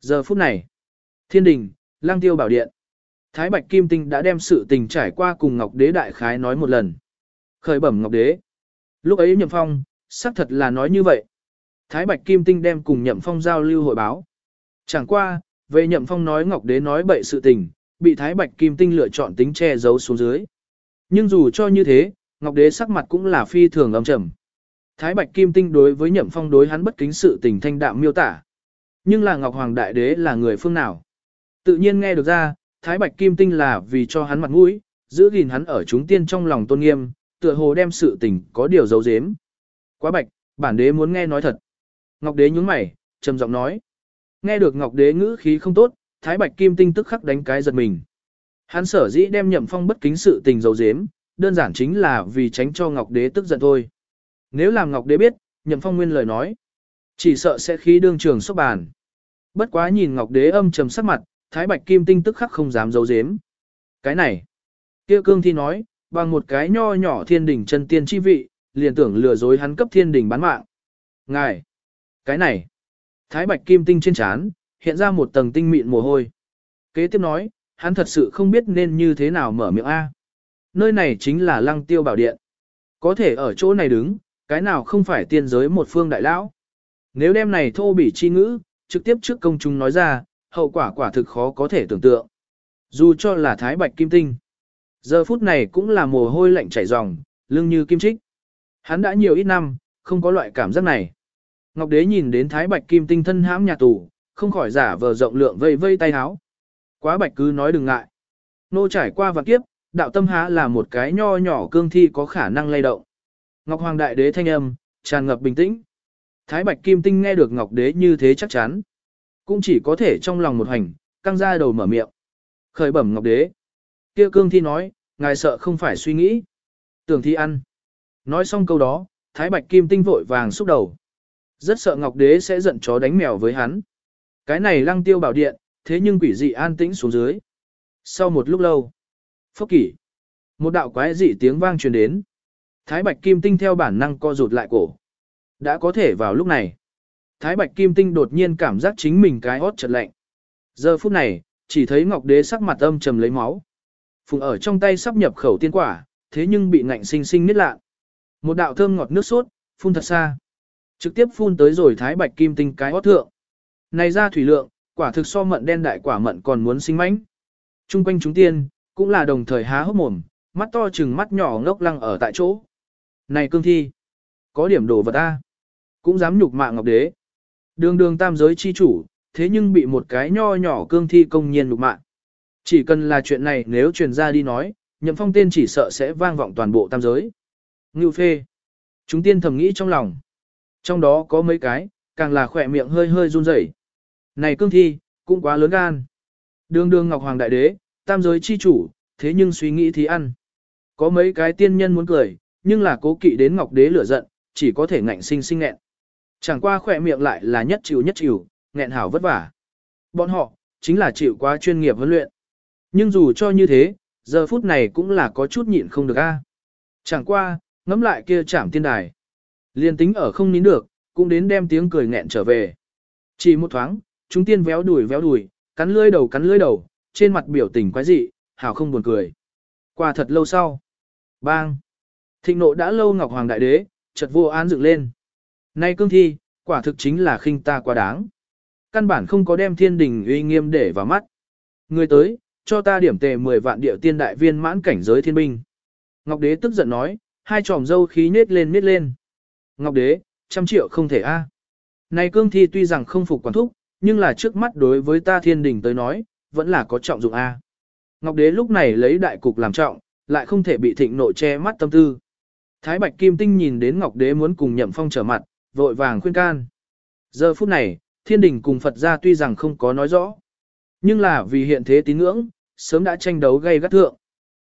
Giờ phút này, thiên đình lang tiêu bảo điện. Thái Bạch Kim Tinh đã đem sự tình trải qua cùng Ngọc Đế Đại Khái nói một lần. Khởi bẩm Ngọc Đế. Lúc ấy Nhậm Phong, xác thật là nói như vậy. Thái Bạch Kim Tinh đem cùng Nhậm Phong giao lưu hội báo. Chẳng qua, về Nhậm Phong nói Ngọc Đế nói bậy sự tình, bị Thái Bạch Kim Tinh lựa chọn tính che giấu xuống dưới. Nhưng dù cho như thế, Ngọc Đế sắc mặt cũng là phi thường âm trầm. Thái Bạch Kim Tinh đối với Nhậm Phong đối hắn bất kính sự tình thanh đạm miêu tả. Nhưng là Ngọc Hoàng Đại Đế là người phương nào? Tự nhiên nghe được ra, Thái Bạch Kim Tinh là vì cho hắn mặt mũi, giữ gìn hắn ở chúng tiên trong lòng tôn nghiêm, tựa hồ đem sự tình có điều giấu giếm. Quá bạch, bản đế muốn nghe nói thật. Ngọc Đế nhướng mày, trầm giọng nói. Nghe được Ngọc Đế ngữ khí không tốt, Thái Bạch Kim Tinh tức khắc đánh cái giật mình. Hắn sở dĩ đem Nhậm Phong bất kính sự tình giấu giếm, đơn giản chính là vì tránh cho Ngọc Đế tức giận thôi. Nếu làm Ngọc Đế biết, Nhậm Phong nguyên lời nói, chỉ sợ sẽ khí đương trường sốc bàn. Bất quá nhìn Ngọc Đế âm trầm sắc mặt, Thái Bạch Kim Tinh tức khắc không dám giấu giếm. Cái này, kia cương thi nói, bằng một cái nho nhỏ thiên đỉnh chân tiên chi vị, liền tưởng lừa dối hắn cấp thiên đỉnh bán mạng. Ngài, cái này, Thái Bạch Kim Tinh trên chán, hiện ra một tầng tinh mịn mồ hôi. Kế tiếp nói, hắn thật sự không biết nên như thế nào mở miệng A. Nơi này chính là lăng tiêu bảo điện. Có thể ở chỗ này đứng, cái nào không phải tiên giới một phương đại lão. Nếu đem này thô bỉ chi ngữ, trực tiếp trước công chúng nói ra, hậu quả quả thực khó có thể tưởng tượng. Dù cho là thái bạch kim tinh. Giờ phút này cũng là mồ hôi lạnh chảy ròng, lưng như kim trích. Hắn đã nhiều ít năm, không có loại cảm giác này. Ngọc Đế nhìn đến thái bạch kim tinh thân hãm nhà tù, không khỏi giả vờ rộng lượng vây vây tay háo. Quá bạch cứ nói đừng ngại. Nô trải qua và kiếp, đạo tâm há là một cái nho nhỏ cương thi có khả năng lay động. Ngọc Hoàng Đại Đế thanh âm, tràn ngập bình tĩnh. Thái Bạch Kim Tinh nghe được Ngọc Đế như thế chắc chắn. Cũng chỉ có thể trong lòng một hành, căng ra đầu mở miệng. Khởi bẩm Ngọc Đế. kia cương thi nói, ngài sợ không phải suy nghĩ. Tưởng thi ăn. Nói xong câu đó, Thái Bạch Kim Tinh vội vàng xúc đầu. Rất sợ Ngọc Đế sẽ giận chó đánh mèo với hắn. Cái này lăng tiêu bảo điện, thế nhưng quỷ dị an tĩnh xuống dưới. Sau một lúc lâu, phốc kỷ, một đạo quái dị tiếng vang truyền đến. Thái Bạch Kim Tinh theo bản năng co rụt lại cổ. Đã có thể vào lúc này. Thái Bạch Kim Tinh đột nhiên cảm giác chính mình cái hót chật lạnh. Giờ phút này, chỉ thấy Ngọc Đế sắc mặt âm trầm lấy máu. Phùng ở trong tay sắp nhập khẩu tiên quả, thế nhưng bị ngạnh sinh sinh nít lạ. Một đạo thơm ngọt nước sốt, phun thật xa. Trực tiếp phun tới rồi Thái Bạch Kim Tinh cái hót thượng. Này ra thủy lượng, quả thực so mận đen đại quả mận còn muốn sinh mãnh. Trung quanh chúng tiên, cũng là đồng thời há hốc mồm, mắt to chừng mắt nhỏ ngốc lăng ở tại chỗ. Này cương thi, có điểm đồ vật ta, cũng dám nhục mạ ngọc đế. Đường đường tam giới chi chủ, thế nhưng bị một cái nho nhỏ cương thi công nhiên nhục mạ. Chỉ cần là chuyện này nếu truyền ra đi nói, nhậm phong tên chỉ sợ sẽ vang vọng toàn bộ tam giới. Ngưu phê. Chúng tiên thầm nghĩ trong lòng. Trong đó có mấy cái, càng là khỏe miệng hơi hơi run rẩy. Này cương thi, cũng quá lớn gan. Đường đường Ngọc Hoàng Đại Đế, tam giới chi chủ, thế nhưng suy nghĩ thì ăn. Có mấy cái tiên nhân muốn cười, nhưng là cố kỵ đến Ngọc Đế lửa giận, chỉ có thể ngạnh sinh sinh nghẹn. Chẳng qua khỏe miệng lại là nhất chịu nhất chịu, nghẹn hảo vất vả. Bọn họ, chính là chịu quá chuyên nghiệp huấn luyện. Nhưng dù cho như thế, giờ phút này cũng là có chút nhịn không được a. Chẳng qua, ngắm lại kia chảm tiên đài. Liên tính ở không nín được, cũng đến đem tiếng cười nghẹn trở về. Chỉ một thoáng, chúng tiên véo đuổi véo đuổi, cắn lưỡi đầu cắn lưỡi đầu, trên mặt biểu tình quái dị, hảo không buồn cười. Qua thật lâu sau. Bang! Thịnh nộ đã lâu Ngọc Hoàng Đại Đế, chợt vô án dựng lên. Nay cương thi, quả thực chính là khinh ta quá đáng. Căn bản không có đem thiên đình uy nghiêm để vào mắt. Người tới, cho ta điểm tề 10 vạn điệu tiên đại viên mãn cảnh giới thiên binh. Ngọc Đế tức giận nói, hai tròm dâu khí nết lên nết lên. Ngọc Đế, trăm triệu không thể a. À. Này cương thi tuy rằng không phục quản thúc, nhưng là trước mắt đối với ta thiên đình tới nói, vẫn là có trọng dụng A. Ngọc Đế lúc này lấy đại cục làm trọng, lại không thể bị thịnh nội che mắt tâm tư. Thái Bạch Kim Tinh nhìn đến Ngọc Đế muốn cùng Nhậm Phong trở mặt, vội vàng khuyên can. Giờ phút này, thiên đình cùng Phật gia tuy rằng không có nói rõ, nhưng là vì hiện thế tín ngưỡng, sớm đã tranh đấu gây gắt thượng.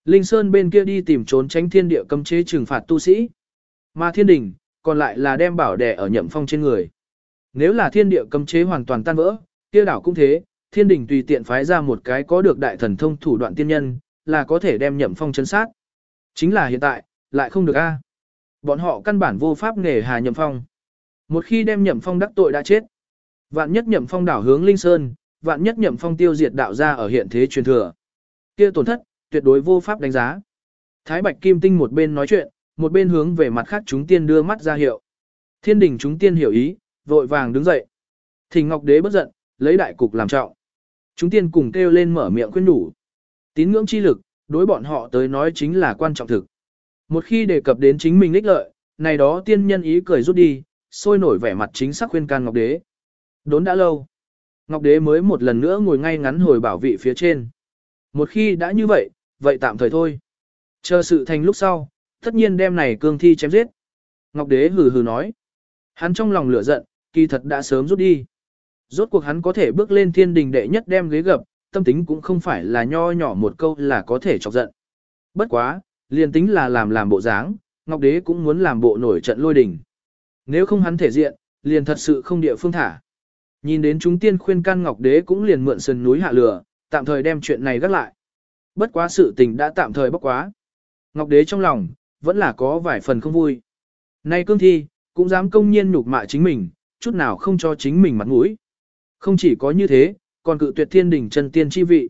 Linh Sơn bên kia đi tìm trốn tránh thiên địa cấm chế trừng phạt tu sĩ. Mà thiên đình, còn lại là đem bảo đẻ ở Nhậm Phong trên người. Nếu là thiên địa cấm chế hoàn toàn tan vỡ, kia đảo cũng thế, thiên đình tùy tiện phái ra một cái có được đại thần thông thủ đoạn tiên nhân, là có thể đem nhậm phong chấn sát. Chính là hiện tại, lại không được a. Bọn họ căn bản vô pháp nghề hà nhậm phong. Một khi đem nhậm phong đắc tội đã chết. Vạn nhất nhậm phong đảo hướng Linh Sơn, vạn nhất nhậm phong tiêu diệt đạo ra ở hiện thế truyền thừa. Kia tổn thất, tuyệt đối vô pháp đánh giá. Thái Bạch Kim Tinh một bên nói chuyện, một bên hướng về mặt khác chúng tiên đưa mắt ra hiệu. Thiên đình chúng tiên hiểu ý, vội vàng đứng dậy. Thình Ngọc Đế bất giận, lấy đại cục làm trọng. Chúng tiên cùng kêu lên mở miệng khuyên đủ. Tín ngưỡng chi lực, đối bọn họ tới nói chính là quan trọng thực. Một khi đề cập đến chính mình lích lợi, này đó tiên nhân ý cười rút đi, sôi nổi vẻ mặt chính xác khuyên can Ngọc Đế. Đốn đã lâu. Ngọc Đế mới một lần nữa ngồi ngay ngắn hồi bảo vị phía trên. Một khi đã như vậy, vậy tạm thời thôi. Chờ sự thành lúc sau, tất nhiên đem này cương thi chém giết. Ngọc Đế hừ hừ nói. Hắn trong lòng lửa giận, kỳ thật đã sớm rút đi. Rốt cuộc hắn có thể bước lên thiên đình đệ nhất đem ghế gập, tâm tính cũng không phải là nho nhỏ một câu là có thể chọc giận. Bất quá, liền tính là làm làm bộ dáng, Ngọc Đế cũng muốn làm bộ nổi trận lôi đình. Nếu không hắn thể diện, liền thật sự không địa phương thả. Nhìn đến chúng tiên khuyên can Ngọc Đế cũng liền mượn sườn núi hạ lửa, tạm thời đem chuyện này gác lại. Bất quá sự tình đã tạm thời bốc quá. Ngọc Đế trong lòng, vẫn là có vài phần không vui. Nay cương thi, cũng dám công nhiên nhục mạ chính mình, chút nào không cho chính mình mặt mũi. Không chỉ có như thế, còn cự tuyệt thiên đỉnh chân tiên chi vị.